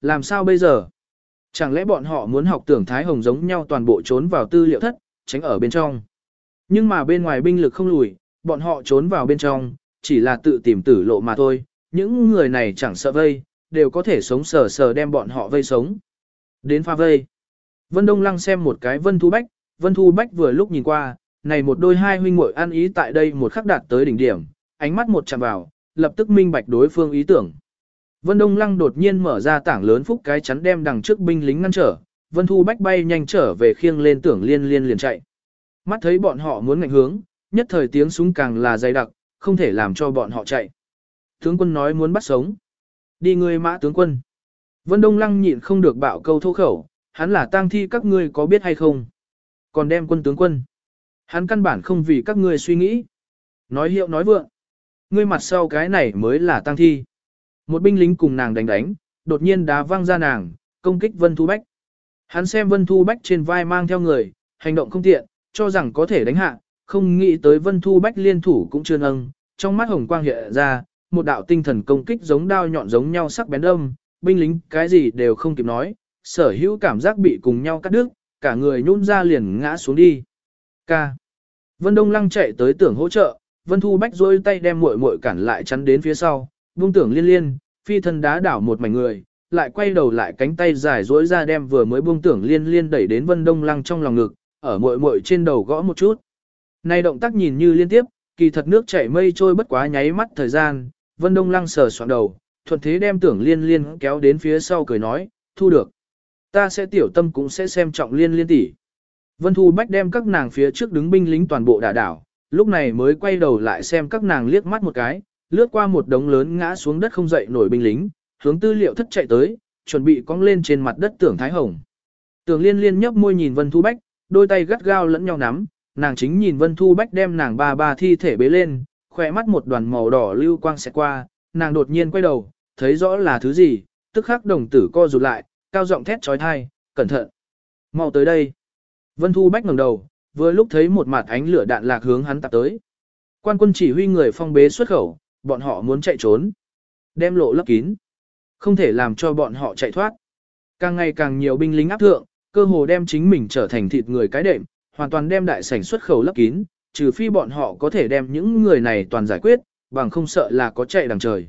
Làm sao bây giờ? Chẳng lẽ bọn họ muốn học tưởng Thái Hồng giống nhau toàn bộ trốn vào tư liệu thất, tránh ở bên trong. Nhưng mà bên ngoài binh lực không lùi, bọn họ trốn vào bên trong, chỉ là tự tìm tử lộ mà thôi. Những người này chẳng sợ vây, đều có thể sống sờ sờ đem bọn họ vây sống. Đến pha vây. Vân Đông Lăng xem một cái Vân Thu Bách, Vân Thu Bách vừa lúc nhìn qua, này một đôi hai huynh muội ăn ý tại đây một khắc đạt tới đỉnh điểm, ánh mắt một chạm vào, lập tức minh bạch đối phương ý tưởng. Vân Đông Lăng đột nhiên mở ra tảng lớn phúc cái chắn đem đằng trước binh lính ngăn trở, Vân Thu Bách bay nhanh trở về khiêng lên tưởng liên liên liền chạy. Mắt thấy bọn họ muốn ngạnh hướng, nhất thời tiếng súng càng là dày đặc, không thể làm cho bọn họ chạy. Tướng quân nói muốn bắt sống. Đi ngươi mã tướng quân. Vân Đông Lăng nhịn không được bạo câu thô khẩu, hắn là tang thi các ngươi có biết hay không? Còn đem quân tướng quân. Hắn căn bản không vì các ngươi suy nghĩ. Nói hiệu nói vượng. Ngươi mặt sau cái này mới là tang thi. Một binh lính cùng nàng đánh đánh, đột nhiên đá văng ra nàng, công kích Vân Thu Bách. Hắn xem Vân Thu Bách trên vai mang theo người, hành động không tiện, cho rằng có thể đánh hạ, không nghĩ tới Vân Thu Bách liên thủ cũng chưa nâng, trong mắt hồng quang hiện ra, một đạo tinh thần công kích giống đao nhọn giống nhau sắc bén đâm, binh lính cái gì đều không kịp nói, sở hữu cảm giác bị cùng nhau cắt đứt, cả người nhún ra liền ngã xuống đi. Ca. Vân Đông Lăng chạy tới tưởng hỗ trợ, Vân Thu Bách rôi tay đem muội muội cản lại chắn đến phía sau, buông tưởng liên liên, phi thân đá đảo một mảnh người, lại quay đầu lại cánh tay dài duỗi ra đem vừa mới buông tưởng liên liên đẩy đến Vân Đông Lăng trong lòng ngực, ở muội muội trên đầu gõ một chút. Này động tác nhìn như liên tiếp, kỳ thật nước chảy mây trôi bất quá nháy mắt thời gian, Vân Đông Lăng sờ soạn đầu, thuận thế đem tưởng liên liên kéo đến phía sau cười nói, thu được. Ta sẽ tiểu tâm cũng sẽ xem trọng liên liên tỷ. Vân Thu Bách đem các nàng phía trước đứng binh lính toàn bộ đả đảo, lúc này mới quay đầu lại xem các nàng liếc mắt một cái, lướt qua một đống lớn ngã xuống đất không dậy nổi binh lính, hướng tư liệu thất chạy tới, chuẩn bị cong lên trên mặt đất tưởng Thái Hồng. Tưởng liên liên nhấp môi nhìn Vân Thu Bách, đôi tay gắt gao lẫn nhau nắm, nàng chính nhìn Vân Thu Bách đem nàng ba ba thi thể bế lên, khỏe mắt một đoàn màu đỏ lưu quang sẽ qua, nàng đột nhiên quay đầu, thấy rõ là thứ gì, tức khắc đồng tử co rụt lại, cao giọng thét trói thai, cẩn thận. Mau tới đây. Vân Thu Bách ngẩng đầu, vừa lúc thấy một mặt ánh lửa đạn lạc hướng hắn tạp tới. Quan quân chỉ huy người phong bế xuất khẩu, bọn họ muốn chạy trốn. Đem lộ lấp kín. Không thể làm cho bọn họ chạy thoát. Càng ngày càng nhiều binh lính áp thượng, cơ hồ đem chính mình trở thành thịt người cái đệm, hoàn toàn đem đại sảnh xuất khẩu lấp kín, trừ phi bọn họ có thể đem những người này toàn giải quyết, bằng không sợ là có chạy đằng trời.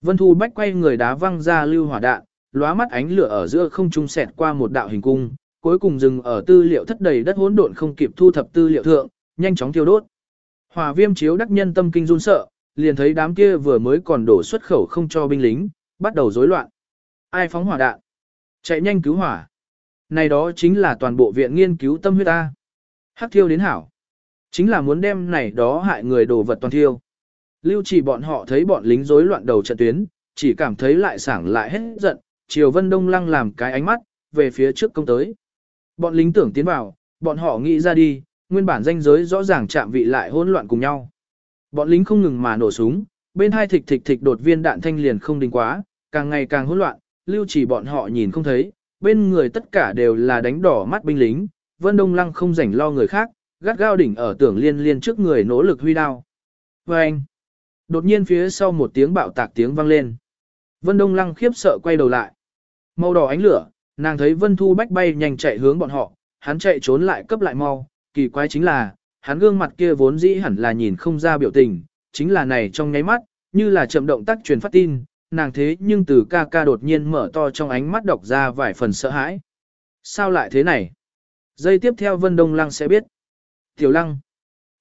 Vân Thu Bách quay người đá văng ra lưu hỏa đạn, lóa mắt ánh lửa ở giữa không trung xẹt qua một đạo hình cung, cuối cùng dừng ở tư liệu thất đầy đất hỗn độn không kịp thu thập tư liệu thượng, nhanh chóng tiêu đốt. Hỏa viêm chiếu đắc nhân tâm kinh run sợ, liền thấy đám kia vừa mới còn đổ xuất khẩu không cho binh lính, bắt đầu rối loạn. Ai phóng hỏa đạn? Chạy nhanh cứu hỏa. Này đó chính là toàn bộ viện nghiên cứu tâm huyết ta. Hắc thiêu đến hảo. Chính là muốn đem này đó hại người đồ vật toàn thiêu. Lưu chỉ bọn họ thấy bọn lính rối loạn đầu trận tuyến, chỉ cảm thấy lại sảng lại hết giận, Triều Vân Đông Lăng làm cái ánh mắt, về phía trước công tới. Bọn lính tưởng tiến vào, bọn họ nghĩ ra đi, nguyên bản danh giới rõ ràng chạm vị lại hỗn loạn cùng nhau. Bọn lính không ngừng mà nổ súng, bên hai thịch thịch thịch đột viên đạn thanh liền không đình quá, càng ngày càng hỗn loạn, lưu chỉ bọn họ nhìn không thấy, bên người tất cả đều là đánh đỏ mắt binh lính, Vân Đông Lăng không rảnh lo người khác, gắt gao đỉnh ở tưởng liên liên trước người nỗ lực huy đao. Và anh, đột nhiên phía sau một tiếng bạo tạc tiếng vang lên. Vân Đông Lăng khiếp sợ quay đầu lại. Màu đỏ ánh lửa, nàng thấy Vân Thu Bách bay nhanh chạy hướng bọn họ, hắn chạy trốn lại cấp lại mau, kỳ quái chính là, hắn gương mặt kia vốn dĩ hẳn là nhìn không ra biểu tình, chính là này trong nháy mắt, như là chậm động tác truyền phát tin, nàng thế nhưng từ ca ca đột nhiên mở to trong ánh mắt đọc ra vài phần sợ hãi. Sao lại thế này? Giây tiếp theo Vân Đông Lăng sẽ biết. Tiểu Lăng.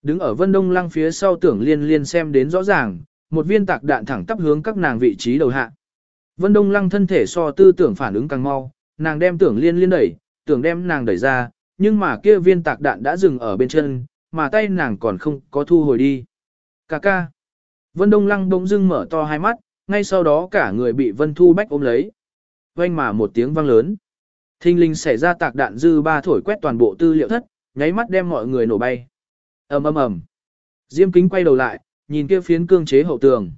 Đứng ở Vân Đông Lăng phía sau tưởng liên liên xem đến rõ ràng, một viên tạc đạn thẳng tắp hướng các nàng vị trí đầu hạ. Vân Đông Lăng thân thể so tư tưởng phản ứng càng mau, nàng đem tưởng liên liên đẩy, tưởng đem nàng đẩy ra, nhưng mà kia viên tạc đạn đã dừng ở bên chân, mà tay nàng còn không có thu hồi đi. Cà ca. Vân Đông Lăng bỗng dưng mở to hai mắt, ngay sau đó cả người bị Vân Thu Bách ôm lấy. Vang mà một tiếng vang lớn. Thinh linh xảy ra tạc đạn dư ba thổi quét toàn bộ tư liệu thất, nháy mắt đem mọi người nổ bay. ầm ầm ầm. Diêm kính quay đầu lại, nhìn kia phiến cương chế hậu tường.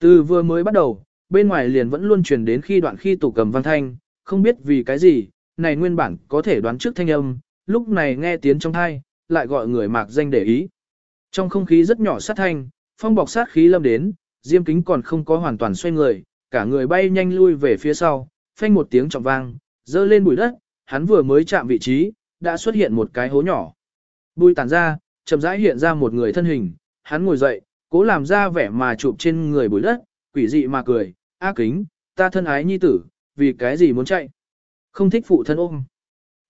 Từ vừa mới bắt đầu, bên ngoài liền vẫn luôn truyền đến khi đoạn khi tủ cầm văn thanh, không biết vì cái gì, này nguyên bản có thể đoán trước thanh âm, lúc này nghe tiếng trong thai, lại gọi người mạc danh để ý. Trong không khí rất nhỏ sát thanh, phong bọc sát khí lâm đến, diêm kính còn không có hoàn toàn xoay người, cả người bay nhanh lui về phía sau, phanh một tiếng trọng vang, dơ lên bụi đất, hắn vừa mới chạm vị trí, đã xuất hiện một cái hố nhỏ. Bùi tản ra, chậm rãi hiện ra một người thân hình, hắn ngồi dậy, cố làm ra vẻ mà chụp trên người bụi đất, quỷ dị mà cười, ác kính, ta thân ái nhi tử, vì cái gì muốn chạy. Không thích phụ thân ôm.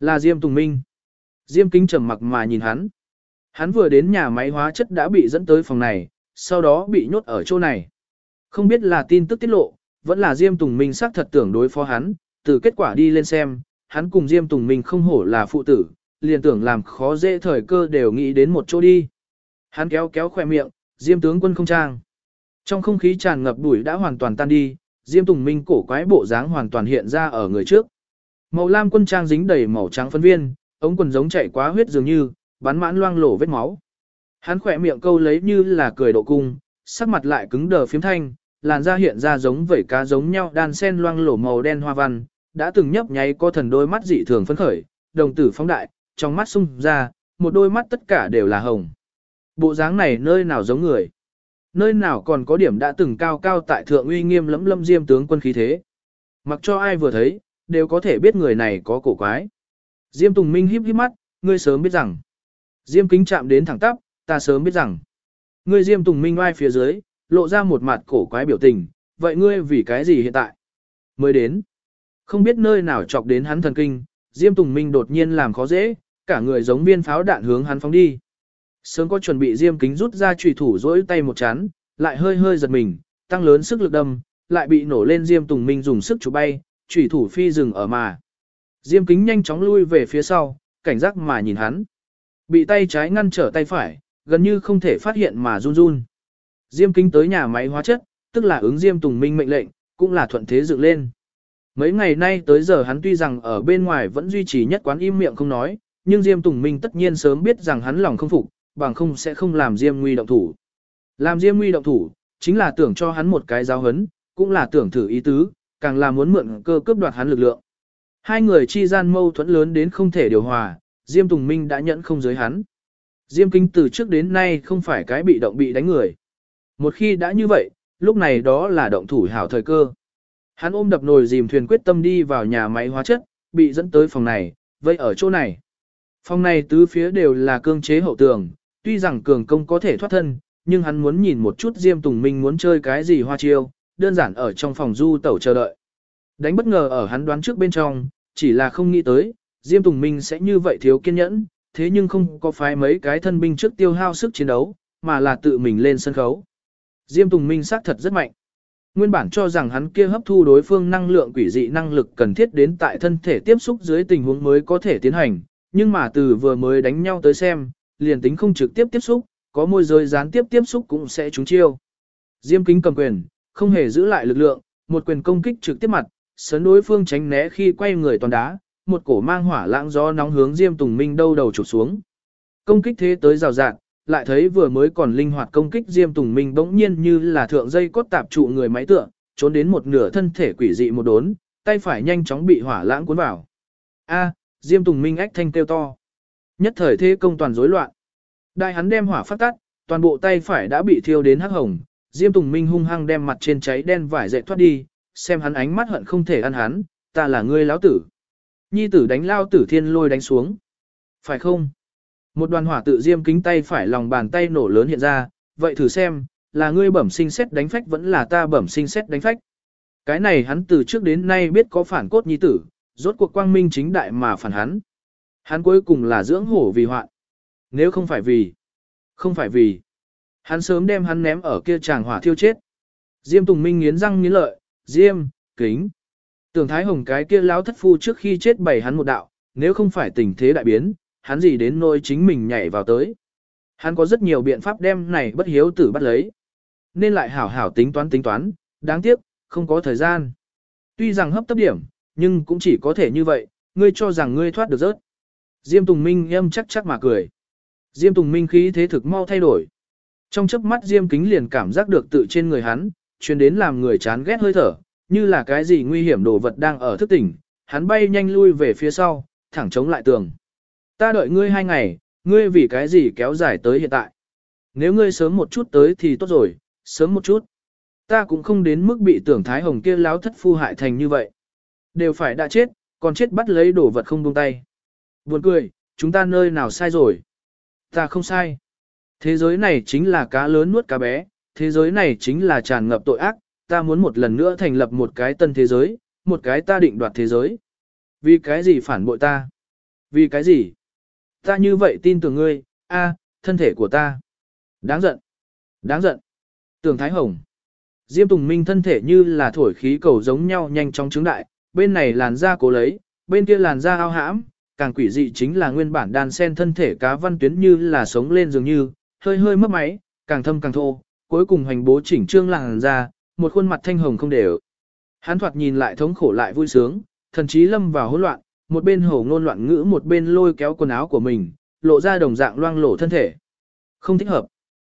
Là Diêm Tùng Minh. Diêm kính trầm mặc mà nhìn hắn. Hắn vừa đến nhà máy hóa chất đã bị dẫn tới phòng này, sau đó bị nhốt ở chỗ này. Không biết là tin tức tiết lộ, vẫn là Diêm Tùng Minh xác thật tưởng đối phó hắn, từ kết quả đi lên xem, hắn cùng Diêm Tùng Minh không hổ là phụ tử, liền tưởng làm khó dễ thời cơ đều nghĩ đến một chỗ đi. Hắn kéo kéo khỏe miệng, Diêm tướng quân không trang. Trong không khí tràn ngập bụi đã hoàn toàn tan đi, Diêm Tùng Minh cổ quái bộ dáng hoàn toàn hiện ra ở người trước. Màu lam quân trang dính đầy màu trắng phân viên, ống quần giống chảy quá huyết dường như, bắn mãn loang lổ vết máu. Hắn khỏe miệng câu lấy như là cười độ cung, sắc mặt lại cứng đờ phiếm thanh, làn da hiện ra giống vẩy cá giống nhau đan sen loang lổ màu đen hoa văn, đã từng nhấp nháy có thần đôi mắt dị thường phấn khởi, đồng tử phóng đại, trong mắt sung ra, một đôi mắt tất cả đều là hồng. Bộ dáng này nơi nào giống người? Nơi nào còn có điểm đã từng cao cao tại thượng uy nghiêm lẫm lâm diêm tướng quân khí thế? Mặc cho ai vừa thấy, đều có thể biết người này có cổ quái. Diêm Tùng Minh híp híp mắt, ngươi sớm biết rằng. Diêm kính chạm đến thẳng tắp, ta sớm biết rằng. Ngươi Diêm Tùng Minh oai phía dưới, lộ ra một mặt cổ quái biểu tình, vậy ngươi vì cái gì hiện tại? Mới đến. Không biết nơi nào chọc đến hắn thần kinh, Diêm Tùng Minh đột nhiên làm khó dễ, cả người giống viên pháo đạn hướng hắn phóng đi. Sớm có chuẩn bị Diêm kính rút ra chùy thủ rỗi tay một chán, lại hơi hơi giật mình, tăng lớn sức lực đâm, lại bị nổ lên Diêm Tùng Minh dùng sức chụp bay, chùy thủ phi dừng ở mà. Diêm kính nhanh chóng lui về phía sau, cảnh giác mà nhìn hắn. Bị tay trái ngăn trở tay phải, gần như không thể phát hiện mà run run. Diêm kính tới nhà máy hóa chất, tức là ứng Diêm Tùng Minh mệnh lệnh, cũng là thuận thế dựng lên. Mấy ngày nay tới giờ hắn tuy rằng ở bên ngoài vẫn duy trì nhất quán im miệng không nói, nhưng Diêm Tùng Minh tất nhiên sớm biết rằng hắn lòng không phục, bằng không sẽ không làm Diêm Nguy động thủ. Làm Diêm Nguy động thủ, chính là tưởng cho hắn một cái giáo hấn, cũng là tưởng thử ý tứ, càng là muốn mượn cơ cướp đoạt hắn lực lượng. Hai người chi gian mâu thuẫn lớn đến không thể điều hòa, Diêm Tùng Minh đã nhẫn không giới hắn. Diêm Kinh từ trước đến nay không phải cái bị động bị đánh người. Một khi đã như vậy, lúc này đó là động thủ hảo thời cơ. Hắn ôm đập nồi dìm thuyền quyết tâm đi vào nhà máy hóa chất, bị dẫn tới phòng này, vậy ở chỗ này. Phòng này tứ phía đều là cương chế hậu tường, tuy rằng cường công có thể thoát thân, nhưng hắn muốn nhìn một chút Diêm Tùng Minh muốn chơi cái gì hoa chiêu, đơn giản ở trong phòng du tẩu chờ đợi. Đánh bất ngờ ở hắn đoán trước bên trong, chỉ là không nghĩ tới, Diêm Tùng Minh sẽ như vậy thiếu kiên nhẫn, thế nhưng không có phái mấy cái thân binh trước tiêu hao sức chiến đấu, mà là tự mình lên sân khấu. Diêm Tùng Minh xác thật rất mạnh. Nguyên bản cho rằng hắn kia hấp thu đối phương năng lượng quỷ dị năng lực cần thiết đến tại thân thể tiếp xúc dưới tình huống mới có thể tiến hành, nhưng mà từ vừa mới đánh nhau tới xem, liền tính không trực tiếp tiếp xúc, có môi giới gián tiếp tiếp xúc cũng sẽ trúng chiêu. Diêm Kính cầm quyền, không hề giữ lại lực lượng, một quyền công kích trực tiếp mặt, sấn đối phương tránh né khi quay người toàn đá, một cổ mang hỏa lãng gió nóng hướng Diêm Tùng Minh đâu đầu chụp xuống. Công kích thế tới rào rạt, lại thấy vừa mới còn linh hoạt công kích Diêm Tùng Minh bỗng nhiên như là thượng dây cốt tạp trụ người máy tượng, trốn đến một nửa thân thể quỷ dị một đốn, tay phải nhanh chóng bị hỏa lãng cuốn vào. A, Diêm Tùng Minh ách thanh kêu to. Nhất thời thế công toàn rối loạn. Đại hắn đem hỏa phát tắt, toàn bộ tay phải đã bị thiêu đến hắc hồng, Diêm Tùng Minh hung hăng đem mặt trên cháy đen vải dậy thoát đi, xem hắn ánh mắt hận không thể ăn hắn, ta là ngươi lão tử. Nhi tử đánh lao tử thiên lôi đánh xuống. Phải không? Một đoàn hỏa tự diêm kính tay phải lòng bàn tay nổ lớn hiện ra, vậy thử xem, là ngươi bẩm sinh xét đánh phách vẫn là ta bẩm sinh xét đánh phách. Cái này hắn từ trước đến nay biết có phản cốt nhi tử, rốt cuộc quang minh chính đại mà phản hắn. Hắn cuối cùng là dưỡng hổ vì hoạn. Nếu không phải vì, không phải vì, hắn sớm đem hắn ném ở kia chàng hỏa thiêu chết. Diêm Tùng Minh nghiến răng nghiến lợi, Diêm, kính. Tưởng Thái Hồng cái kia lão thất phu trước khi chết bày hắn một đạo, nếu không phải tình thế đại biến, hắn gì đến nỗi chính mình nhảy vào tới. Hắn có rất nhiều biện pháp đem này bất hiếu tử bắt lấy. Nên lại hảo hảo tính toán tính toán, đáng tiếc, không có thời gian. Tuy rằng hấp tấp điểm, nhưng cũng chỉ có thể như vậy, ngươi cho rằng ngươi thoát được rớt. Diêm Tùng Minh em chắc chắc mà cười. Diêm Tùng Minh khí thế thực mau thay đổi. Trong chớp mắt Diêm Kính liền cảm giác được tự trên người hắn, truyền đến làm người chán ghét hơi thở, như là cái gì nguy hiểm đồ vật đang ở thức tỉnh, hắn bay nhanh lui về phía sau, thẳng chống lại tường. Ta đợi ngươi hai ngày, ngươi vì cái gì kéo dài tới hiện tại. Nếu ngươi sớm một chút tới thì tốt rồi, sớm một chút. Ta cũng không đến mức bị tưởng Thái Hồng kia láo thất phu hại thành như vậy. Đều phải đã chết, còn chết bắt lấy đồ vật không buông tay. Buồn cười, chúng ta nơi nào sai rồi? Ta không sai. Thế giới này chính là cá lớn nuốt cá bé, thế giới này chính là tràn ngập tội ác, ta muốn một lần nữa thành lập một cái tân thế giới, một cái ta định đoạt thế giới. Vì cái gì phản bội ta? Vì cái gì? Ta như vậy tin tưởng ngươi, a, thân thể của ta. Đáng giận. Đáng giận. Tưởng Thái Hồng. Diêm Tùng Minh thân thể như là thổi khí cầu giống nhau nhanh chóng trứng đại, bên này làn da cố lấy, bên kia làn da ao hãm, càng quỷ dị chính là nguyên bản đàn sen thân thể cá văn tuyến như là sống lên dường như, hơi hơi mất máy, càng thâm càng thô, cuối cùng hành bố chỉnh trương làng ra, một khuôn mặt thanh hồng không đều. Hắn thoạt nhìn lại thống khổ lại vui sướng, thần trí lâm vào hỗn loạn, một bên hổ ngôn loạn ngữ một bên lôi kéo quần áo của mình, lộ ra đồng dạng loang lổ thân thể. Không thích hợp.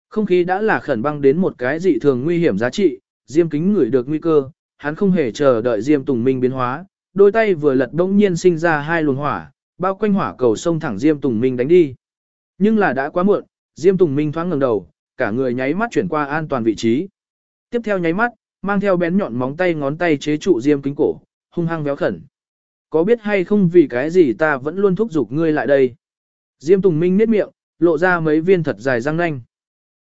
Không khí đã là khẩn băng đến một cái dị thường nguy hiểm giá trị, Diêm Kính ngửi được nguy cơ, hắn không hề chờ đợi Diêm Tùng Minh biến hóa, đôi tay vừa lật bỗng nhiên sinh ra hai luồng hỏa, bao quanh hỏa cầu sông thẳng Diêm Tùng Minh đánh đi. Nhưng là đã quá muộn, Diêm Tùng Minh thoáng ngẩng đầu, cả người nháy mắt chuyển qua an toàn vị trí. Tiếp theo nháy mắt, mang theo bén nhọn móng tay ngón tay chế trụ Diêm Kính cổ, hung hăng véo khẩn. Có biết hay không vì cái gì ta vẫn luôn thúc giục ngươi lại đây? Diêm Tùng Minh nết miệng, lộ ra mấy viên thật dài răng nanh.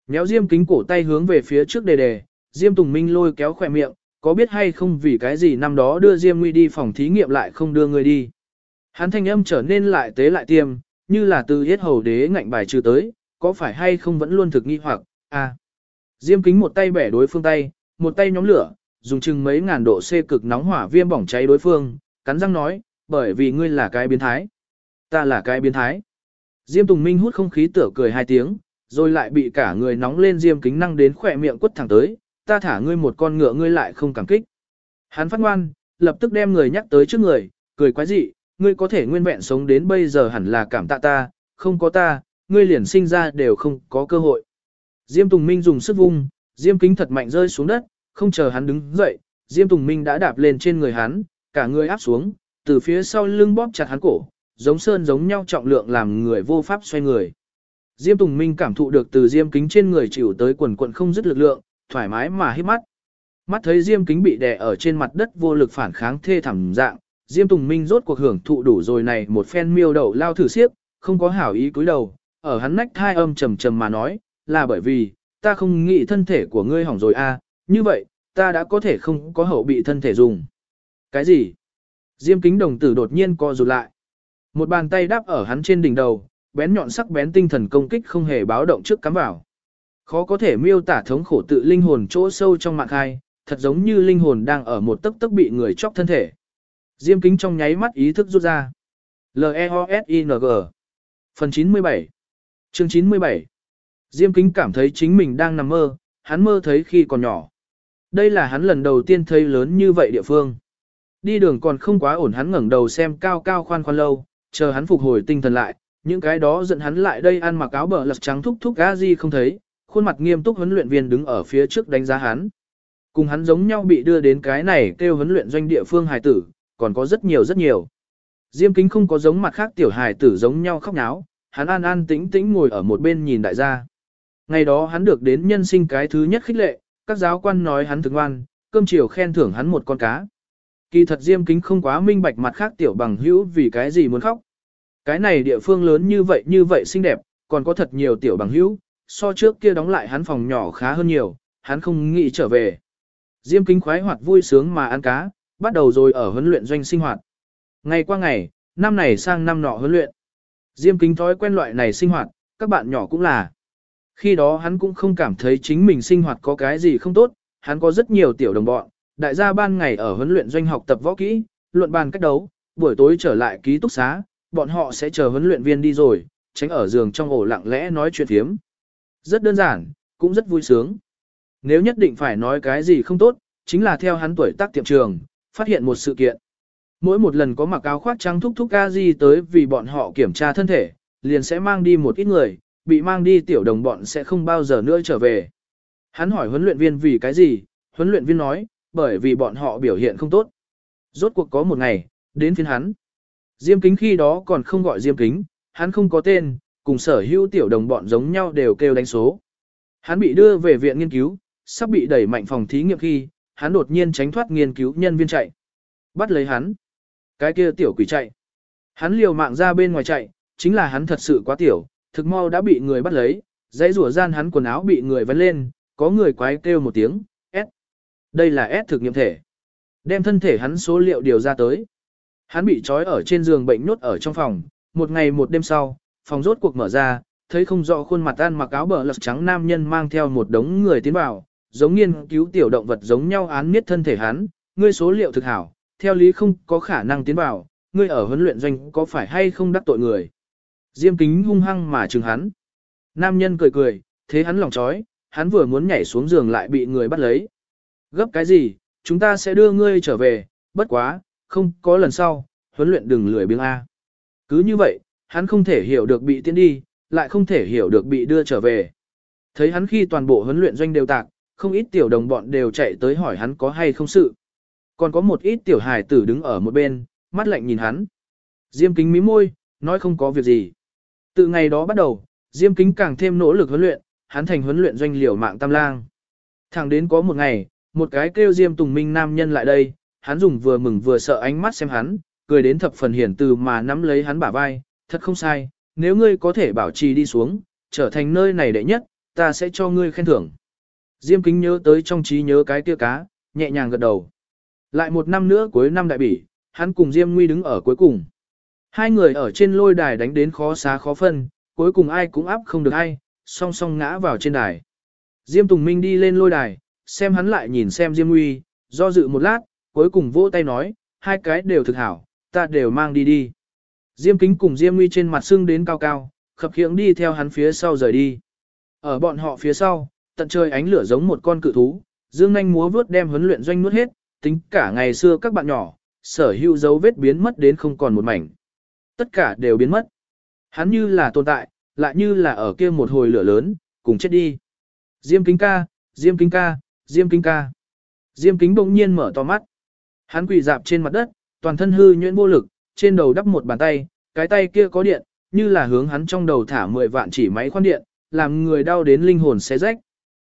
Méo Diêm Kính cổ tay hướng về phía trước đề đề, Diêm Tùng Minh lôi kéo khỏe miệng, có biết hay không vì cái gì năm đó đưa Diêm Nguy đi phòng thí nghiệm lại không đưa người đi. Hắn thanh âm trở nên lại tế lại tiêm, như là từ hết hầu đế ngạnh bài trừ tới, có phải hay không vẫn luôn thực nghi hoặc, à. Diêm kính một tay bẻ đối phương tay, một tay nhóm lửa, dùng chừng mấy ngàn độ C cực nóng hỏa viêm bỏng cháy đối phương, cắn răng nói, bởi vì ngươi là cái biến thái. Ta là cái biến thái. Diêm Tùng Minh hút không khí tửa cười hai tiếng, rồi lại bị cả người nóng lên Diêm kính năng đến khỏe miệng quất thẳng tới, ta thả ngươi một con ngựa ngươi lại không cảm kích. Hắn phát ngoan, lập tức đem người nhắc tới trước người, cười quái dị, ngươi có thể nguyên vẹn sống đến bây giờ hẳn là cảm tạ ta, không có ta, ngươi liền sinh ra đều không có cơ hội. Diêm Tùng Minh dùng sức vung, Diêm kính thật mạnh rơi xuống đất, không chờ hắn đứng dậy, Diêm Tùng Minh đã đạp lên trên người hắn, cả người áp xuống, từ phía sau lưng bóp chặt hắn cổ, giống sơn giống nhau trọng lượng làm người vô pháp xoay người. Diêm Tùng Minh cảm thụ được từ Diêm kính trên người chịu tới quần quận không dứt lực lượng, thoải mái mà hít mắt. Mắt thấy Diêm kính bị đè ở trên mặt đất vô lực phản kháng thê thảm dạng, Diêm Tùng Minh rốt cuộc hưởng thụ đủ rồi này một phen miêu đậu lao thử xiếc, không có hảo ý cúi đầu, ở hắn nách thai âm trầm trầm mà nói, là bởi vì, ta không nghĩ thân thể của ngươi hỏng rồi a, à, như vậy, ta đã có thể không có hậu bị thân thể dùng. Cái gì? Diêm kính đồng tử đột nhiên co rụt lại. Một bàn tay đáp ở hắn trên đỉnh đầu, bén nhọn sắc bén tinh thần công kích không hề báo động trước cắm vào. Khó có thể miêu tả thống khổ tự linh hồn chỗ sâu trong mạng hai, thật giống như linh hồn đang ở một tấc tấc bị người chóc thân thể. Diêm kính trong nháy mắt ý thức rút ra. L-E-O-S-I-N-G Phần 97 Chương 97 Diêm kính cảm thấy chính mình đang nằm mơ, hắn mơ thấy khi còn nhỏ. Đây là hắn lần đầu tiên thấy lớn như vậy địa phương. Đi đường còn không quá ổn hắn ngẩng đầu xem cao cao khoan khoan lâu, chờ hắn phục hồi tinh thần lại, những cái đó dẫn hắn lại đây ăn mặc áo bờ lật trắng thúc thúc gà gì không thấy, khuôn mặt nghiêm túc huấn luyện viên đứng ở phía trước đánh giá hắn. Cùng hắn giống nhau bị đưa đến cái này kêu huấn luyện doanh địa phương hài tử, còn có rất nhiều rất nhiều. Diêm kính không có giống mặt khác tiểu hài tử giống nhau khóc náo, hắn an an tĩnh tĩnh ngồi ở một bên nhìn đại gia. Ngày đó hắn được đến nhân sinh cái thứ nhất khích lệ, các giáo quan nói hắn thực ngoan, cơm chiều khen thưởng hắn một con cá. Kỳ thật Diêm kính không quá minh bạch mặt khác tiểu bằng hữu vì cái gì muốn khóc. Cái này địa phương lớn như vậy như vậy xinh đẹp, còn có thật nhiều tiểu bằng hữu, so trước kia đóng lại hắn phòng nhỏ khá hơn nhiều, hắn không nghĩ trở về. Diêm kính khoái hoạt vui sướng mà ăn cá, bắt đầu rồi ở huấn luyện doanh sinh hoạt. Ngày qua ngày, năm này sang năm nọ huấn luyện. Diêm kính thói quen loại này sinh hoạt, các bạn nhỏ cũng là. Khi đó hắn cũng không cảm thấy chính mình sinh hoạt có cái gì không tốt, hắn có rất nhiều tiểu đồng bọn, đại gia ban ngày ở huấn luyện doanh học tập võ kỹ, luận bàn cách đấu, buổi tối trở lại ký túc xá, bọn họ sẽ chờ huấn luyện viên đi rồi, tránh ở giường trong ổ lặng lẽ nói chuyện phiếm. Rất đơn giản, cũng rất vui sướng. Nếu nhất định phải nói cái gì không tốt, chính là theo hắn tuổi tác tiệm trường, phát hiện một sự kiện. Mỗi một lần có mặc áo khoác trắng thúc thúc ca gì tới vì bọn họ kiểm tra thân thể, liền sẽ mang đi một ít người, bị mang đi tiểu đồng bọn sẽ không bao giờ nữa trở về. Hắn hỏi huấn luyện viên vì cái gì, huấn luyện viên nói, bởi vì bọn họ biểu hiện không tốt. Rốt cuộc có một ngày, đến phiên hắn. Diêm kính khi đó còn không gọi diêm kính, hắn không có tên, cùng sở hữu tiểu đồng bọn giống nhau đều kêu đánh số. Hắn bị đưa về viện nghiên cứu, sắp bị đẩy mạnh phòng thí nghiệm khi, hắn đột nhiên tránh thoát nghiên cứu nhân viên chạy. Bắt lấy hắn, cái kia tiểu quỷ chạy. Hắn liều mạng ra bên ngoài chạy, chính là hắn thật sự quá tiểu, thực mau đã bị người bắt lấy, dãy rủa gian hắn quần áo bị người vấn lên, có người quái kêu một tiếng, S. Đây là S thực nghiệm thể. Đem thân thể hắn số liệu điều ra tới. Hắn bị trói ở trên giường bệnh nốt ở trong phòng, một ngày một đêm sau, phòng rốt cuộc mở ra, thấy không rõ khuôn mặt ăn mặc áo bờ lật trắng nam nhân mang theo một đống người tiến vào, giống nghiên cứu tiểu động vật giống nhau án miết thân thể hắn, ngươi số liệu thực hảo, theo lý không có khả năng tiến vào, ngươi ở huấn luyện doanh có phải hay không đắc tội người. Diêm kính hung hăng mà chừng hắn. Nam nhân cười cười, thế hắn lòng chói, hắn vừa muốn nhảy xuống giường lại bị người bắt lấy. Gấp cái gì, chúng ta sẽ đưa ngươi trở về, bất quá, không có lần sau, huấn luyện đừng lười biếng A. Cứ như vậy, hắn không thể hiểu được bị tiến đi, lại không thể hiểu được bị đưa trở về. Thấy hắn khi toàn bộ huấn luyện doanh đều tạc, không ít tiểu đồng bọn đều chạy tới hỏi hắn có hay không sự. Còn có một ít tiểu hài tử đứng ở một bên, mắt lạnh nhìn hắn. Diêm kính mí môi, nói không có việc gì. Từ ngày đó bắt đầu, Diêm kính càng thêm nỗ lực huấn luyện, hắn thành huấn luyện doanh liều mạng tam lang. Thẳng đến có một ngày, một cái kêu Diêm Tùng Minh nam nhân lại đây, hắn dùng vừa mừng vừa sợ ánh mắt xem hắn, cười đến thập phần hiển từ mà nắm lấy hắn bả vai, thật không sai, nếu ngươi có thể bảo trì đi xuống, trở thành nơi này đệ nhất, ta sẽ cho ngươi khen thưởng. Diêm kính nhớ tới trong trí nhớ cái kia cá, nhẹ nhàng gật đầu. Lại một năm nữa cuối năm đại bỉ, hắn cùng Diêm Nguy đứng ở cuối cùng. Hai người ở trên lôi đài đánh đến khó xá khó phân, cuối cùng ai cũng áp không được ai, song song ngã vào trên đài. Diêm Tùng Minh đi lên lôi đài, xem hắn lại nhìn xem Diêm Nguy, do dự một lát, cuối cùng vỗ tay nói, hai cái đều thực hảo, ta đều mang đi đi. Diêm Kính cùng Diêm Nguy trên mặt sưng đến cao cao, khập khiễng đi theo hắn phía sau rời đi. Ở bọn họ phía sau, tận trời ánh lửa giống một con cự thú, dương nhanh múa vướt đem huấn luyện doanh nuốt hết, tính cả ngày xưa các bạn nhỏ, sở hữu dấu vết biến mất đến không còn một mảnh. Tất cả đều biến mất. Hắn như là tồn tại, lại như là ở kia một hồi lửa lớn, cùng chết đi. Diêm kính ca, diêm kính ca, diêm kính ca. Diêm kính bỗng nhiên mở to mắt. Hắn quỳ dạp trên mặt đất, toàn thân hư nhuyễn vô lực, trên đầu đắp một bàn tay, cái tay kia có điện, như là hướng hắn trong đầu thả 10 vạn chỉ máy khoan điện, làm người đau đến linh hồn xé rách.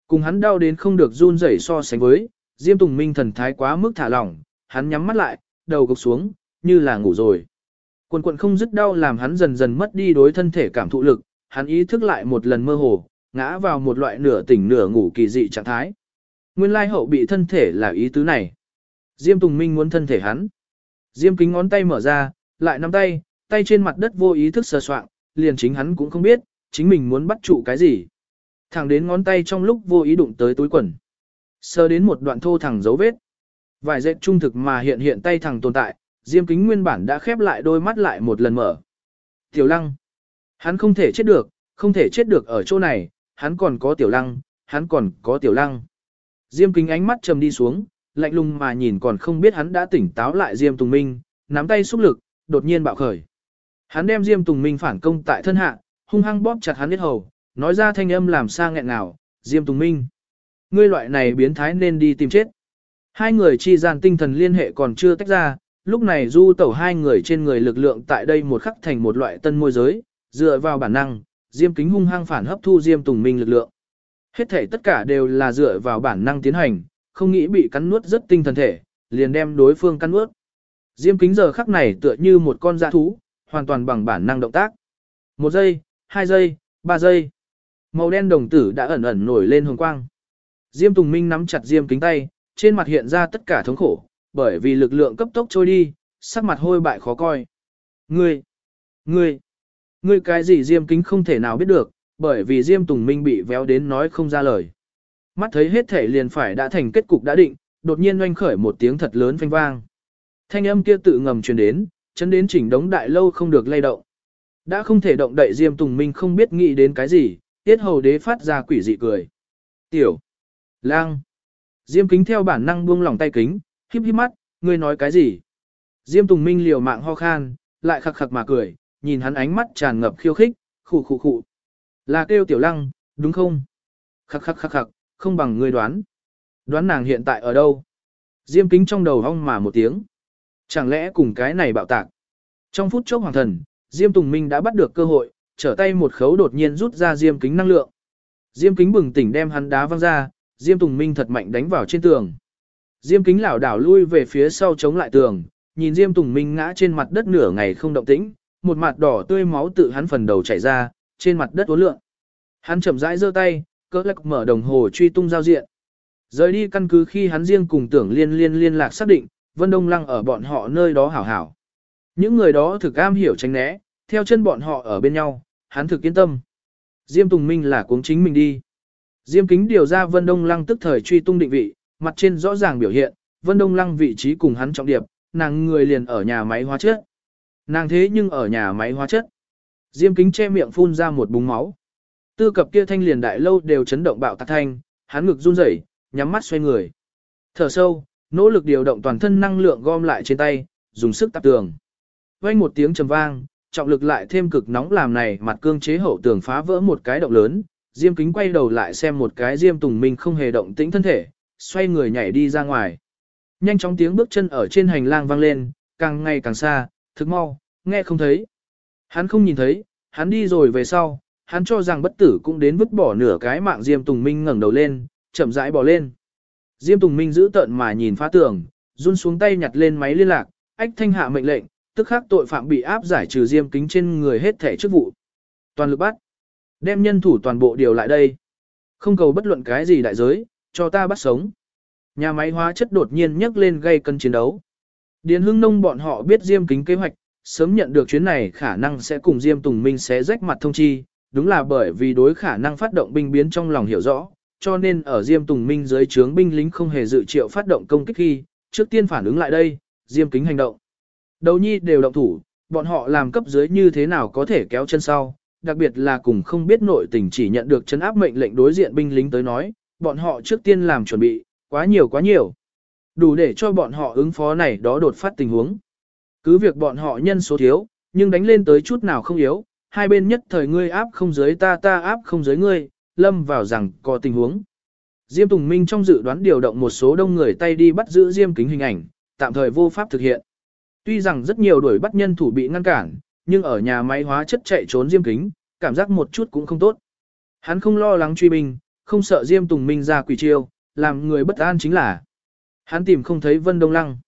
Cùng hắn đau đến không được run rẩy so sánh với, Diêm Tùng Minh thần thái quá mức thả lỏng, hắn nhắm mắt lại, đầu gục xuống, như là ngủ rồi. Quần quần không dứt đau làm hắn dần dần mất đi đối thân thể cảm thụ lực, hắn ý thức lại một lần mơ hồ, ngã vào một loại nửa tỉnh nửa ngủ kỳ dị trạng thái. Nguyên lai hậu bị thân thể là ý tứ này. Diêm Tùng Minh muốn thân thể hắn. Diêm kính ngón tay mở ra, lại nắm tay, tay trên mặt đất vô ý thức sờ soạn, liền chính hắn cũng không biết, chính mình muốn bắt trụ cái gì. Thẳng đến ngón tay trong lúc vô ý đụng tới túi quần. Sờ đến một đoạn thô thẳng dấu vết. Vài dệt trung thực mà hiện hiện tay thẳng tồn tại, Diêm kính nguyên bản đã khép lại đôi mắt lại một lần mở. Tiểu lăng. Hắn không thể chết được, không thể chết được ở chỗ này, hắn còn có tiểu lăng, hắn còn có tiểu lăng. Diêm kính ánh mắt trầm đi xuống, lạnh lùng mà nhìn còn không biết hắn đã tỉnh táo lại Diêm Tùng Minh, nắm tay xúc lực, đột nhiên bạo khởi. Hắn đem Diêm Tùng Minh phản công tại thân hạ, hung hăng bóp chặt hắn hết hầu, nói ra thanh âm làm sao nghẹn nào, Diêm Tùng Minh. Ngươi loại này biến thái nên đi tìm chết. Hai người chi gian tinh thần liên hệ còn chưa tách ra, lúc này du tẩu hai người trên người lực lượng tại đây một khắc thành một loại tân môi giới, dựa vào bản năng, Diêm Kính hung hăng phản hấp thu Diêm Tùng Minh lực lượng. Hết thể tất cả đều là dựa vào bản năng tiến hành, không nghĩ bị cắn nuốt rất tinh thần thể, liền đem đối phương cắn nuốt. Diêm Kính giờ khắc này tựa như một con dã thú, hoàn toàn bằng bản năng động tác. Một giây, hai giây, ba giây. Màu đen đồng tử đã ẩn ẩn nổi lên hồng quang. Diêm Tùng Minh nắm chặt Diêm Kính tay, trên mặt hiện ra tất cả thống khổ, bởi vì lực lượng cấp tốc trôi đi, sắc mặt hôi bại khó coi. Ngươi, ngươi, ngươi cái gì Diêm Kính không thể nào biết được, bởi vì Diêm Tùng Minh bị véo đến nói không ra lời. Mắt thấy hết thể liền phải đã thành kết cục đã định, đột nhiên oanh khởi một tiếng thật lớn phanh vang. Thanh âm kia tự ngầm truyền đến, chấn đến chỉnh đống đại lâu không được lay động. Đã không thể động đậy Diêm Tùng Minh không biết nghĩ đến cái gì, tiết hầu đế phát ra quỷ dị cười. Tiểu, lang, Diêm kính theo bản năng buông lỏng tay kính, híp híp mắt, ngươi nói cái gì? Diêm Tùng Minh liều mạng ho khan, lại khặc khặc mà cười, nhìn hắn ánh mắt tràn ngập khiêu khích, khụ khụ khụ. Là kêu tiểu lăng, đúng không? Khặc khặc khặc khặc, không bằng ngươi đoán. Đoán nàng hiện tại ở đâu? Diêm kính trong đầu hong mà một tiếng. Chẳng lẽ cùng cái này bạo tạc? Trong phút chốc hoàng thần, Diêm Tùng Minh đã bắt được cơ hội, trở tay một khấu đột nhiên rút ra Diêm kính năng lượng. Diêm kính bừng tỉnh đem hắn đá văng ra, Diêm Tùng Minh thật mạnh đánh vào trên tường. Diêm kính lảo đảo lui về phía sau chống lại tường, nhìn Diêm Tùng Minh ngã trên mặt đất nửa ngày không động tĩnh, một mặt đỏ tươi máu tự hắn phần đầu chảy ra, trên mặt đất uốn lượn. Hắn chậm rãi giơ tay, cỡ lắc mở đồng hồ truy tung giao diện. Rời đi căn cứ khi hắn riêng cùng tưởng liên liên liên lạc xác định, Vân Đông Lăng ở bọn họ nơi đó hảo hảo. Những người đó thực am hiểu tránh né, theo chân bọn họ ở bên nhau, hắn thực yên tâm. Diêm Tùng Minh là cuống chính mình đi. Diêm kính điều ra Vân Đông Lăng tức thời truy tung định vị, mặt trên rõ ràng biểu hiện, Vân Đông Lăng vị trí cùng hắn trọng điệp, nàng người liền ở nhà máy hóa chất. Nàng thế nhưng ở nhà máy hóa chất. Diêm kính che miệng phun ra một búng máu. Tư cập kia thanh liền đại lâu đều chấn động bạo tạc thanh, hắn ngực run rẩy, nhắm mắt xoay người. Thở sâu, nỗ lực điều động toàn thân năng lượng gom lại trên tay, dùng sức tạp tường. Vang một tiếng trầm vang, trọng lực lại thêm cực nóng làm này mặt cương chế hậu tường phá vỡ một cái động lớn, Diêm Kính quay đầu lại xem một cái Diêm Tùng Minh không hề động tĩnh thân thể, xoay người nhảy đi ra ngoài. Nhanh chóng tiếng bước chân ở trên hành lang vang lên, càng ngày càng xa, thức mau, nghe không thấy. Hắn không nhìn thấy, hắn đi rồi về sau, hắn cho rằng bất tử cũng đến vứt bỏ nửa cái mạng Diêm Tùng Minh ngẩng đầu lên, chậm rãi bỏ lên. Diêm Tùng Minh giữ tợn mà nhìn phá tường, run xuống tay nhặt lên máy liên lạc, ách thanh hạ mệnh lệnh, tức khắc tội phạm bị áp giải trừ Diêm kính trên người hết thể chức vụ. Toàn lực bắt. Đem nhân thủ toàn bộ điều lại đây. Không cầu bất luận cái gì đại giới, cho ta bắt sống. Nhà máy hóa chất đột nhiên nhấc lên gây cân chiến đấu. Điền hưng nông bọn họ biết Diêm kính kế hoạch, sớm nhận được chuyến này khả năng sẽ cùng Diêm Tùng Minh sẽ rách mặt thông chi, đúng là bởi vì đối khả năng phát động binh biến trong lòng hiểu rõ, cho nên ở Diêm Tùng Minh dưới trướng binh lính không hề dự triệu phát động công kích khi, trước tiên phản ứng lại đây, Diêm kính hành động. Đầu nhi đều động thủ, bọn họ làm cấp dưới như thế nào có thể kéo chân sau, đặc biệt là cùng không biết nội tình chỉ nhận được chấn áp mệnh lệnh đối diện binh lính tới nói, bọn họ trước tiên làm chuẩn bị, quá nhiều quá nhiều. Đủ để cho bọn họ ứng phó này đó đột phát tình huống. Cứ việc bọn họ nhân số thiếu, nhưng đánh lên tới chút nào không yếu, hai bên nhất thời ngươi áp không giới ta ta áp không giới ngươi, lâm vào rằng có tình huống. Diêm Tùng Minh trong dự đoán điều động một số đông người tay đi bắt giữ Diêm kính hình ảnh, tạm thời vô pháp thực hiện. Tuy rằng rất nhiều đuổi bắt nhân thủ bị ngăn cản, nhưng ở nhà máy hóa chất chạy trốn Diêm kính, cảm giác một chút cũng không tốt. Hắn không lo lắng truy binh, không sợ Diêm Tùng Minh ra quỷ chiêu, làm người bất an chính là. Hắn tìm không thấy Vân Đông Lăng.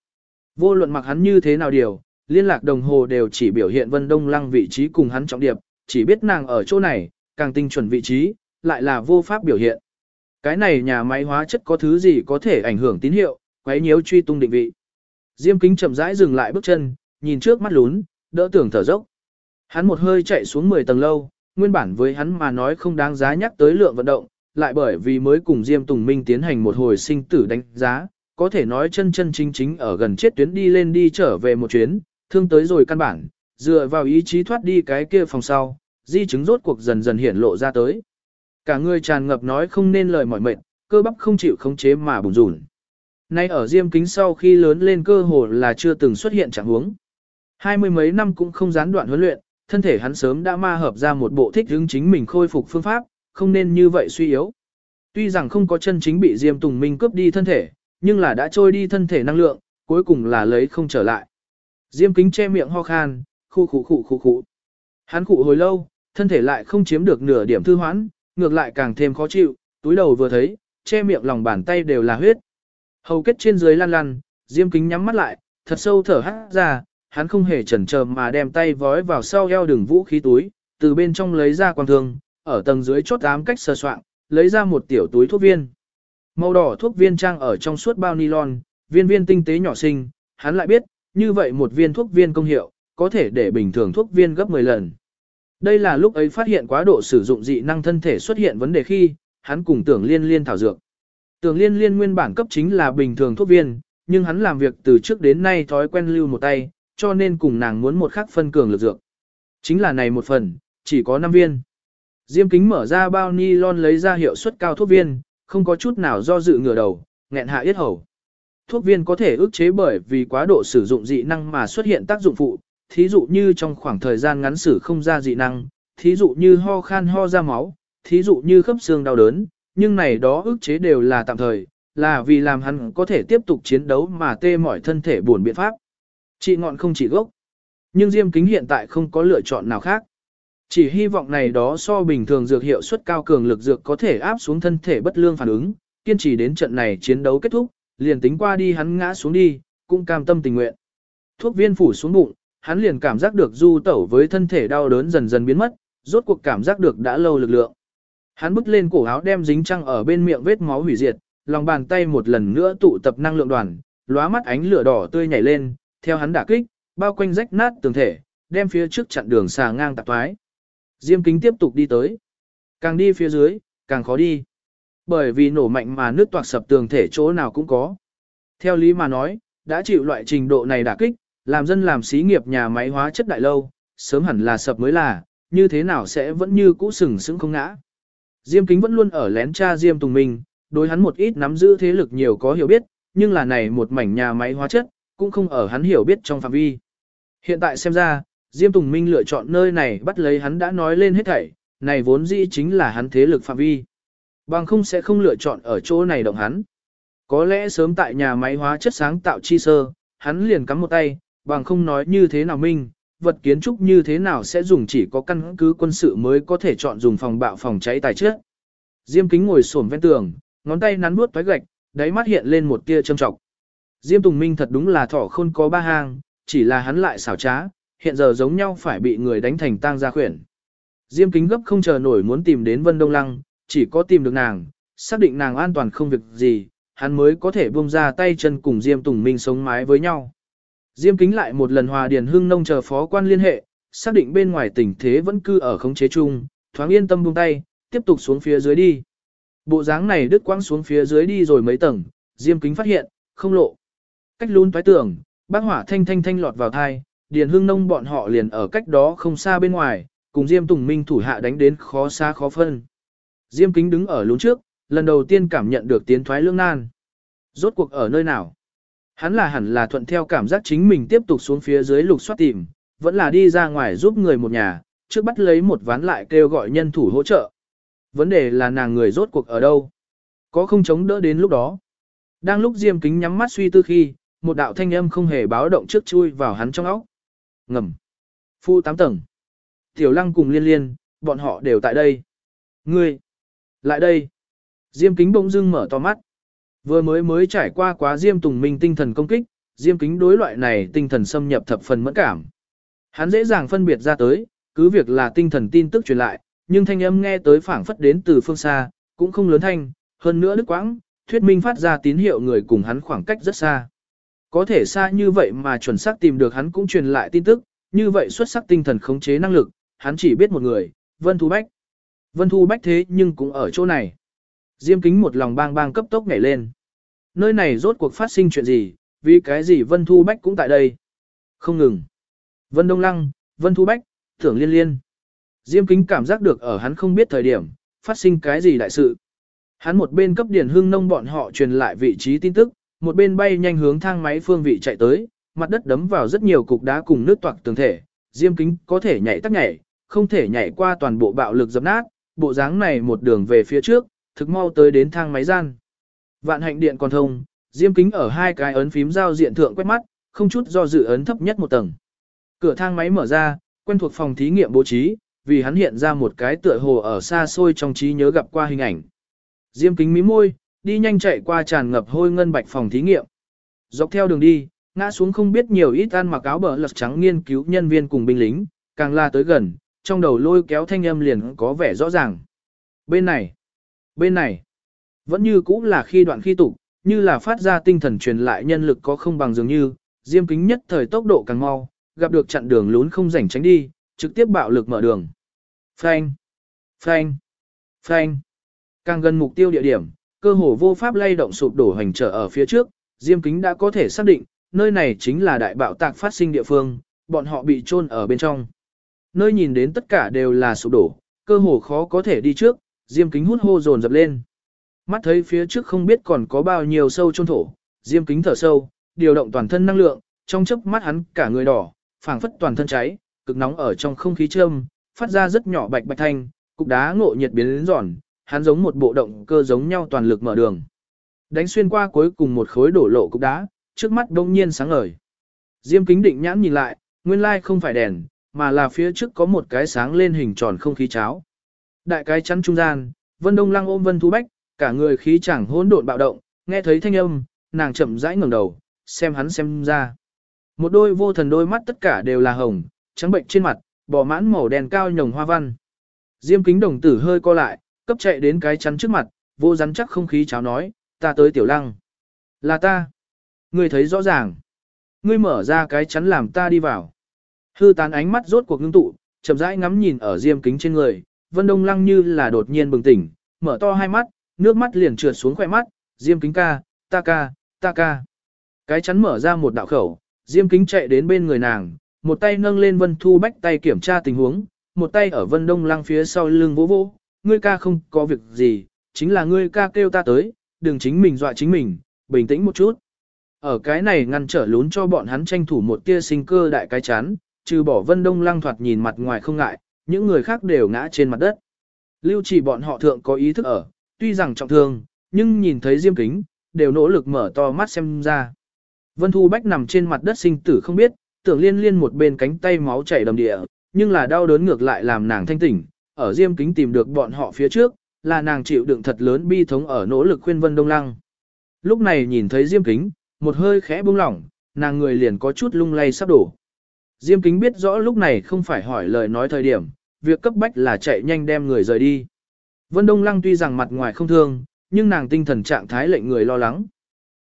Vô luận mặc hắn như thế nào điều, liên lạc đồng hồ đều chỉ biểu hiện Vân Đông Lăng vị trí cùng hắn trọng điệp, chỉ biết nàng ở chỗ này, càng tinh chuẩn vị trí, lại là vô pháp biểu hiện. Cái này nhà máy hóa chất có thứ gì có thể ảnh hưởng tín hiệu, quấy nhiễu truy tung định vị. Diêm kính chậm rãi dừng lại bước chân, nhìn trước mắt lún, đỡ tưởng thở dốc. Hắn một hơi chạy xuống 10 tầng lâu, nguyên bản với hắn mà nói không đáng giá nhắc tới lượng vận động, lại bởi vì mới cùng Diêm Tùng Minh tiến hành một hồi sinh tử đánh giá, có thể nói chân chân chính chính ở gần chết tuyến đi lên đi trở về một chuyến, thương tới rồi căn bản, dựa vào ý chí thoát đi cái kia phòng sau, di chứng rốt cuộc dần dần hiển lộ ra tới. Cả người tràn ngập nói không nên lời mỏi mệt, cơ bắp không chịu khống chế mà bùng rủn. Nay ở diêm kính sau khi lớn lên cơ hồ là chưa từng xuất hiện trạng huống. Hai mươi mấy năm cũng không gián đoạn huấn luyện, thân thể hắn sớm đã ma hợp ra một bộ thích hướng chính mình khôi phục phương pháp, không nên như vậy suy yếu. Tuy rằng không có chân chính bị Diêm Tùng Minh cướp đi thân thể, nhưng là đã trôi đi thân thể năng lượng, cuối cùng là lấy không trở lại. Diêm kính che miệng ho khan, khu khu khu khu khu. Hắn cụ hồi lâu, thân thể lại không chiếm được nửa điểm thư hoãn, ngược lại càng thêm khó chịu, túi đầu vừa thấy, che miệng lòng bàn tay đều là huyết. Hầu kết trên dưới lăn lăn, Diêm kính nhắm mắt lại, thật sâu thở hát ra, hắn không hề chần chờ mà đem tay vói vào sau eo đường vũ khí túi, từ bên trong lấy ra quang thương, ở tầng dưới chốt ám cách sơ soạn, lấy ra một tiểu túi thuốc viên. Màu đỏ thuốc viên trang ở trong suốt bao nylon, viên viên tinh tế nhỏ xinh, hắn lại biết, như vậy một viên thuốc viên công hiệu, có thể để bình thường thuốc viên gấp 10 lần. Đây là lúc ấy phát hiện quá độ sử dụng dị năng thân thể xuất hiện vấn đề khi, hắn cùng tưởng liên liên thảo dược. Tưởng liên liên nguyên bản cấp chính là bình thường thuốc viên, nhưng hắn làm việc từ trước đến nay thói quen lưu một tay, cho nên cùng nàng muốn một khắc phân cường lực dược. Chính là này một phần, chỉ có 5 viên. Diêm kính mở ra bao ni lon lấy ra hiệu suất cao thuốc viên, không có chút nào do dự ngửa đầu, nghẹn hạ yết hầu. Thuốc viên có thể ức chế bởi vì quá độ sử dụng dị năng mà xuất hiện tác dụng phụ, thí dụ như trong khoảng thời gian ngắn sử không ra dị năng, thí dụ như ho khan ho ra máu, thí dụ như khớp xương đau đớn, nhưng này đó ức chế đều là tạm thời, là vì làm hắn có thể tiếp tục chiến đấu mà tê mỏi thân thể buồn biện pháp. Chị ngọn không chỉ gốc. Nhưng Diêm Kính hiện tại không có lựa chọn nào khác. Chỉ hy vọng này đó so bình thường dược hiệu suất cao cường lực dược có thể áp xuống thân thể bất lương phản ứng, kiên trì đến trận này chiến đấu kết thúc, liền tính qua đi hắn ngã xuống đi, cũng cam tâm tình nguyện. thuốc viên phủ xuống bụng, hắn liền cảm giác được du tẩu với thân thể đau đớn dần dần biến mất, rốt cuộc cảm giác được đã lâu lực lượng. Hắn bứt lên cổ áo đem dính trăng ở bên miệng vết máu hủy diệt, lòng bàn tay một lần nữa tụ tập năng lượng đoàn, lóa mắt ánh lửa đỏ tươi nhảy lên, theo hắn đả kích, bao quanh rách nát tường thể, đem phía trước chặn đường xà ngang tạp thoái. Diêm kính tiếp tục đi tới. Càng đi phía dưới, càng khó đi. Bởi vì nổ mạnh mà nước toạc sập tường thể chỗ nào cũng có. Theo lý mà nói, đã chịu loại trình độ này đả kích, làm dân làm xí nghiệp nhà máy hóa chất đại lâu, sớm hẳn là sập mới là, như thế nào sẽ vẫn như cũ sừng sững không ngã. Diêm kính vẫn luôn ở lén tra Diêm Tùng Minh, đối hắn một ít nắm giữ thế lực nhiều có hiểu biết, nhưng là này một mảnh nhà máy hóa chất, cũng không ở hắn hiểu biết trong phạm vi. Hiện tại xem ra, Diêm Tùng Minh lựa chọn nơi này bắt lấy hắn đã nói lên hết thảy, này vốn dĩ chính là hắn thế lực phạm vi. Bằng không sẽ không lựa chọn ở chỗ này động hắn. Có lẽ sớm tại nhà máy hóa chất sáng tạo chi sơ, hắn liền cắm một tay, bằng không nói như thế nào minh, vật kiến trúc như thế nào sẽ dùng chỉ có căn cứ quân sự mới có thể chọn dùng phòng bạo phòng cháy tài trước. Diêm kính ngồi xổm ven tường, ngón tay nắn nuốt toái gạch, đáy mắt hiện lên một tia châm trọng. Diêm Tùng Minh thật đúng là thỏ khôn có ba hang, chỉ là hắn lại xảo trá, hiện giờ giống nhau phải bị người đánh thành tang gia khuyển. Diêm kính gấp không chờ nổi muốn tìm đến Vân Đông Lăng, chỉ có tìm được nàng, xác định nàng an toàn không việc gì, hắn mới có thể buông ra tay chân cùng Diêm Tùng Minh sống mái với nhau. Diêm kính lại một lần hòa điền hưng nông chờ phó quan liên hệ, xác định bên ngoài tình thế vẫn cư ở khống chế chung, thoáng yên tâm buông tay, tiếp tục xuống phía dưới đi. Bộ dáng này đứt quãng xuống phía dưới đi rồi mấy tầng, Diêm kính phát hiện, không lộ. Cách lún toái tưởng, bác hỏa thanh thanh thanh lọt vào thai, điền hưng nông bọn họ liền ở cách đó không xa bên ngoài, cùng Diêm Tùng Minh thủ hạ đánh đến khó xa khó phân. Diêm kính đứng ở lún trước, lần đầu tiên cảm nhận được tiến thoái lương nan. Rốt cuộc ở nơi nào? Hắn là hẳn là thuận theo cảm giác chính mình tiếp tục xuống phía dưới lục soát tìm, vẫn là đi ra ngoài giúp người một nhà, trước bắt lấy một ván lại kêu gọi nhân thủ hỗ trợ. Vấn đề là nàng người rốt cuộc ở đâu? Có không chống đỡ đến lúc đó? Đang lúc Diêm Kính nhắm mắt suy tư khi, một đạo thanh âm không hề báo động trước chui vào hắn trong óc. Ngầm. Phu tám tầng. Tiểu Lăng cùng Liên Liên, bọn họ đều tại đây. Ngươi. Lại đây. Diêm Kính bỗng dưng mở to mắt. Vừa mới mới trải qua quá Diêm Tùng Minh tinh thần công kích, Diêm Kính đối loại này tinh thần xâm nhập thập phần mẫn cảm. Hắn dễ dàng phân biệt ra tới, cứ việc là tinh thần tin tức truyền lại, nhưng thanh âm nghe tới phảng phất đến từ phương xa, cũng không lớn thanh, hơn nữa đức quãng, thuyết minh phát ra tín hiệu người cùng hắn khoảng cách rất xa. Có thể xa như vậy mà chuẩn xác tìm được hắn cũng truyền lại tin tức, như vậy xuất sắc tinh thần khống chế năng lực, hắn chỉ biết một người, Vân Thu Bách. Vân Thu Bách thế nhưng cũng ở chỗ này. Diêm kính một lòng bang bang cấp tốc nhảy lên. Nơi này rốt cuộc phát sinh chuyện gì, vì cái gì Vân Thu Bách cũng tại đây. Không ngừng. Vân Đông Lăng, Vân Thu Bách, Thưởng Liên Liên. Diêm kính cảm giác được ở hắn không biết thời điểm, phát sinh cái gì đại sự. Hắn một bên cấp điển hương nông bọn họ truyền lại vị trí tin tức, một bên bay nhanh hướng thang máy phương vị chạy tới, mặt đất đấm vào rất nhiều cục đá cùng nước toạc tường thể, diêm kính có thể nhảy tắc nhảy, không thể nhảy qua toàn bộ bạo lực dập nát, bộ dáng này một đường về phía trước, thực mau tới đến thang máy gian. Vạn hạnh điện còn thông, diêm kính ở hai cái ấn phím giao diện thượng quét mắt, không chút do dự ấn thấp nhất một tầng. Cửa thang máy mở ra, quen thuộc phòng thí nghiệm bố trí, vì hắn hiện ra một cái tựa hồ ở xa xôi trong trí nhớ gặp qua hình ảnh. Diêm kính mí môi, đi nhanh chạy qua tràn ngập hôi ngân bạch phòng thí nghiệm. Dọc theo đường đi, ngã xuống không biết nhiều ít ăn mặc áo bờ lật trắng nghiên cứu nhân viên cùng binh lính, càng la tới gần, trong đầu lôi kéo thanh âm liền có vẻ rõ ràng. Bên này, bên này, vẫn như cũ là khi đoạn khi tục, như là phát ra tinh thần truyền lại nhân lực có không bằng dường như, diêm kính nhất thời tốc độ càng mau, gặp được chặn đường lún không rảnh tránh đi, trực tiếp bạo lực mở đường. Phanh, phanh, phanh. Càng gần mục tiêu địa điểm, cơ hồ vô pháp lay động sụp đổ hành trở ở phía trước, Diêm Kính đã có thể xác định, nơi này chính là đại bạo tạc phát sinh địa phương, bọn họ bị chôn ở bên trong. Nơi nhìn đến tất cả đều là sụp đổ, cơ hồ khó có thể đi trước, Diêm Kính hút hô dồn dập lên. Mắt thấy phía trước không biết còn có bao nhiêu sâu chôn thổ, Diêm Kính thở sâu, điều động toàn thân năng lượng, trong chớp mắt hắn cả người đỏ, phảng phất toàn thân cháy, cực nóng ở trong không khí châm, phát ra rất nhỏ bạch bạch thanh, cục đá ngộ nhiệt biến đến giòn, hắn giống một bộ động cơ giống nhau toàn lực mở đường. Đánh xuyên qua cuối cùng một khối đổ lộ cục đá, trước mắt đông nhiên sáng ngời. Diêm kính định nhãn nhìn lại, nguyên lai không phải đèn, mà là phía trước có một cái sáng lên hình tròn không khí cháo. Đại cái chắn trung gian, Vân Đông Lăng ôm Vân Thu Bách, cả người khí chẳng hỗn độn bạo động, nghe thấy thanh âm, nàng chậm rãi ngẩng đầu, xem hắn xem ra. Một đôi vô thần đôi mắt tất cả đều là hồng, trắng bệnh trên mặt, bỏ mãn màu đen cao nhồng hoa văn. Diêm kính đồng tử hơi co lại, cấp chạy đến cái chắn trước mặt, vô rắn chắc không khí cháo nói, ta tới tiểu lăng. Là ta. Ngươi thấy rõ ràng. Ngươi mở ra cái chắn làm ta đi vào. Hư tán ánh mắt rốt cuộc ngưng tụ, chậm rãi ngắm nhìn ở diêm kính trên người, Vân Đông Lăng như là đột nhiên bừng tỉnh, mở to hai mắt, nước mắt liền trượt xuống khỏe mắt, diêm kính ca, ta ca, ta ca. Cái chắn mở ra một đạo khẩu, diêm kính chạy đến bên người nàng, một tay nâng lên Vân Thu Bách tay kiểm tra tình huống, một tay ở Vân Đông Lăng phía sau lưng vỗ vỗ, ngươi ca không có việc gì, chính là ngươi ca kêu ta tới, đừng chính mình dọa chính mình, bình tĩnh một chút. Ở cái này ngăn trở lún cho bọn hắn tranh thủ một tia sinh cơ đại cái chán, trừ bỏ Vân Đông Lăng thoạt nhìn mặt ngoài không ngại, những người khác đều ngã trên mặt đất. Lưu chỉ bọn họ thượng có ý thức ở, tuy rằng trọng thương, nhưng nhìn thấy Diêm Kính, đều nỗ lực mở to mắt xem ra. Vân Thu Bách nằm trên mặt đất sinh tử không biết, tưởng liên liên một bên cánh tay máu chảy đầm địa, nhưng là đau đớn ngược lại làm nàng thanh tỉnh, ở Diêm Kính tìm được bọn họ phía trước, là nàng chịu đựng thật lớn bi thống ở nỗ lực khuyên Vân Đông Lăng. Lúc này nhìn thấy Diêm Kính, một hơi khẽ buông lỏng, nàng người liền có chút lung lay sắp đổ. Diêm Kính biết rõ lúc này không phải hỏi lời nói thời điểm, việc cấp bách là chạy nhanh đem người rời đi. Vân Đông Lăng tuy rằng mặt ngoài không thương, nhưng nàng tinh thần trạng thái lệnh người lo lắng.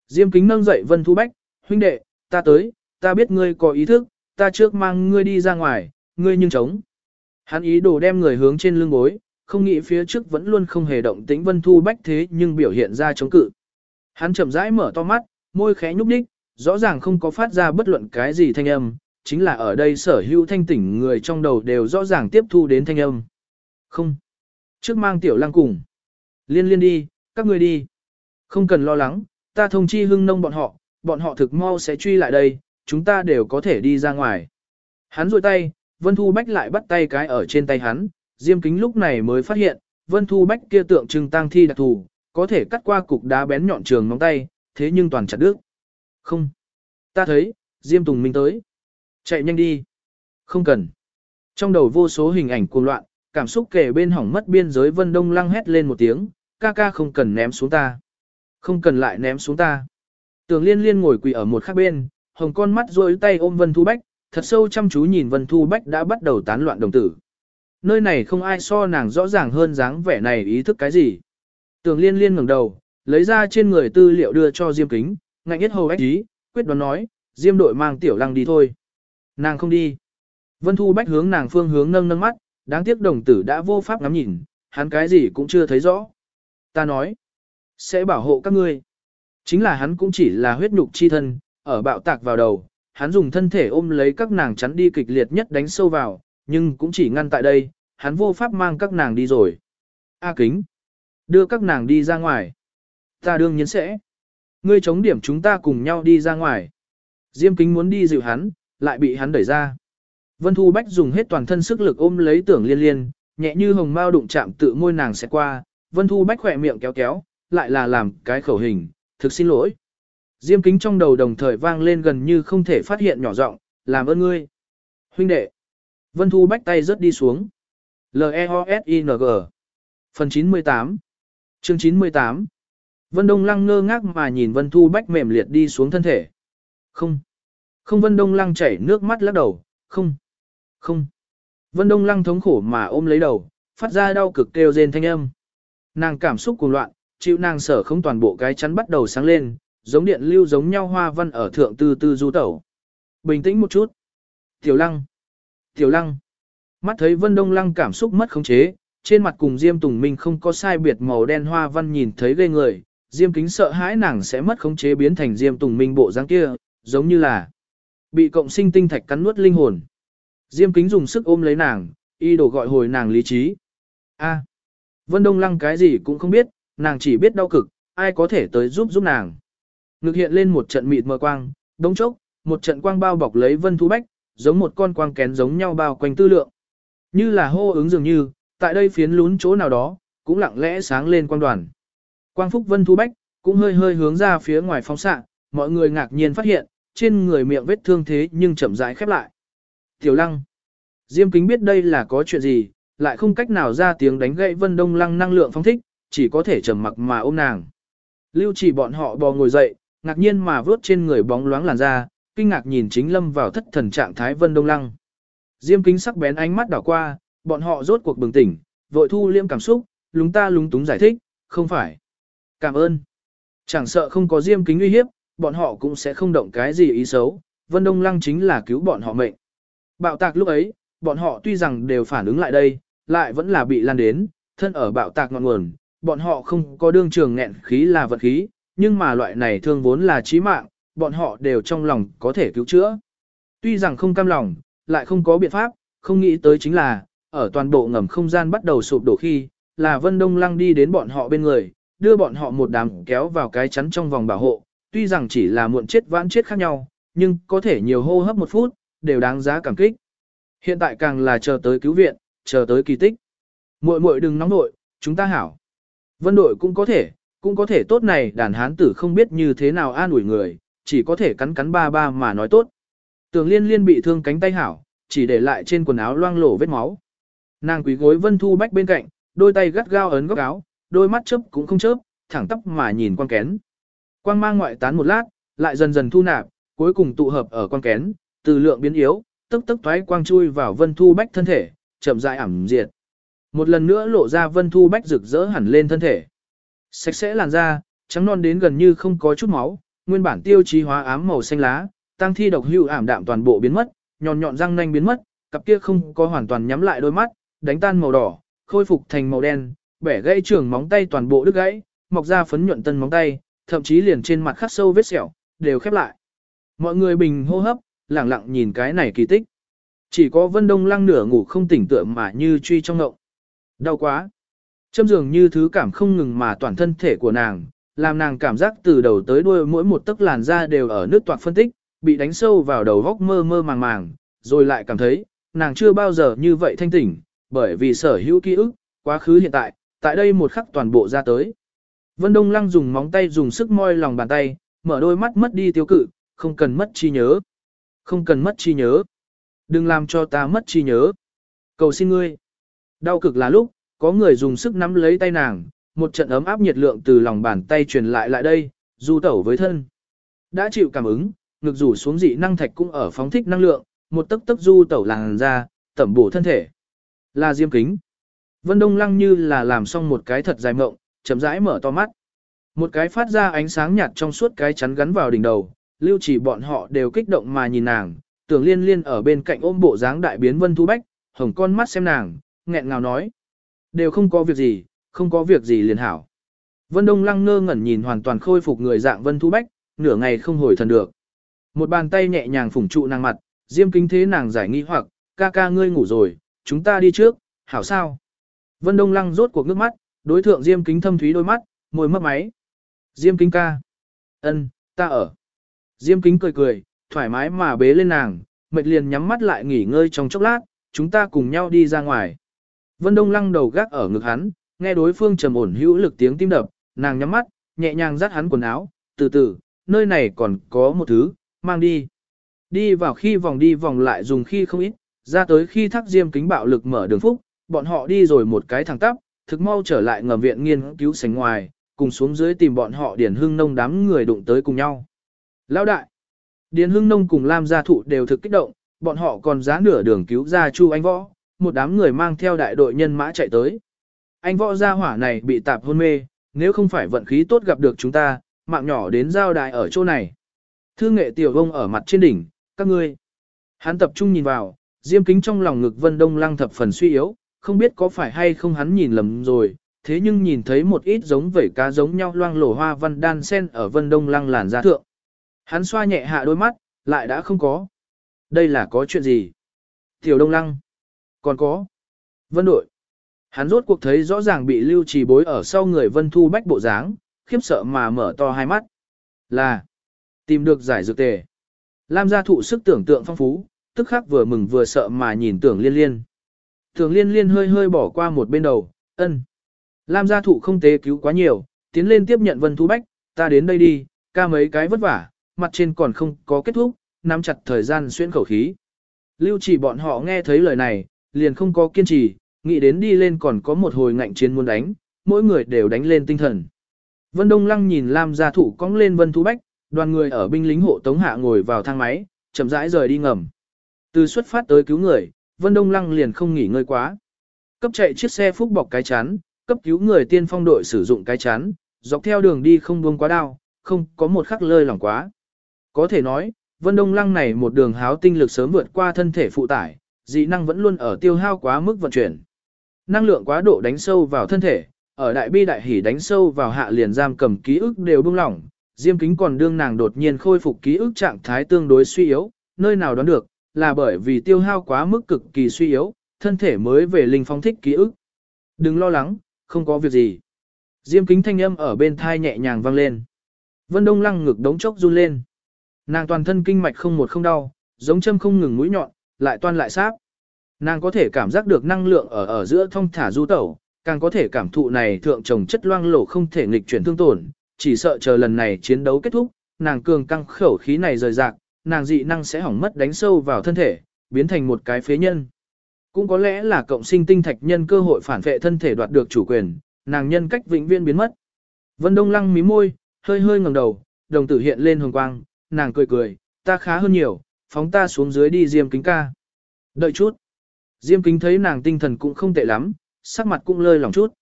Diêm Kính nâng dậy Vân Thu Bách, huynh đệ, ta tới, ta biết ngươi có ý thức, ta trước mang ngươi đi ra ngoài, ngươi nhưng chống. Hắn ý đồ đem người hướng trên lưng bối, không nghĩ phía trước vẫn luôn không hề động tĩnh Vân Thu Bách thế nhưng biểu hiện ra chống cự. Hắn chậm rãi mở to mắt, môi khẽ nhúc nhích, rõ ràng không có phát ra bất luận cái gì thanh âm, chính là ở đây sở hữu thanh tỉnh người trong đầu đều rõ ràng tiếp thu đến thanh âm. Không. Trước mang tiểu lang cùng. Liên liên đi, các ngươi đi. Không cần lo lắng, ta thông chi hưng nông bọn họ, bọn họ thực mau sẽ truy lại đây, chúng ta đều có thể đi ra ngoài. Hắn rôi tay, Vân Thu Bách lại bắt tay cái ở trên tay hắn, Diêm Kính lúc này mới phát hiện, Vân Thu Bách kia tượng trưng tang thi đặc thù, có thể cắt qua cục đá bén nhọn trường móng tay, thế nhưng toàn chặt đứt. Không. Ta thấy, Diêm Tùng Minh tới. Chạy nhanh đi. Không cần. Trong đầu vô số hình ảnh cuồng loạn, cảm xúc kể bên hỏng mất biên giới Vân Đông Lăng hét lên một tiếng, ca ca không cần ném xuống ta. Không cần lại ném xuống ta. Tường liên liên ngồi quỳ ở một khác bên, hồng con mắt rôi tay ôm Vân Thu Bách, thật sâu chăm chú nhìn Vân Thu Bách đã bắt đầu tán loạn đồng tử. Nơi này không ai so nàng rõ ràng hơn dáng vẻ này ý thức cái gì. Tường liên liên ngẩng đầu, lấy ra trên người tư liệu đưa cho Diêm Kính, ngạnh nhất hầu ách ý, quyết đoán nói, Diêm đội mang tiểu lăng đi thôi. Nàng không đi. Vân Thu Bách hướng nàng phương hướng nâng nâng mắt, đáng tiếc đồng tử đã vô pháp ngắm nhìn, hắn cái gì cũng chưa thấy rõ. Ta nói, sẽ bảo hộ các ngươi. Chính là hắn cũng chỉ là huyết nhục chi thân, ở bạo tạc vào đầu, hắn dùng thân thể ôm lấy các nàng chắn đi kịch liệt nhất đánh sâu vào, nhưng cũng chỉ ngăn tại đây, hắn vô pháp mang các nàng đi rồi. A kính, đưa các nàng đi ra ngoài. Ta đương nhiên sẽ. Ngươi chống điểm chúng ta cùng nhau đi ra ngoài. Diêm kính muốn đi dịu hắn, lại bị hắn đẩy ra. Vân Thu Bách dùng hết toàn thân sức lực ôm lấy tưởng liên liên, nhẹ như hồng mao đụng chạm tự môi nàng sẽ qua, Vân Thu Bách khỏe miệng kéo kéo, lại là làm cái khẩu hình, thực xin lỗi. Diêm kính trong đầu đồng thời vang lên gần như không thể phát hiện nhỏ giọng, làm ơn ngươi. Huynh đệ. Vân Thu Bách tay rớt đi xuống. L-E-O-S-I-N-G Phần 98 Chương 98 Vân Đông Lăng ngơ ngác mà nhìn Vân Thu Bách mềm liệt đi xuống thân thể. Không. Không Vân Đông Lăng chảy nước mắt lắc đầu. Không. Không. Vân Đông Lăng thống khổ mà ôm lấy đầu, phát ra đau cực kêu rên thanh âm. Nàng cảm xúc cuồng loạn, chịu nàng sở không toàn bộ cái chắn bắt đầu sáng lên, giống điện lưu giống nhau hoa văn ở thượng tư tư du tẩu. Bình tĩnh một chút. Tiểu Lăng. Tiểu Lăng. Mắt thấy Vân Đông Lăng cảm xúc mất khống chế, trên mặt cùng Diêm Tùng Minh không có sai biệt màu đen hoa văn nhìn thấy ghê người, Diêm Kính sợ hãi nàng sẽ mất khống chế biến thành Diêm Tùng Minh bộ dáng kia, giống như là bị cộng sinh tinh thạch cắn nuốt linh hồn. Diêm Kính dùng sức ôm lấy nàng, y đồ gọi hồi nàng lý trí. A. Vân Đông Lăng cái gì cũng không biết, nàng chỉ biết đau cực, ai có thể tới giúp giúp nàng. Ngực hiện lên một trận mịt mờ quang, đống chốc, một trận quang bao bọc lấy Vân Thu Bách, giống một con quang kén giống nhau bao quanh tư lượng. Như là hô ứng dường như, tại đây phiến lún chỗ nào đó, cũng lặng lẽ sáng lên quang đoàn. Quang Phúc Vân Thu Bách, cũng hơi hơi hướng ra phía ngoài phóng xạ, mọi người ngạc nhiên phát hiện, trên người miệng vết thương thế nhưng chậm rãi khép lại. Tiểu Lăng. Diêm Kính biết đây là có chuyện gì, lại không cách nào ra tiếng đánh gậy Vân Đông Lăng năng lượng phóng thích, chỉ có thể trầm mặc mà ôm nàng. Lưu chỉ bọn họ bò ngồi dậy, ngạc nhiên mà vớt trên người bóng loáng làn da, kinh ngạc nhìn chính lâm vào thất thần trạng thái Vân Đông Lăng. Diêm kính sắc bén ánh mắt đảo qua, bọn họ rốt cuộc bừng tỉnh, vội thu liêm cảm xúc, lúng ta lúng túng giải thích, không phải. Cảm ơn. Chẳng sợ không có diêm kính uy hiếp, bọn họ cũng sẽ không động cái gì ý xấu, Vân Đông Lăng chính là cứu bọn họ mệnh. Bạo tạc lúc ấy, bọn họ tuy rằng đều phản ứng lại đây, lại vẫn là bị lan đến, thân ở bạo tạc ngọn nguồn, bọn họ không có đương trường nghẹn khí là vật khí, nhưng mà loại này thương vốn là chí mạng, bọn họ đều trong lòng có thể cứu chữa. Tuy rằng không cam lòng, lại không có biện pháp, không nghĩ tới chính là, ở toàn bộ ngầm không gian bắt đầu sụp đổ khi, là Vân Đông Lăng đi đến bọn họ bên người, đưa bọn họ một đám kéo vào cái chắn trong vòng bảo hộ, tuy rằng chỉ là muộn chết vãn chết khác nhau, nhưng có thể nhiều hô hấp một phút, đều đáng giá cảm kích. Hiện tại càng là chờ tới cứu viện, chờ tới kỳ tích. Muội muội đừng nóng nội, chúng ta hảo. Vân đội cũng có thể, cũng có thể tốt này đàn hán tử không biết như thế nào an ủi người, chỉ có thể cắn cắn ba ba mà nói tốt. Tường liên liên bị thương cánh tay hảo, chỉ để lại trên quần áo loang lổ vết máu. Nàng quý gối vân thu bách bên cạnh, đôi tay gắt gao ấn góc áo, đôi mắt chớp cũng không chớp, thẳng tóc mà nhìn quan kén. Quang mang ngoại tán một lát, lại dần dần thu nạp, cuối cùng tụ hợp ở quan kén, từ lượng biến yếu, tức tức thoái quang chui vào vân thu bách thân thể, chậm rãi ẩm diệt. Một lần nữa lộ ra vân thu bách rực rỡ hẳn lên thân thể. Sạch sẽ làn da, trắng non đến gần như không có chút máu, nguyên bản tiêu chí hóa ám màu xanh lá, tăng thi độc hữu ảm đạm toàn bộ biến mất, nhọn nhọn răng nanh biến mất, cặp kia không có hoàn toàn nhắm lại đôi mắt, đánh tan màu đỏ, khôi phục thành màu đen, bẻ gãy trưởng móng tay toàn bộ đứt gãy, mọc ra phấn nhuận tân móng tay, thậm chí liền trên mặt khắc sâu vết sẹo, đều khép lại. Mọi người bình hô hấp, lặng lặng nhìn cái này kỳ tích. Chỉ có Vân Đông Lăng nửa ngủ không tỉnh tựa mà như truy trong ngộng. Đau quá. Châm dường như thứ cảm không ngừng mà toàn thân thể của nàng, làm nàng cảm giác từ đầu tới đuôi mỗi một tấc làn da đều ở nước toạc phân tích, bị đánh sâu vào đầu góc mơ mơ màng màng, rồi lại cảm thấy, nàng chưa bao giờ như vậy thanh tỉnh, bởi vì sở hữu ký ức, quá khứ hiện tại, tại đây một khắc toàn bộ ra tới. Vân Đông Lăng dùng móng tay dùng sức moi lòng bàn tay, mở đôi mắt mất đi tiêu cự, không cần mất chi nhớ. Không cần mất chi nhớ. Đừng làm cho ta mất chi nhớ. Cầu xin ngươi. Đau cực là lúc, có người dùng sức nắm lấy tay nàng, một trận ấm áp nhiệt lượng từ lòng bàn tay truyền lại lại đây, du tẩu với thân. Đã chịu cảm ứng, ngực rủ xuống dị năng thạch cũng ở phóng thích năng lượng, một tấc tấc du tẩu làn ra, tẩm bổ thân thể. Là diêm kính. Vân Đông Lăng như là làm xong một cái thật dài mộng, chậm rãi mở to mắt. Một cái phát ra ánh sáng nhạt trong suốt cái chắn gắn vào đỉnh đầu, lưu chỉ bọn họ đều kích động mà nhìn nàng, tưởng liên liên ở bên cạnh ôm bộ dáng đại biến Vân Thu Bách, hồng con mắt xem nàng, nghẹn ngào nói. Đều không có việc gì, không có việc gì liền hảo. Vân Đông Lăng ngơ ngẩn nhìn hoàn toàn khôi phục người dạng Vân Thu Bách, nửa ngày không hồi thần được. Một bàn tay nhẹ nhàng phủng trụ nàng mặt, diêm Kính thế nàng giải nghi hoặc, ca ca ngươi ngủ rồi, chúng ta đi trước, hảo sao. Vân Đông Lăng rốt cuộc nước mắt, đối thượng diêm kính thâm thúy đôi mắt, môi mất máy. Diêm kính ca. ân, ta ở. Diêm kính cười cười, thoải mái mà bế lên nàng, mệt liền nhắm mắt lại nghỉ ngơi trong chốc lát, chúng ta cùng nhau đi ra ngoài. Vân Đông lăng đầu gác ở ngực hắn, nghe đối phương trầm ổn hữu lực tiếng tim đập, nàng nhắm mắt, nhẹ nhàng dắt hắn quần áo, từ từ, nơi này còn có một thứ, mang đi. Đi vào khi vòng đi vòng lại dùng khi không ít, ra tới khi thác diêm kính bạo lực mở đường phúc, bọn họ đi rồi một cái thẳng tắp, thực mau trở lại ngầm viện nghiên cứu sánh ngoài, cùng xuống dưới tìm bọn họ điển hưng nông đám người đụng tới cùng nhau. Lão đại, điển hưng nông cùng Lam gia thụ đều thực kích động, bọn họ còn giá nửa đường cứu ra Chu Anh Võ, một đám người mang theo đại đội nhân mã chạy tới. Anh Võ gia hỏa này bị tạp hôn mê, nếu không phải vận khí tốt gặp được chúng ta, mạng nhỏ đến giao đại ở chỗ này. Thư nghệ tiểu ông ở mặt trên đỉnh, các ngươi. Hắn tập trung nhìn vào, diêm kính trong lòng ngực Vân Đông Lăng thập phần suy yếu, không biết có phải hay không hắn nhìn lầm rồi, thế nhưng nhìn thấy một ít giống vẩy cá giống nhau loang lổ hoa văn đan sen ở Vân Đông Lăng làn da thượng. Hắn xoa nhẹ hạ đôi mắt, lại đã không có. Đây là có chuyện gì? Tiểu Đông Lăng. Còn có. Vân đội. Hắn rốt cuộc thấy rõ ràng bị lưu trì bối ở sau người Vân Thu Bách bộ dáng, khiếp sợ mà mở to hai mắt. Là. Tìm được giải dược tề. Lam gia thụ sức tưởng tượng phong phú, tức khắc vừa mừng vừa sợ mà nhìn tưởng liên liên. Tưởng liên liên hơi hơi bỏ qua một bên đầu, ân. Lam gia thụ không tế cứu quá nhiều, tiến lên tiếp nhận Vân Thu Bách, ta đến đây đi, ca mấy cái vất vả, mặt trên còn không có kết thúc, nắm chặt thời gian xuyên khẩu khí. Lưu chỉ bọn họ nghe thấy lời này, liền không có kiên trì, nghĩ đến đi lên còn có một hồi ngạnh chiến muốn đánh, mỗi người đều đánh lên tinh thần. Vân Đông Lăng nhìn Lam gia thụ cong lên Vân Thu Bách, đoàn người ở binh lính hộ tống hạ ngồi vào thang máy, chậm rãi rời đi ngầm. Từ xuất phát tới cứu người, Vân Đông Lăng liền không nghỉ ngơi quá. Cấp chạy chiếc xe phúc bọc cái chán, cấp cứu người tiên phong đội sử dụng cái chán, dọc theo đường đi không buông quá đau, không có một khắc lơi lỏng quá. Có thể nói, Vân Đông Lăng này một đường háo tinh lực sớm vượt qua thân thể phụ tải, dị năng vẫn luôn ở tiêu hao quá mức vận chuyển. Năng lượng quá độ đánh sâu vào thân thể, ở đại bi đại hỉ đánh sâu vào hạ liền giam cầm ký ức đều bung lỏng, Diêm Kính còn đương nàng đột nhiên khôi phục ký ức trạng thái tương đối suy yếu, nơi nào đoán được, là bởi vì tiêu hao quá mức cực kỳ suy yếu, thân thể mới về linh phong thích ký ức. Đừng lo lắng, không có việc gì. Diêm kính thanh âm ở bên thai nhẹ nhàng vang lên. Vân Đông lăng ngực đống chốc run lên. Nàng toàn thân kinh mạch không một không đau, giống châm không ngừng mũi nhọn, lại toan lại sáp. Nàng có thể cảm giác được năng lượng ở ở giữa thông thả du tẩu, càng có thể cảm thụ này thượng trồng chất loang lổ không thể nghịch chuyển thương tổn, chỉ sợ chờ lần này chiến đấu kết thúc, nàng cường căng khẩu khí này rời rạc, nàng dị năng sẽ hỏng mất đánh sâu vào thân thể, biến thành một cái phế nhân. Cũng có lẽ là cộng sinh tinh thạch nhân cơ hội phản vệ thân thể đoạt được chủ quyền, nàng nhân cách vĩnh viễn biến mất. Vân Đông Lăng mí môi, hơi hơi ngẩng đầu, đồng tử hiện lên hồng quang, nàng cười cười, ta khá hơn nhiều, phóng ta xuống dưới đi Diêm Kính ca. Đợi chút. Diêm Kính thấy nàng tinh thần cũng không tệ lắm, sắc mặt cũng lơi lòng chút.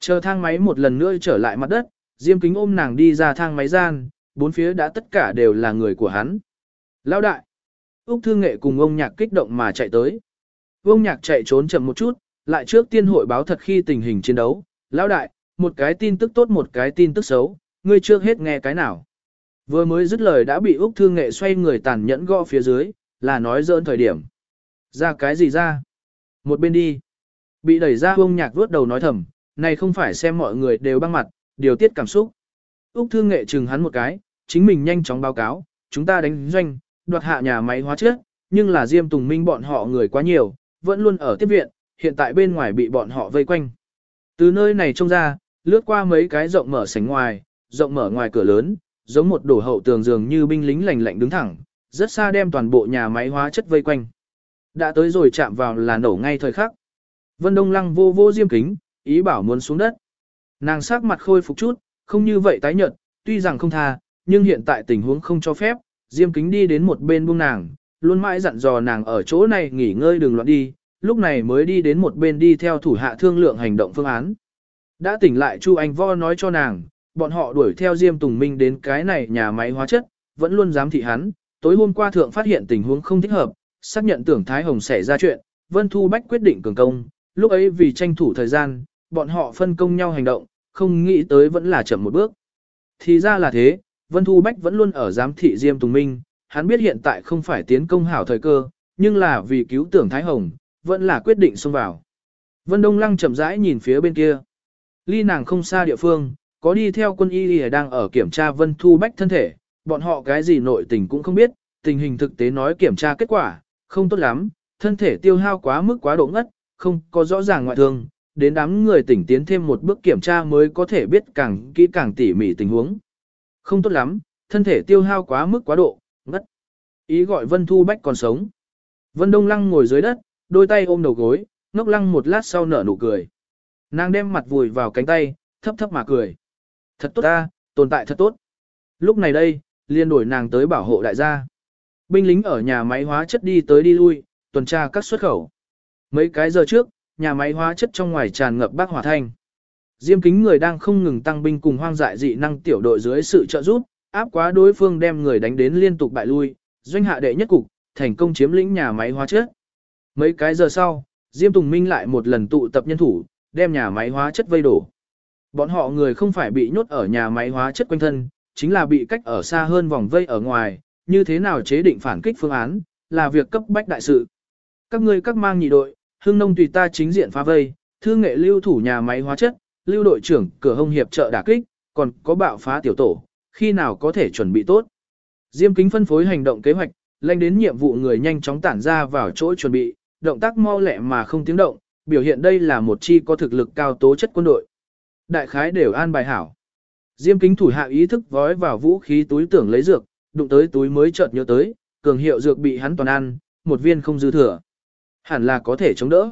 Chờ thang máy một lần nữa trở lại mặt đất, Diêm Kính ôm nàng đi ra thang máy gian, bốn phía đã tất cả đều là người của hắn. Lão đại. Úc Thương Nghệ cùng ông nhạc kích động mà chạy tới. Ông nhạc chạy trốn chậm một chút, lại trước tiên hội báo thật khi tình hình chiến đấu. Lão đại, một cái tin tức tốt một cái tin tức xấu, ngươi trước hết nghe cái nào. Vừa mới dứt lời đã bị Úc Thương Nghệ xoay người tàn nhẫn gõ phía dưới, là nói dỡn thời điểm. Ra cái gì ra? Một bên đi. Bị đẩy ra ông nhạc vuốt đầu nói thầm, này không phải xem mọi người đều băng mặt, điều tiết cảm xúc. Úc Thương Nghệ chừng hắn một cái, chính mình nhanh chóng báo cáo, chúng ta đánh doanh, đoạt hạ nhà máy hóa chất, nhưng là Diêm Tùng Minh bọn họ người quá nhiều, vẫn luôn ở tiếp viện, hiện tại bên ngoài bị bọn họ vây quanh. Từ nơi này trông ra, lướt qua mấy cái rộng mở sảnh ngoài, rộng mở ngoài cửa lớn, giống một đổ hậu tường dường như binh lính lạnh lạnh đứng thẳng, rất xa đem toàn bộ nhà máy hóa chất vây quanh. Đã tới rồi chạm vào là nổ ngay thời khắc. Vân Đông Lăng vô vô diêm kính, ý bảo muốn xuống đất. Nàng sắc mặt khôi phục chút, không như vậy tái nhợt, tuy rằng không tha, nhưng hiện tại tình huống không cho phép, Diêm Kính đi đến một bên buông nàng, luôn mãi dặn dò nàng ở chỗ này nghỉ ngơi đừng loạn đi, lúc này mới đi đến một bên đi theo thủ hạ thương lượng hành động phương án. Đã tỉnh lại Chu Anh Vo nói cho nàng, bọn họ đuổi theo Diêm Tùng Minh đến cái này nhà máy hóa chất, vẫn luôn dám thị hắn, tối hôm qua thượng phát hiện tình huống không thích hợp, xác nhận tưởng Thái Hồng xảy ra chuyện, Vân Thu Bách quyết định cường công, lúc ấy vì tranh thủ thời gian, bọn họ phân công nhau hành động, không nghĩ tới vẫn là chậm một bước. Thì ra là thế, Vân Thu Bách vẫn luôn ở giám thị Diêm Tùng Minh, hắn biết hiện tại không phải tiến công hảo thời cơ, nhưng là vì cứu tưởng Thái Hồng, vẫn là quyết định xông vào. Vân Đông Lăng chậm rãi nhìn phía bên kia. Ly nàng không xa địa phương, có đi theo quân y đang ở kiểm tra Vân Thu Bách thân thể, bọn họ cái gì nội tình cũng không biết, tình hình thực tế nói kiểm tra kết quả, không tốt lắm, thân thể tiêu hao quá mức quá độ ngất, không có rõ ràng ngoại thương, đến đám người tỉnh tiến thêm một bước kiểm tra mới có thể biết càng kỹ càng tỉ mỉ tình huống. Không tốt lắm, thân thể tiêu hao quá mức quá độ, ngất. Ý gọi Vân Thu Bách còn sống. Vân Đông Lăng ngồi dưới đất, đôi tay ôm đầu gối, ngốc lăng một lát sau nở nụ cười. Nàng đem mặt vùi vào cánh tay, thấp thấp mà cười. Thật tốt ta, tồn tại thật tốt. Lúc này đây, liên đổi nàng tới bảo hộ đại gia. Binh lính ở nhà máy hóa chất đi tới đi lui, tuần tra các xuất khẩu. Mấy cái giờ trước, nhà máy hóa chất trong ngoài tràn ngập bác hỏa thanh. Diêm kính người đang không ngừng tăng binh cùng hoang dại dị năng tiểu đội dưới sự trợ giúp, áp quá đối phương đem người đánh đến liên tục bại lui, doanh hạ đệ nhất cục, thành công chiếm lĩnh nhà máy hóa chất. Mấy cái giờ sau, Diêm Tùng Minh lại một lần tụ tập nhân thủ, đem nhà máy hóa chất vây đổ. Bọn họ người không phải bị nhốt ở nhà máy hóa chất quanh thân, chính là bị cách ở xa hơn vòng vây ở ngoài, như thế nào chế định phản kích phương án, là việc cấp bách đại sự. Các ngươi các mang nhị đội, hương nông tùy ta chính diện phá vây, thương nghệ lưu thủ nhà máy hóa chất, lưu đội trưởng cửa hông hiệp trợ đả kích, còn có bạo phá tiểu tổ, khi nào có thể chuẩn bị tốt. Diêm kính phân phối hành động kế hoạch, lệnh đến nhiệm vụ người nhanh chóng tản ra vào chỗ chuẩn bị, động tác mau lẹ mà không tiếng động, biểu hiện đây là một chi có thực lực cao tố chất quân đội. Đại khái đều an bài hảo. Diêm kính thủ hạ ý thức vói vào vũ khí túi tưởng lấy dược, đụng tới túi mới chợt nhớ tới, cường hiệu dược bị hắn toàn ăn, một viên không dư thừa. Hẳn là có thể chống đỡ.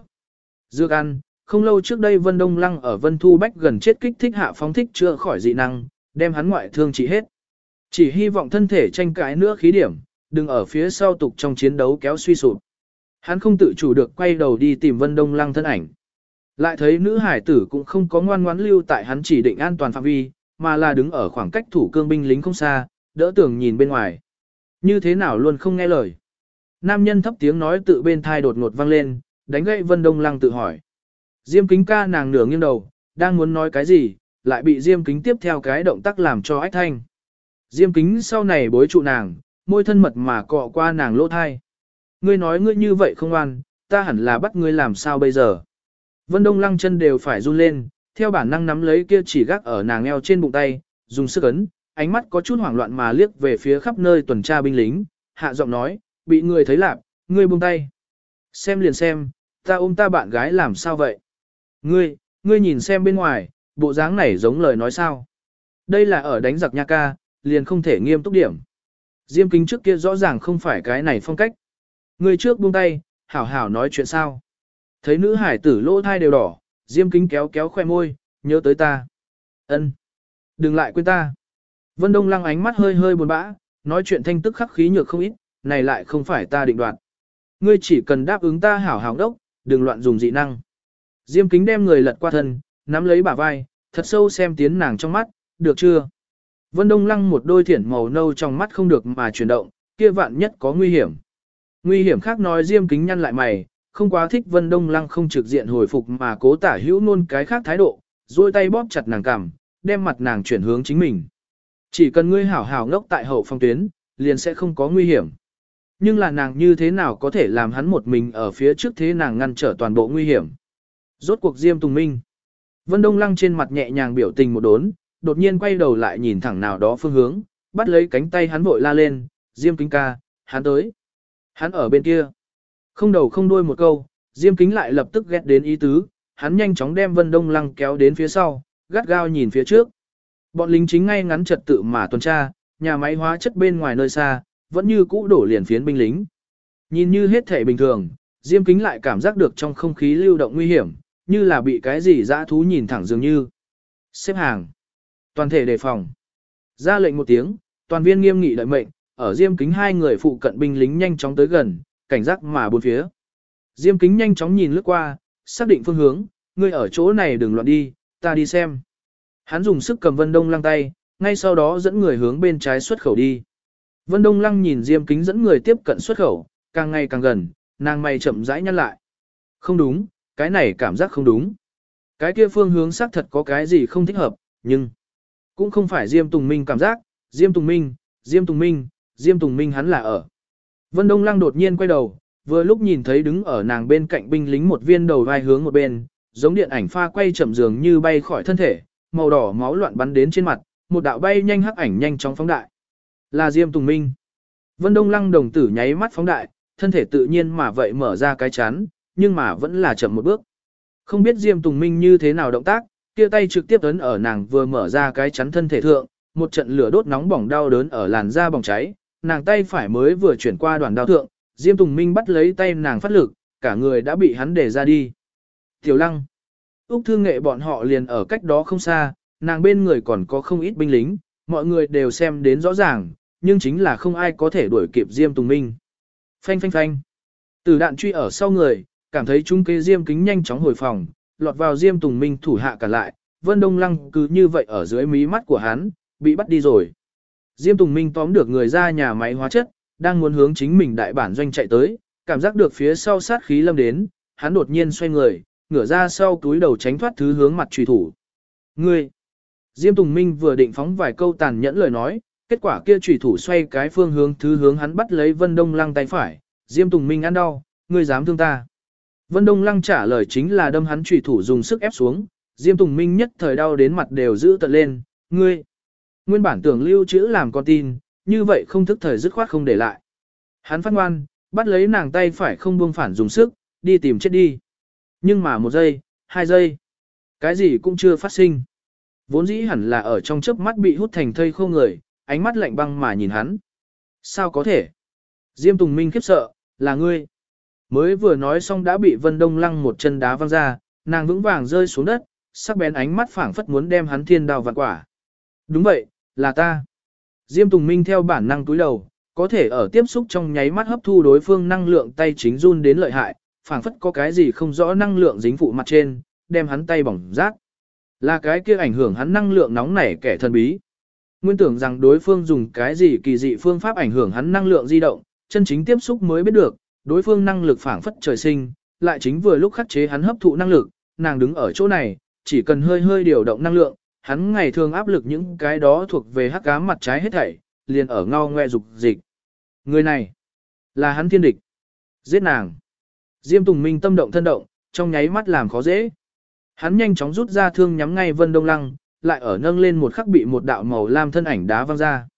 Dược ăn, không lâu trước đây Vân Đông Lăng ở Vân Thu Bách gần chết kích thích hạ phóng thích chưa khỏi dị năng, đem hắn ngoại thương trị hết. Chỉ hy vọng thân thể tranh cãi nữa khí điểm, đừng ở phía sau tục trong chiến đấu kéo suy sụp. Hắn không tự chủ được quay đầu đi tìm Vân Đông Lăng thân ảnh. Lại thấy nữ hải tử cũng không có ngoan ngoãn lưu tại hắn chỉ định an toàn phạm vi, mà là đứng ở khoảng cách thủ cương binh lính không xa, đỡ tưởng nhìn bên ngoài. Như thế nào luôn không nghe lời. Nam nhân thấp tiếng nói tự bên thai đột ngột vang lên, đánh gậy Vân Đông Lăng tự hỏi. Diêm kính ca nàng nửa nghiêng đầu, đang muốn nói cái gì, lại bị Diêm kính tiếp theo cái động tác làm cho ách thanh. Diêm kính sau này bối trụ nàng, môi thân mật mà cọ qua nàng lỗ thai. Ngươi nói ngươi như vậy không an, ta hẳn là bắt ngươi làm sao bây giờ. Vân Đông Lăng chân đều phải run lên, theo bản năng nắm lấy kia chỉ gác ở nàng eo trên bụng tay, dùng sức ấn, ánh mắt có chút hoảng loạn mà liếc về phía khắp nơi tuần tra binh lính, hạ giọng nói, bị người thấy lạc, ngươi buông tay. Xem liền xem, ta ôm ta bạn gái làm sao vậy? Ngươi, ngươi nhìn xem bên ngoài, bộ dáng này giống lời nói sao? Đây là ở đánh giặc nha ca, liền không thể nghiêm túc điểm. Diêm kính trước kia rõ ràng không phải cái này phong cách. Ngươi trước buông tay, hảo hảo nói chuyện sao? Thấy nữ hải tử lỗ thai đều đỏ, Diêm kính kéo kéo khoe môi, nhớ tới ta. ân Đừng lại quên ta. Vân Đông Lăng ánh mắt hơi hơi buồn bã, nói chuyện thanh tức khắc khí nhược không ít, này lại không phải ta định đoạt. Ngươi chỉ cần đáp ứng ta hảo hảo đốc, đừng loạn dùng dị năng. Diêm kính đem người lật qua thân, nắm lấy bả vai, thật sâu xem tiến nàng trong mắt, được chưa? Vân Đông Lăng một đôi thiển màu nâu trong mắt không được mà chuyển động, kia vạn nhất có nguy hiểm. Nguy hiểm khác nói Diêm kính nhăn lại mày, không quá thích Vân Đông Lăng không trực diện hồi phục mà cố tả hữu luôn cái khác thái độ, duỗi tay bóp chặt nàng cằm, đem mặt nàng chuyển hướng chính mình. Chỉ cần ngươi hảo hảo ngốc tại hậu phong tuyến, liền sẽ không có nguy hiểm. Nhưng là nàng như thế nào có thể làm hắn một mình ở phía trước thế nàng ngăn trở toàn bộ nguy hiểm. Rốt cuộc Diêm Tùng Minh. Vân Đông Lăng trên mặt nhẹ nhàng biểu tình một đốn, đột nhiên quay đầu lại nhìn thẳng nào đó phương hướng, bắt lấy cánh tay hắn vội la lên, Diêm Kính ca, hắn tới. Hắn ở bên kia. Không đầu không đuôi một câu, Diêm Kính lại lập tức ghét đến ý tứ, hắn nhanh chóng đem Vân Đông Lăng kéo đến phía sau, gắt gao nhìn phía trước. Bọn lính chính ngay ngắn trật tự mà tuần tra, nhà máy hóa chất bên ngoài nơi xa, vẫn như cũ đổ liền phiến binh lính. Nhìn như hết thể bình thường, Diêm Kính lại cảm giác được trong không khí lưu động nguy hiểm, như là bị cái gì dã thú nhìn thẳng dường như. Xếp hàng. Toàn thể đề phòng. Ra lệnh một tiếng, toàn viên nghiêm nghị đợi mệnh, ở Diêm Kính hai người phụ cận binh lính nhanh chóng tới gần, cảnh giác mà bốn phía. Diêm Kính nhanh chóng nhìn lướt qua, xác định phương hướng, ngươi ở chỗ này đừng loạn đi, ta đi xem. Hắn dùng sức cầm Vân Đông Lăng tay, ngay sau đó dẫn người hướng bên trái xuất khẩu đi. Vân Đông Lăng nhìn Diêm Kính dẫn người tiếp cận xuất khẩu, càng ngày càng gần, nàng mày chậm rãi nhăn lại. Không đúng, cái này cảm giác không đúng. Cái kia phương hướng xác thật có cái gì không thích hợp, nhưng cũng không phải Diêm Tùng Minh cảm giác, Diêm Tùng Minh, Diêm Tùng Minh, Diêm Tùng Minh hắn là ở. Vân Đông Lăng đột nhiên quay đầu, vừa lúc nhìn thấy đứng ở nàng bên cạnh binh lính một viên đầu vai hướng một bên, giống điện ảnh pha quay chậm dường như bay khỏi thân thể, màu đỏ máu loạn bắn đến trên mặt, một đạo bay nhanh hắc ảnh nhanh chóng phóng đại. Là Diêm Tùng Minh. Vân Đông Lăng đồng tử nháy mắt phóng đại, thân thể tự nhiên mà vậy mở ra cái chắn, nhưng mà vẫn là chậm một bước. Không biết Diêm Tùng Minh như thế nào động tác, kia tay trực tiếp ấn ở nàng vừa mở ra cái chắn thân thể thượng, một trận lửa đốt nóng bỏng đau đớn ở làn da bỏng cháy, nàng tay phải mới vừa chuyển qua đoàn đao thượng, Diêm Tùng Minh bắt lấy tay nàng phát lực, cả người đã bị hắn để ra đi. Tiểu Lăng. Úc Thương Nghệ bọn họ liền ở cách đó không xa, nàng bên người còn có không ít binh lính, mọi người đều xem đến rõ ràng, nhưng chính là không ai có thể đuổi kịp Diêm Tùng Minh. Phanh phanh phanh. Từ đạn truy ở sau người, cảm thấy chúng kế Diêm kính nhanh chóng hồi phòng, lọt vào Diêm Tùng Minh thủ hạ cả lại, Vân Đông Lăng cứ như vậy ở dưới mí mắt của hắn, bị bắt đi rồi. Diêm Tùng Minh tóm được người ra nhà máy hóa chất, đang muốn hướng chính mình đại bản doanh chạy tới, cảm giác được phía sau sát khí lâm đến, hắn đột nhiên xoay người, ngửa ra sau túi đầu tránh thoát thứ hướng mặt truy thủ. Ngươi! Diêm Tùng Minh vừa định phóng vài câu tàn nhẫn lời nói, kết quả kia truy thủ xoay cái phương hướng thứ hướng hắn bắt lấy Vân Đông Lăng tay phải. Diêm Tùng Minh ăn đau, ngươi dám thương ta. Vân Đông Lăng trả lời chính là đâm hắn truy thủ dùng sức ép xuống, Diêm Tùng Minh nhất thời đau đến mặt đều giữ tận lên, ngươi. Nguyên bản tưởng lưu trữ làm con tin, như vậy không thức thời dứt khoát không để lại. Hắn phát ngoan, bắt lấy nàng tay phải không buông phản dùng sức, đi tìm chết đi. Nhưng mà một giây, hai giây, cái gì cũng chưa phát sinh. Vốn dĩ hẳn là ở trong chớp mắt bị hút thành thây khô người, ánh mắt lạnh băng mà nhìn hắn. Sao có thể? Diêm Tùng Minh khiếp sợ, là ngươi. Mới vừa nói xong đã bị Vân Đông Lăng một chân đá văng ra, nàng vững vàng rơi xuống đất, sắc bén ánh mắt phảng phất muốn đem hắn thiên đào vạn quả. Đúng vậy, là ta. Diêm Tùng Minh theo bản năng túi đầu, có thể ở tiếp xúc trong nháy mắt hấp thu đối phương năng lượng tay chính run đến lợi hại, phảng phất có cái gì không rõ năng lượng dính phụ mặt trên, đem hắn tay bỏng rát. Là cái kia ảnh hưởng hắn năng lượng nóng nảy kẻ thần bí. Nguyên tưởng rằng đối phương dùng cái gì kỳ dị phương pháp ảnh hưởng hắn năng lượng di động, chân chính tiếp xúc mới biết được, đối phương năng lực phảng phất trời sinh, lại chính vừa lúc khắc chế hắn hấp thụ năng lực, nàng đứng ở chỗ này, chỉ cần hơi hơi điều động năng lượng, hắn ngày thường áp lực những cái đó thuộc về hắc ám mặt trái hết thảy, liền ở ngao ngoe dục dịch. Người này, là hắn thiên địch. Giết nàng. Diêm Tùng Minh tâm động thân động, trong nháy mắt làm khó dễ. Hắn nhanh chóng rút ra thương nhắm ngay Vân Đông Lăng, lại ở nâng lên một khắc bị một đạo màu lam thân ảnh đá văng ra.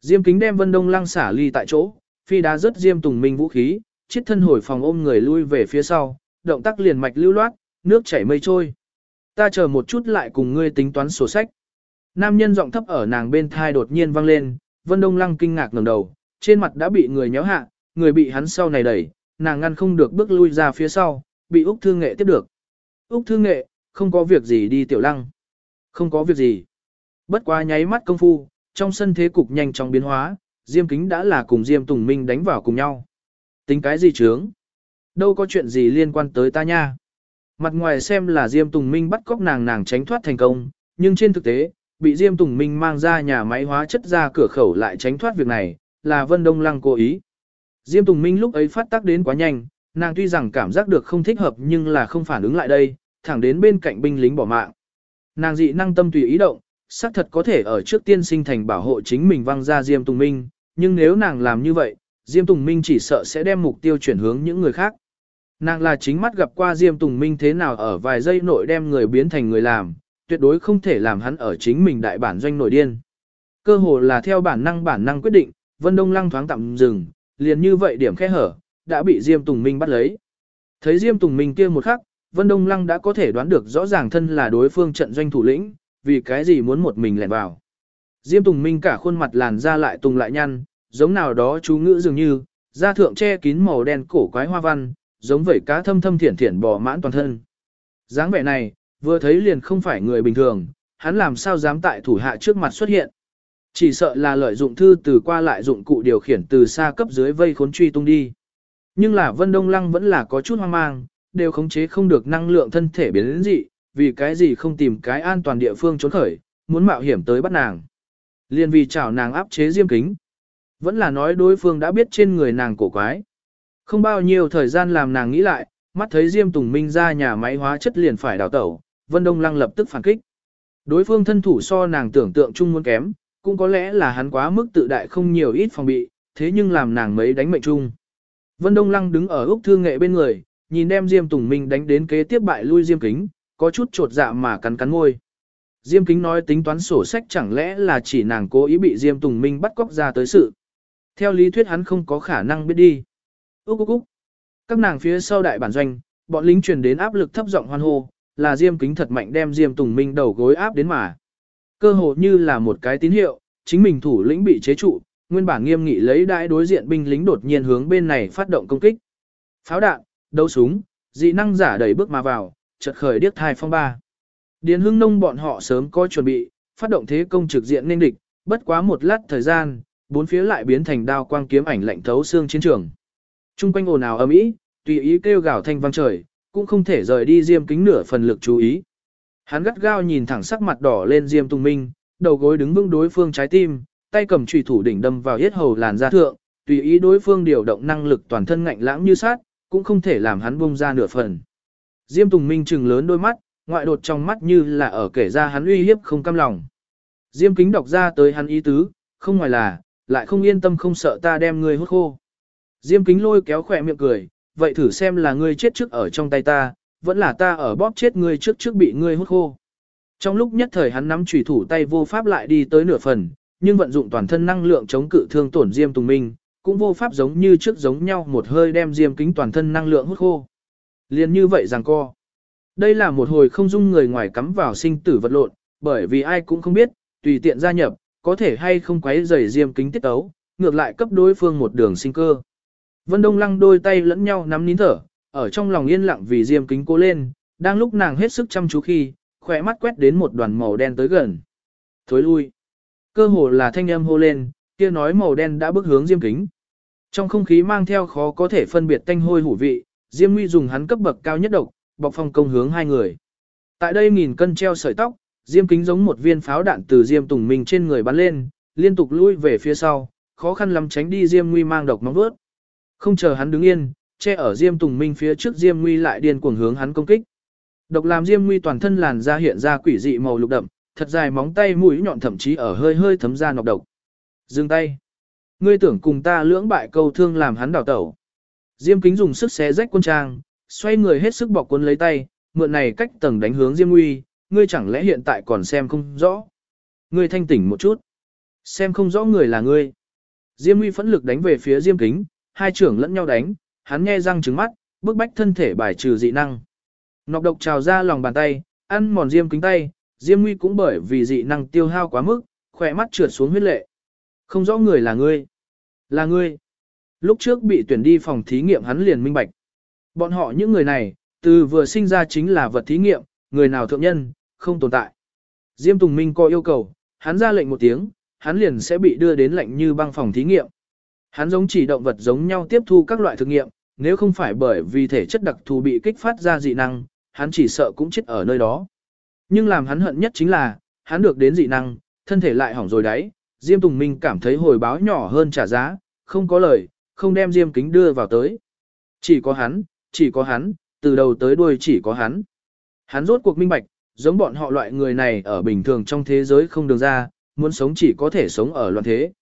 Diêm Kính đem Vân Đông Lăng xả ly tại chỗ, phi đá rớt Diêm Tùng Minh vũ khí, chiết thân hồi phòng ôm người lui về phía sau, động tác liền mạch lưu loát, nước chảy mây trôi. Ta chờ một chút lại cùng ngươi tính toán sổ sách. Nam nhân giọng thấp ở nàng bên thai đột nhiên vang lên, Vân Đông Lăng kinh ngạc ngẩng đầu, trên mặt đã bị người nhéo hạ, người bị hắn sau này đẩy, nàng ngăn không được bước lui ra phía sau, bị Úc Thương Nghệ tiếp được. Úc Thương Nghệ, không có việc gì đi tiểu lăng. Không có việc gì. Bất quá nháy mắt công phu, trong sân thế cục nhanh chóng biến hóa, Diêm Kính đã là cùng Diêm Tùng Minh đánh vào cùng nhau. Tính cái gì chướng? Đâu có chuyện gì liên quan tới ta nha. Mặt ngoài xem là Diêm Tùng Minh bắt cóc nàng nàng tránh thoát thành công, nhưng trên thực tế, bị Diêm Tùng Minh mang ra nhà máy hóa chất ra cửa khẩu lại tránh thoát việc này, là Vân Đông Lăng cố ý. Diêm Tùng Minh lúc ấy phát tác đến quá nhanh, nàng tuy rằng cảm giác được không thích hợp nhưng là không phản ứng lại đây, thẳng đến bên cạnh binh lính bỏ mạng. Nàng dị năng tâm tùy ý động, xác thật có thể ở trước tiên sinh thành bảo hộ chính mình văng ra Diêm Tùng Minh, nhưng nếu nàng làm như vậy, Diêm Tùng Minh chỉ sợ sẽ đem mục tiêu chuyển hướng những người khác. Nàng là chính mắt gặp qua Diêm Tùng Minh thế nào ở vài giây nội đem người biến thành người làm, tuyệt đối không thể làm hắn ở chính mình đại bản doanh nội điên. Cơ hồ là theo bản năng bản năng quyết định, Vân Đông Lăng thoáng tạm dừng, liền như vậy điểm khe hở, đã bị Diêm Tùng Minh bắt lấy. Thấy Diêm Tùng Minh kia một khắc, Vân Đông Lăng đã có thể đoán được rõ ràng thân là đối phương trận doanh thủ lĩnh, vì cái gì muốn một mình lẻn vào. Diêm Tùng Minh cả khuôn mặt làn ra lại tùng lại nhăn, giống nào đó chú ngữ dường như, da thượng che kín màu đen cổ quái hoa văn, giống vậy cá thâm thâm thiển thiển bò mãn toàn thân. dáng vẻ này, vừa thấy liền không phải người bình thường, hắn làm sao dám tại thủ hạ trước mặt xuất hiện. Chỉ sợ là lợi dụng thư từ qua lại dụng cụ điều khiển từ xa cấp dưới vây khốn truy tung đi. Nhưng là Vân Đông Lăng vẫn là có chút hoang mang, đều khống chế không được năng lượng thân thể biến đến dị, vì cái gì không tìm cái an toàn địa phương trốn khởi, muốn mạo hiểm tới bắt nàng. Liên vì chảo nàng áp chế diêm kính. Vẫn là nói đối phương đã biết trên người nàng cổ quái. Không bao nhiêu thời gian làm nàng nghĩ lại, mắt thấy Diêm Tùng Minh ra nhà máy hóa chất liền phải đào tẩu, Vân Đông Lăng lập tức phản kích. Đối phương thân thủ so nàng tưởng tượng chung muốn kém, cũng có lẽ là hắn quá mức tự đại không nhiều ít phòng bị, thế nhưng làm nàng mấy đánh mệnh chung. Vân Đông Lăng đứng ở Úc Thương Nghệ bên người, nhìn đem Diêm Tùng Minh đánh đến kế tiếp bại lui Diêm Kính, có chút trột dạ mà cắn cắn môi. Diêm Kính nói tính toán sổ sách chẳng lẽ là chỉ nàng cố ý bị Diêm Tùng Minh bắt cóc ra tới sự. Theo lý thuyết hắn không có khả năng biết đi. Úc úc úc. Các nàng phía sau đại bản doanh, bọn lính truyền đến áp lực thấp giọng hoan hô, là Diêm Kính thật mạnh đem Diêm Tùng Minh đầu gối áp đến mà. Cơ hồ như là một cái tín hiệu, chính mình thủ lĩnh bị chế trụ, nguyên bản nghiêm nghị lấy đại đối diện binh lính đột nhiên hướng bên này phát động công kích. Pháo đạn, đấu súng, dị năng giả đẩy bước mà vào, chợt khởi điếc thai phong ba. Điền hưng nông bọn họ sớm có chuẩn bị, phát động thế công trực diện nên địch, bất quá một lát thời gian, bốn phía lại biến thành đao quang kiếm ảnh lạnh thấu xương chiến trường. Trung quanh ồn ào ầm ĩ, tùy ý kêu gào thanh vang trời, cũng không thể rời đi Diêm Kính nửa phần lực chú ý. Hắn gắt gao nhìn thẳng sắc mặt đỏ lên Diêm Tùng Minh, đầu gối đứng vững đối phương trái tim, tay cầm chủy thủ đỉnh đâm vào yết hầu làn da thượng, tùy ý đối phương điều động năng lực toàn thân ngạnh lãng như sát, cũng không thể làm hắn buông ra nửa phần. Diêm Tùng Minh trừng lớn đôi mắt, ngoại đột trong mắt như là ở kể ra hắn uy hiếp không cam lòng. Diêm Kính đọc ra tới hắn ý tứ, không ngoài là, lại không yên tâm không sợ ta đem ngươi hút khô. Diêm Kính lôi kéo khỏe miệng cười, vậy thử xem là ngươi chết trước ở trong tay ta, vẫn là ta ở bóp chết ngươi trước trước bị ngươi hút khô. Trong lúc nhất thời hắn nắm chủy thủ tay vô pháp lại đi tới nửa phần, nhưng vận dụng toàn thân năng lượng chống cự thương tổn Diêm Tùng Minh, cũng vô pháp giống như trước giống nhau một hơi đem Diêm Kính toàn thân năng lượng hút khô. Liên như vậy rằng co. Đây là một hồi không dung người ngoài cắm vào sinh tử vật lộn, bởi vì ai cũng không biết, tùy tiện gia nhập, có thể hay không quấy rầy Diêm Kính tiết tấu, ngược lại cấp đối phương một đường sinh cơ. Vân Đông Lăng đôi tay lẫn nhau nắm nín thở, ở trong lòng yên lặng vì Diêm Kính cố lên, đang lúc nàng hết sức chăm chú khi, khỏe mắt quét đến một đoàn màu đen tới gần. Thối lui. Cơ hồ là thanh âm hô lên, kia nói màu đen đã bước hướng Diêm Kính. Trong không khí mang theo khó có thể phân biệt tanh hôi hủ vị, Diêm Nguy dùng hắn cấp bậc cao nhất độc, bọc phong công hướng hai người. Tại đây nghìn cân treo sợi tóc, Diêm Kính giống một viên pháo đạn từ Diêm Tùng Minh trên người bắn lên, liên tục lui về phía sau, khó khăn lắm tránh đi Diêm Nguy mang độc móng vuốt. Không chờ hắn đứng yên, che ở Diêm Tùng Minh phía trước Diêm Nguy lại điên cuồng hướng hắn công kích. Độc làm Diêm Nguy toàn thân làn da hiện ra quỷ dị màu lục đậm, thật dài móng tay mũi nhọn thậm chí ở hơi hơi thấm ra nọc độc. Dừng tay. Ngươi tưởng cùng ta lưỡng bại câu thương làm hắn đảo tẩu. Diêm Kính dùng sức xé rách quân trang, xoay người hết sức bọc quân lấy tay, mượn này cách tầng đánh hướng Diêm Nguy, ngươi chẳng lẽ hiện tại còn xem không rõ. Ngươi thanh tỉnh một chút. Xem không rõ người là ngươi. Diêm Nguy phẫn lực đánh về phía Diêm Kính, hai trưởng lẫn nhau đánh, hắn nghe răng trứng mắt, bức bách thân thể bài trừ dị năng. Nọc độc trào ra lòng bàn tay, ăn mòn Diêm Kính tay, Diêm Nguy cũng bởi vì dị năng tiêu hao quá mức, khỏe mắt trượt xuống huyết lệ. Không rõ người là ngươi. Là ngươi. Lúc trước bị tuyển đi phòng thí nghiệm hắn liền minh bạch. Bọn họ những người này, từ vừa sinh ra chính là vật thí nghiệm, người nào thượng nhân, không tồn tại. Diêm Tùng Minh có yêu cầu, hắn ra lệnh một tiếng, hắn liền sẽ bị đưa đến lệnh như băng phòng thí nghiệm. Hắn giống chỉ động vật giống nhau tiếp thu các loại thực nghiệm, nếu không phải bởi vì thể chất đặc thù bị kích phát ra dị năng, hắn chỉ sợ cũng chết ở nơi đó. Nhưng làm hắn hận nhất chính là, hắn được đến dị năng, thân thể lại hỏng rồi đấy, Diêm Tùng Minh cảm thấy hồi báo nhỏ hơn trả giá, không có lời, không đem Diêm Kính đưa vào tới. Chỉ có hắn, chỉ có hắn, từ đầu tới đuôi chỉ có hắn. Hắn rốt cuộc minh bạch, giống bọn họ loại người này ở bình thường trong thế giới không đường ra, muốn sống chỉ có thể sống ở loạn thế.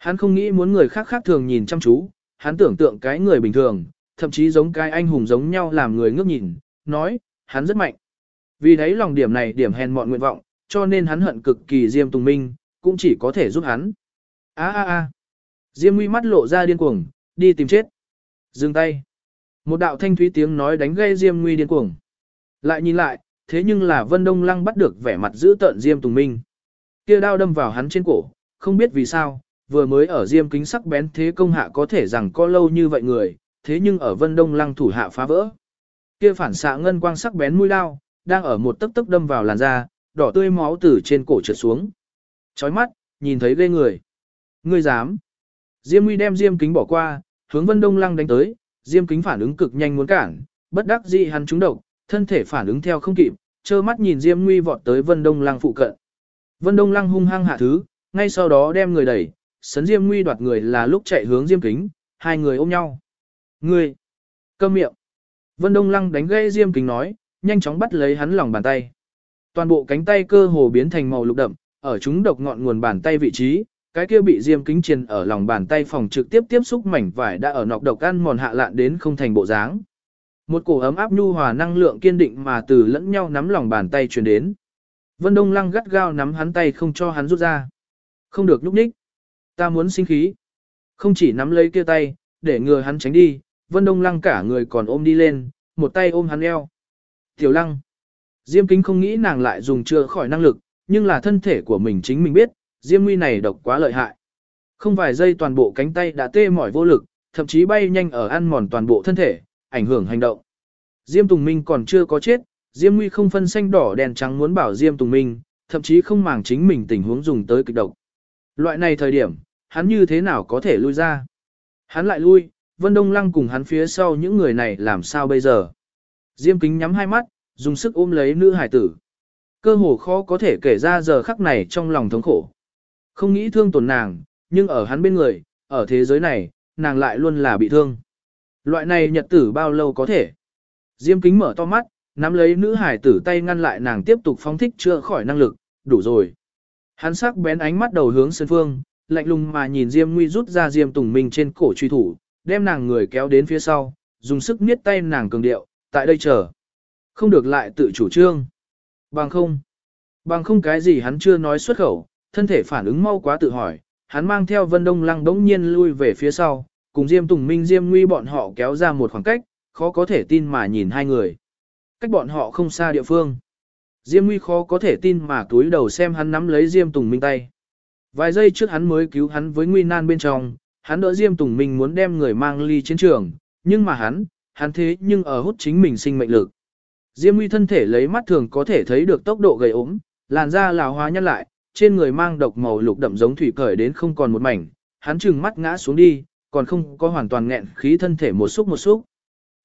Hắn không nghĩ muốn người khác khác thường nhìn chăm chú, hắn tưởng tượng cái người bình thường, thậm chí giống cái anh hùng giống nhau làm người ngước nhìn, nói, hắn rất mạnh. Vì đấy lòng điểm này điểm hèn mọn nguyện vọng, cho nên hắn hận cực kỳ Diêm Tùng Minh, cũng chỉ có thể giúp hắn. A a a. Diêm Nguy mắt lộ ra điên cuồng, đi tìm chết. Dừng tay. Một đạo thanh thúy tiếng nói đánh gây Diêm Nguy điên cuồng. Lại nhìn lại, thế nhưng là Vân Đông Lăng bắt được vẻ mặt giữ tợn Diêm Tùng Minh. Kia đao đâm vào hắn trên cổ, không biết vì sao, vừa mới ở Diêm kính sắc bén thế công hạ có thể rằng có lâu như vậy người, thế nhưng ở Vân Đông Lăng thủ hạ phá vỡ. Kia phản xạ ngân quang sắc bén mũi lao, đang ở một tấc tấc đâm vào làn da, đỏ tươi máu từ trên cổ trượt xuống. Chói mắt, nhìn thấy ghê người. Ngươi dám? Diêm Nguy đem Diêm kính bỏ qua, hướng Vân Đông Lăng đánh tới, Diêm kính phản ứng cực nhanh muốn cản, bất đắc dĩ hắn trúng độc, thân thể phản ứng theo không kịp, trơ mắt nhìn Diêm Nguy vọt tới Vân Đông Lăng phụ cận. Vân Đông Lăng hung hăng hạ thứ, ngay sau đó đem người đẩy, sấn Diêm Nguy đoạt người là lúc chạy hướng Diêm kính, hai người ôm nhau. Ngươi! Câm miệng! Vân Đông Lăng đánh gây Diêm kính nói, nhanh chóng bắt lấy hắn lòng bàn tay. Toàn bộ cánh tay cơ hồ biến thành màu lục đậm, ở chúng độc ngọn nguồn bàn tay vị trí, cái kia bị diêm kính triền ở lòng bàn tay phòng trực tiếp tiếp xúc mảnh vải đã ở nọc độc ăn mòn hạ lạn đến không thành bộ dáng. Một cổ ấm áp nhu hòa năng lượng kiên định mà từ lẫn nhau nắm lòng bàn tay truyền đến. Vân Đông Lăng gắt gao nắm hắn tay không cho hắn rút ra. Không được nhúc nhích. Ta muốn sinh khí. Không chỉ nắm lấy kia tay, để ngừa hắn tránh đi, Vân Đông Lăng cả người còn ôm đi lên, một tay ôm hắn eo. Tiểu Lăng. Diêm kính không nghĩ nàng lại dùng chưa khỏi năng lực, nhưng là thân thể của mình chính mình biết, Diêm Nguy này độc quá lợi hại. Không vài giây toàn bộ cánh tay đã tê mỏi vô lực, thậm chí bay nhanh ở ăn mòn toàn bộ thân thể, ảnh hưởng hành động. Diêm Tùng Minh còn chưa có chết, Diêm Nguy không phân xanh đỏ đèn trắng muốn bảo Diêm Tùng Minh, thậm chí không màng chính mình tình huống dùng tới kịch độc. Loại này thời điểm, hắn như thế nào có thể lui ra? Hắn lại lui, Vân Đông Lăng cùng hắn phía sau những người này làm sao bây giờ? Diêm Kính nhắm hai mắt, dùng sức ôm lấy nữ hải tử. Cơ hồ khó có thể kể ra giờ khắc này trong lòng thống khổ. Không nghĩ thương tổn nàng, nhưng ở hắn bên người, ở thế giới này, nàng lại luôn là bị thương. Loại này nhật tử bao lâu có thể? Diêm kính mở to mắt, nắm lấy nữ hải tử tay ngăn lại nàng tiếp tục phóng thích chưa khỏi năng lực, đủ rồi. Hắn sắc bén ánh mắt đầu hướng sơn phương, lạnh lùng mà nhìn Diêm Nguy rút ra Diêm Tùng Minh trên cổ truy thủ, đem nàng người kéo đến phía sau, dùng sức niết tay nàng cường điệu, tại đây chờ. Không được lại tự chủ trương. Bằng không. Bằng không cái gì hắn chưa nói xuất khẩu, thân thể phản ứng mau quá tự hỏi, hắn mang theo Vân Đông Lăng đống nhiên lui về phía sau, cùng Diêm Tùng Minh Diêm Nguy bọn họ kéo ra một khoảng cách, khó có thể tin mà nhìn hai người. Cách bọn họ không xa địa phương. Diêm Nguy khó có thể tin mà túi đầu xem hắn nắm lấy Diêm Tùng Minh tay. Vài giây trước hắn mới cứu hắn với nguy nan bên trong, hắn đỡ Diêm Tùng Minh muốn đem người mang ly chiến trường, nhưng mà hắn, hắn thế nhưng ở hút chính mình sinh mệnh lực. Diêm Nguy thân thể lấy mắt thường có thể thấy được tốc độ gầy ốm, làn da lão hóa nhăn lại, trên người mang độc màu lục đậm giống thủy cởi đến không còn một mảnh, hắn trừng mắt ngã xuống đi, còn không có hoàn toàn nghẹn khí thân thể một xúc một xúc.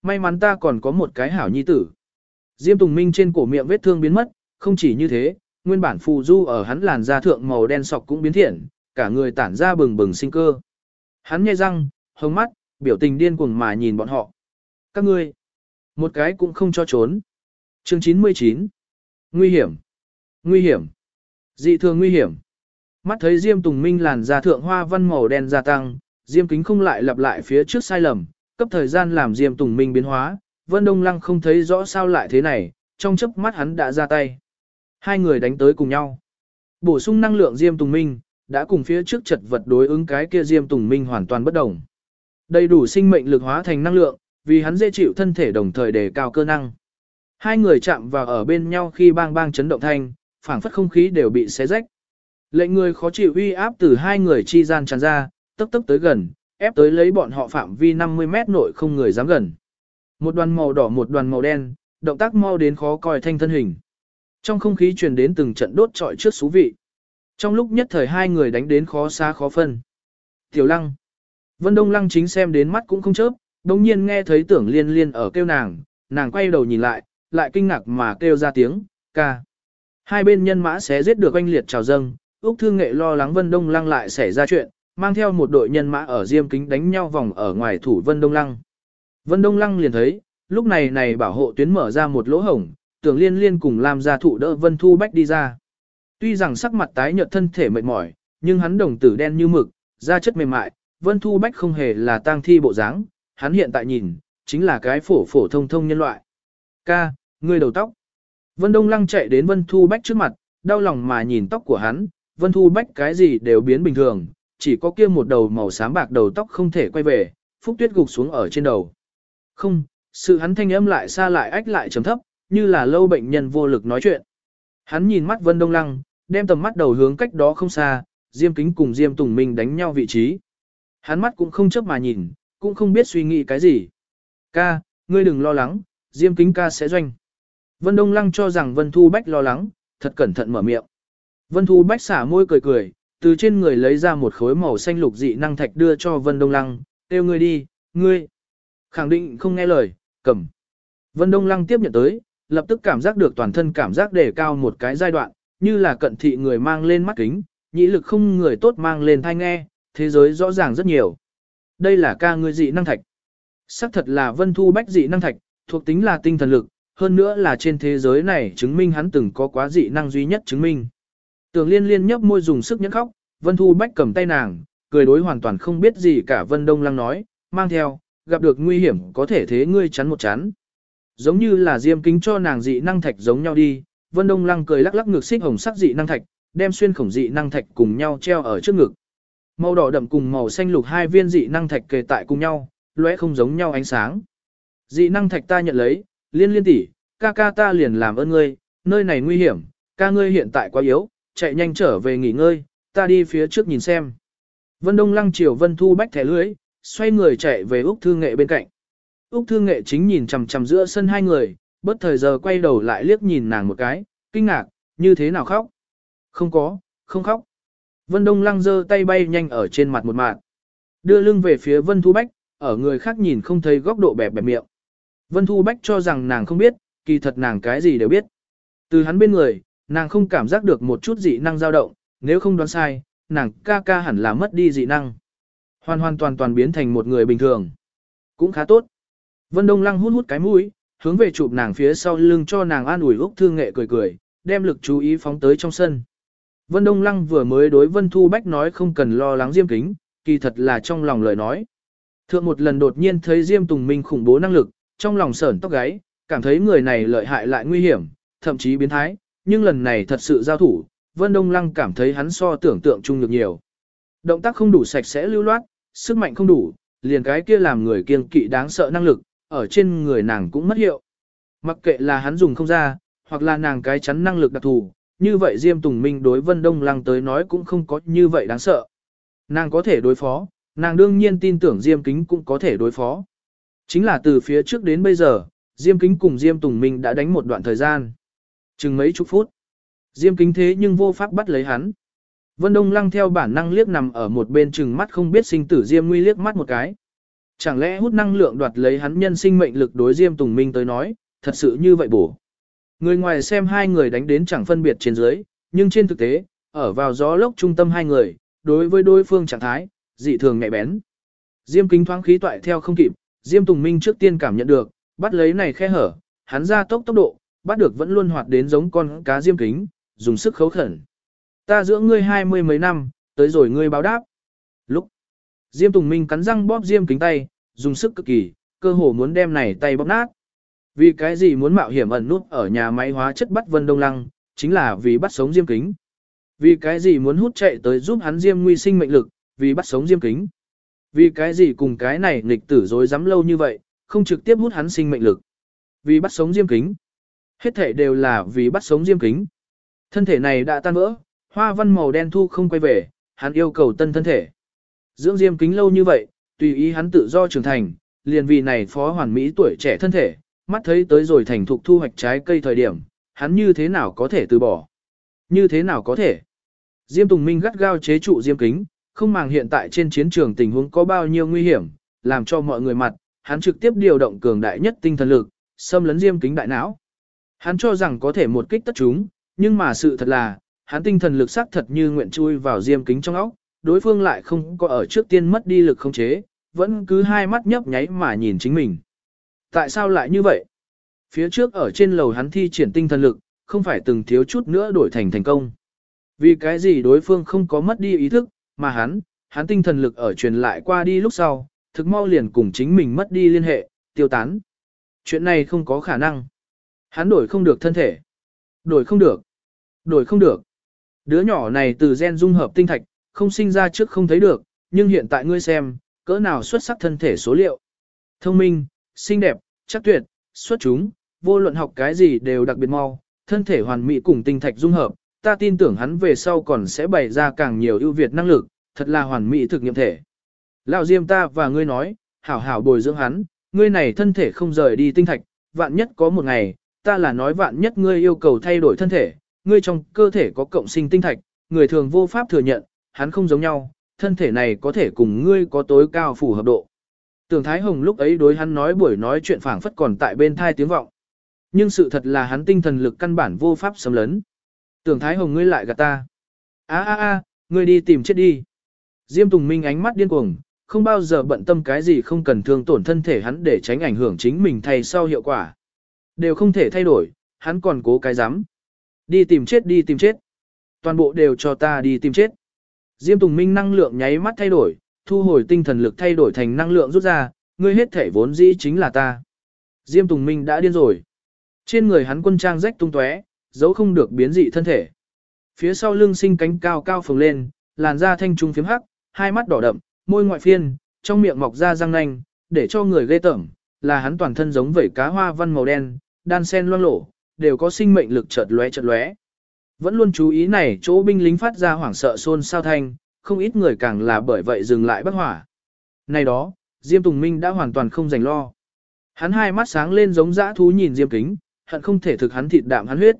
May mắn ta còn có một cái hảo nhi tử. Diêm Tùng Minh trên cổ miệng vết thương biến mất, không chỉ như thế, nguyên bản phù du ở hắn làn da thượng màu đen sọc cũng biến thiện, cả người tản ra bừng bừng sinh cơ. Hắn nghe răng, hồng mắt, biểu tình điên cuồng mà nhìn bọn họ. Các ngươi, một cái cũng không cho trốn. Chương 99. Nguy hiểm. Nguy hiểm. Dị thường nguy hiểm. Mắt thấy Diêm Tùng Minh làn da thượng hoa văn màu đen gia tăng, Diêm Kính không lại lặp lại phía trước sai lầm, cấp thời gian làm Diêm Tùng Minh biến hóa, Vân Đông Lăng không thấy rõ sao lại thế này, trong chớp mắt hắn đã ra tay. Hai người đánh tới cùng nhau. Bổ sung năng lượng Diêm Tùng Minh, đã cùng phía trước chật vật đối ứng cái kia Diêm Tùng Minh hoàn toàn bất đồng. Đầy đủ sinh mệnh lực hóa thành năng lượng, vì hắn dễ chịu thân thể đồng thời đề cao cơ năng. Hai người chạm vào ở bên nhau khi bang bang chấn động thanh, phảng phất không khí đều bị xé rách. Lệnh người khó chịu uy áp từ hai người chi gian tràn ra, tấp tấp tới gần, ép tới lấy bọn họ phạm vi 50 mét nội không người dám gần. Một đoàn màu đỏ một đoàn màu đen, động tác mau đến khó coi thanh thân hình. Trong không khí truyền đến từng trận đốt trọi trước xú vị. Trong lúc nhất thời hai người đánh đến khó xa khó phân. Tiểu lăng. Vân Đông lăng chính xem đến mắt cũng không chớp, đồng nhiên nghe thấy tưởng liên liên ở kêu nàng, nàng quay đầu nhìn lại, lại kinh ngạc mà kêu ra tiếng, ca. Hai bên nhân mã sẽ giết được oanh liệt trào dâng, Úc Thương Nghệ lo lắng Vân Đông Lăng lại xảy ra chuyện, mang theo một đội nhân mã ở Diêm Kính đánh nhau vòng ở ngoài thủ Vân Đông Lăng. Vân Đông Lăng liền thấy, lúc này này bảo hộ tuyến mở ra một lỗ hổng, tưởng liên liên cùng làm gia thụ đỡ Vân Thu Bách đi ra. Tuy rằng sắc mặt tái nhợt thân thể mệt mỏi, nhưng hắn đồng tử đen như mực, da chất mềm mại, Vân Thu Bách không hề là tang thi bộ dáng, hắn hiện tại nhìn, chính là cái phổ phổ thông thông nhân loại. Ca, ngươi đầu tóc. Vân Đông Lăng chạy đến Vân Thu Bách trước mặt, đau lòng mà nhìn tóc của hắn, Vân Thu Bách cái gì đều biến bình thường, chỉ có kia một đầu màu xám bạc đầu tóc không thể quay về, Phúc Tuyết gục xuống ở trên đầu. Không, sự hắn thanh âm lại xa lại ách lại trầm thấp, như là lâu bệnh nhân vô lực nói chuyện. Hắn nhìn mắt Vân Đông Lăng, đem tầm mắt đầu hướng cách đó không xa, Diêm Kính cùng Diêm Tùng Minh đánh nhau vị trí. Hắn mắt cũng không chớp mà nhìn, cũng không biết suy nghĩ cái gì. Ca, ngươi đừng lo lắng, Diêm Kính ca sẽ doanh. Vân Đông Lăng cho rằng Vân Thu Bách lo lắng, thật cẩn thận mở miệng. Vân Thu Bách xả môi cười cười, từ trên người lấy ra một khối màu xanh lục dị năng thạch đưa cho Vân Đông Lăng, kêu ngươi đi, ngươi. Khẳng định không nghe lời, cầm. Vân Đông Lăng tiếp nhận tới, lập tức cảm giác được toàn thân cảm giác đề cao một cái giai đoạn, như là cận thị người mang lên mắt kính, nhĩ lực không người tốt mang lên thai nghe, thế giới rõ ràng rất nhiều. Đây là ca ngươi dị năng thạch. Sắc thật là Vân Thu Bách dị năng thạch, thuộc tính là tinh thần lực, hơn nữa là trên thế giới này chứng minh hắn từng có quá dị năng duy nhất chứng minh. Tường liên liên nhấp môi dùng sức nhẫn khóc, Vân Thu Bách cầm tay nàng, cười đối hoàn toàn không biết gì cả Vân Đông Lăng nói, mang theo, gặp được nguy hiểm có thể thế ngươi chắn một chắn. Giống như là diêm kính cho nàng dị năng thạch giống nhau đi, Vân Đông Lăng cười lắc lắc ngực xích hồng sắc dị năng thạch, đem xuyên khổng dị năng thạch cùng nhau treo ở trước ngực. Màu đỏ đậm cùng màu xanh lục hai viên dị năng thạch kề tại cùng nhau, lóe không giống nhau ánh sáng. Dị năng thạch ta nhận lấy, liên liên tỷ, ca ca ta liền làm ơn ngươi, nơi này nguy hiểm, ca ngươi hiện tại quá yếu, chạy nhanh trở về nghỉ ngơi, ta đi phía trước nhìn xem. Vân Đông Lăng chiều Vân Thu bách thẻ lưới, xoay người chạy về Úc Thư Nghệ bên cạnh. Úc Thư Nghệ chính nhìn chằm chằm giữa sân hai người, bất thời giờ quay đầu lại liếc nhìn nàng một cái, kinh ngạc, như thế nào khóc? Không có, không khóc. Vân Đông Lăng giơ tay bay nhanh ở trên mặt một mạng. Đưa lưng về phía Vân Thu Bách, ở người khác nhìn không thấy góc độ bẹp bẹp miệng. Vân Thu Bách cho rằng nàng không biết, kỳ thật nàng cái gì đều biết. Từ hắn bên người, nàng không cảm giác được một chút dị năng dao động, nếu không đoán sai, nàng ca ca hẳn là mất đi dị năng. Hoàn hoàn toàn toàn biến thành một người bình thường. Cũng khá tốt. Vân Đông Lăng hút hút cái mũi, hướng về chụp nàng phía sau lưng cho nàng an ủi Úc Thương Nghệ cười cười, đem lực chú ý phóng tới trong sân. Vân Đông Lăng vừa mới đối Vân Thu Bách nói không cần lo lắng Diêm Kính, kỳ thật là trong lòng lời nói. Thượng một lần đột nhiên thấy Diêm Tùng Minh khủng bố năng lực, trong lòng sởn tóc gáy, cảm thấy người này lợi hại lại nguy hiểm, thậm chí biến thái, nhưng lần này thật sự giao thủ, Vân Đông Lăng cảm thấy hắn so tưởng tượng trung được nhiều. Động tác không đủ sạch sẽ lưu loát, sức mạnh không đủ, liền cái kia làm người kiên kỵ đáng sợ năng lực, ở trên người nàng cũng mất hiệu. Mặc kệ là hắn dùng không ra, hoặc là nàng cái chắn năng lực đặc thù, như vậy Diêm Tùng Minh đối Vân Đông Lăng tới nói cũng không có như vậy đáng sợ. Nàng có thể đối phó, nàng đương nhiên tin tưởng Diêm Kính cũng có thể đối phó. Chính là từ phía trước đến bây giờ, Diêm Kính cùng Diêm Tùng Minh đã đánh một đoạn thời gian. Chừng mấy chục phút. Diêm kính thế nhưng vô pháp bắt lấy hắn. Vân Đông Lăng theo bản năng liếc nằm ở một bên chừng mắt không biết sinh tử Diêm Nguy liếc mắt một cái. Chẳng lẽ hút năng lượng đoạt lấy hắn nhân sinh mệnh lực đối Diêm Tùng Minh tới nói, thật sự như vậy bổ. Người ngoài xem hai người đánh đến chẳng phân biệt trên dưới, nhưng trên thực tế, ở vào gió lốc trung tâm hai người, đối với đối phương trạng thái, dị thường nhạy bén. Diêm kính thoáng khí toại theo không kịp, Diêm Tùng Minh trước tiên cảm nhận được, bắt lấy này khe hở, hắn ra tốc tốc độ, bắt được vẫn luôn hoạt đến giống con cá Diêm kính, dùng sức khấu khẩn. Ta dưỡng ngươi hai mươi mấy năm, tới rồi ngươi báo đáp. Lúc Diêm Tùng Minh cắn răng bóp Diêm kính tay, dùng sức cực kỳ, cơ hồ muốn đem này tay bóp nát. Vì cái gì muốn mạo hiểm ẩn nút ở nhà máy hóa chất bắt Vân Đông Lăng, chính là vì bắt sống Diêm kính. Vì cái gì muốn hút chạy tới giúp hắn Diêm nguy sinh mệnh lực, vì bắt sống Diêm kính. Vì cái gì cùng cái này nghịch tử dối dám lâu như vậy, không trực tiếp hút hắn sinh mệnh lực. Vì bắt sống Diêm kính. Hết thể đều là vì bắt sống Diêm kính. Thân thể này đã tan vỡ, hoa văn màu đen thu không quay về, hắn yêu cầu tân thân thể. Dưỡng Diêm kính lâu như vậy, tùy ý hắn tự do trưởng thành, liền vì này phó hoàn mỹ tuổi trẻ thân thể, mắt thấy tới rồi thành thục thu hoạch trái cây thời điểm, hắn như thế nào có thể từ bỏ? Như thế nào có thể? Diêm Tùng Minh gắt gao chế trụ Diêm Kính, không màng hiện tại trên chiến trường tình huống có bao nhiêu nguy hiểm, làm cho mọi người mặt, hắn trực tiếp điều động cường đại nhất tinh thần lực, xâm lấn Diêm Kính đại não. Hắn cho rằng có thể một kích tất chúng, nhưng mà sự thật là, hắn tinh thần lực sắc thật như nguyện chui vào Diêm Kính trong óc, đối phương lại không có ở trước tiên mất đi lực không chế, vẫn cứ hai mắt nhấp nháy mà nhìn chính mình. Tại sao lại như vậy? Phía trước ở trên lầu hắn thi triển tinh thần lực, không phải từng thiếu chút nữa đổi thành thành công. Vì cái gì đối phương không có mất đi ý thức, mà hắn, hắn tinh thần lực ở truyền lại qua đi lúc sau, thực mau liền cùng chính mình mất đi liên hệ, tiêu tán. Chuyện này không có khả năng. Hắn đổi không được thân thể. Đổi không được. Đổi không được. Đứa nhỏ này từ gen dung hợp tinh thạch, không sinh ra trước không thấy được, nhưng hiện tại ngươi xem, cỡ nào xuất sắc thân thể số liệu. Thông minh, xinh đẹp, chắc tuyệt, xuất chúng, vô luận học cái gì đều đặc biệt mau, thân thể hoàn mỹ cùng tinh thạch dung hợp, ta tin tưởng hắn về sau còn sẽ bày ra càng nhiều ưu việt năng lực, thật là hoàn mỹ thực nghiệm thể. Lão Diêm ta và ngươi nói, hảo hảo bồi dưỡng hắn, ngươi này thân thể không rời đi tinh thạch, vạn nhất có một ngày, ta là nói vạn nhất ngươi yêu cầu thay đổi thân thể, ngươi trong cơ thể có cộng sinh tinh thạch, người thường vô pháp thừa nhận, hắn không giống nhau, thân thể này có thể cùng ngươi có tối cao phù hợp độ. Tưởng Thái Hồng lúc ấy đối hắn nói buổi nói chuyện phảng phất còn tại bên thai tiếng vọng. Nhưng sự thật là hắn tinh thần lực căn bản vô pháp xâm lấn. Tưởng Thái Hồng ngươi lại gạt ta. a a a ngươi đi tìm chết đi. Diêm Tùng Minh ánh mắt điên cuồng, không bao giờ bận tâm cái gì không cần thương tổn thân thể hắn để tránh ảnh hưởng chính mình thay sau hiệu quả. Đều không thể thay đổi, hắn còn cố cái dám. Đi tìm chết đi tìm chết. Toàn bộ đều cho ta đi tìm chết. Diêm Tùng Minh năng lượng nháy mắt thay đổi, thu hồi tinh thần lực thay đổi thành năng lượng rút ra, ngươi hết thể vốn dĩ chính là ta. Diêm Tùng Minh đã điên rồi. Trên người hắn quân trang rách tung tóe, dấu không được biến dị thân thể. Phía sau lưng sinh cánh cao cao phồng lên, làn da thanh trung phiếm hắc, hai mắt đỏ đậm, môi ngoại phiên, trong miệng mọc ra răng nanh, để cho người ghê tởm, là hắn toàn thân giống vẩy cá hoa văn màu đen, đan sen loang lổ, đều có sinh mệnh lực chợt lóe chợt lóe. Vẫn luôn chú ý này chỗ binh lính phát ra hoảng sợ xôn xao thanh, không ít người càng là bởi vậy dừng lại bất hỏa. Này đó, Diêm Tùng Minh đã hoàn toàn không dành lo. Hắn hai mắt sáng lên giống dã thú nhìn Diêm Kính, hận không thể thực hắn thịt đạm hắn huyết.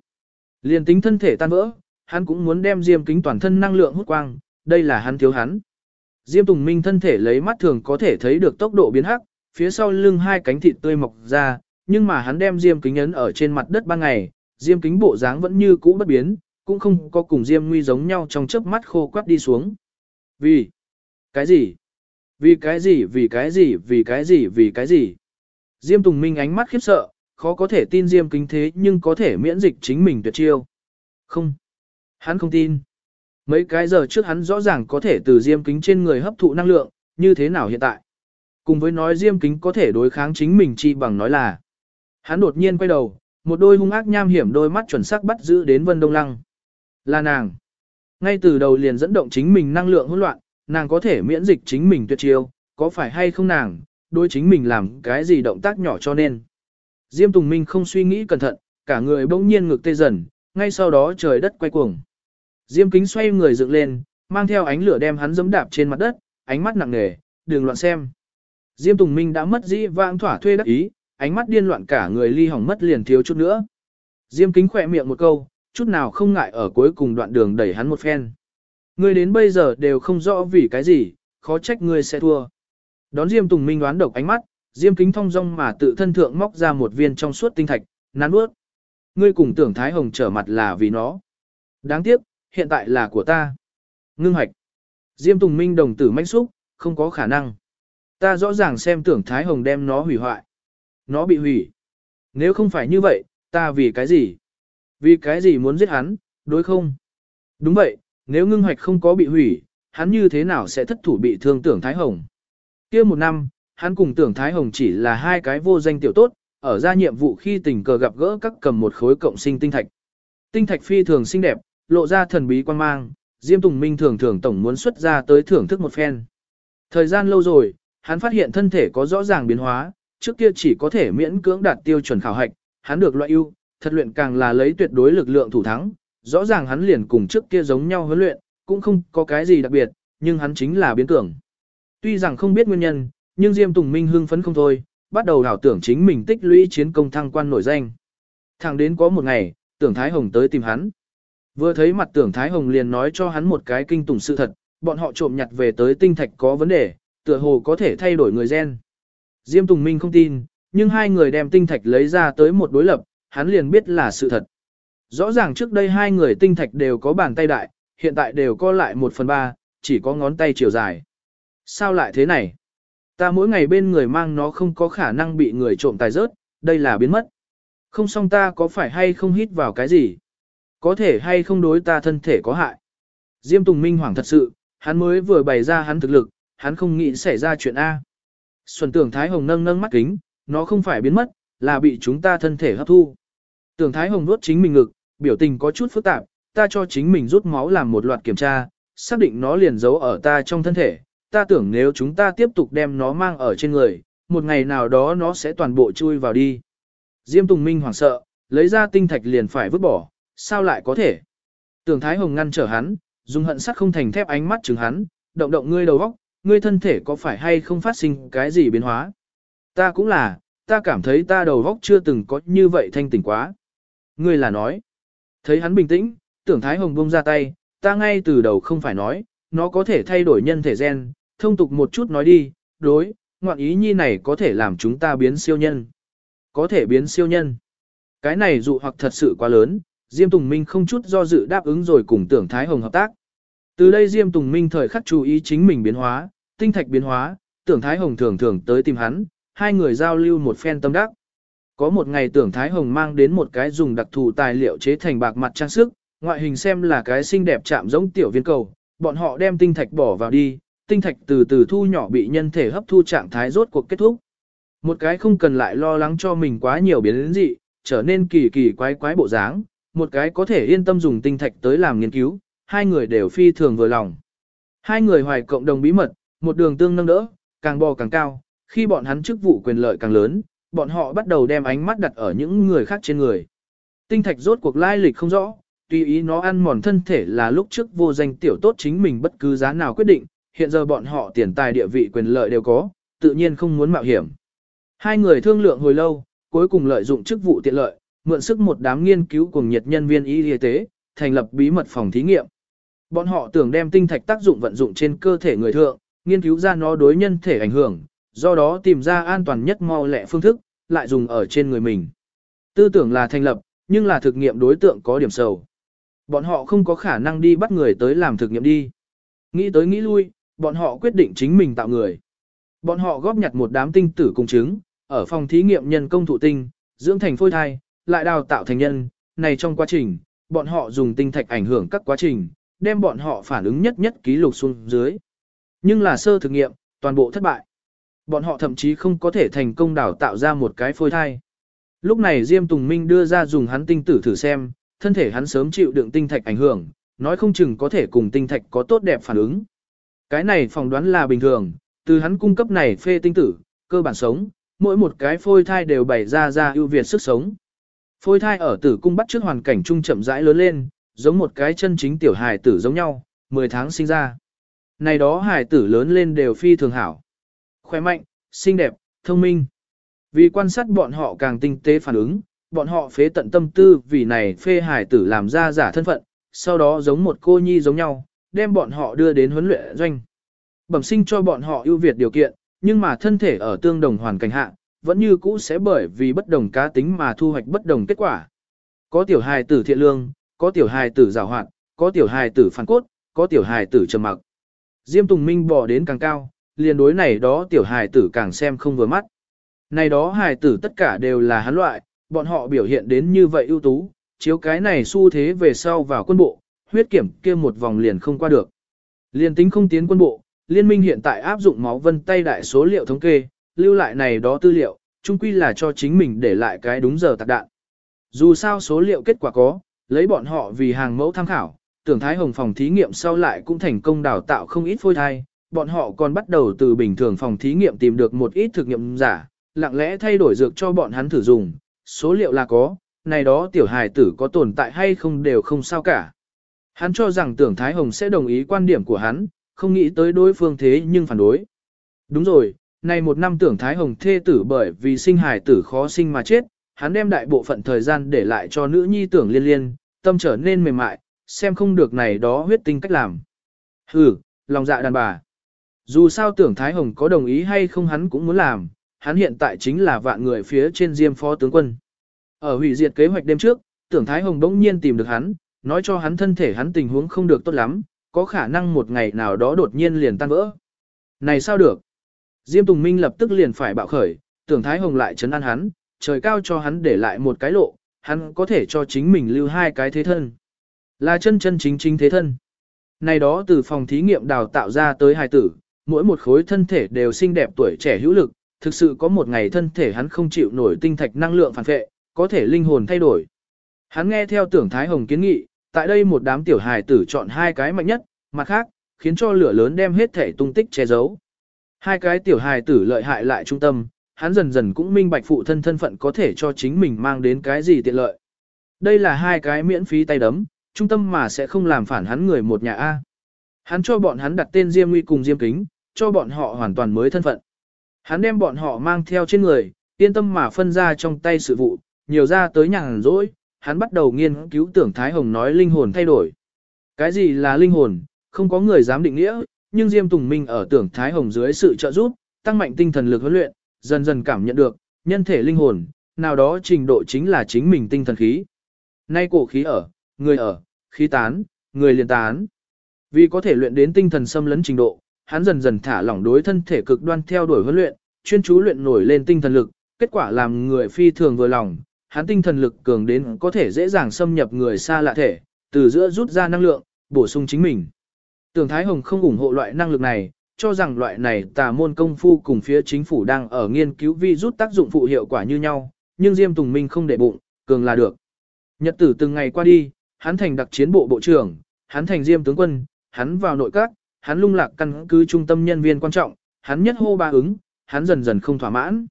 Liền tính thân thể tan vỡ, hắn cũng muốn đem Diêm Kính toàn thân năng lượng hút quang, đây là hắn thiếu hắn. Diêm Tùng Minh thân thể lấy mắt thường có thể thấy được tốc độ biến hắc, phía sau lưng hai cánh thịt tươi mọc ra, nhưng mà hắn đem Diêm Kính ấn ở trên mặt đất ban ngày, Diêm Kính bộ dáng vẫn như cũ bất biến, cũng không có cùng Diêm Nguy giống nhau trong chớp mắt khô quắt đi xuống. Vì? Cái gì? Vì cái gì? Vì cái gì? Vì cái gì? Vì cái gì? Diêm Tùng Minh ánh mắt khiếp sợ, khó có thể tin Diêm kính thế nhưng có thể miễn dịch chính mình tuyệt chiêu. Không. Hắn không tin. Mấy cái giờ trước hắn rõ ràng có thể từ Diêm kính trên người hấp thụ năng lượng, như thế nào hiện tại? Cùng với nói Diêm kính có thể đối kháng chính mình chi bằng nói là. Hắn đột nhiên quay đầu, một đôi hung ác nham hiểm đôi mắt chuẩn xác bắt giữ đến Vân Đông Lăng. Là nàng. Ngay từ đầu liền dẫn động chính mình năng lượng hỗn loạn, nàng có thể miễn dịch chính mình tuyệt chiêu, có phải hay không nàng, đối chính mình làm cái gì động tác nhỏ cho nên. Diêm Tùng Minh không suy nghĩ cẩn thận, cả người bỗng nhiên ngực tê dần, ngay sau đó trời đất quay cuồng. Diêm kính xoay người dựng lên, mang theo ánh lửa đem hắn giẫm đạp trên mặt đất, ánh mắt nặng nề, đừng loạn xem. Diêm Tùng Minh đã mất dĩ vãng thỏa thuê đắc ý, ánh mắt điên loạn cả người ly hỏng mất liền thiếu chút nữa. Diêm kính khỏe miệng một câu, chút nào không ngại ở cuối cùng đoạn đường đẩy hắn một phen. Ngươi đến bây giờ đều không rõ vì cái gì, khó trách ngươi sẽ thua. Đón Diêm Tùng Minh đoán độc ánh mắt, Diêm Kính Thông rong mà tự thân thượng móc ra một viên trong suốt tinh thạch, nán nuốt. Ngươi cùng tưởng Thái Hồng trở mặt là vì nó. Đáng tiếc, hiện tại là của ta. Ngưng hạch. Diêm Tùng Minh đồng tử mách xúc, không có khả năng. Ta rõ ràng xem tưởng Thái Hồng đem nó hủy hoại. Nó bị hủy. Nếu không phải như vậy, ta vì cái gì? Vì cái gì muốn giết hắn, đối không? Đúng vậy, nếu ngưng hoạch không có bị hủy, hắn như thế nào sẽ thất thủ bị thương tưởng Thái Hồng? kia một năm, hắn cùng tưởng Thái Hồng chỉ là hai cái vô danh tiểu tốt, ở ra nhiệm vụ khi tình cờ gặp gỡ các cầm một khối cộng sinh tinh thạch. Tinh thạch phi thường xinh đẹp, lộ ra thần bí quan mang, Diêm Tùng Minh thường thường tổng muốn xuất ra tới thưởng thức một phen. Thời gian lâu rồi, hắn phát hiện thân thể có rõ ràng biến hóa, trước kia chỉ có thể miễn cưỡng đạt tiêu chuẩn khảo hạch, hắn được loại ưu, thật luyện càng là lấy tuyệt đối lực lượng thủ thắng, rõ ràng hắn liền cùng trước kia giống nhau huấn luyện, cũng không có cái gì đặc biệt, nhưng hắn chính là biến cường. Tuy rằng không biết nguyên nhân, nhưng Diêm Tùng Minh hưng phấn không thôi, bắt đầu đảo tưởng chính mình tích lũy chiến công thăng quan nổi danh. Thẳng đến có một ngày, tưởng Thái Hồng tới tìm hắn. Vừa thấy mặt tưởng Thái Hồng liền nói cho hắn một cái kinh tủng sự thật, bọn họ trộm nhặt về tới tinh thạch có vấn đề, tựa hồ có thể thay đổi người gen. Diêm Tùng Minh không tin, nhưng hai người đem tinh thạch lấy ra tới một đối lập, hắn liền biết là sự thật. Rõ ràng trước đây hai người tinh thạch đều có bàn tay đại, hiện tại đều có lại một phần ba, chỉ có ngón tay chiều dài. Sao lại thế này? Ta mỗi ngày bên người mang nó không có khả năng bị người trộm tài rớt, đây là biến mất. Không xong ta có phải hay không hít vào cái gì? Có thể hay không đối ta thân thể có hại? Diêm Tùng Minh hoảng thật sự, hắn mới vừa bày ra hắn thực lực, hắn không nghĩ xảy ra chuyện A. Xuân tưởng Thái Hồng nâng nâng mắt kính, nó không phải biến mất, là bị chúng ta thân thể hấp thu. Tưởng Thái Hồng nuốt chính mình ngực, biểu tình có chút phức tạp, ta cho chính mình rút máu làm một loạt kiểm tra, xác định nó liền giấu ở ta trong thân thể. Ta tưởng nếu chúng ta tiếp tục đem nó mang ở trên người, một ngày nào đó nó sẽ toàn bộ chui vào đi. Diêm Tùng Minh hoảng sợ, lấy ra tinh thạch liền phải vứt bỏ, sao lại có thể? Tưởng Thái Hồng ngăn trở hắn, dùng hận sắt không thành thép ánh mắt chừng hắn, động động ngươi đầu óc, ngươi thân thể có phải hay không phát sinh cái gì biến hóa? Ta cũng là, ta cảm thấy ta đầu óc chưa từng có như vậy thanh tỉnh quá. Ngươi là nói. Thấy hắn bình tĩnh, tưởng Thái Hồng buông ra tay, ta ngay từ đầu không phải nói, nó có thể thay đổi nhân thể gen, thông tục một chút nói đi, đối, ngoạn ý nhi này có thể làm chúng ta biến siêu nhân. Có thể biến siêu nhân. Cái này dụ hoặc thật sự quá lớn, Diêm Tùng Minh không chút do dự đáp ứng rồi cùng tưởng Thái Hồng hợp tác. Từ đây Diêm Tùng Minh thời khắc chú ý chính mình biến hóa, tinh thạch biến hóa, tưởng Thái Hồng thường thường tới tìm hắn, hai người giao lưu một phen tâm đắc. Có một ngày tưởng Thái Hồng mang đến một cái dùng đặc thù tài liệu chế thành bạc mặt trang sức, ngoại hình xem là cái xinh đẹp chạm giống tiểu viên cầu, bọn họ đem tinh thạch bỏ vào đi, tinh thạch từ từ thu nhỏ bị nhân thể hấp thu trạng thái rốt cuộc kết thúc. Một cái không cần lại lo lắng cho mình quá nhiều biến dị, trở nên kỳ kỳ quái quái bộ dáng, một cái có thể yên tâm dùng tinh thạch tới làm nghiên cứu, hai người đều phi thường vừa lòng. Hai người hoài cộng đồng bí mật, một đường tương nâng đỡ, càng bò càng cao, khi bọn hắn chức vụ quyền lợi càng lớn, bọn họ bắt đầu đem ánh mắt đặt ở những người khác trên người. Tinh thạch rốt cuộc lai lịch không rõ, tùy ý nó ăn mòn thân thể là lúc trước vô danh tiểu tốt chính mình bất cứ giá nào quyết định, hiện giờ bọn họ tiền tài địa vị quyền lợi đều có, tự nhiên không muốn mạo hiểm. Hai người thương lượng hồi lâu, cuối cùng lợi dụng chức vụ tiện lợi, mượn sức một đám nghiên cứu cùng nhiệt nhân viên y tế, thành lập bí mật phòng thí nghiệm. Bọn họ tưởng đem tinh thạch tác dụng vận dụng trên cơ thể người thượng, nghiên cứu ra nó đối nhân thể ảnh hưởng, do đó tìm ra an toàn nhất mau lẹ phương thức, lại dùng ở trên người mình. Tư tưởng là thành lập, nhưng là thực nghiệm đối tượng có điểm sầu. Bọn họ không có khả năng đi bắt người tới làm thực nghiệm đi. Nghĩ tới nghĩ lui, bọn họ quyết định chính mình tạo người. Bọn họ góp nhặt một đám tinh tử cùng trứng, ở phòng thí nghiệm nhân công thụ tinh, dưỡng thành phôi thai, lại đào tạo thành nhân. Này trong quá trình, bọn họ dùng tinh thạch ảnh hưởng các quá trình, đem bọn họ phản ứng nhất nhất ký lục xuống dưới. Nhưng là sơ thực nghiệm, toàn bộ thất bại. Bọn họ thậm chí không có thể thành công đào tạo ra một cái phôi thai. Lúc này Diêm Tùng Minh đưa ra dùng hắn tinh tử thử xem, thân thể hắn sớm chịu đựng tinh thạch ảnh hưởng, nói không chừng có thể cùng tinh thạch có tốt đẹp phản ứng. Cái này phỏng đoán là bình thường, từ hắn cung cấp này phê tinh tử, cơ bản sống, mỗi một cái phôi thai đều bày ra ra ưu việt sức sống. Phôi thai ở tử cung bắt trước hoàn cảnh trung chậm rãi lớn lên, giống một cái chân chính tiểu hài tử giống nhau, 10 tháng sinh ra. Này đó hài tử lớn lên đều phi thường hảo. Khỏe mạnh, xinh đẹp, thông minh. Vì quan sát bọn họ càng tinh tế phản ứng, bọn họ phế tận tâm tư vì này phê hài tử làm ra giả thân phận, sau đó giống một cô nhi giống nhau, đem bọn họ đưa đến huấn luyện doanh. Bẩm sinh cho bọn họ ưu việt điều kiện, nhưng mà thân thể ở tương đồng hoàn cảnh hạ, vẫn như cũ sẽ bởi vì bất đồng cá tính mà thu hoạch bất đồng kết quả. Có tiểu hài tử thiện lương, có tiểu hài tử giàu hoạt, có tiểu hài tử phản cốt, có tiểu hài tử trầm mặc. Diêm Tùng Minh bỏ đến càng cao, liền đối này đó tiểu hài tử càng xem không vừa mắt. Này đó hài tử tất cả đều là hắn loại, bọn họ biểu hiện đến như vậy ưu tú, chiếu cái này xu thế về sau vào quân bộ, huyết kiểm kia một vòng liền không qua được. Liên tính không tiến quân bộ, liên minh hiện tại áp dụng máu vân tay đại số liệu thống kê, lưu lại này đó tư liệu, chung quy là cho chính mình để lại cái đúng giờ tạc đạn. Dù sao số liệu kết quả có, lấy bọn họ vì hàng mẫu tham khảo, tưởng Thái Hồng phòng thí nghiệm sau lại cũng thành công đào tạo không ít phôi thai, bọn họ còn bắt đầu từ bình thường phòng thí nghiệm tìm được một ít thực nghiệm giả, lặng lẽ thay đổi dược cho bọn hắn thử dùng, số liệu là có, này đó tiểu hài tử có tồn tại hay không đều không sao cả. Hắn cho rằng tưởng Thái Hồng sẽ đồng ý quan điểm của hắn, không nghĩ tới đối phương thế nhưng phản đối. Đúng rồi, này một năm tưởng Thái Hồng thê tử bởi vì sinh hài tử khó sinh mà chết, hắn đem đại bộ phận thời gian để lại cho nữ nhi tưởng liên liên, tâm trở nên mềm mại, xem không được này đó huyết tinh cách làm. Hừ, lòng dạ đàn bà. Dù sao tưởng Thái Hồng có đồng ý hay không hắn cũng muốn làm, hắn hiện tại chính là vạn người phía trên diêm phó tướng quân. Ở hủy diệt kế hoạch đêm trước, tưởng Thái Hồng bỗng nhiên tìm được hắn, nói cho hắn thân thể hắn tình huống không được tốt lắm, có khả năng một ngày nào đó đột nhiên liền tan vỡ. Này sao được? Diêm Tùng Minh lập tức liền phải bạo khởi, tưởng Thái Hồng lại chấn an hắn, trời cao cho hắn để lại một cái lộ, hắn có thể cho chính mình lưu hai cái thế thân. Là chân chân chính chính thế thân. Này đó từ phòng thí nghiệm đào tạo ra tới hài tử, mỗi một khối thân thể đều xinh đẹp tuổi trẻ hữu lực, thực sự có một ngày thân thể hắn không chịu nổi tinh thạch năng lượng phản vệ, có thể linh hồn thay đổi. Hắn nghe theo tưởng Thái Hồng kiến nghị, tại đây một đám tiểu hài tử chọn hai cái mạnh nhất, mặt khác, khiến cho lửa lớn đem hết thể tung tích che giấu. Hai cái tiểu hài tử lợi hại lại trung tâm, hắn dần dần cũng minh bạch phụ thân thân phận có thể cho chính mình mang đến cái gì tiện lợi. Đây là hai cái miễn phí tay đấm, trung tâm mà sẽ không làm phản hắn người một nhà A. Hắn cho bọn hắn đặt tên Diêm Nguy cùng Diêm Kính, cho bọn họ hoàn toàn mới thân phận. Hắn đem bọn họ mang theo trên người, yên tâm mà phân ra trong tay sự vụ, nhiều ra tới nhàn rỗi, hắn bắt đầu nghiên cứu tưởng Thái Hồng nói linh hồn thay đổi. Cái gì là linh hồn, không có người dám định nghĩa, nhưng Diêm Tùng Minh ở tưởng Thái Hồng dưới sự trợ giúp, tăng mạnh tinh thần lực huấn luyện, dần dần cảm nhận được, nhân thể linh hồn, nào đó trình độ chính là chính mình tinh thần khí. Nay cổ khí ở, người ở, khí tán, người liền tán. Vì có thể luyện đến tinh thần xâm lấn trình độ, hắn dần dần thả lỏng đối thân thể cực đoan theo đuổi huấn luyện, chuyên chú luyện nổi lên tinh thần lực, kết quả làm người phi thường vừa lòng, hắn tinh thần lực cường đến có thể dễ dàng xâm nhập người xa lạ thể, từ giữa rút ra năng lượng, bổ sung chính mình. Tưởng Thái Hồng không ủng hộ loại năng lực này, cho rằng loại này tà môn công phu cùng phía chính phủ đang ở nghiên cứu vi rút tác dụng phụ hiệu quả như nhau, nhưng Diêm Tùng Minh không để bụng, cường là được. Nhật tử từng ngày qua đi, hắn thành đặc chiến bộ bộ trưởng, hắn thành Diêm tướng quân, hắn vào nội các, hắn lung lạc căn cứ trung tâm nhân viên quan trọng, hắn nhất hô ba ứng, hắn dần dần không thỏa mãn.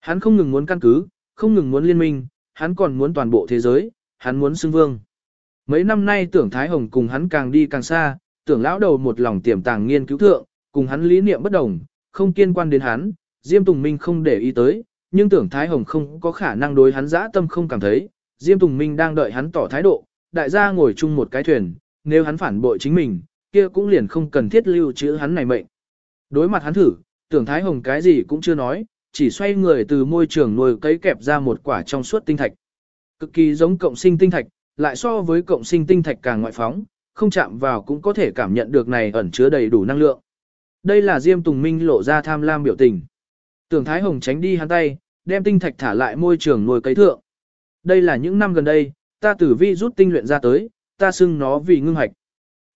Hắn không ngừng muốn căn cứ, không ngừng muốn liên minh, hắn còn muốn toàn bộ thế giới, hắn muốn xưng vương. Mấy năm nay tưởng Thái Hồng cùng hắn càng đi càng xa, tưởng lão đầu một lòng tiềm tàng nghiên cứu thượng, cùng hắn lý niệm bất đồng, không kiên quan đến hắn, Diêm Tùng Minh không để ý tới, nhưng tưởng Thái Hồng không có khả năng đối hắn dã tâm không cảm thấy, Diêm Tùng Minh đang đợi hắn tỏ thái độ, đại gia ngồi chung một cái thuyền, nếu hắn phản bội chính mình, kia cũng liền không cần thiết lưu trữ hắn này mệnh. Đối mặt hắn thử, tưởng Thái Hồng cái gì cũng chưa nói, chỉ xoay người từ môi trường nuôi cấy kẹp ra một quả trong suốt tinh thạch. Cực kỳ giống cộng sinh tinh thạch, lại so với cộng sinh tinh thạch càng ngoại phóng, không chạm vào cũng có thể cảm nhận được này ẩn chứa đầy đủ năng lượng. Đây là Diêm Tùng Minh lộ ra tham lam biểu tình. Tưởng Thái Hồng tránh đi hắn tay, đem tinh thạch thả lại môi trường nuôi cấy thượng. Đây là những năm gần đây, ta tử vi rút tinh luyện ra tới, ta xưng nó vì ngưng hạch.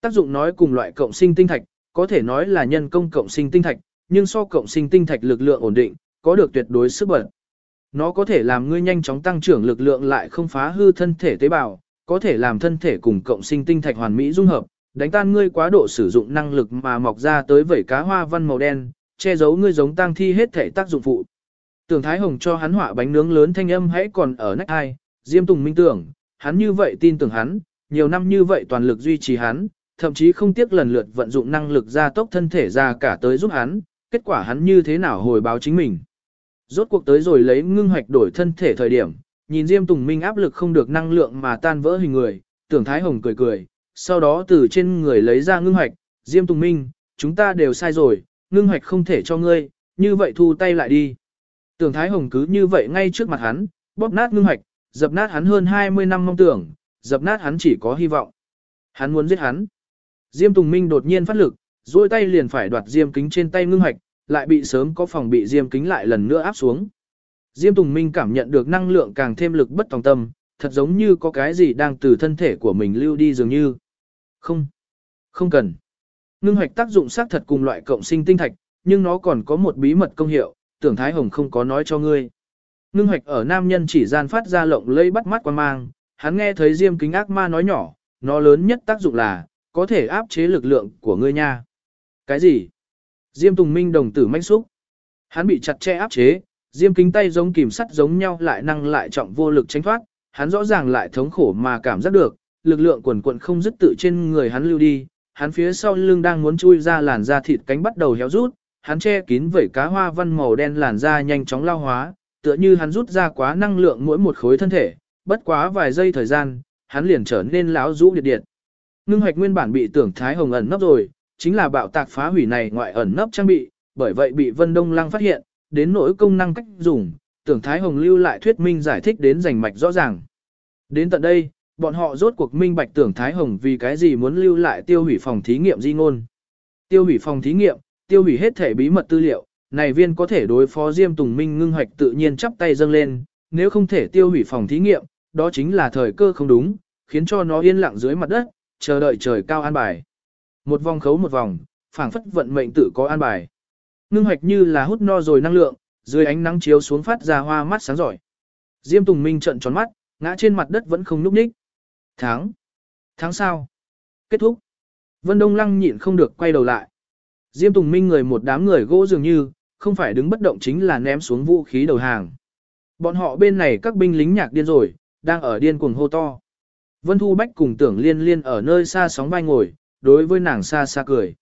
Tác dụng nói cùng loại cộng sinh tinh thạch, có thể nói là nhân công cộng sinh tinh thạch, nhưng so cộng sinh tinh thạch lực lượng ổn định, có được tuyệt đối sức bật. Nó có thể làm ngươi nhanh chóng tăng trưởng lực lượng lại không phá hư thân thể tế bào, có thể làm thân thể cùng cộng sinh tinh thạch hoàn mỹ dung hợp, đánh tan ngươi quá độ sử dụng năng lực mà mọc ra tới vảy cá hoa văn màu đen, che giấu ngươi giống tăng thi hết thể tác dụng phụ. Tưởng Thái Hồng cho hắn họa bánh nướng lớn thanh âm hãy còn ở nách hai, Diêm Tùng minh tưởng, hắn như vậy tin tưởng hắn, nhiều năm như vậy toàn lực duy trì hắn, thậm chí không tiếc lần lượt vận dụng năng lực gia tốc thân thể ra cả tới giúp hắn, kết quả hắn như thế nào hồi báo chính mình. Rốt cuộc tới rồi lấy ngưng hoạch đổi thân thể thời điểm, nhìn Diêm Tùng Minh áp lực không được năng lượng mà tan vỡ hình người, tưởng Thái Hồng cười cười, sau đó từ trên người lấy ra ngưng hoạch, Diêm Tùng Minh, chúng ta đều sai rồi, ngưng hoạch không thể cho ngươi, như vậy thu tay lại đi. Tưởng Thái Hồng cứ như vậy ngay trước mặt hắn, bóp nát ngưng hoạch, dập nát hắn hơn 20 năm mong tưởng, dập nát hắn chỉ có hy vọng. Hắn muốn giết hắn. Diêm Tùng Minh đột nhiên phát lực, duỗi tay liền phải đoạt Diêm Kính trên tay ngưng Hạch, lại bị sớm có phòng bị Diêm Kính lại lần nữa áp xuống. Diêm Tùng Minh cảm nhận được năng lượng càng thêm lực bất tòng tâm, thật giống như có cái gì đang từ thân thể của mình lưu đi dường như. Không, không cần. Ngưng hoạch tác dụng xác thật cùng loại cộng sinh tinh thạch, nhưng nó còn có một bí mật công hiệu, tưởng Thái Hồng không có nói cho ngươi. Ngưng hoạch ở nam nhân chỉ gian phát ra lộng lây bắt mắt quan mang, hắn nghe thấy Diêm Kính ác ma nói nhỏ, nó lớn nhất tác dụng là, có thể áp chế lực lượng của ngươi nha. Cái gì? Diêm Tùng Minh đồng tử manh xúc. Hắn bị chặt che áp chế, Diêm kính tay giống kìm sắt giống nhau lại năng lại trọng vô lực tránh thoát, hắn rõ ràng lại thống khổ mà cảm giác được, lực lượng quần quận không dứt tự trên người hắn lưu đi, hắn phía sau lưng đang muốn chui ra làn da thịt cánh bắt đầu héo rút, hắn che kín vẩy cá hoa văn màu đen làn da nhanh chóng lao hóa, tựa như hắn rút ra quá năng lượng mỗi một khối thân thể, bất quá vài giây thời gian, hắn liền trở nên lão rũ điệt điệt. Ngưng hoạch nguyên bản bị tưởng Thái Hồng ẩn nấp rồi, chính là bạo tạc phá hủy này ngoại ẩn nấp trang bị, bởi vậy bị Vân Đông Lăng phát hiện, đến nỗi công năng cách dùng, tưởng Thái Hồng lưu lại thuyết minh giải thích đến rành mạch rõ ràng. Đến tận đây, bọn họ rốt cuộc minh bạch tưởng Thái Hồng vì cái gì muốn lưu lại tiêu hủy phòng thí nghiệm di ngôn. Tiêu hủy phòng thí nghiệm, tiêu hủy hết thể bí mật tư liệu, này viên có thể đối phó Diêm Tùng Minh ngưng hoạch tự nhiên chắp tay dâng lên, nếu không thể tiêu hủy phòng thí nghiệm, đó chính là thời cơ không đúng, khiến cho nó yên lặng dưới mặt đất, chờ đợi trời cao an bài. Một vòng khấu một vòng, phảng phất vận mệnh tự có an bài. Ngưng hoạch như là hút no rồi năng lượng, dưới ánh nắng chiếu xuống phát ra hoa mắt sáng giỏi. Diêm Tùng Minh trận tròn mắt, ngã trên mặt đất vẫn không nhúc nhích. Tháng. Tháng sau. Kết thúc. Vân Đông Lăng nhịn không được quay đầu lại. Diêm Tùng Minh người một đám người gỗ dường như, không phải đứng bất động chính là ném xuống vũ khí đầu hàng. Bọn họ bên này các binh lính nhạc điên rồi, đang ở điên cuồng hô to. Vân Thu Bách cùng tưởng liên liên ở nơi xa sóng vai ngồi, đối với nàng xa xa cười.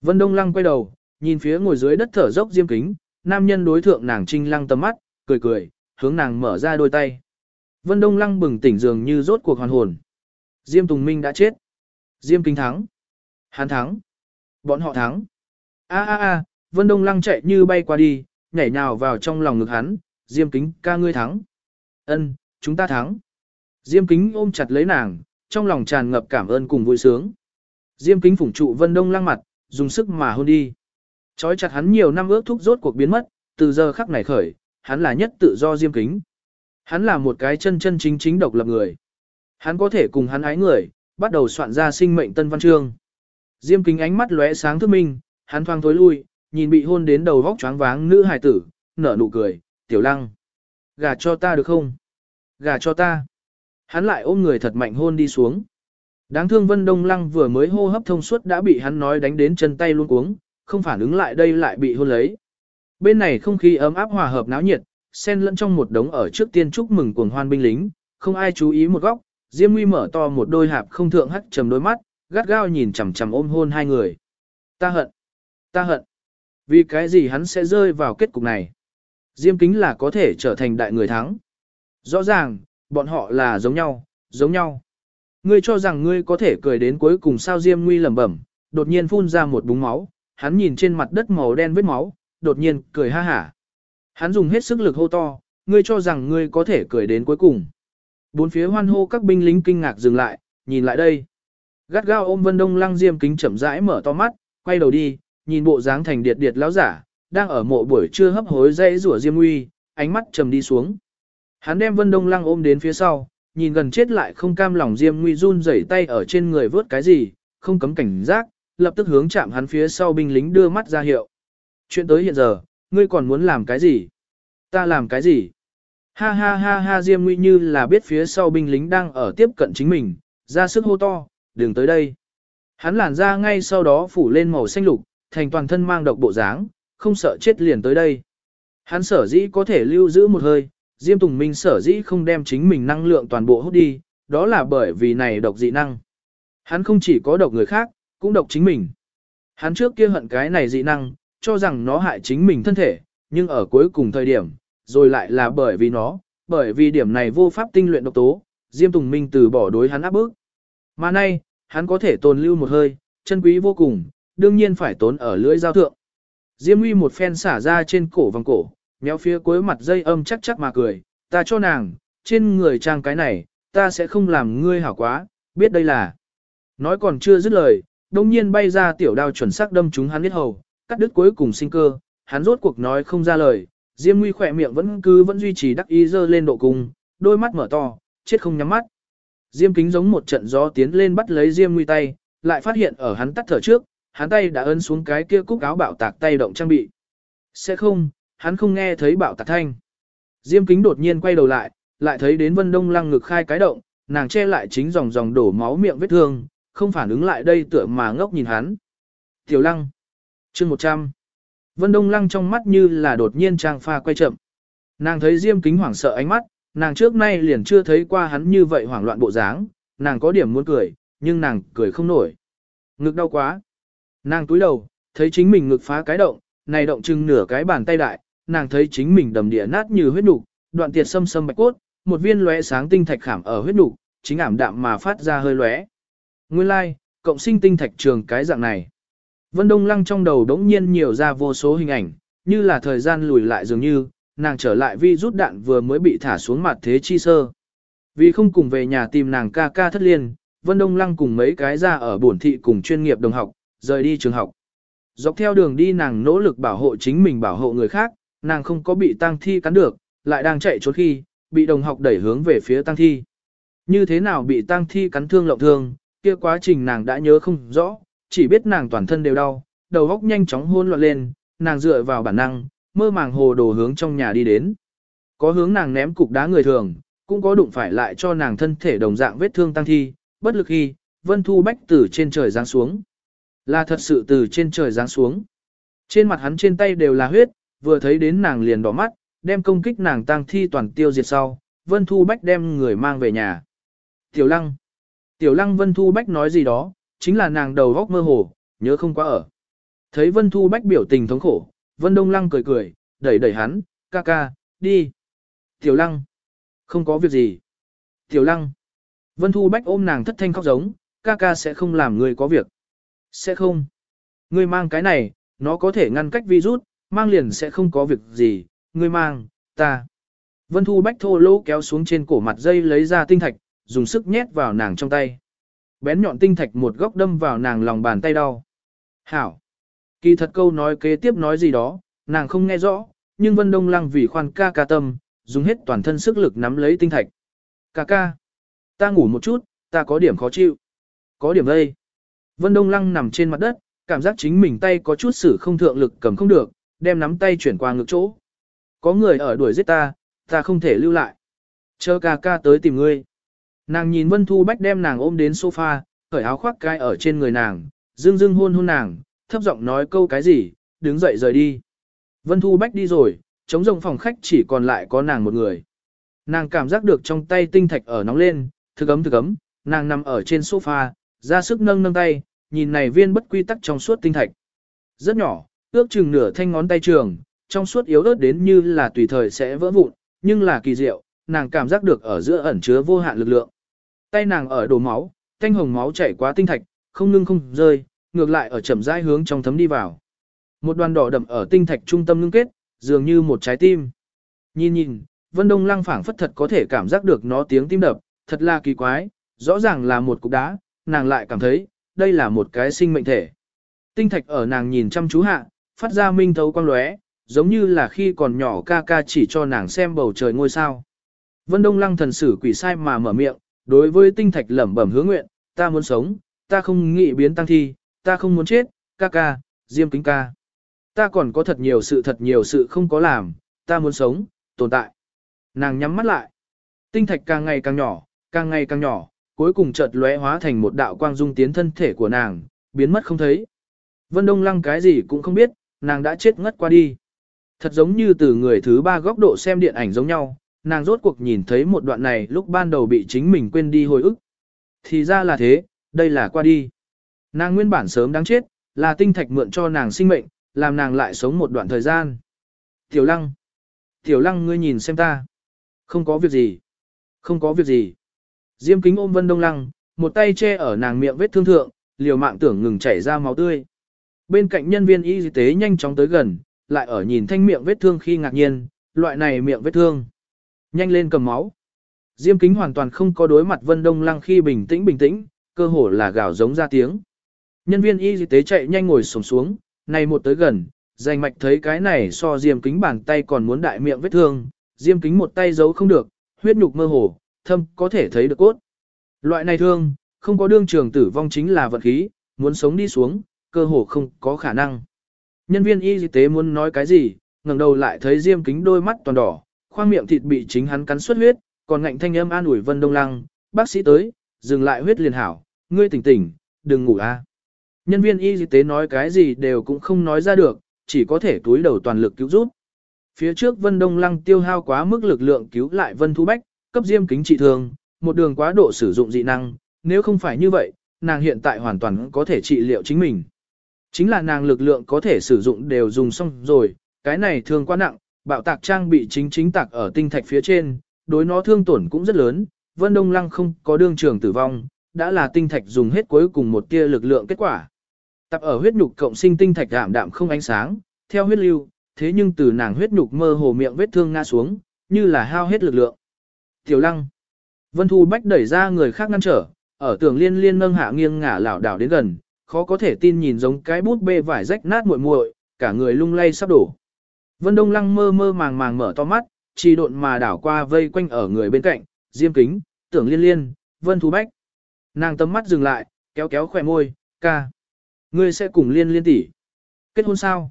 Vân Đông Lăng quay đầu, nhìn phía ngồi dưới đất thở dốc diêm kính, nam nhân đối thượng nàng trinh lăng tầm mắt, cười cười, hướng nàng mở ra đôi tay. Vân Đông Lăng bừng tỉnh dường như rốt cuộc hoàn hồn. Diêm Tùng Minh đã chết. Diêm kính thắng. Hán thắng. Bọn họ thắng. A a a, Vân Đông Lăng chạy như bay qua đi, nhảy nhào vào trong lòng ngực hắn, Diêm kính ca ngươi thắng. Ân, chúng ta thắng. Diêm kính ôm chặt lấy nàng, trong lòng tràn ngập cảm ơn cùng vui sướng. Diêm kính phủng trụ Vân Đông Lăng mặt, dùng sức mà hôn đi. Chói chặt hắn nhiều năm ước thúc rốt cuộc biến mất, từ giờ khắc này khởi, hắn là nhất tự do diêm kính. Hắn là một cái chân chân chính chính độc lập người. Hắn có thể cùng hắn ái người, bắt đầu soạn ra sinh mệnh tân văn chương. Diêm kính ánh mắt lóe sáng thức minh, hắn thoang thối lui, nhìn bị hôn đến đầu vóc choáng váng nữ hài tử, nở nụ cười, tiểu lăng. Gà cho ta được không? Gà cho ta. Hắn lại ôm người thật mạnh hôn đi xuống. Đáng thương Vân Đông Lăng vừa mới hô hấp thông suốt đã bị hắn nói đánh đến chân tay luôn cuống, không phản ứng lại đây lại bị hôn lấy. Bên này không khí ấm áp hòa hợp náo nhiệt, xen lẫn trong một đống ở trước tiên chúc mừng cuồng hoan binh lính, không ai chú ý một góc, Diêm Nguy mở to một đôi hạp không thượng hắt trầm đôi mắt, gắt gao nhìn chằm chằm ôm hôn hai người. Ta hận, ta hận. Vì cái gì hắn sẽ rơi vào kết cục này? Diêm Kính là có thể trở thành đại người thắng. Rõ ràng, bọn họ là giống nhau, giống nhau. Ngươi cho rằng ngươi có thể cười đến cuối cùng sao Diêm Nguy lẩm bẩm, đột nhiên phun ra một búng máu, hắn nhìn trên mặt đất màu đen vết máu, đột nhiên cười ha hả. Hắn dùng hết sức lực hô to, ngươi cho rằng ngươi có thể cười đến cuối cùng. Bốn phía hoan hô các binh lính kinh ngạc dừng lại, nhìn lại đây. Gắt gao ôm Vân Đông Lăng Diêm kính chậm rãi mở to mắt, quay đầu đi, nhìn bộ dáng thành điệt điệt lão giả, đang ở mộ buổi trưa hấp hối dây rủa Diêm Nguy, ánh mắt trầm đi xuống. Hắn đem Vân Đông Lăng ôm đến phía sau, nhìn gần chết lại không cam lòng Diêm Nguy run rẩy tay ở trên người vớt cái gì, không cấm cảnh giác, lập tức hướng chạm hắn phía sau binh lính đưa mắt ra hiệu. Chuyện tới hiện giờ, ngươi còn muốn làm cái gì? Ta làm cái gì? Ha ha ha ha Diêm Nguy như là biết phía sau binh lính đang ở tiếp cận chính mình, ra sức hô to, đừng tới đây. Hắn làn ra ngay sau đó phủ lên màu xanh lục, thành toàn thân mang độc bộ dáng, không sợ chết liền tới đây. Hắn sở dĩ có thể lưu giữ một hơi, Diêm Tùng Minh sở dĩ không đem chính mình năng lượng toàn bộ hút đi, đó là bởi vì này độc dị năng. Hắn không chỉ có độc người khác, cũng độc chính mình. Hắn trước kia hận cái này dị năng, cho rằng nó hại chính mình thân thể, nhưng ở cuối cùng thời điểm, rồi lại là bởi vì nó, bởi vì điểm này vô pháp tinh luyện độc tố, Diêm Tùng Minh từ bỏ đối hắn áp bức. Mà nay, hắn có thể tồn lưu một hơi, chân quý vô cùng, đương nhiên phải tốn ở lưỡi giao thượng. Diêm uy một phen xả ra trên cổ vòng cổ, méo phía cuối mặt dây âm chắc chắc mà cười, ta cho nàng, trên người trang cái này, ta sẽ không làm ngươi hảo quá, biết đây là. Nói còn chưa dứt lời, đông nhiên bay ra tiểu đao chuẩn xác đâm trúng hắn biết hầu, cắt đứt cuối cùng sinh cơ, hắn rốt cuộc nói không ra lời, Diêm Nguy khỏe miệng vẫn cứ vẫn duy trì đắc ý dơ lên độ cung, đôi mắt mở to, chết không nhắm mắt. Diêm kính giống một trận gió tiến lên bắt lấy Diêm Nguy tay, lại phát hiện ở hắn tắt thở trước, hắn tay đã ấn xuống cái kia cúc áo bạo tạc tay động trang bị. Sẽ không, hắn không nghe thấy bạo tạc thanh. Diêm kính đột nhiên quay đầu lại, lại thấy đến Vân Đông Lăng ngực khai cái động, nàng che lại chính dòng dòng đổ máu miệng vết thương, không phản ứng lại đây tựa mà ngốc nhìn hắn. Tiểu Lăng, chương 100. Vân Đông Lăng trong mắt như là đột nhiên trang pha quay chậm. Nàng thấy Diêm Kính hoảng sợ ánh mắt, nàng trước nay liền chưa thấy qua hắn như vậy hoảng loạn bộ dáng, nàng có điểm muốn cười, nhưng nàng cười không nổi. Ngực đau quá. Nàng túi đầu, thấy chính mình ngực phá cái động, này động chừng nửa cái bàn tay đại, nàng thấy chính mình đầm địa nát như huyết nục, đoạn tiệt sâm sâm bạch cốt, một viên lóe sáng tinh thạch khảm ở huyết nục, chính ảm đạm mà phát ra hơi lóe. Nguyên lai, like, cộng sinh tinh thạch trường cái dạng này. Vân Đông Lăng trong đầu đống nhiên nhiều ra vô số hình ảnh, như là thời gian lùi lại dường như, nàng trở lại vi rút đạn vừa mới bị thả xuống mặt thế chi sơ. Vì không cùng về nhà tìm nàng ca ca thất liên, Vân Đông Lăng cùng mấy cái ra ở bổn thị cùng chuyên nghiệp đồng học, rời đi trường học. Dọc theo đường đi nàng nỗ lực bảo hộ chính mình bảo hộ người khác, nàng không có bị tang thi cắn được, lại đang chạy trốn khi, bị đồng học đẩy hướng về phía tang thi. Như thế nào bị tang thi cắn thương lộng thương, kia quá trình nàng đã nhớ không rõ, chỉ biết nàng toàn thân đều đau, đầu óc nhanh chóng hôn loạn lên, nàng dựa vào bản năng, mơ màng hồ đồ hướng trong nhà đi đến. Có hướng nàng ném cục đá người thường, cũng có đụng phải lại cho nàng thân thể đồng dạng vết thương tăng thi, bất lực khi, Vân Thu Bách từ trên trời giáng xuống. Là thật sự từ trên trời giáng xuống. Trên mặt hắn trên tay đều là huyết, vừa thấy đến nàng liền đỏ mắt, đem công kích nàng tang thi toàn tiêu diệt sau, Vân Thu Bách đem người mang về nhà. Tiểu Lăng. Tiểu Lăng Vân Thu Bách nói gì đó, chính là nàng đầu góc mơ hồ, nhớ không quá ở. Thấy Vân Thu Bách biểu tình thống khổ, Vân Đông Lăng cười cười, đẩy đẩy hắn, ca ca, đi. Tiểu Lăng. Không có việc gì. Tiểu Lăng. Vân Thu Bách ôm nàng thất thanh khóc giống, ca ca sẽ không làm người có việc. Sẽ không. Ngươi mang cái này, nó có thể ngăn cách virus, mang liền sẽ không có việc gì, ngươi mang, ta. Vân Thu Bách thô lỗ kéo xuống trên cổ mặt dây lấy ra tinh thạch, dùng sức nhét vào nàng trong tay. Bén nhọn tinh thạch một góc đâm vào nàng lòng bàn tay đau. Hảo. Kỳ thật câu nói kế tiếp nói gì đó, nàng không nghe rõ, nhưng Vân Đông Lăng vì khoan ca ca tâm, dùng hết toàn thân sức lực nắm lấy tinh thạch. Ca ca. Ta ngủ một chút, ta có điểm khó chịu. Có điểm đây. Vân Đông Lăng nằm trên mặt đất, cảm giác chính mình tay có chút sử không thượng lực cầm không được, đem nắm tay chuyển qua ngực chỗ. Có người ở đuổi giết ta, ta không thể lưu lại. Chờ ca ca tới tìm ngươi. Nàng nhìn Vân Thu Bách đem nàng ôm đến sofa, khởi áo khoác cai ở trên người nàng, dương dương hôn hôn nàng, thấp giọng nói câu cái gì, đứng dậy rời đi. Vân Thu Bách đi rồi, chống rộng phòng khách chỉ còn lại có nàng một người. Nàng cảm giác được trong tay tinh thạch ở nóng lên, thực ấm thực ấm, nàng nằm ở trên sofa, ra sức nâng nâng tay, nhìn này viên bất quy tắc trong suốt tinh thạch. Rất nhỏ, ước chừng nửa thanh ngón tay trường, trong suốt yếu ớt đến như là tùy thời sẽ vỡ vụn, nhưng là kỳ diệu, nàng cảm giác được ở giữa ẩn chứa vô hạn lực lượng. Tay nàng ở đổ máu, thanh hồng máu chảy qua tinh thạch, không ngưng không rơi, ngược lại ở chậm rãi hướng trong thấm đi vào. Một đoàn đỏ đậm ở tinh thạch trung tâm ngưng kết, dường như một trái tim. Nhìn nhìn, Vân Đông Lăng phảng phất thật có thể cảm giác được nó tiếng tim đập, thật là kỳ quái, rõ ràng là một cục đá, nàng lại cảm thấy, đây là một cái sinh mệnh thể. Tinh thạch ở nàng nhìn chăm chú hạ, phát ra minh thấu quang lóe, giống như là khi còn nhỏ ca ca chỉ cho nàng xem bầu trời ngôi sao. Vân Đông Lăng thần sử quỷ sai mà mở miệng, đối với tinh thạch lẩm bẩm hứa nguyện, ta muốn sống, ta không nghĩ biến tăng thi, ta không muốn chết, ca ca, diêm kính ca. Ta còn có thật nhiều sự thật nhiều sự không có làm, ta muốn sống, tồn tại. Nàng nhắm mắt lại. Tinh thạch càng ngày càng nhỏ, càng ngày càng nhỏ, cuối cùng chợt lóe hóa thành một đạo quang dung tiến thân thể của nàng, biến mất không thấy. Vân Đông Lăng cái gì cũng không biết, nàng đã chết ngất qua đi. Thật giống như từ người thứ ba góc độ xem điện ảnh giống nhau, nàng rốt cuộc nhìn thấy một đoạn này lúc ban đầu bị chính mình quên đi hồi ức. Thì ra là thế, đây là qua đi. Nàng nguyên bản sớm đáng chết, là tinh thạch mượn cho nàng sinh mệnh, làm nàng lại sống một đoạn thời gian. Tiểu lăng. Tiểu lăng ngươi nhìn xem ta. Không có việc gì. Không có việc gì. Diêm kính ôm Vân Đông Lăng, một tay che ở nàng miệng vết thương thượng, liều mạng tưởng ngừng chảy ra máu tươi. Bên cạnh nhân viên y tế nhanh chóng tới gần, lại ở nhìn thanh miệng vết thương khi ngạc nhiên, loại này miệng vết thương. Nhanh lên cầm máu. Diêm kính hoàn toàn không có đối mặt Vân Đông Lăng khi bình tĩnh bình tĩnh, cơ hồ là gào giống ra tiếng. Nhân viên y tế chạy nhanh ngồi sổng xuống, này một tới gần, danh mạch thấy cái này so diêm kính bàn tay còn muốn đại miệng vết thương, diêm kính một tay giấu không được, huyết nhục mơ hồ, thâm có thể thấy được cốt. Loại này thương, không có đương trường tử vong chính là vật khí, muốn sống đi xuống, cơ hồ không có khả năng. Nhân viên y tế muốn nói cái gì, ngẩng đầu lại thấy diêm kính đôi mắt toàn đỏ, khoang miệng thịt bị chính hắn cắn xuất huyết, còn ngạnh thanh âm an ủi Vân Đông Lăng, bác sĩ tới, dừng lại huyết liền hảo, ngươi tỉnh tỉnh, đừng ngủ a. Nhân viên y tế nói cái gì đều cũng không nói ra được, chỉ có thể túi đầu toàn lực cứu giúp. Phía trước Vân Đông Lăng tiêu hao quá mức lực lượng cứu lại Vân Thu Bách, cấp diêm kính trị thương, một đường quá độ sử dụng dị năng, nếu không phải như vậy, nàng hiện tại hoàn toàn có thể trị liệu chính mình. Chính là nàng lực lượng có thể sử dụng đều dùng xong rồi, cái này thương quá nặng, bạo tạc trang bị chính chính tạc ở tinh thạch phía trên, đối nó thương tổn cũng rất lớn, Vân Đông Lăng không có đương trường tử vong, đã là tinh thạch dùng hết cuối cùng một tia lực lượng kết quả. Tập ở huyết nhục cộng sinh tinh thạch đạm đạm không ánh sáng, theo huyết lưu, thế nhưng từ nàng huyết nhục mơ hồ miệng vết thương ngã xuống, như là hao hết lực lượng. Tiểu Lăng. Vân Thu Bách đẩy ra người khác ngăn trở, ở tường liên liên nâng hạ nghiêng ngả lảo đảo đến gần, khó có thể tin nhìn giống cái bút bê vải rách nát muội muội, cả người lung lay sắp đổ. Vân Đông Lăng mơ mơ màng màng mở to mắt, chỉ độn mà đảo qua vây quanh ở người bên cạnh, Diêm Kính, Tưởng Liên Liên, Vân Thu Bách. Nàng tầm mắt dừng lại, kéo kéo khỏe môi, ca. Ngươi sẽ cùng Liên Liên tỷ Kết hôn sao?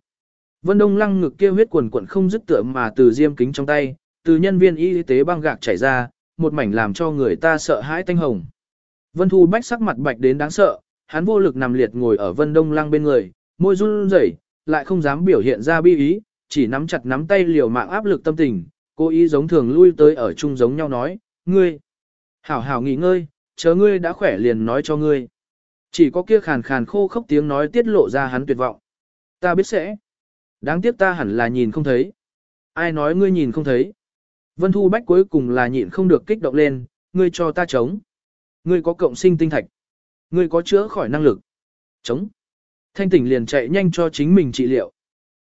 Vân Đông Lăng ngực kia huyết quần quần không dứt tựa mà từ Diêm Kính trong tay, từ nhân viên y tế băng gạc chảy ra, một mảnh làm cho người ta sợ hãi tanh hồng. Vân Thu Bách sắc mặt bạch đến đáng sợ, hắn vô lực nằm liệt ngồi ở Vân Đông Lăng bên người, môi run rẩy, lại không dám biểu hiện ra bi ý, chỉ nắm chặt nắm tay liều mạng áp lực tâm tình, cố ý giống thường lui tới ở chung giống nhau nói, ngươi, hảo hảo nghỉ ngơi, chờ ngươi đã khỏe liền nói cho ngươi. Chỉ có kia khàn khàn khô khốc tiếng nói tiết lộ ra hắn tuyệt vọng. Ta biết sẽ. Đáng tiếc ta hẳn là nhìn không thấy. Ai nói ngươi nhìn không thấy. Vân Thu Bách cuối cùng là nhịn không được kích động lên, ngươi cho ta chống. Ngươi có cộng sinh tinh thạch. Ngươi có chữa khỏi năng lực. Chống. Thanh tỉnh liền chạy nhanh cho chính mình trị liệu.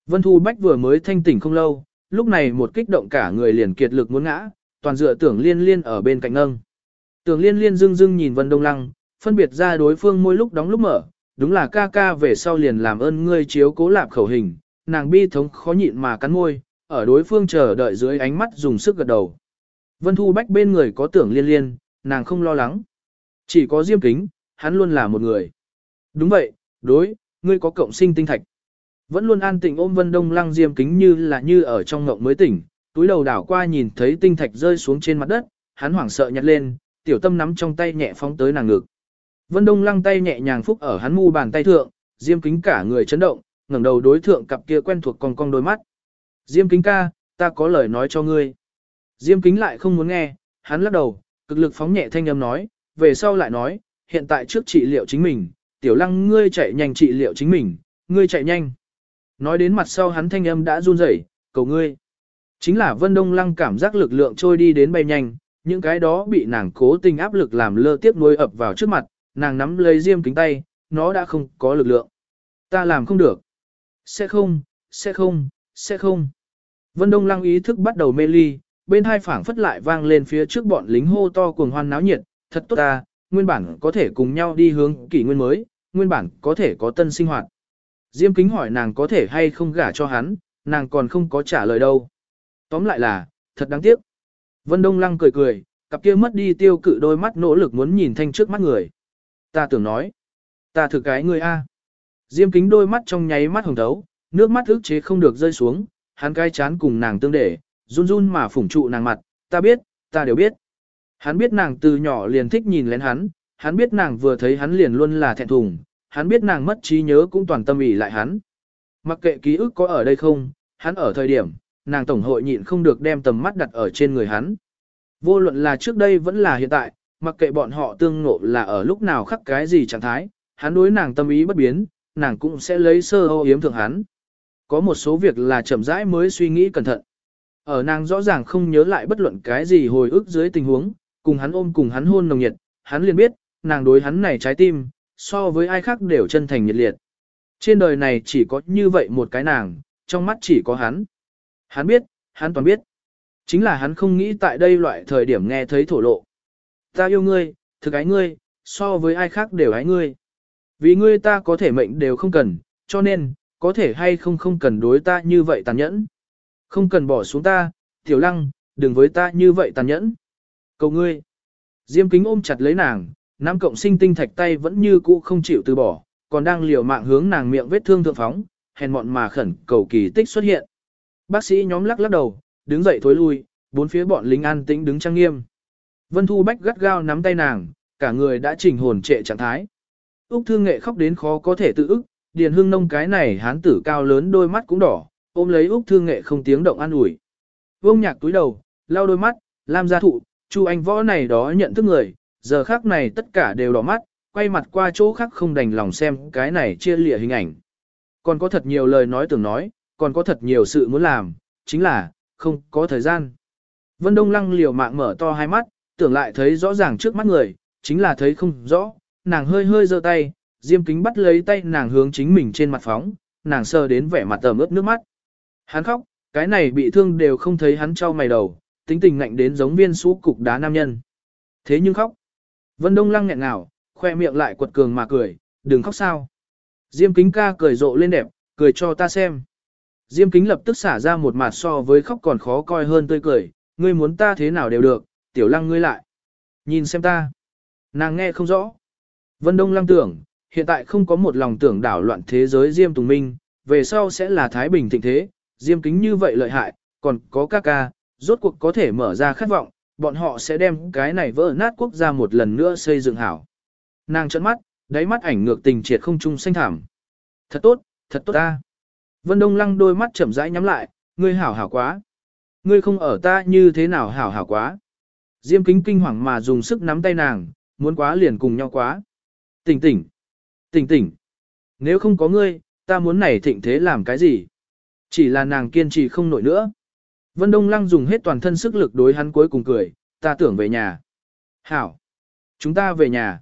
Vân Thu Bách vừa mới thanh tỉnh không lâu, lúc này một kích động cả người liền kiệt lực muốn ngã, toàn dựa tưởng liên liên ở bên cạnh nâng. Tưởng liên liên dưng dưng nhìn Vân Đông Lăng, phân biệt ra đối phương môi lúc đóng lúc mở, đúng là ca ca về sau liền làm ơn ngươi chiếu cố lạp khẩu hình, nàng bi thống khó nhịn mà cắn môi, ở đối phương chờ đợi dưới ánh mắt dùng sức gật đầu. Vân Thu Bách bên người có tưởng liên liên, nàng không lo lắng. Chỉ có diêm kính, hắn luôn là một người. Đúng vậy, đối, ngươi có cộng sinh tinh thạch. Vẫn luôn an tĩnh ôm Vân Đông Lăng diêm kính như là như ở trong ngộng mới tỉnh, túi đầu đảo qua nhìn thấy tinh thạch rơi xuống trên mặt đất, hắn hoảng sợ nhặt lên, tiểu tâm nắm trong tay nhẹ phóng tới nàng ngực. Vân Đông Lăng tay nhẹ nhàng phúc ở hắn mu bàn tay thượng, diêm kính cả người chấn động, ngẩng đầu đối thượng cặp kia quen thuộc con cong đôi mắt. Diêm kính ca, ta có lời nói cho ngươi. Diêm kính lại không muốn nghe, hắn lắc đầu, cực lực phóng nhẹ thanh âm nói, về sau lại nói, hiện tại trước trị liệu chính mình, tiểu lăng ngươi chạy nhanh trị liệu chính mình, ngươi chạy nhanh. Nói đến mặt sau hắn thanh âm đã run rẩy, cầu ngươi. Chính là Vân Đông Lăng cảm giác lực lượng trôi đi đến bay nhanh, những cái đó bị nàng cố tình áp lực làm lơ tiếp nuôi ập vào trước mặt, nàng nắm lấy diêm kính tay, nó đã không có lực lượng. Ta làm không được. Sẽ không, sẽ không, sẽ không. Vân Đông Lăng ý thức bắt đầu mê ly, bên hai phảng phất lại vang lên phía trước bọn lính hô to cuồng hoan náo nhiệt, thật tốt ta, nguyên bản có thể cùng nhau đi hướng kỷ nguyên mới, nguyên bản có thể có tân sinh hoạt. Diêm kính hỏi nàng có thể hay không gả cho hắn, nàng còn không có trả lời đâu. Tóm lại là, thật đáng tiếc. Vân Đông Lăng cười cười, cặp kia mất đi tiêu cự đôi mắt nỗ lực muốn nhìn thanh trước mắt người. Ta tưởng nói, ta thử cái người A. Diêm kính đôi mắt trong nháy mắt hồng thấu, nước mắt ức chế không được rơi xuống, hắn cai chán cùng nàng tương để, run run mà phủng trụ nàng mặt, ta biết, ta đều biết. Hắn biết nàng từ nhỏ liền thích nhìn lén hắn, hắn biết nàng vừa thấy hắn liền luôn là thẹn thùng, hắn biết nàng mất trí nhớ cũng toàn tâm ý lại hắn. Mặc kệ ký ức có ở đây không, hắn ở thời điểm, nàng tổng hội nhịn không được đem tầm mắt đặt ở trên người hắn. Vô luận là trước đây vẫn là hiện tại, mặc kệ bọn họ tương ngộ là ở lúc nào khắc cái gì trạng thái, hắn đối nàng tâm ý bất biến, nàng cũng sẽ lấy sơ hô yếm thượng hắn. Có một số việc là chậm rãi mới suy nghĩ cẩn thận. Ở nàng rõ ràng không nhớ lại bất luận cái gì hồi ức dưới tình huống, cùng hắn ôm cùng hắn hôn nồng nhiệt, hắn liền biết, nàng đối hắn này trái tim, so với ai khác đều chân thành nhiệt liệt. Trên đời này chỉ có như vậy một cái nàng, trong mắt chỉ có hắn. Hắn biết, hắn toàn biết. Chính là hắn không nghĩ tại đây loại thời điểm nghe thấy thổ lộ. Ta yêu ngươi, thực ái ngươi, so với ai khác đều ái ngươi. Vì ngươi ta có thể mệnh đều không cần, cho nên, có thể hay không không cần đối ta như vậy tàn nhẫn. Không cần bỏ xuống ta, tiểu lăng, đừng với ta như vậy tàn nhẫn. Cầu ngươi. Diêm kính ôm chặt lấy nàng, nam cộng sinh tinh thạch tay vẫn như cũ không chịu từ bỏ, còn đang liều mạng hướng nàng miệng vết thương thượng phóng, hèn mọn mà khẩn cầu kỳ tích xuất hiện. Bác sĩ nhóm lắc lắc đầu, đứng dậy thối lui, bốn phía bọn lính an tĩnh đứng trang nghiêm. Vân Thu Bách gắt gao nắm tay nàng, cả người đã chỉnh hồn trệ trạng thái. Úc Thương Nghệ khóc đến khó có thể tự ức, Điền Hương Nông cái này hán tử cao lớn đôi mắt cũng đỏ, ôm lấy Úc Thương Nghệ không tiếng động an ủi. Vương Nhạc túi đầu, lau đôi mắt, Lam gia thụ, Chu Anh Võ này đó nhận thức người, giờ khác này tất cả đều đỏ mắt, quay mặt qua chỗ khác không đành lòng xem cái này chia lịa hình ảnh. Còn có thật nhiều lời nói tưởng nói, còn có thật nhiều sự muốn làm, chính là, không có thời gian. Vân Đông Lăng liều mạng mở to hai mắt, tưởng lại thấy rõ ràng trước mắt người, chính là thấy không rõ, nàng hơi hơi giơ tay, Diêm Kính bắt lấy tay nàng hướng chính mình trên mặt phóng, nàng sờ đến vẻ mặt tầm ướt nước mắt. Hắn khóc, cái này bị thương đều không thấy hắn trao mày đầu, tính tình ngạnh đến giống viên sú cục đá nam nhân. Thế nhưng khóc. Vân Đông Lăng nghẹn ngào, khoe miệng lại quật cường mà cười, đừng khóc sao. Diêm Kính ca cười rộ lên đẹp, cười cho ta xem. Diêm Kính lập tức xả ra một mặt so với khóc còn khó coi hơn tươi cười, ngươi muốn ta thế nào đều được, tiểu lăng ngươi lại. Nhìn xem ta. Nàng nghe không rõ. Vân Đông lăng tưởng, hiện tại không có một lòng tưởng đảo loạn thế giới Diêm Tùng Minh, về sau sẽ là Thái Bình thịnh thế, Diêm Kính như vậy lợi hại, còn có ca ca, rốt cuộc có thể mở ra khát vọng, bọn họ sẽ đem cái này vỡ nát quốc gia một lần nữa xây dựng hảo. Nàng trợn mắt, đáy mắt ảnh ngược tình triệt không trung xanh thảm. Thật tốt, thật tốt ta. Vân Đông Lăng đôi mắt chậm rãi nhắm lại, ngươi hảo hảo quá. Ngươi không ở ta như thế nào hảo hảo quá. Diêm kính kinh hoàng mà dùng sức nắm tay nàng, muốn quá liền cùng nhau quá. Tỉnh tỉnh, tỉnh tỉnh. Nếu không có ngươi, ta muốn này thịnh thế làm cái gì? Chỉ là nàng kiên trì không nổi nữa. Vân Đông Lăng dùng hết toàn thân sức lực đối hắn cuối cùng cười, ta tưởng về nhà. Hảo, chúng ta về nhà.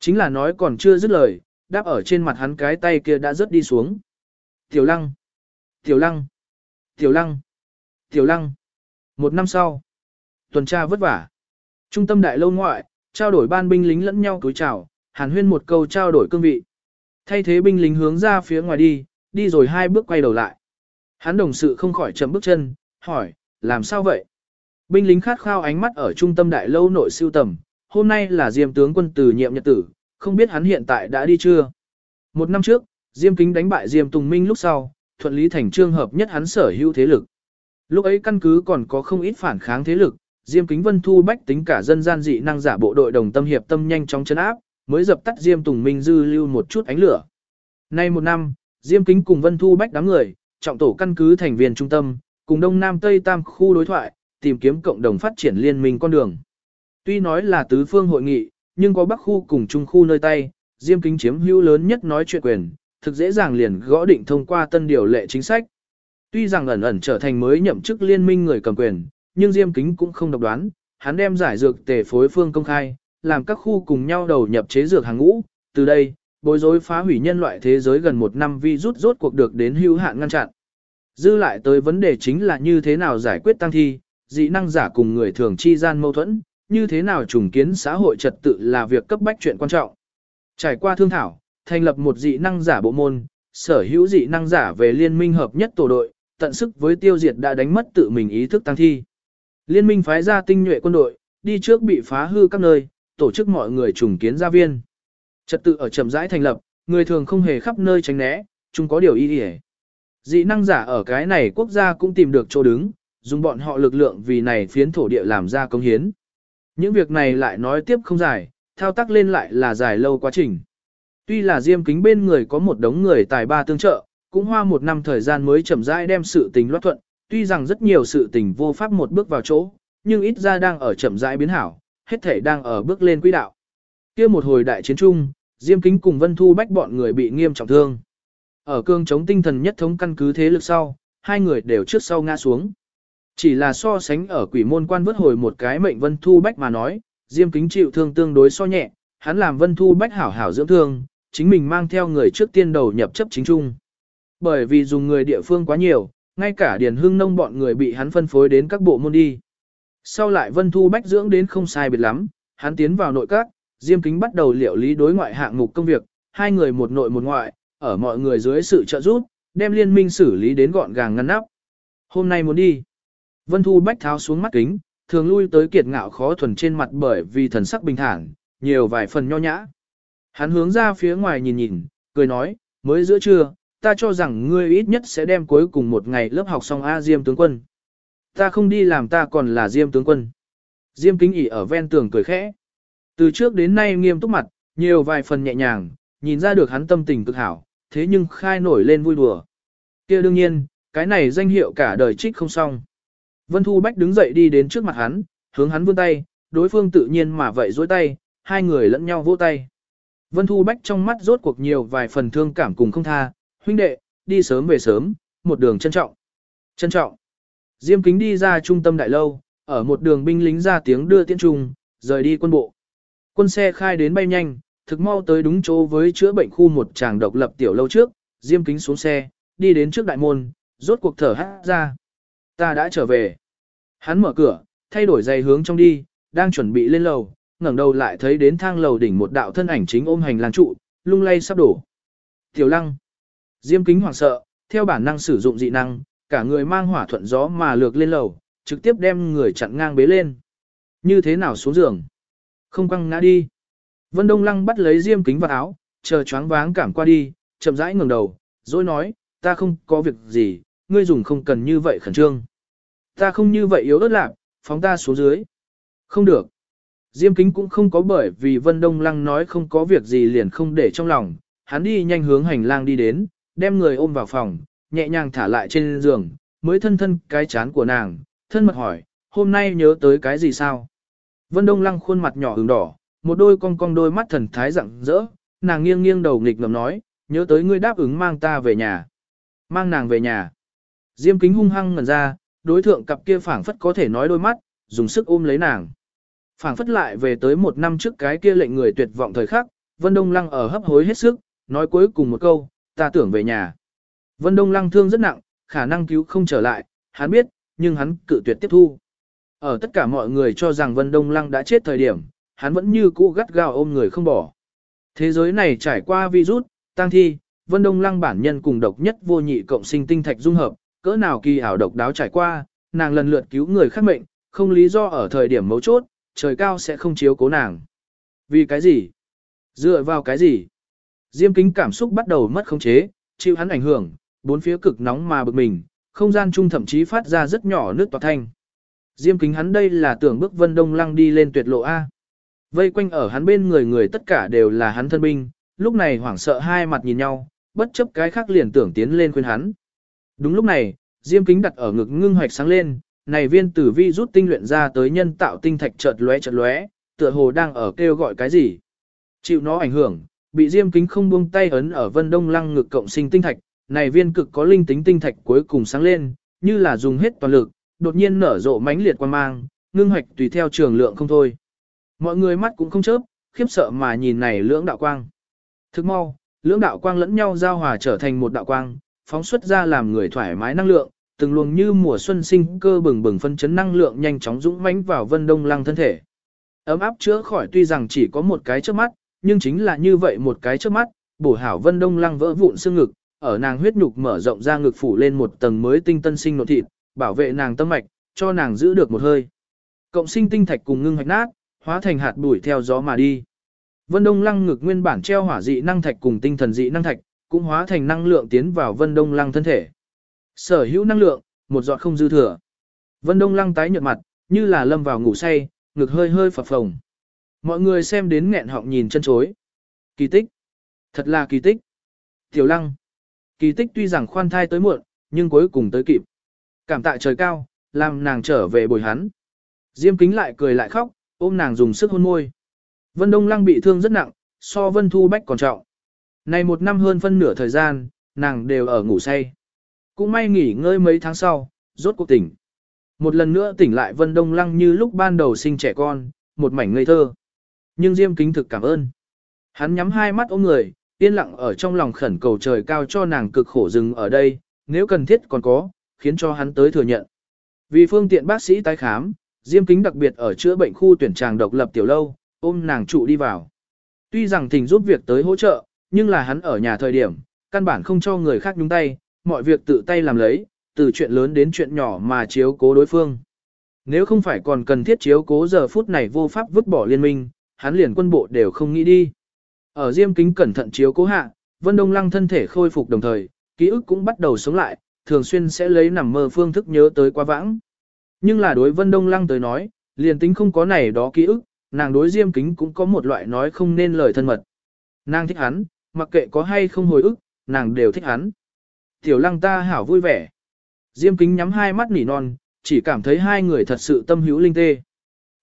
Chính là nói còn chưa dứt lời, đáp ở trên mặt hắn cái tay kia đã rớt đi xuống. Tiểu Lăng, Tiểu Lăng, Tiểu Lăng, Tiểu Lăng. Một năm sau, tuần tra vất vả. Trung tâm đại lâu ngoại, trao đổi ban binh lính lẫn nhau túi chào, hàn huyên một câu trao đổi cương vị. Thay thế binh lính hướng ra phía ngoài đi, đi rồi hai bước quay đầu lại. Hắn đồng sự không khỏi chậm bước chân, hỏi, làm sao vậy? Binh lính khát khao ánh mắt ở trung tâm đại lâu nội siêu tầm, hôm nay là Diêm tướng quân từ nhiệm nhật tử, không biết hắn hiện tại đã đi chưa? Một năm trước, Diêm Kính đánh bại Diêm Tùng Minh lúc sau, thuận lý thành trương hợp nhất hắn sở hữu thế lực. Lúc ấy căn cứ còn có không ít phản kháng thế lực, Diêm Kính Vân thu bách tính cả dân gian dị năng giả bộ đội đồng tâm hiệp tâm nhanh chóng chấn áp, mới dập tắt Diêm Tùng Minh dư lưu một chút ánh lửa. Nay một năm, Diêm Kính cùng Vân Thu bách đám người, trọng tổ căn cứ thành viên trung tâm, cùng Đông Nam Tây Tam khu đối thoại, tìm kiếm cộng đồng phát triển liên minh con đường. Tuy nói là tứ phương hội nghị, nhưng có Bắc khu cùng Trung khu nơi tay, Diêm Kính chiếm hữu lớn nhất nói chuyện quyền, thực dễ dàng liền gõ định thông qua tân điều lệ chính sách. Tuy rằng ẩn ẩn trở thành mới nhậm chức liên minh người cầm quyền, nhưng Diêm Kính cũng không độc đoán, hắn đem giải dược tề phối phương công khai, làm các khu cùng nhau đầu nhập chế dược hàng ngũ, từ đây, bối rối phá hủy nhân loại thế giới gần một năm vi rút rốt cuộc được đến hữu hạn ngăn chặn. Dư lại tới vấn đề chính là như thế nào giải quyết tăng thi, dị năng giả cùng người thường chi gian mâu thuẫn, như thế nào trùng kiến xã hội trật tự là việc cấp bách chuyện quan trọng. Trải qua thương thảo, thành lập một dị năng giả bộ môn, sở hữu dị năng giả về liên minh hợp nhất tổ đội, tận sức với tiêu diệt đã đánh mất tự mình ý thức tăng thi. Liên minh phái ra tinh nhuệ quân đội, đi trước bị phá hư các nơi, tổ chức mọi người trùng kiến gia viên. Trật tự ở chậm rãi thành lập, người thường không hề khắp nơi tránh né, chung có điều ý nghĩa. Dị năng giả ở cái này quốc gia cũng tìm được chỗ đứng, dùng bọn họ lực lượng vì này phiến thổ địa làm ra công hiến. Những việc này lại nói tiếp không dài, thao tác lên lại là dài lâu quá trình. Tuy là diêm kính bên người có một đống người tài ba tương trợ, cũng hoa một năm thời gian mới chậm rãi đem sự tình loát thuận, tuy rằng rất nhiều sự tình vô pháp một bước vào chỗ, nhưng ít ra đang ở chậm rãi biến hảo, hết thể đang ở bước lên quỹ đạo. kia một hồi đại chiến chung, Diêm Kính cùng Vân Thu Bách bọn người bị nghiêm trọng thương. Ở cương chống tinh thần nhất thống căn cứ thế lực sau, hai người đều trước sau ngã xuống. Chỉ là so sánh ở quỷ môn quan vớt hồi một cái mệnh Vân Thu Bách mà nói, Diêm Kính chịu thương tương đối so nhẹ, hắn làm Vân Thu Bách hảo hảo dưỡng thương, chính mình mang theo người trước tiên đầu nhập chấp chính trung. Bởi vì dùng người địa phương quá nhiều, ngay cả Điền Hưng Nông bọn người bị hắn phân phối đến các bộ môn đi. Sau lại Vân Thu Bách dưỡng đến không sai biệt lắm, hắn tiến vào nội các, Diêm Kính bắt đầu liệu lý đối ngoại hạng mục công việc, hai người một nội một ngoại, ở mọi người dưới sự trợ giúp, đem liên minh xử lý đến gọn gàng ngăn nắp. Hôm nay muốn đi. Vân Thu Bách tháo xuống mắt kính, thường lui tới kiệt ngạo khó thuần trên mặt bởi vì thần sắc bình thản, nhiều vài phần nho nhã. Hắn hướng ra phía ngoài nhìn nhìn, cười nói, mới giữa trưa, ta cho rằng ngươi ít nhất sẽ đem cuối cùng một ngày lớp học xong A Diêm tướng quân. Ta không đi làm ta còn là Diêm tướng quân. Diêm kính ỉ ở ven tường cười khẽ. Từ trước đến nay nghiêm túc mặt, nhiều vài phần nhẹ nhàng, nhìn ra được hắn tâm tình cực hảo, thế nhưng khai nổi lên vui đùa. kia đương nhiên, cái này danh hiệu cả đời trích không xong. Vân Thu Bách đứng dậy đi đến trước mặt hắn, hướng hắn vươn tay, đối phương tự nhiên mà vậy dối tay, hai người lẫn nhau vỗ tay. Vân Thu Bách trong mắt rốt cuộc nhiều vài phần thương cảm cùng không tha, huynh đệ, đi sớm về sớm, một đường trân trọng. Trân trọng. Diêm kính đi ra trung tâm đại lâu, ở một đường binh lính ra tiếng đưa tiễn trùng, rời đi quân bộ. Quân xe khai đến bay nhanh, thực mau tới đúng chỗ với chữa bệnh khu một tràng độc lập tiểu lâu trước, Diêm kính xuống xe, đi đến trước đại môn, rốt cuộc thở hát ra. Ta đã trở về. Hắn mở cửa, thay đổi giày hướng trong đi, đang chuẩn bị lên lầu, ngẩng đầu lại thấy đến thang lầu đỉnh một đạo thân ảnh chính ôm hành lang trụ, lung lay sắp đổ. Tiểu lăng. Diêm kính hoảng sợ, theo bản năng sử dụng dị năng, cả người mang hỏa thuận gió mà lược lên lầu, trực tiếp đem người chặn ngang bế lên. Như thế nào xuống giường? Không quăng ngã đi. Vân Đông Lăng bắt lấy diêm kính vào áo, chờ choáng váng cảm qua đi, chậm rãi ngẩng đầu, rồi nói, ta không có việc gì, ngươi dùng không cần như vậy khẩn trương. Ta không như vậy yếu ớt lạc, phóng ta xuống dưới. Không được. Diêm kính cũng không có bởi vì Vân Đông Lăng nói không có việc gì liền không để trong lòng, hắn đi nhanh hướng hành lang đi đến, đem người ôm vào phòng, nhẹ nhàng thả lại trên giường, mới thân thân cái chán của nàng, thân mật hỏi, hôm nay nhớ tới cái gì sao? Vân Đông Lăng khuôn mặt nhỏ ửng đỏ, một đôi cong cong đôi mắt thần thái rạng rỡ, nàng nghiêng nghiêng đầu nghịch ngầm nói, nhớ tới ngươi đáp ứng mang ta về nhà. Mang nàng về nhà. Diêm kính hung hăng ngẩn ra, đối thượng cặp kia phảng phất có thể nói đôi mắt, dùng sức ôm lấy nàng. Phảng phất lại về tới một năm trước cái kia lệnh người tuyệt vọng thời khắc, Vân Đông Lăng ở hấp hối hết sức, nói cuối cùng một câu, ta tưởng về nhà. Vân Đông Lăng thương rất nặng, khả năng cứu không trở lại, hắn biết, nhưng hắn cự tuyệt tiếp thu. Ở tất cả mọi người cho rằng Vân Đông Lăng đã chết thời điểm, hắn vẫn như cũ gắt gao ôm người không bỏ. Thế giới này trải qua virus, tăng thi, Vân Đông Lăng bản nhân cùng độc nhất vô nhị cộng sinh tinh thạch dung hợp, cỡ nào kỳ ảo độc đáo trải qua, nàng lần lượt cứu người khác mệnh, không lý do ở thời điểm mấu chốt, trời cao sẽ không chiếu cố nàng. Vì cái gì? Dựa vào cái gì? Diêm kính cảm xúc bắt đầu mất khống chế, chịu hắn ảnh hưởng, bốn phía cực nóng mà bực mình, không gian chung thậm chí phát ra rất nhỏ nước toát thanh. Diêm kính hắn đây là tưởng bước vân đông lăng đi lên tuyệt lộ A. Vây quanh ở hắn bên người người tất cả đều là hắn thân binh, lúc này hoảng sợ hai mặt nhìn nhau, bất chấp cái khác liền tưởng tiến lên khuyên hắn. Đúng lúc này, diêm kính đặt ở ngực ngưng hoạch sáng lên, này viên tử vi rút tinh luyện ra tới nhân tạo tinh thạch chợt lóe chợt lóe, tựa hồ đang ở kêu gọi cái gì. Chịu nó ảnh hưởng, bị diêm kính không buông tay ấn ở vân đông lăng ngực cộng sinh tinh thạch, này viên cực có linh tính tinh thạch cuối cùng sáng lên, như là dùng hết toàn lực, đột nhiên nở rộ mãnh liệt quan mang, ngưng hoạch tùy theo trường lượng không thôi. Mọi người mắt cũng không chớp, khiếp sợ mà nhìn này lưỡng đạo quang. Thức mau, lưỡng đạo quang lẫn nhau giao hòa trở thành một đạo quang, phóng xuất ra làm người thoải mái năng lượng, từng luồng như mùa xuân sinh cơ bừng bừng phân chấn năng lượng nhanh chóng dũng mãnh vào Vân Đông Lăng thân thể. Ấm áp chữa khỏi tuy rằng chỉ có một cái trước mắt, nhưng chính là như vậy một cái trước mắt, bổ hảo Vân Đông Lăng vỡ vụn xương ngực, ở nàng huyết nhục mở rộng ra ngực phủ lên một tầng mới tinh tân sinh nội thịt, bảo vệ nàng tâm mạch, cho nàng giữ được một hơi. Cộng sinh tinh thạch cùng ngưng hoạch nát, hóa thành hạt bụi theo gió mà đi. Vân Đông Lăng ngực nguyên bản treo hỏa dị năng thạch cùng tinh thần dị năng thạch, cũng hóa thành năng lượng tiến vào Vân Đông Lăng thân thể. Sở hữu năng lượng, một giọt không dư thừa. Vân Đông Lăng tái nhợt mặt, như là lâm vào ngủ say, ngực hơi hơi phập phồng. Mọi người xem đến nghẹn họng nhìn chân chối. Kỳ tích. Thật là kỳ tích. Tiểu Lăng. Kỳ tích tuy rằng khoan thai tới muộn, nhưng cuối cùng tới kịp. Cảm tạ trời cao, làm nàng trở về bồi hắn. Diêm kính lại cười lại khóc, ôm nàng dùng sức hôn môi. Vân Đông Lăng bị thương rất nặng, so Vân Thu Bách còn trọng. Này một năm hơn phân nửa thời gian, nàng đều ở ngủ say. Cũng may nghỉ ngơi mấy tháng sau, rốt cuộc tỉnh. Một lần nữa tỉnh lại Vân Đông Lăng như lúc ban đầu sinh trẻ con, một mảnh ngây thơ. Nhưng Diêm Kính thực cảm ơn. Hắn nhắm hai mắt ôm người, yên lặng ở trong lòng khẩn cầu trời cao cho nàng cực khổ dừng ở đây, nếu cần thiết còn có, khiến cho hắn tới thừa nhận. Vì phương tiện bác sĩ tái khám, Diêm Kính đặc biệt ở chữa bệnh khu tuyển tràng độc lập tiểu lâu, ôm nàng trụ đi vào. Tuy rằng Thình giúp việc tới hỗ trợ, nhưng là hắn ở nhà thời điểm, căn bản không cho người khác nhúng tay, mọi việc tự tay làm lấy, từ chuyện lớn đến chuyện nhỏ mà chiếu cố đối phương. Nếu không phải còn cần thiết chiếu cố giờ phút này vô pháp vứt bỏ liên minh, hắn liền quân bộ đều không nghĩ đi. Ở Diêm Kính cẩn thận chiếu cố hạ, Vân Đông Lăng thân thể khôi phục đồng thời, ký ức cũng bắt đầu sống lại, thường xuyên sẽ lấy nằm mơ phương thức nhớ tới quá vãng. Nhưng là đối Vân Đông Lăng tới nói, liền tính không có này đó ký ức, nàng đối Diêm Kính cũng có một loại nói không nên lời thân mật. Nàng thích hắn, mặc kệ có hay không hồi ức, nàng đều thích hắn. Tiểu Lăng ta hảo vui vẻ. Diêm Kính nhắm hai mắt nỉ non, chỉ cảm thấy hai người thật sự tâm hữu linh tê.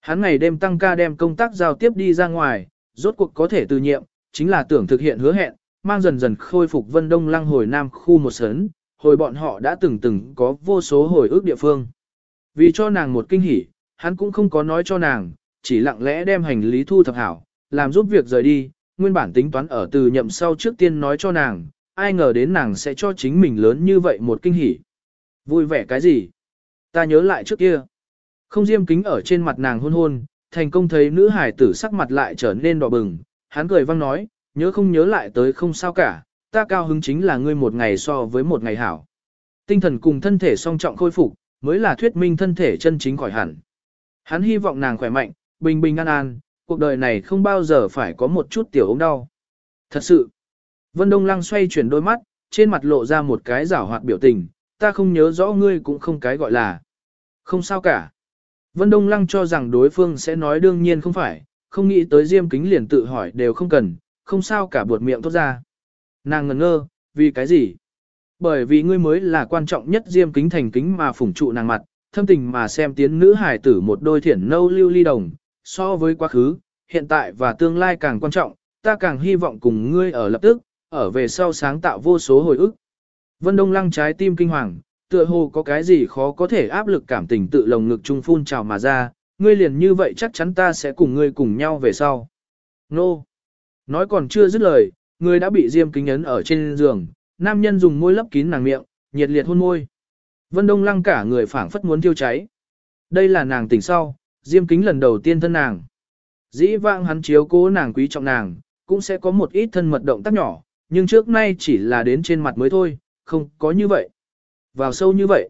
Hắn ngày đêm tăng ca đem công tác giao tiếp đi ra ngoài, rốt cuộc có thể từ nhiệm, chính là tưởng thực hiện hứa hẹn, mang dần dần khôi phục Vân Đông Lăng hồi Nam khu một sớn, hồi bọn họ đã từng từng có vô số hồi ức địa phương. Vì cho nàng một kinh hỉ, hắn cũng không có nói cho nàng, chỉ lặng lẽ đem hành lý thu thập hảo, làm giúp việc rời đi, nguyên bản tính toán ở từ nhậm sau trước tiên nói cho nàng, ai ngờ đến nàng sẽ cho chính mình lớn như vậy một kinh hỉ. Vui vẻ cái gì? Ta nhớ lại trước kia. Không diêm kính ở trên mặt nàng hôn hôn, thành công thấy nữ hải tử sắc mặt lại trở nên đỏ bừng, hắn cười văng nói, nhớ không nhớ lại tới không sao cả, ta cao hứng chính là ngươi một ngày so với một ngày hảo. Tinh thần cùng thân thể song trọng khôi phục, mới là thuyết minh thân thể chân chính khỏi hẳn. Hắn hy vọng nàng khỏe mạnh, bình bình an an, cuộc đời này không bao giờ phải có một chút tiểu ốm đau. Thật sự, Vân Đông Lăng xoay chuyển đôi mắt, trên mặt lộ ra một cái giảo hoạt biểu tình, ta không nhớ rõ ngươi cũng không cái gọi là. Không sao cả. Vân Đông Lăng cho rằng đối phương sẽ nói đương nhiên không phải, không nghĩ tới Diêm Kính liền tự hỏi đều không cần, không sao cả buột miệng tốt ra. Nàng ngẩn ngơ, vì cái gì? Bởi vì ngươi mới là quan trọng nhất Diêm Kính thành kính mà phủng trụ nàng mặt, thâm tình mà xem tiến nữ hải tử một đôi thiển nâu lưu ly đồng, so với quá khứ, hiện tại và tương lai càng quan trọng, ta càng hy vọng cùng ngươi ở lập tức, ở về sau sáng tạo vô số hồi ức. Vân Đông Lăng trái tim kinh hoàng, tựa hồ có cái gì khó có thể áp lực cảm tình tự lồng ngực trung phun trào mà ra, ngươi liền như vậy chắc chắn ta sẽ cùng ngươi cùng nhau về sau. Nô! Nói còn chưa dứt lời, ngươi đã bị diêm kính ấn ở trên giường, nam nhân dùng môi lấp kín nàng miệng, nhiệt liệt hôn môi. Vân Đông Lăng cả người phảng phất muốn thiêu cháy. Đây là nàng tỉnh sau, diêm kính lần đầu tiên thân nàng. Dĩ vãng hắn chiếu cố nàng quý trọng nàng, cũng sẽ có một ít thân mật động tác nhỏ, nhưng trước nay chỉ là đến trên mặt mới thôi, không có như vậy. Vào sâu như vậy.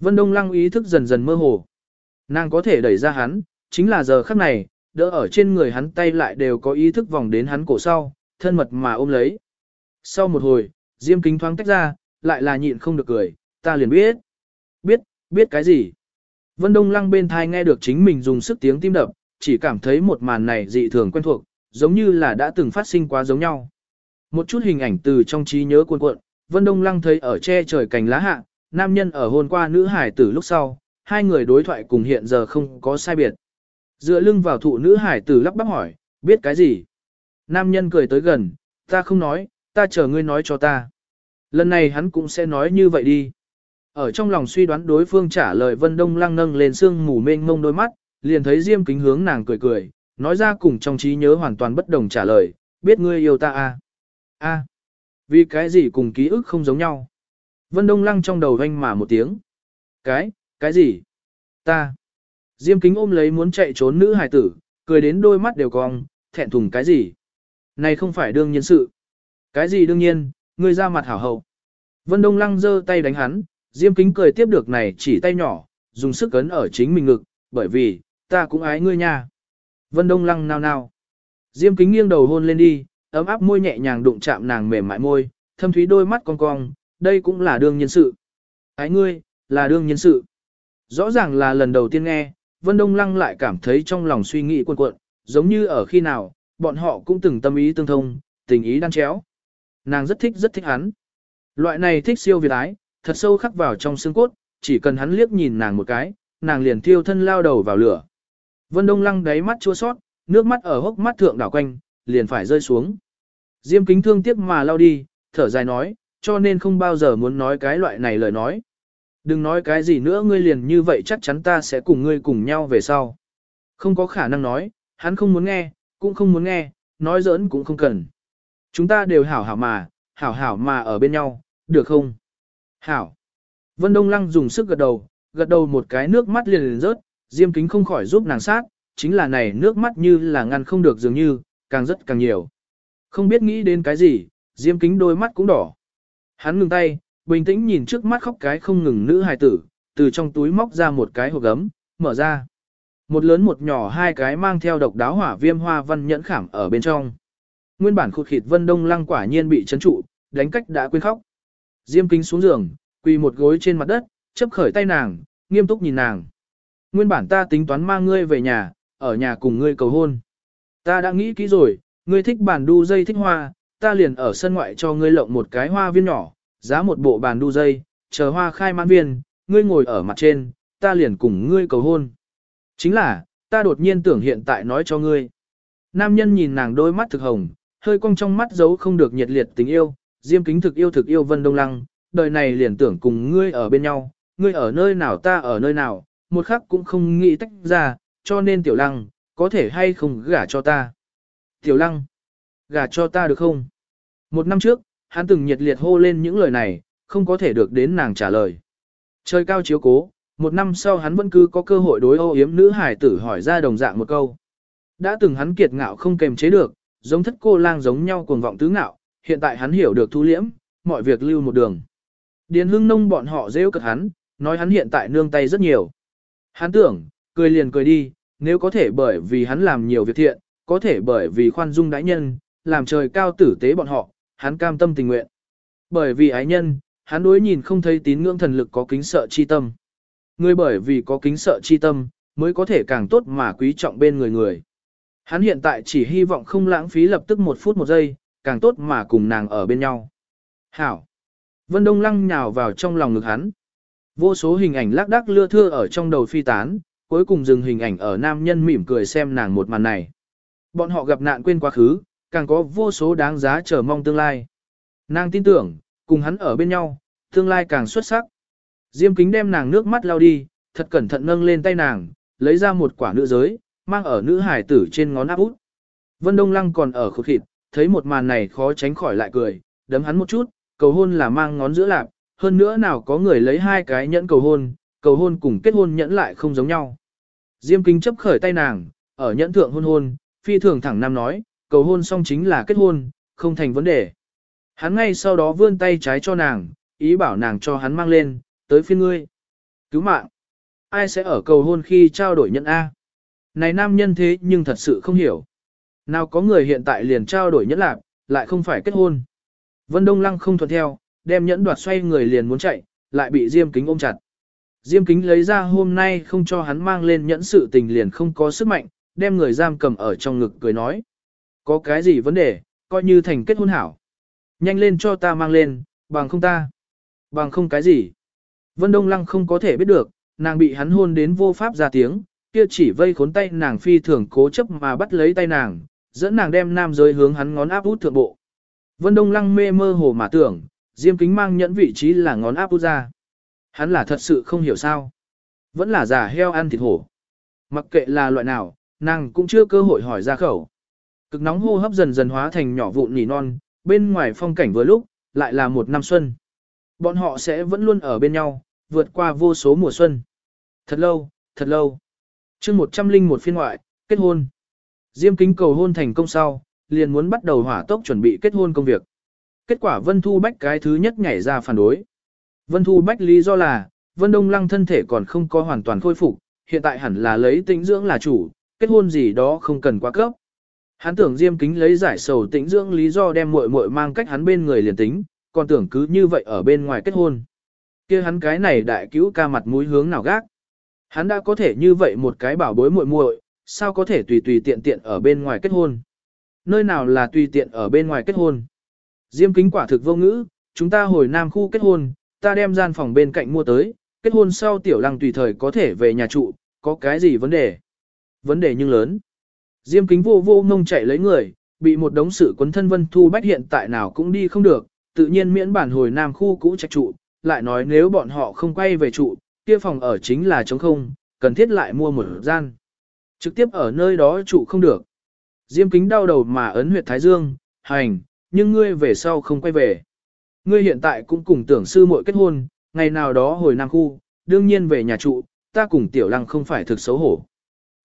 Vân Đông Lăng ý thức dần dần mơ hồ. Nàng có thể đẩy ra hắn, chính là giờ khắc này, đỡ ở trên người hắn tay lại đều có ý thức vòng đến hắn cổ sau, thân mật mà ôm lấy. Sau một hồi, Diêm kính thoáng tách ra, lại là nhịn không được cười, ta liền biết. Biết, biết cái gì? Vân Đông Lăng bên thai nghe được chính mình dùng sức tiếng tim đập, chỉ cảm thấy một màn này dị thường quen thuộc, giống như là đã từng phát sinh quá giống nhau. Một chút hình ảnh từ trong trí nhớ cuộn cuộn, Vân Đông Lăng thấy ở che trời cành lá hạ, nam nhân ở hôn qua nữ hải tử lúc sau, hai người đối thoại cùng hiện giờ không có sai biệt. Dựa lưng vào thụ nữ hải tử lắp bắp hỏi, biết cái gì? Nam nhân cười tới gần, ta không nói, ta chờ ngươi nói cho ta. Lần này hắn cũng sẽ nói như vậy đi. Ở trong lòng suy đoán đối phương trả lời Vân Đông Lăng nâng lên xương mù mênh mông đôi mắt, liền thấy Diêm Kính hướng nàng cười cười, nói ra cùng trong trí nhớ hoàn toàn bất đồng trả lời, biết ngươi yêu ta à? A. Vì cái gì cùng ký ức không giống nhau? Vân Đông Lăng trong đầu vanh mà một tiếng. Cái, cái gì? Ta. Diêm kính ôm lấy muốn chạy trốn nữ hài tử, cười đến đôi mắt đều cong, thẹn thùng cái gì? Này không phải đương nhiên sự. Cái gì đương nhiên, ngươi ra mặt hảo hậu. Vân Đông Lăng giơ tay đánh hắn, Diêm kính cười tiếp được này chỉ tay nhỏ, dùng sức ấn ở chính mình ngực, bởi vì, ta cũng ái ngươi nha. Vân Đông Lăng nao nao. Diêm kính nghiêng đầu hôn lên đi, ấm áp môi nhẹ nhàng đụng chạm nàng mềm mại môi, thâm thúy đôi mắt cong cong, đây cũng là đương nhân sự. Ái ngươi, là đương nhân sự. Rõ ràng là lần đầu tiên nghe, Vân Đông Lăng lại cảm thấy trong lòng suy nghĩ cuộn cuộn, giống như ở khi nào, bọn họ cũng từng tâm ý tương thông, tình ý đan chéo. Nàng rất thích rất thích hắn. Loại này thích siêu việt ái, thật sâu khắc vào trong xương cốt, chỉ cần hắn liếc nhìn nàng một cái, nàng liền thiêu thân lao đầu vào lửa. Vân Đông Lăng đáy mắt chua sót, nước mắt ở hốc mắt thượng đảo quanh, liền phải rơi xuống. Diêm kính thương tiếc mà lao đi, thở dài nói, cho nên không bao giờ muốn nói cái loại này lời nói. Đừng nói cái gì nữa ngươi liền như vậy chắc chắn ta sẽ cùng ngươi cùng nhau về sau. Không có khả năng nói, hắn không muốn nghe, cũng không muốn nghe, nói giỡn cũng không cần. Chúng ta đều hảo hảo mà, hảo hảo mà ở bên nhau, được không? Hảo. Vân Đông Lăng dùng sức gật đầu, gật đầu một cái nước mắt liền liền rớt, Diêm Kính không khỏi giúp nàng sát, chính là này nước mắt như là ngăn không được dường như, càng rất càng nhiều. Không biết nghĩ đến cái gì, Diêm Kính đôi mắt cũng đỏ. Hắn ngừng tay, bình tĩnh nhìn trước mắt khóc cái không ngừng nữ hài tử, từ trong túi móc ra một cái hộp gấm, mở ra. Một lớn một nhỏ hai cái mang theo độc đáo hỏa viêm hoa văn nhẫn khảm ở bên trong. Nguyên bản khụt khịt Vân Đông Lăng quả nhiên bị chấn trụ, đánh cách đã quên khóc. Diêm Kính xuống giường, quỳ một gối trên mặt đất, chấp khởi tay nàng, nghiêm túc nhìn nàng. Nguyên bản ta tính toán mang ngươi về nhà, ở nhà cùng ngươi cầu hôn. Ta đã nghĩ kỹ rồi, ngươi thích bàn đu dây thích hoa, ta liền ở sân ngoại cho ngươi lộng một cái hoa viên nhỏ, giá một bộ bàn đu dây, chờ hoa khai mãn viên, ngươi ngồi ở mặt trên, ta liền cùng ngươi cầu hôn. Chính là, ta đột nhiên tưởng hiện tại nói cho ngươi. Nam nhân nhìn nàng đôi mắt thực hồng, hơi cong trong mắt giấu không được nhiệt liệt tình yêu, diêm kính thực yêu thực yêu Vân Đông Lăng, đời này liền tưởng cùng ngươi ở bên nhau, ngươi ở nơi nào ta ở nơi nào, một khắc cũng không nghĩ tách ra, cho nên tiểu lăng, có thể hay không gả cho ta. Tiểu lăng, gả cho ta được không? Một năm trước, hắn từng nhiệt liệt hô lên những lời này, không có thể được đến nàng trả lời. Trời cao chiếu cố, một năm sau hắn vẫn cứ có cơ hội đối ô yếm nữ hải tử hỏi ra đồng dạng một câu. Đã từng hắn kiệt ngạo không kềm chế được, giống thất cô lang giống nhau cuồng vọng tứ ngạo, hiện tại hắn hiểu được thu liễm, mọi việc lưu một đường. Điền hưng nông bọn họ rêu cực hắn, nói hắn hiện tại nương tay rất nhiều. Hắn tưởng, cười liền cười đi, nếu có thể bởi vì hắn làm nhiều việc thiện, có thể bởi vì khoan dung đãi nhân, làm trời cao tử tế bọn họ, hắn cam tâm tình nguyện. Bởi vì ái nhân, hắn đối nhìn không thấy tín ngưỡng thần lực có kính sợ chi tâm. Người bởi vì có kính sợ chi tâm, mới có thể càng tốt mà quý trọng bên người người. Hắn hiện tại chỉ hy vọng không lãng phí lập tức một phút một giây, càng tốt mà cùng nàng ở bên nhau. Hảo! Vân Đông lăng nhào vào trong lòng ngực hắn. Vô số hình ảnh lác đác lưa thưa ở trong đầu phi tán, cuối cùng dừng hình ảnh ở nam nhân mỉm cười xem nàng một màn này. Bọn họ gặp nạn quên quá khứ, càng có vô số đáng giá chờ mong tương lai. Nàng tin tưởng, cùng hắn ở bên nhau, tương lai càng xuất sắc. Diêm kính đem nàng nước mắt lao đi, thật cẩn thận nâng lên tay nàng, lấy ra một quả nữ giới, mang ở nữ hải tử trên ngón áp út. Vân Đông Lăng còn ở khuất thịt, thấy một màn này khó tránh khỏi lại cười, đấm hắn một chút, cầu hôn là mang ngón giữa lạp, hơn nữa nào có người lấy hai cái nhẫn cầu hôn, cầu hôn cùng kết hôn nhẫn lại không giống nhau. Diêm kính chấp khởi tay nàng, ở nhẫn thượng hôn hôn, phi thường thẳng nam nói, cầu hôn xong chính là kết hôn, không thành vấn đề. Hắn ngay sau đó vươn tay trái cho nàng, ý bảo nàng cho hắn mang lên, tới phiên ngươi. Cứu mạng. Ai sẽ ở cầu hôn khi trao đổi nhẫn A? Này nam nhân thế nhưng thật sự không hiểu. Nào có người hiện tại liền trao đổi nhẫn lạc, lại không phải kết hôn. Vân Đông Lăng không thuận theo, đem nhẫn đoạt xoay người liền muốn chạy, lại bị Diêm Kính ôm chặt. Diêm Kính lấy ra hôm nay không cho hắn mang lên nhẫn sự tình liền không có sức mạnh, đem người giam cầm ở trong ngực cười nói. Có cái gì vấn đề, coi như thành kết hôn hảo. Nhanh lên cho ta mang lên, bằng không ta. Bằng không cái gì. Vân Đông Lăng không có thể biết được, nàng bị hắn hôn đến vô pháp ra tiếng, kia chỉ vây khốn tay nàng phi thường cố chấp mà bắt lấy tay nàng, dẫn nàng đem nam giới hướng hắn ngón áp út thượng bộ. Vân Đông Lăng mê mơ hồ mà tưởng, Diêm Kính mang nhẫn vị trí là ngón áp út ra. Hắn là thật sự không hiểu sao. Vẫn là giả heo ăn thịt hổ. Mặc kệ là loại nào, nàng cũng chưa cơ hội hỏi ra khẩu. Cực nóng hô hấp dần dần hóa thành nhỏ vụn nỉ non, bên ngoài phong cảnh vừa lúc, lại là một năm xuân. Bọn họ sẽ vẫn luôn ở bên nhau, vượt qua vô số mùa xuân. Thật lâu, thật lâu chương một trăm linh một phiên ngoại, kết hôn. Diêm kính cầu hôn thành công sau, liền muốn bắt đầu hỏa tốc chuẩn bị kết hôn công việc. Kết quả Vân Thu Bách cái thứ nhất nhảy ra phản đối. Vân Thu Bách lý do là, Vân Đông Lăng thân thể còn không có hoàn toàn khôi phục, hiện tại hẳn là lấy tĩnh dưỡng là chủ, kết hôn gì đó không cần quá cấp. Hắn tưởng Diêm Kính lấy giải sầu tĩnh dưỡng lý do đem muội muội mang cách hắn bên người liền tính, còn tưởng cứ như vậy ở bên ngoài kết hôn. kia hắn cái này đại cứu ca mặt mũi hướng nào gác. Hắn đã có thể như vậy một cái bảo bối muội muội, sao có thể tùy tùy tiện tiện ở bên ngoài kết hôn. Nơi nào là tùy tiện ở bên ngoài kết hôn. Diêm kính quả thực vô ngữ, chúng ta hồi nam khu kết hôn, ta đem gian phòng bên cạnh mua tới, kết hôn sau tiểu lăng tùy thời có thể về nhà trụ, có cái gì vấn đề? Vấn đề nhưng lớn. Diêm kính vô vô ngông chạy lấy người, bị một đống sự quấn thân vân thu bách hiện tại nào cũng đi không được, tự nhiên miễn bản hồi nam khu cũ trạch trụ, lại nói nếu bọn họ không quay về trụ, kia phòng ở chính là trống không, cần thiết lại mua một gian. Trực tiếp ở nơi đó trụ không được. Diêm kính đau đầu mà ấn huyệt Thái Dương, hành, nhưng ngươi về sau không quay về. Ngươi hiện tại cũng cùng tưởng sư muội kết hôn, ngày nào đó hồi Nam Khu, đương nhiên về nhà trụ, ta cùng tiểu lăng không phải thực xấu hổ.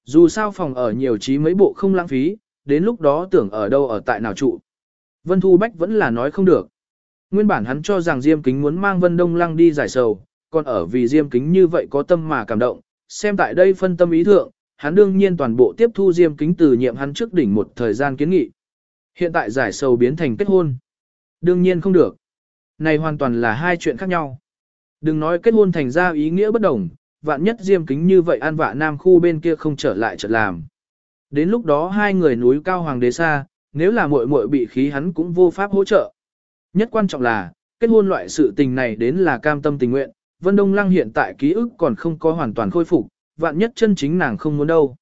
Dù sao phòng ở nhiều trí mấy bộ không lãng phí, đến lúc đó tưởng ở đâu ở tại nào trụ. Vân Thu Bách vẫn là nói không được. Nguyên bản hắn cho rằng Diêm Kính muốn mang Vân Đông Lăng đi giải sầu, còn ở vì Diêm Kính như vậy có tâm mà cảm động, xem tại đây phân tâm ý thượng, hắn đương nhiên toàn bộ tiếp thu Diêm Kính từ nhiệm hắn trước đỉnh một thời gian kiến nghị. Hiện tại giải sầu biến thành kết hôn. Đương nhiên không được. Này hoàn toàn là hai chuyện khác nhau. Đừng nói kết hôn thành ra ý nghĩa bất đồng, vạn nhất Diêm Kính như vậy an vạ nam khu bên kia không trở lại chợt làm. Đến lúc đó hai người núi cao hoàng đế xa, nếu là muội muội bị khí hắn cũng vô pháp hỗ trợ. Nhất quan trọng là, kết hôn loại sự tình này đến là cam tâm tình nguyện, Vân Đông Lăng hiện tại ký ức còn không có hoàn toàn khôi phục, vạn nhất chân chính nàng không muốn đâu.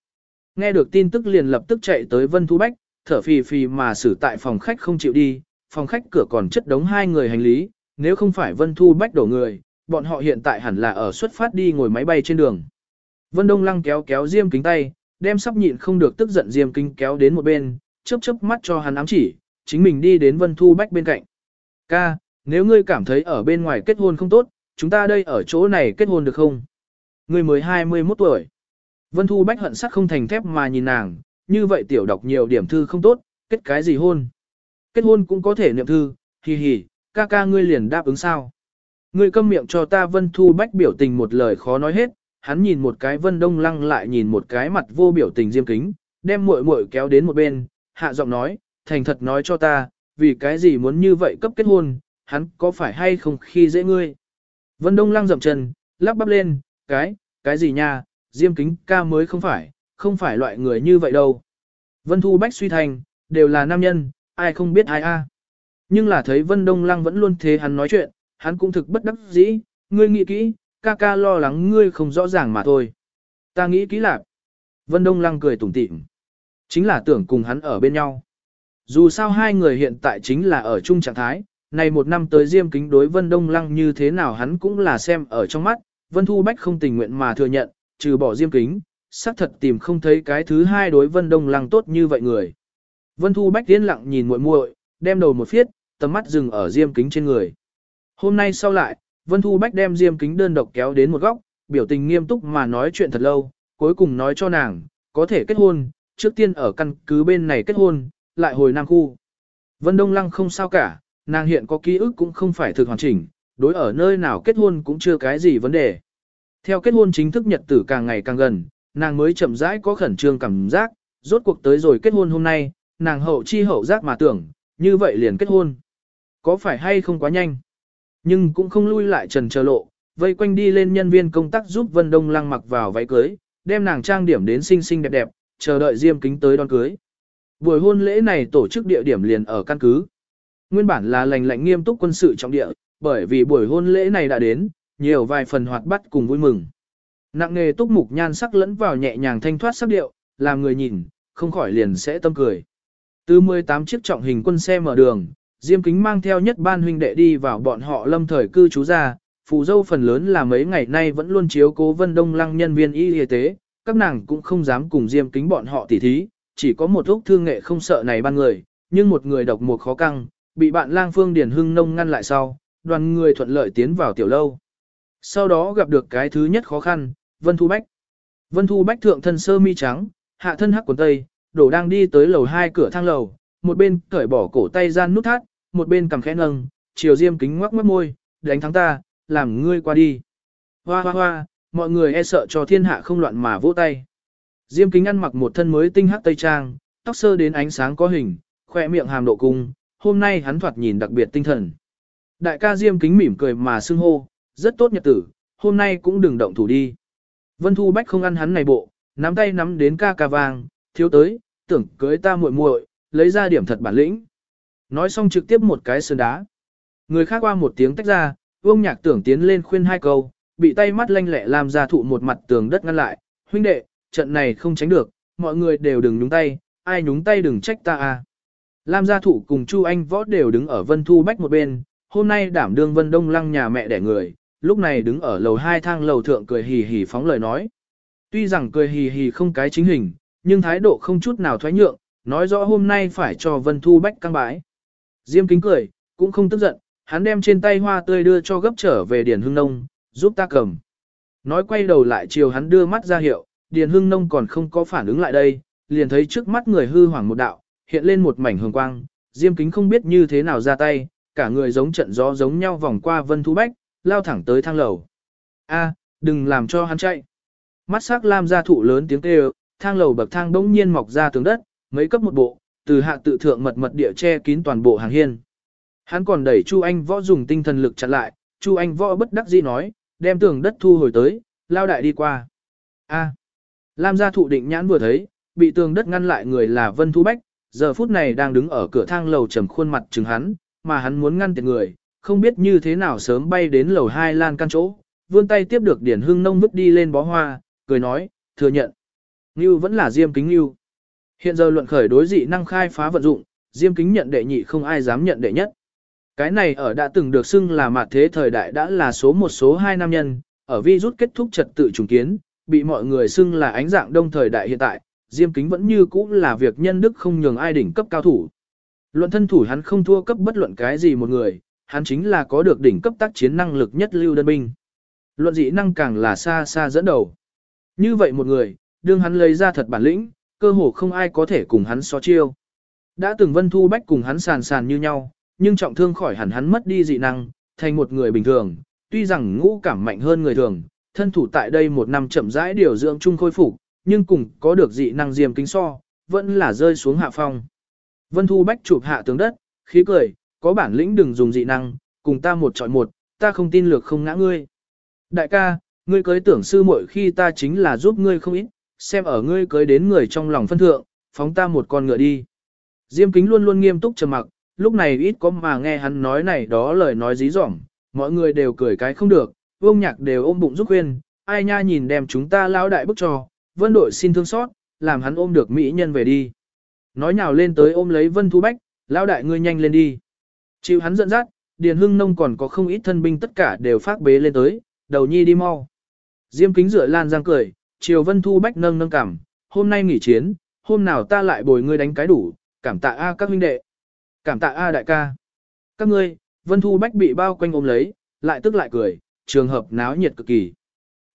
Nghe được tin tức liền lập tức chạy tới Vân Thu Bách, thở phì phì mà xử tại phòng khách không chịu đi, phòng khách cửa còn chất đống hai người hành lý, nếu không phải Vân Thu Bách đổ người, bọn họ hiện tại hẳn là ở xuất phát đi ngồi máy bay trên đường. Vân Đông Lăng kéo kéo Diêm Kính tay, đem sắp nhịn không được tức giận Diêm Kính kéo đến một bên, chớp chớp mắt cho hắn ám chỉ, chính mình đi đến Vân Thu Bách bên cạnh. Ca, nếu ngươi cảm thấy ở bên ngoài kết hôn không tốt, chúng ta đây ở chỗ này kết hôn được không? người mới 21 tuổi. Vân Thu Bách hận sắc không thành thép mà nhìn nàng, như vậy tiểu đọc nhiều điểm thư không tốt, kết cái gì hôn? Kết hôn cũng có thể niệm thư, hì hì, ca ca ngươi liền đáp ứng sao? Ngươi câm miệng cho ta Vân Thu Bách biểu tình một lời khó nói hết, hắn nhìn một cái Vân Đông Lăng lại nhìn một cái mặt vô biểu tình diêm kính, đem muội muội kéo đến một bên, hạ giọng nói, thành thật nói cho ta, vì cái gì muốn như vậy cấp kết hôn, hắn có phải hay không khi dễ ngươi. Vân Đông Lăng dậm chân, lắp bắp lên, cái, cái gì nha, diêm kính ca mới không phải, không phải loại người như vậy đâu. Vân Thu Bách suy thành, đều là nam nhân, ai không biết ai a. Nhưng là thấy Vân Đông Lăng vẫn luôn thế hắn nói chuyện, hắn cũng thực bất đắc dĩ, ngươi nghĩ kỹ, ca ca lo lắng ngươi không rõ ràng mà thôi. Ta nghĩ kỹ lạc. Vân Đông Lăng cười tủm tỉm. Chính là tưởng cùng hắn ở bên nhau. Dù sao hai người hiện tại chính là ở chung trạng thái, này một năm tới Diêm Kính đối Vân Đông Lăng như thế nào hắn cũng là xem ở trong mắt, Vân Thu Bách không tình nguyện mà thừa nhận, trừ bỏ Diêm Kính, xác thật tìm không thấy cái thứ hai đối Vân Đông Lăng tốt như vậy người. Vân Thu Bách tiến lặng nhìn muội muội, đem đầu một phiết, tầm mắt dừng ở Diêm Kính trên người. Hôm nay sau lại, Vân Thu Bách đem Diêm Kính đơn độc kéo đến một góc, biểu tình nghiêm túc mà nói chuyện thật lâu, cuối cùng nói cho nàng, có thể kết hôn, trước tiên ở căn cứ bên này kết hôn, lại hồi Nam Khu. Vân Đông Lăng không sao cả, nàng hiện có ký ức cũng không phải thực hoàn chỉnh, đối ở nơi nào kết hôn cũng chưa cái gì vấn đề. Theo kết hôn chính thức nhật tử càng ngày càng gần, nàng mới chậm rãi có khẩn trương cảm giác, rốt cuộc tới rồi kết hôn hôm nay, nàng hậu chi hậu giác mà tưởng, như vậy liền kết hôn. Có phải hay không quá nhanh? Nhưng cũng không lui lại trần chờ lộ, vây quanh đi lên nhân viên công tác giúp Vân Đông Lăng mặc vào váy cưới, đem nàng trang điểm đến xinh xinh đẹp đẹp, chờ đợi Diêm Kính tới đón cưới. Buổi hôn lễ này tổ chức địa điểm liền ở căn cứ. Nguyên bản là lành lạnh nghiêm túc quân sự trọng địa, bởi vì buổi hôn lễ này đã đến, nhiều vài phần hoạt bắt cùng vui mừng. Nặng nghề túc mục nhan sắc lẫn vào nhẹ nhàng thanh thoát sắc điệu, làm người nhìn, không khỏi liền sẽ tâm cười. Từ 18 chiếc trọng hình quân xe mở đường, Diêm Kính mang theo nhất ban huynh đệ đi vào bọn họ lâm thời cư trú ra, phù dâu phần lớn là mấy ngày nay vẫn luôn chiếu cố vân đông lăng nhân viên y y tế, các nàng cũng không dám cùng Diêm Kính bọn họ tỉ thí, chỉ có một lúc thương nghệ không sợ này ban người, nhưng một người độc một khó căng, bị bạn lang phương Điền Hưng Nông ngăn lại sau, đoàn người thuận lợi tiến vào tiểu lâu. Sau đó gặp được cái thứ nhất khó khăn, Vân Thu Bách. Vân Thu Bách thượng thân sơ mi trắng, hạ thân hắc quần tây, đổ đang đi tới lầu hai cửa thang lầu, một bên cởi bỏ cổ tay gian nút thắt, một bên cầm khẽ nâng, chiều diêm kính ngoắc mất môi, đánh thắng ta, làm ngươi qua đi. Hoa hoa hoa, mọi người e sợ cho thiên hạ không loạn mà vỗ tay. Diêm kính ăn mặc một thân mới tinh hắc tây trang, tóc sơ đến ánh sáng có hình, khoe miệng hàm độ cung, hôm nay hắn thoạt nhìn đặc biệt tinh thần. Đại ca Diêm kính mỉm cười mà xưng hô, rất tốt nhật tử, hôm nay cũng đừng động thủ đi. Vân Thu Bách không ăn hắn này bộ, nắm tay nắm đến ca ca vàng, thiếu tới, tưởng cưới ta muội muội, lấy ra điểm thật bản lĩnh. Nói xong trực tiếp một cái sơn đá. Người khác qua một tiếng tách ra, vương nhạc tưởng tiến lên khuyên hai câu, bị tay mắt lanh lẹ làm ra thụ một mặt tường đất ngăn lại, huynh đệ, trận này không tránh được, mọi người đều đừng nhúng tay, ai nhúng tay đừng trách ta à. Lam gia thụ cùng Chu Anh võ đều đứng ở Vân Thu Bách một bên, hôm nay đảm đương Vân Đông Lăng nhà mẹ đẻ người, lúc này đứng ở lầu hai thang lầu thượng cười hì hì phóng lời nói. Tuy rằng cười hì hì không cái chính hình, nhưng thái độ không chút nào thoái nhượng, nói rõ hôm nay phải cho Vân Thu Bách căng bãi. Diêm kính cười, cũng không tức giận, hắn đem trên tay hoa tươi đưa cho gấp trở về Điền Hưng Nông, giúp ta cầm. Nói quay đầu lại chiều hắn đưa mắt ra hiệu, Điền Hưng Nông còn không có phản ứng lại đây, liền thấy trước mắt người hư hoảng một đạo, hiện lên một mảnh hường quang, Diêm kính không biết như thế nào ra tay, cả người giống trận gió giống nhau vòng qua Vân Thu Bách, lao thẳng tới thang lầu. A, đừng làm cho hắn chạy. Mắt sắc lam Gia thụ lớn tiếng kêu, thang lầu bậc thang bỗng nhiên mọc ra tường đất, mấy cấp một bộ, từ hạ tự thượng mật mật địa che kín toàn bộ hàng hiên. Hắn còn đẩy Chu Anh Võ dùng tinh thần lực chặn lại, Chu Anh Võ bất đắc dĩ nói, đem tường đất thu hồi tới, lao đại đi qua. A. Lam gia thụ định nhãn vừa thấy, bị tường đất ngăn lại người là Vân Thu Bách, giờ phút này đang đứng ở cửa thang lầu trầm khuôn mặt chừng hắn, mà hắn muốn ngăn tiệt người, không biết như thế nào sớm bay đến lầu hai lan căn chỗ, vươn tay tiếp được Điển Hưng Nông vứt đi lên bó hoa, cười nói, thừa nhận. Ngưu vẫn là Diêm Kính Ngưu. Hiện giờ luận khởi đối dị năng khai phá vận dụng, Diêm Kính nhận đệ nhị không ai dám nhận đệ nhất. Cái này ở đã từng được xưng là mặt thế thời đại đã là số một số hai nam nhân, ở vi rút kết thúc trật tự trùng kiến, bị mọi người xưng là ánh dạng đông thời đại hiện tại, Diêm Kính vẫn như cũ là việc nhân đức không nhường ai đỉnh cấp cao thủ. Luận thân thủ hắn không thua cấp bất luận cái gì một người, hắn chính là có được đỉnh cấp tác chiến năng lực nhất lưu đơn binh. Luận dị năng càng là xa xa dẫn đầu. Như vậy một người, đương hắn lấy ra thật bản lĩnh, cơ hồ không ai có thể cùng hắn so chiêu. Đã từng Vân Thu Bách cùng hắn sàn sàn như nhau, nhưng trọng thương khỏi hẳn hắn mất đi dị năng, thành một người bình thường, tuy rằng ngũ cảm mạnh hơn người thường, thân thủ tại đây một năm chậm rãi điều dưỡng chung khôi phục, nhưng cùng có được dị năng diềm kính so, vẫn là rơi xuống hạ phong. Vân Thu Bách chụp hạ tướng đất, khí cười, có bản lĩnh đừng dùng dị năng, cùng ta một chọi một, ta không tin lược không ngã ngươi. Đại ca, ngươi cưới tưởng sư muội khi ta chính là giúp ngươi không ít, xem ở ngươi cưới đến người trong lòng phân thượng, phóng ta một con ngựa đi. Diêm kính luôn luôn nghiêm túc trầm mặc, lúc này ít có mà nghe hắn nói này đó lời nói dí dỏm, mọi người đều cười cái không được, vương nhạc đều ôm bụng giúp khuyên, ai nha nhìn đem chúng ta lão đại bức cho, vân đội xin thương xót, làm hắn ôm được mỹ nhân về đi. Nói nhào lên tới ôm lấy vân thu bách, lão đại ngươi nhanh lên đi. Chịu hắn dẫn dắt, Điền Hưng Nông còn có không ít thân binh tất cả đều phát bế lên tới, đầu nhi đi mau. Diêm kính rửa lan giang cười, chiều vân thu bách nâng nâng cảm, hôm nay nghỉ chiến, hôm nào ta lại bồi ngươi đánh cái đủ, cảm tạ A các huynh đệ. Cảm tạ A đại ca. Các ngươi, vân thu bách bị bao quanh ôm lấy, lại tức lại cười, trường hợp náo nhiệt cực kỳ.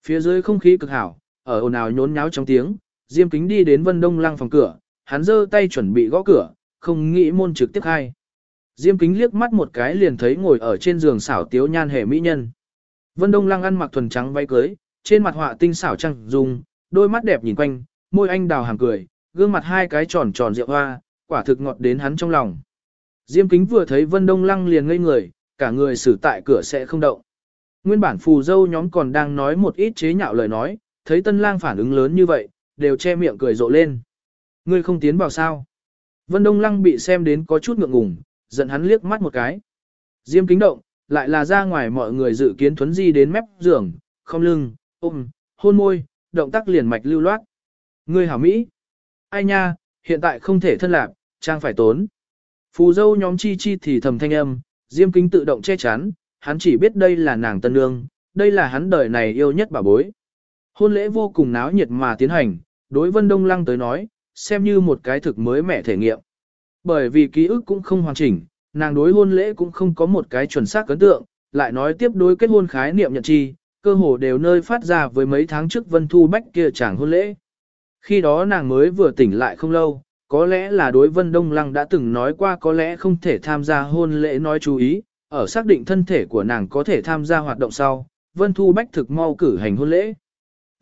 Phía dưới không khí cực hảo, ở ồn ào nhốn nháo trong tiếng, Diêm kính đi đến vân đông lăng phòng cửa, hắn giơ tay chuẩn bị gõ cửa, không nghĩ môn trực tiếp khai. Diêm kính liếc mắt một cái liền thấy ngồi ở trên giường xảo tiếu nhan hề mỹ nhân. Vân Đông Lăng ăn mặc thuần trắng váy cưới, trên mặt họa tinh xảo trăng dung, đôi mắt đẹp nhìn quanh, môi anh đào hàm cười, gương mặt hai cái tròn tròn rượu hoa, quả thực ngọt đến hắn trong lòng. Diêm kính vừa thấy Vân Đông Lăng liền ngây người, cả người xử tại cửa sẽ không động. Nguyên bản phù dâu nhóm còn đang nói một ít chế nhạo lời nói, thấy tân lang phản ứng lớn như vậy, đều che miệng cười rộ lên. Ngươi không tiến vào sao? Vân Đông Lăng bị xem đến có chút ngượng ngùng, giận hắn liếc mắt một cái. Diêm kính động, lại là ra ngoài mọi người dự kiến thuấn di đến mép giường, không lưng, ôm, hôn môi, động tác liền mạch lưu loát. Ngươi hảo Mỹ. Ai nha, hiện tại không thể thân lạc, trang phải tốn. Phù dâu nhóm chi chi thì thầm thanh âm, diêm kính tự động che chắn, hắn chỉ biết đây là nàng tân nương, đây là hắn đời này yêu nhất bà bối. Hôn lễ vô cùng náo nhiệt mà tiến hành, đối vân đông lăng tới nói, xem như một cái thực mới mẻ thể nghiệm. Bởi vì ký ức cũng không hoàn chỉnh, nàng đối hôn lễ cũng không có một cái chuẩn xác ấn tượng, lại nói tiếp đối kết hôn khái niệm nhận chi, cơ hồ đều nơi phát ra với mấy tháng trước Vân Thu Bách kia chẳng hôn lễ. Khi đó nàng mới vừa tỉnh lại không lâu, có lẽ là đối Vân Đông Lăng đã từng nói qua có lẽ không thể tham gia hôn lễ nói chú ý, ở xác định thân thể của nàng có thể tham gia hoạt động sau, Vân Thu Bách thực mau cử hành hôn lễ.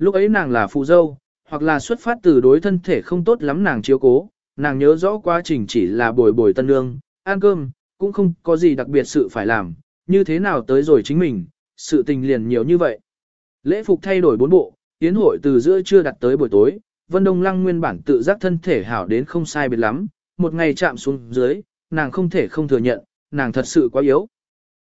Lúc ấy nàng là phụ dâu, hoặc là xuất phát từ đối thân thể không tốt lắm nàng chiếu cố, nàng nhớ rõ quá trình chỉ là bồi bồi tân nương, ăn cơm, cũng không có gì đặc biệt sự phải làm, như thế nào tới rồi chính mình, sự tình liền nhiều như vậy. Lễ phục thay đổi bốn bộ, tiến hội từ giữa trưa đặt tới buổi tối, Vân Đông Lăng nguyên bản tự giác thân thể hảo đến không sai biệt lắm, một ngày chạm xuống dưới, nàng không thể không thừa nhận, nàng thật sự quá yếu.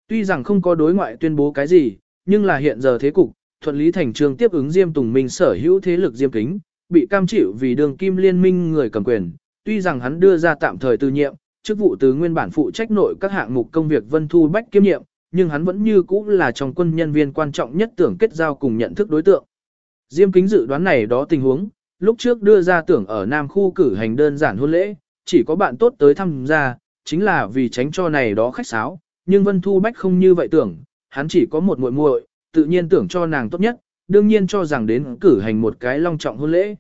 Tuy rằng không có đối ngoại tuyên bố cái gì, nhưng là hiện giờ thế cục, thuận lý thành trường tiếp ứng Diêm Tùng Minh sở hữu thế lực Diêm Kính, bị cam chịu vì đường kim liên minh người cầm quyền, tuy rằng hắn đưa ra tạm thời từ nhiệm, chức vụ từ nguyên bản phụ trách nội các hạng mục công việc Vân Thu Bách kiêm nhiệm, nhưng hắn vẫn như cũ là trong quân nhân viên quan trọng nhất tưởng kết giao cùng nhận thức đối tượng. Diêm kính dự đoán này đó tình huống, lúc trước đưa ra tưởng ở Nam khu cử hành đơn giản hôn lễ, chỉ có bạn tốt tới thăm gia, chính là vì tránh cho này đó khách sáo, nhưng Vân Thu Bách không như vậy tưởng, hắn chỉ có một muội muội, tự nhiên tưởng cho nàng tốt nhất, đương nhiên cho rằng đến cử hành một cái long trọng hôn lễ.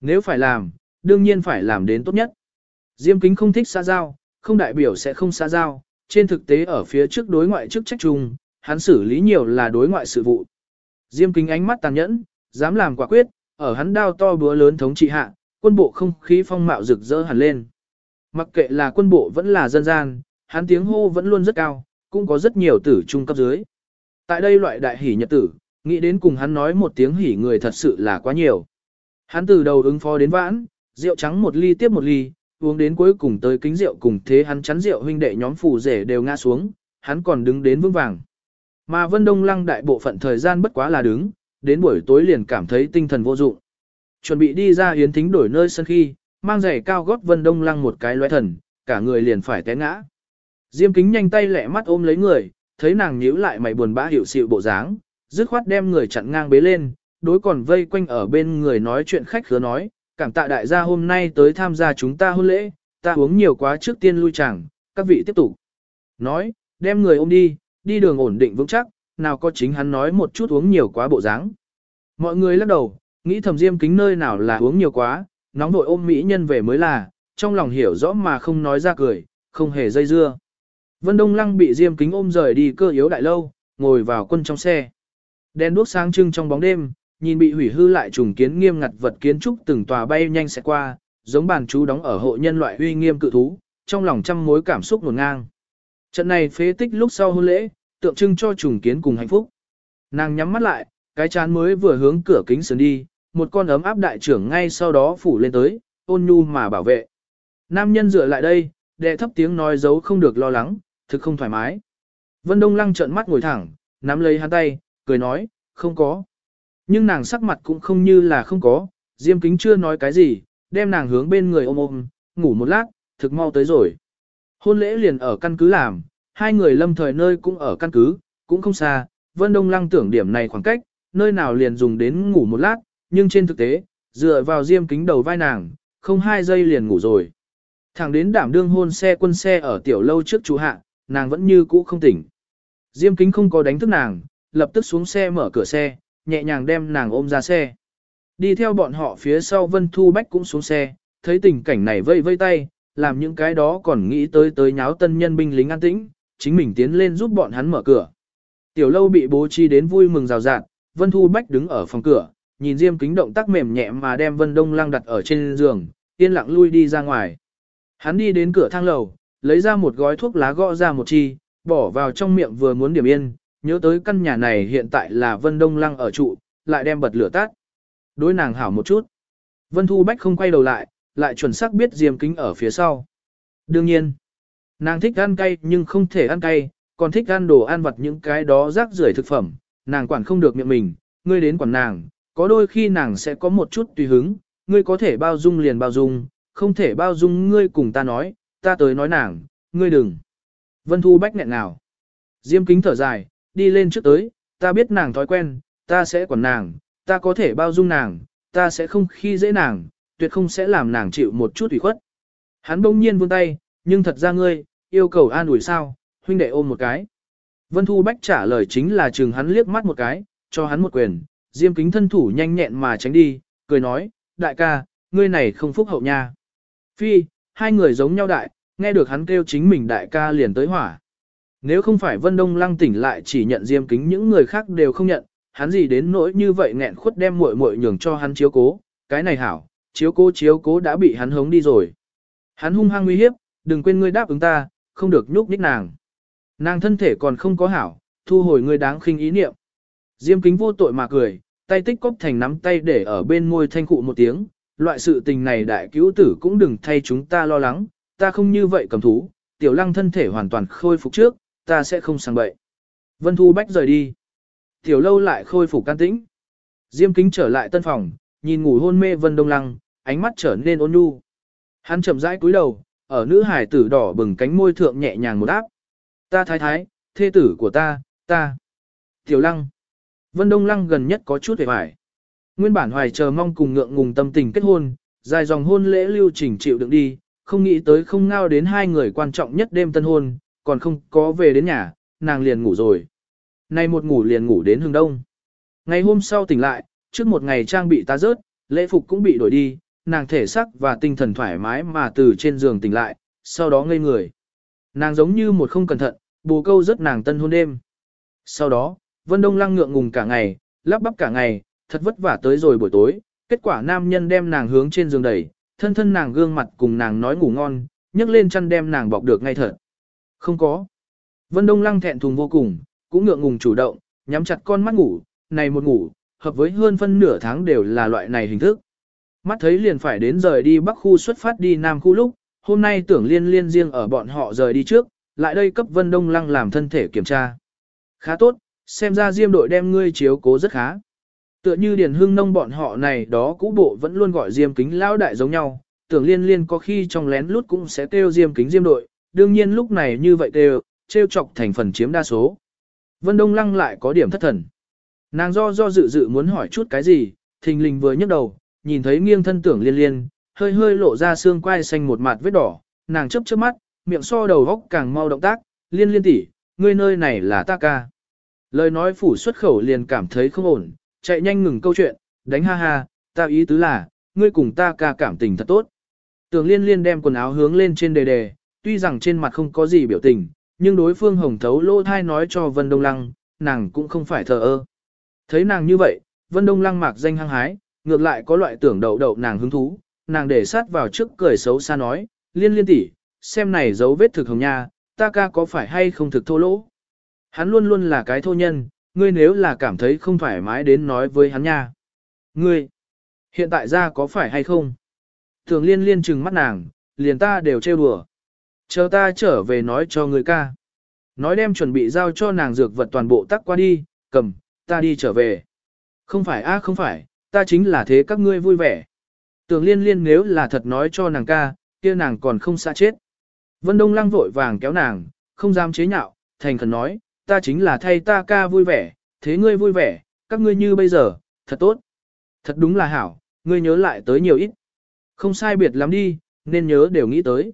Nếu phải làm, đương nhiên phải làm đến tốt nhất. Diêm kính không thích xã giao, không đại biểu sẽ không xã giao, trên thực tế ở phía trước đối ngoại chức trách chung, hắn xử lý nhiều là đối ngoại sự vụ. Diêm kính ánh mắt tàn nhẫn, dám làm quả quyết, ở hắn đao to búa lớn thống trị hạ, quân bộ không khí phong mạo rực rỡ hẳn lên. Mặc kệ là quân bộ vẫn là dân gian, hắn tiếng hô vẫn luôn rất cao, cũng có rất nhiều tử trung cấp dưới. Tại đây loại đại hỉ nhật tử, nghĩ đến cùng hắn nói một tiếng hỉ người thật sự là quá nhiều. Hắn từ đầu ứng phó đến vãn, rượu trắng một ly tiếp một ly, uống đến cuối cùng tới kính rượu cùng thế hắn chắn rượu huynh đệ nhóm phù rể đều ngã xuống, hắn còn đứng đến vững vàng. Mà Vân Đông Lăng đại bộ phận thời gian bất quá là đứng, đến buổi tối liền cảm thấy tinh thần vô dụng. Chuẩn bị đi ra hiến thính đổi nơi sân khi, mang giày cao gót Vân Đông Lăng một cái loé thần, cả người liền phải té ngã. Diêm kính nhanh tay lẹ mắt ôm lấy người, thấy nàng nhíu lại mày buồn bã hiểu xịu bộ dáng, dứt khoát đem người chặn ngang bế lên, đối còn vây quanh ở bên người nói chuyện khách khứa nói, cảm tạ đại gia hôm nay tới tham gia chúng ta hôn lễ, ta uống nhiều quá trước tiên lui chẳng, các vị tiếp tục. Nói, đem người ôm đi, đi đường ổn định vững chắc, nào có chính hắn nói một chút uống nhiều quá bộ dáng. Mọi người lắc đầu, nghĩ thầm diêm kính nơi nào là uống nhiều quá, nóng vội ôm mỹ nhân về mới là, trong lòng hiểu rõ mà không nói ra cười, không hề dây dưa. Vân Đông Lăng bị diêm kính ôm rời đi cơ yếu đại lâu, ngồi vào quân trong xe. Đèn đuốc sáng trưng trong bóng đêm, nhìn bị hủy hư lại trùng kiến nghiêm ngặt vật kiến trúc từng tòa bay nhanh sẽ qua, giống bàn chú đóng ở hộ nhân loại uy nghiêm cự thú, trong lòng trăm mối cảm xúc nổn ngang. Trận này phế tích lúc sau hôn lễ, tượng trưng cho trùng kiến cùng hạnh phúc. Nàng nhắm mắt lại, cái chán mới vừa hướng cửa kính sườn đi, một con ấm áp đại trưởng ngay sau đó phủ lên tới, ôn nhu mà bảo vệ. Nam nhân dựa lại đây, đệ thấp tiếng nói giấu không được lo lắng, thực không thoải mái. Vân Đông Lăng trợn mắt ngồi thẳng, nắm lấy hắn tay, cười nói, không có. Nhưng nàng sắc mặt cũng không như là không có, Diêm Kính chưa nói cái gì, đem nàng hướng bên người ôm ôm, ngủ một lát, thực mau tới rồi. Hôn lễ liền ở căn cứ làm, hai người lâm thời nơi cũng ở căn cứ, cũng không xa, Vân Đông Lăng tưởng điểm này khoảng cách, nơi nào liền dùng đến ngủ một lát, nhưng trên thực tế, dựa vào Diêm Kính đầu vai nàng, không hai giây liền ngủ rồi. Thẳng đến đảm đương hôn xe quân xe ở tiểu lâu trước chú hạ, nàng vẫn như cũ không tỉnh. Diêm Kính không có đánh thức nàng, lập tức xuống xe mở cửa xe, nhẹ nhàng đem nàng ôm ra xe. Đi theo bọn họ phía sau Vân Thu Bách cũng xuống xe, thấy tình cảnh này vây vây tay, làm những cái đó còn nghĩ tới tới nháo tân nhân binh lính an tĩnh, chính mình tiến lên giúp bọn hắn mở cửa. Tiểu lâu bị bố trí đến vui mừng rào rạt, Vân Thu Bách đứng ở phòng cửa, nhìn Diêm Kính động tác mềm nhẹ mà đem Vân Đông Lăng đặt ở trên giường, yên lặng lui đi ra ngoài. Hắn đi đến cửa thang lầu, lấy ra một gói thuốc lá gõ ra một chi, bỏ vào trong miệng vừa muốn điểm yên, nhớ tới căn nhà này hiện tại là Vân Đông Lăng ở trụ, lại đem bật lửa tắt. Đối nàng hảo một chút. Vân Thu Bách không quay đầu lại, lại chuẩn xác biết Diêm Kính ở phía sau. Đương nhiên, nàng thích ăn cay nhưng không thể ăn cay, còn thích ăn đồ ăn vặt những cái đó rác rưởi thực phẩm, nàng quản không được miệng mình, ngươi đến quản nàng, có đôi khi nàng sẽ có một chút tùy hứng, ngươi có thể bao dung liền bao dung, không thể bao dung ngươi cùng ta nói, ta tới nói nàng, ngươi đừng. Vân Thu Bách nghẹn nào. Diêm kính thở dài, đi lên trước tới, ta biết nàng thói quen, ta sẽ quản nàng, ta có thể bao dung nàng, ta sẽ không khi dễ nàng, tuyệt không sẽ làm nàng chịu một chút ủy khuất. Hắn bỗng nhiên vươn tay, nhưng thật ra ngươi, yêu cầu an ủi sao, huynh đệ ôm một cái. Vân Thu Bách trả lời chính là chừng hắn liếc mắt một cái, cho hắn một quyền, diêm kính thân thủ nhanh nhẹn mà tránh đi, cười nói, đại ca, ngươi này không phúc hậu nha. Phi, hai người giống nhau đại, nghe được hắn kêu chính mình đại ca liền tới hỏa. Nếu không phải Vân Đông Lăng tỉnh lại chỉ nhận diêm kính những người khác đều không nhận, hắn gì đến nỗi như vậy nghẹn khuất đem muội muội nhường cho hắn chiếu cố, cái này hảo, chiếu cố chiếu cố đã bị hắn hống đi rồi. Hắn hung hăng nguy hiếp, đừng quên ngươi đáp ứng ta, không được nhúc nhích nàng. Nàng thân thể còn không có hảo, thu hồi ngươi đáng khinh ý niệm. Diêm kính vô tội mà cười, tay tích cốc thành nắm tay để ở bên môi thanh cụ một tiếng, loại sự tình này đại cứu tử cũng đừng thay chúng ta lo lắng, ta không như vậy cầm thú, tiểu lăng thân thể hoàn toàn khôi phục trước, ta sẽ không sang bậy. Vân Thu Bách rời đi. Tiểu lâu lại khôi phục can tĩnh. Diêm kính trở lại tân phòng, nhìn ngủ hôn mê Vân Đông Lăng, ánh mắt trở nên ôn nhu. Hắn chậm rãi cúi đầu, ở nữ hải tử đỏ bừng cánh môi thượng nhẹ nhàng một áp. Ta thái thái, thê tử của ta, ta. Tiểu Lăng. Vân Đông Lăng gần nhất có chút hề hoài. Nguyên bản hoài chờ mong cùng ngượng ngùng tâm tình kết hôn, dài dòng hôn lễ lưu trình chịu đựng đi, không nghĩ tới không ngao đến hai người quan trọng nhất đêm tân hôn, còn không có về đến nhà, nàng liền ngủ rồi. Nay một ngủ liền ngủ đến hừng đông. Ngày hôm sau tỉnh lại, trước một ngày trang bị ta rớt, lễ phục cũng bị đổi đi, nàng thể sắc và tinh thần thoải mái mà từ trên giường tỉnh lại, sau đó ngây người. Nàng giống như một không cẩn thận, bù câu rất nàng tân hôn đêm. Sau đó, Vân Đông Lăng ngượng ngùng cả ngày, lắp bắp cả ngày, thật vất vả tới rồi buổi tối, kết quả nam nhân đem nàng hướng trên giường đẩy, thân thân nàng gương mặt cùng nàng nói ngủ ngon, nhấc lên chăn đem nàng bọc được ngay thật. Không có. Vân Đông Lăng thẹn thùng vô cùng, cũng ngượng ngùng chủ động, nhắm chặt con mắt ngủ, này một ngủ, hợp với hơn phân nửa tháng đều là loại này hình thức. Mắt thấy liền phải đến rời đi bắc khu xuất phát đi nam khu lúc, hôm nay tưởng liên liên riêng ở bọn họ rời đi trước, lại đây cấp Vân Đông Lăng làm thân thể kiểm tra. Khá tốt, xem ra diêm đội đem ngươi chiếu cố rất khá. Tựa như Điền Hưng Nông bọn họ này đó cũ bộ vẫn luôn gọi diêm kính lão đại giống nhau, tưởng liên liên có khi trong lén lút cũng sẽ kêu diêm kính diêm đội, đương nhiên lúc này như vậy kêu, trêu chọc thành phần chiếm đa số. Vân Đông Lăng lại có điểm thất thần. Nàng do do dự dự muốn hỏi chút cái gì, thình lình vừa nhấc đầu, nhìn thấy nghiêng thân tưởng liên liên, hơi hơi lộ ra xương quai xanh một mặt vết đỏ, nàng chấp chớp mắt, miệng so đầu góc càng mau động tác, liên liên tỷ, ngươi nơi này là ta ca. Lời nói phủ xuất khẩu liền cảm thấy không ổn, chạy nhanh ngừng câu chuyện, đánh ha ha, ta ý tứ là, ngươi cùng ta ca cảm tình thật tốt. Tưởng liên liên đem quần áo hướng lên trên đề đề, tuy rằng trên mặt không có gì biểu tình, nhưng đối phương hồng thấu lỗ thai nói cho Vân Đông Lăng, nàng cũng không phải thờ ơ. Thấy nàng như vậy, Vân Đông Lăng mạc danh hăng hái, ngược lại có loại tưởng đậu đậu nàng hứng thú, nàng để sát vào trước cười xấu xa nói, liên liên tỷ, xem này dấu vết thực hồng nha, ta ca có phải hay không thực thô lỗ. Hắn luôn luôn là cái thô nhân, ngươi nếu là cảm thấy không thoải mái đến nói với hắn nha. Ngươi, hiện tại ra có phải hay không? Thường liên liên trừng mắt nàng, liền ta đều trêu đùa. Chờ ta trở về nói cho người ca. Nói đem chuẩn bị giao cho nàng dược vật toàn bộ tắc qua đi, cầm, ta đi trở về. Không phải a không phải, ta chính là thế các ngươi vui vẻ. Tưởng liên liên nếu là thật nói cho nàng ca, kia nàng còn không xa chết. Vân Đông Lăng vội vàng kéo nàng, không dám chế nhạo, thành khẩn nói, ta chính là thay ta ca vui vẻ, thế ngươi vui vẻ, các ngươi như bây giờ, thật tốt. Thật đúng là hảo, ngươi nhớ lại tới nhiều ít. Không sai biệt lắm đi, nên nhớ đều nghĩ tới.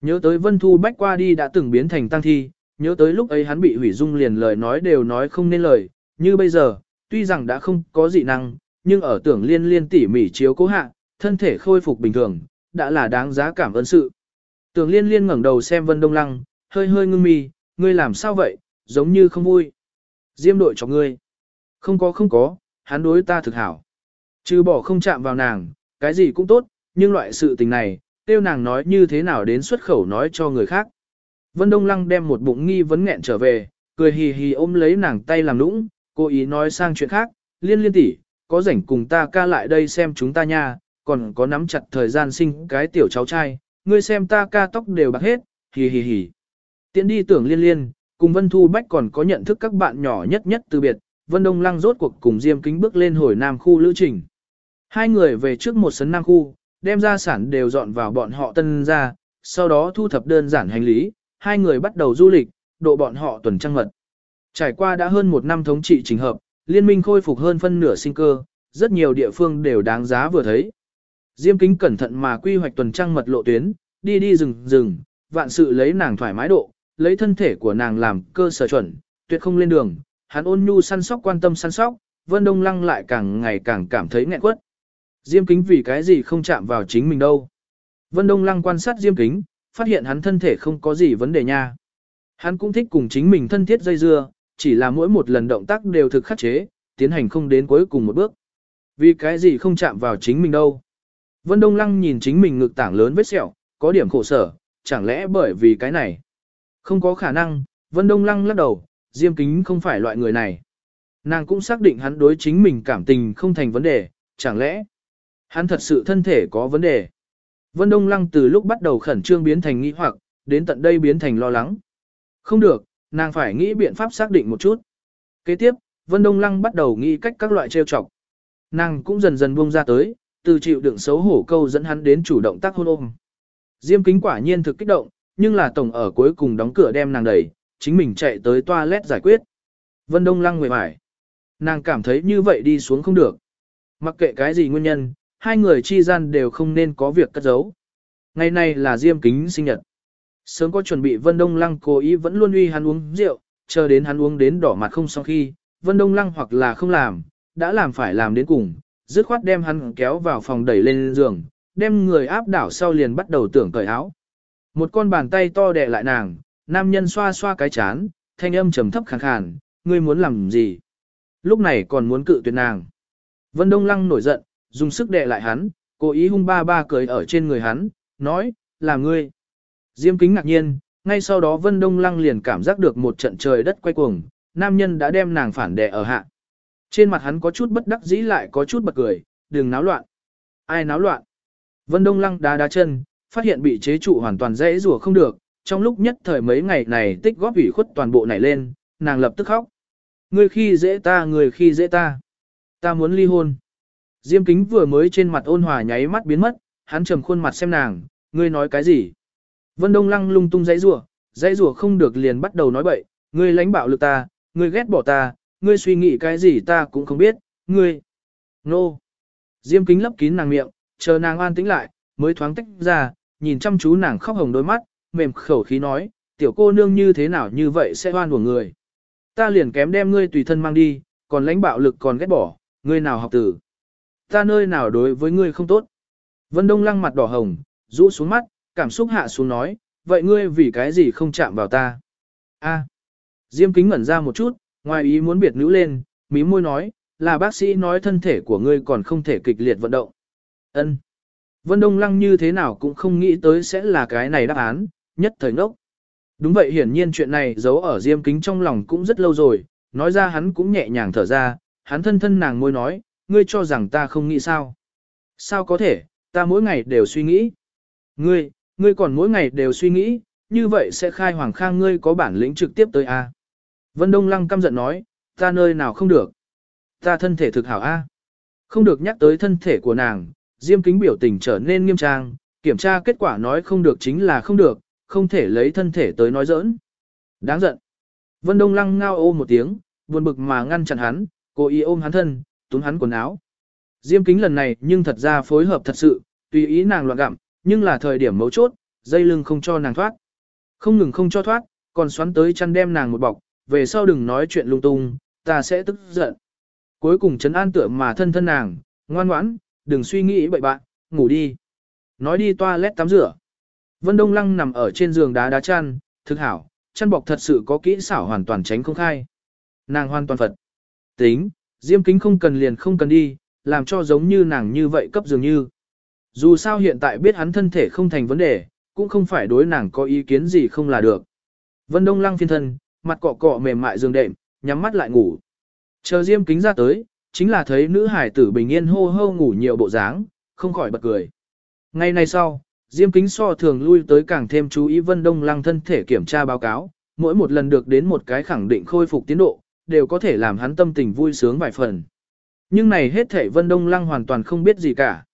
Nhớ tới Vân Thu Bách qua đi đã từng biến thành tăng thi, nhớ tới lúc ấy hắn bị hủy dung liền lời nói đều nói không nên lời, như bây giờ, tuy rằng đã không có dị năng, nhưng ở tưởng liên liên tỉ mỉ chiếu cố hạ, thân thể khôi phục bình thường, đã là đáng giá cảm ơn sự. Tưởng liên liên ngẩng đầu xem Vân Đông Lăng, hơi hơi ngưng mi, ngươi làm sao vậy, giống như không vui. Diêm đội cho ngươi. Không có không có, hắn đối ta thực hảo. Trừ bỏ không chạm vào nàng, cái gì cũng tốt, nhưng loại sự tình này, tiêu nàng nói như thế nào đến xuất khẩu nói cho người khác. Vân Đông Lăng đem một bụng nghi vấn nghẹn trở về, cười hì hì ôm lấy nàng tay làm nũng, cố ý nói sang chuyện khác, liên liên tỷ, có rảnh cùng ta ca lại đây xem chúng ta nha, còn có nắm chặt thời gian sinh cái tiểu cháu trai, ngươi xem ta ca tóc đều bạc hết, hì hì hì. tiến đi tưởng liên liên, cùng Vân Thu Bách còn có nhận thức các bạn nhỏ nhất nhất từ biệt, Vân Đông Lăng rốt cuộc cùng Diêm Kính bước lên hồi Nam khu lữ trình. Hai người về trước một sấn Nam khu, đem gia sản đều dọn vào bọn họ tân ra, sau đó thu thập đơn giản hành lý, hai người bắt đầu du lịch, độ bọn họ tuần trăng mật. Trải qua đã hơn một năm thống trị trình hợp, liên minh khôi phục hơn phân nửa sinh cơ, rất nhiều địa phương đều đáng giá vừa thấy. Diêm kính cẩn thận mà quy hoạch tuần trăng mật lộ tuyến, đi đi rừng rừng, vạn sự lấy nàng thoải mái độ, lấy thân thể của nàng làm cơ sở chuẩn, tuyệt không lên đường, hắn ôn nhu săn sóc quan tâm săn sóc, Vân Đông Lăng lại càng ngày càng cảm thấy nghẹn quất. Diêm kính vì cái gì không chạm vào chính mình đâu. Vân Đông Lăng quan sát Diêm kính, phát hiện hắn thân thể không có gì vấn đề nha. Hắn cũng thích cùng chính mình thân thiết dây dưa, chỉ là mỗi một lần động tác đều thực khắc chế, tiến hành không đến cuối cùng một bước. Vì cái gì không chạm vào chính mình đâu. Vân Đông Lăng nhìn chính mình ngực tảng lớn vết sẹo, có điểm khổ sở, chẳng lẽ bởi vì cái này. Không có khả năng, Vân Đông Lăng lắc đầu, Diêm Kính không phải loại người này. Nàng cũng xác định hắn đối chính mình cảm tình không thành vấn đề, chẳng lẽ hắn thật sự thân thể có vấn đề. Vân Đông Lăng từ lúc bắt đầu khẩn trương biến thành nghi hoặc, đến tận đây biến thành lo lắng. Không được, nàng phải nghĩ biện pháp xác định một chút. Kế tiếp, Vân Đông Lăng bắt đầu nghĩ cách các loại trêu chọc. Nàng cũng dần dần buông ra tới, từ chịu đựng xấu hổ câu dẫn hắn đến chủ động tác hôn ôm. Diêm kính quả nhiên thực kích động, nhưng là tổng ở cuối cùng đóng cửa đem nàng đẩy, chính mình chạy tới toilet giải quyết. Vân Đông Lăng người mải. Nàng cảm thấy như vậy đi xuống không được. Mặc kệ cái gì nguyên nhân, hai người chi gian đều không nên có việc cất giấu. Ngày nay là Diêm Kính sinh nhật. Sớm có chuẩn bị Vân Đông Lăng cố ý vẫn luôn uy hắn uống rượu, chờ đến hắn uống đến đỏ mặt không sau khi, Vân Đông Lăng hoặc là không làm, đã làm phải làm đến cùng, dứt khoát đem hắn kéo vào phòng đẩy lên giường, đem người áp đảo sau liền bắt đầu tưởng cởi áo. Một con bàn tay to đè lại nàng, nam nhân xoa xoa cái chán, thanh âm trầm thấp khàn khàn, ngươi muốn làm gì? Lúc này còn muốn cự tuyệt nàng. Vân Đông Lăng nổi giận, dùng sức đè lại hắn, cố ý hung ba ba cười ở trên người hắn, nói, là ngươi. Diêm kính ngạc nhiên, ngay sau đó Vân Đông Lăng liền cảm giác được một trận trời đất quay cuồng, nam nhân đã đem nàng phản đè ở hạ. Trên mặt hắn có chút bất đắc dĩ lại có chút bật cười, đừng náo loạn. Ai náo loạn? Vân Đông Lăng đá đá chân, phát hiện bị chế trụ hoàn toàn dễ rùa không được, trong lúc nhất thời mấy ngày này tích góp ủy khuất toàn bộ nảy lên, nàng lập tức khóc. Người khi dễ ta, người khi dễ ta. Ta muốn ly hôn. Diêm kính vừa mới trên mặt ôn hòa nháy mắt biến mất, hắn trầm khuôn mặt xem nàng, ngươi nói cái gì? Vân Đông Lăng lung tung dãy rủa, dãy rủa không được liền bắt đầu nói bậy, ngươi lãnh bạo lực ta, ngươi ghét bỏ ta, ngươi suy nghĩ cái gì ta cũng không biết, ngươi. Nô. No. Diêm kính lấp kín nàng miệng, chờ nàng an tĩnh lại, mới thoáng tách ra, nhìn chăm chú nàng khóc hồng đôi mắt, mềm khẩu khí nói, tiểu cô nương như thế nào như vậy sẽ oan của người. Ta liền kém đem ngươi tùy thân mang đi, còn lãnh bạo lực còn ghét bỏ, ngươi nào học tử. Ta nơi nào đối với ngươi không tốt. Vân Đông lăng mặt đỏ hồng, rũ xuống mắt, cảm xúc hạ xuống nói, vậy ngươi vì cái gì không chạm vào ta? A. Diêm kính ngẩn ra một chút, ngoài ý muốn biệt nữ lên, mí môi nói, là bác sĩ nói thân thể của ngươi còn không thể kịch liệt vận động. Ân. Vân Đông Lăng như thế nào cũng không nghĩ tới sẽ là cái này đáp án, nhất thời ngốc. Đúng vậy hiển nhiên chuyện này giấu ở diêm kính trong lòng cũng rất lâu rồi, nói ra hắn cũng nhẹ nhàng thở ra, hắn thân thân nàng môi nói, ngươi cho rằng ta không nghĩ sao. Sao có thể, ta mỗi ngày đều suy nghĩ. Ngươi, ngươi còn mỗi ngày đều suy nghĩ, như vậy sẽ khai hoàng khang ngươi có bản lĩnh trực tiếp tới A. Vân Đông Lăng căm giận nói, ta nơi nào không được. Ta thân thể thực hảo A. Không được nhắc tới thân thể của nàng, Diêm kính biểu tình trở nên nghiêm trang, kiểm tra kết quả nói không được chính là không được, không thể lấy thân thể tới nói giỡn. Đáng giận. Vân Đông Lăng ngao ô một tiếng, buồn bực mà ngăn chặn hắn, cố ý ôm hắn thân, túm hắn quần áo. Diêm kính lần này nhưng thật ra phối hợp thật sự, tùy ý nàng loạn gặm, nhưng là thời điểm mấu chốt, dây lưng không cho nàng thoát. Không ngừng không cho thoát, còn xoắn tới chăn đem nàng một bọc, về sau đừng nói chuyện lung tung, ta sẽ tức giận. Cuối cùng chấn an tựa mà thân thân nàng, ngoan ngoãn, đừng suy nghĩ bậy bạn, ngủ đi. Nói đi toilet tắm rửa. Vân Đông Lăng nằm ở trên giường đá đá chăn, thực hảo, chăn bọc thật sự có kỹ xảo hoàn toàn tránh không khai. Nàng hoàn toàn phật. Tính, diêm kính không cần liền không cần đi, làm cho giống như nàng như vậy cấp dường như. Dù sao hiện tại biết hắn thân thể không thành vấn đề, cũng không phải đối nàng có ý kiến gì không là được. Vân Đông Lăng phiên thân, mặt cọ cọ mềm mại giường đệm, nhắm mắt lại ngủ. Chờ diêm kính ra tới, chính là thấy nữ hải tử bình yên hô hô ngủ nhiều bộ dáng, không khỏi bật cười. Ngày nay sau, Diêm Kính so thường lui tới càng thêm chú ý Vân Đông Lăng thân thể kiểm tra báo cáo, mỗi một lần được đến một cái khẳng định khôi phục tiến độ, đều có thể làm hắn tâm tình vui sướng vài phần. Nhưng này hết thể Vân Đông Lăng hoàn toàn không biết gì cả.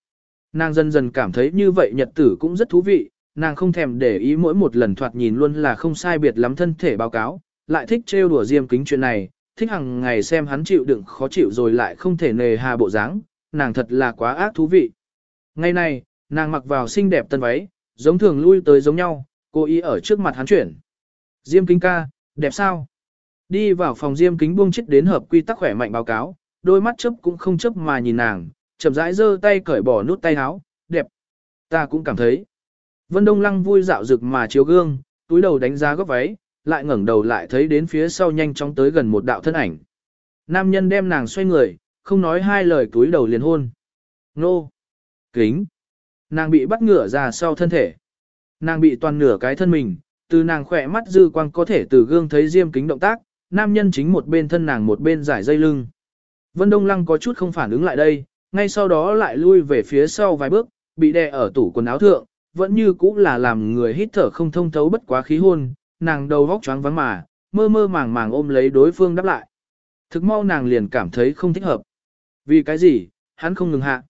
Nàng dần dần cảm thấy như vậy nhật tử cũng rất thú vị, nàng không thèm để ý mỗi một lần thoạt nhìn luôn là không sai biệt lắm thân thể báo cáo, lại thích trêu đùa Diêm Kính chuyện này, thích hằng ngày xem hắn chịu đựng khó chịu rồi lại không thể nề hà bộ dáng, nàng thật là quá ác thú vị. Ngày này, nàng mặc vào xinh đẹp tân váy, giống thường lui tới giống nhau, cô ý ở trước mặt hắn chuyển. Diêm kính ca, đẹp sao? Đi vào phòng diêm kính buông chết đến hợp quy tắc khỏe mạnh báo cáo, đôi mắt chớp cũng không chớp mà nhìn nàng, chậm rãi giơ tay cởi bỏ nút tay áo, đẹp. Ta cũng cảm thấy. Vân Đông Lăng vui dạo rực mà chiếu gương, túi đầu đánh giá góc váy, lại ngẩng đầu lại thấy đến phía sau nhanh chóng tới gần một đạo thân ảnh. Nam nhân đem nàng xoay người, không nói hai lời túi đầu liền hôn. Nô! Kính! Nàng bị bắt ngửa ra sau thân thể. Nàng bị toàn nửa cái thân mình, từ nàng khỏe mắt dư quang có thể từ gương thấy diêm kính động tác, nam nhân chính một bên thân nàng một bên giải dây lưng. Vân Đông Lăng có chút không phản ứng lại đây, ngay sau đó lại lui về phía sau vài bước, bị đè ở tủ quần áo thượng, vẫn như cũng là làm người hít thở không thông thấu bất quá khí hôn, nàng đầu vóc choáng vắng mà, mơ mơ màng màng ôm lấy đối phương đáp lại. Thực mau nàng liền cảm thấy không thích hợp. Vì cái gì, hắn không ngừng hạ.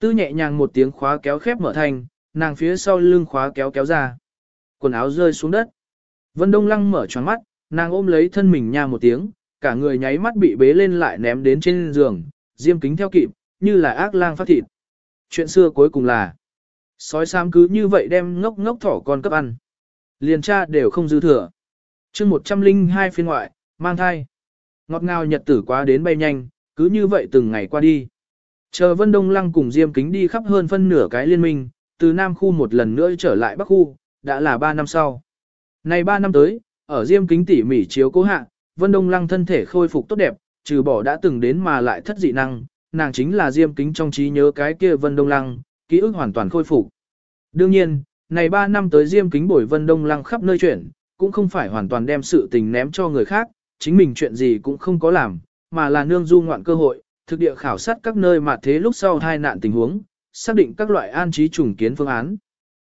Tư nhẹ nhàng một tiếng khóa kéo khép mở thành, nàng phía sau lưng khóa kéo kéo ra. Quần áo rơi xuống đất. Vân Đông Lăng mở choáng mắt, Nàng ôm lấy thân mình nha một tiếng, cả người nháy mắt bị bế lên lại ném đến trên giường, diêm kính theo kịp, như là ác lang phát thịt. Chuyện xưa cuối cùng là, sói xám cứ như vậy đem ngốc ngốc thỏ con cấp ăn. Liền cha đều không dư thừa. chương 102 phiên ngoại, mang thai. Ngọt ngào nhật tử quá đến bay nhanh, cứ như vậy từng ngày qua đi. Chờ Vân Đông Lăng cùng Diêm Kính đi khắp hơn phân nửa cái liên minh, từ Nam khu một lần nữa trở lại Bắc khu, đã là 3 năm sau. Này 3 năm tới, ở Diêm Kính tỉ mỉ chiếu cố hạ, Vân Đông Lăng thân thể khôi phục tốt đẹp, trừ bỏ đã từng đến mà lại thất dị năng, nàng chính là Diêm Kính trong trí nhớ cái kia Vân Đông Lăng, ký ức hoàn toàn khôi phục. Đương nhiên, này 3 năm tới Diêm Kính bồi Vân Đông Lăng khắp nơi chuyển, cũng không phải hoàn toàn đem sự tình ném cho người khác, chính mình chuyện gì cũng không có làm, mà là nương du ngoạn cơ hội, thực địa khảo sát các nơi mà thế lúc sau hai nạn tình huống, xác định các loại an trí trùng kiến phương án.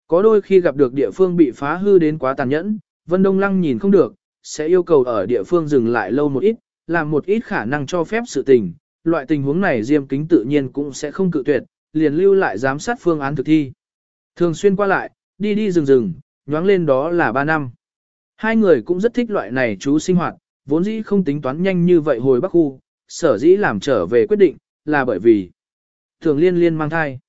Có đôi khi gặp được địa phương bị phá hư đến quá tàn nhẫn, Vân Đông Lăng nhìn không được, sẽ yêu cầu ở địa phương dừng lại lâu một ít, làm một ít khả năng cho phép sự tình. Loại tình huống này Diêm Kính tự nhiên cũng sẽ không cự tuyệt, liền lưu lại giám sát phương án thực thi. Thường xuyên qua lại, đi đi rừng rừng, nhoáng lên đó là 3 năm. Hai người cũng rất thích loại này chú sinh hoạt, vốn dĩ không tính toán nhanh như vậy hồi Bắc Khu, sở dĩ làm trở về quyết định, là bởi vì Tưởng Liên Liên mang thai.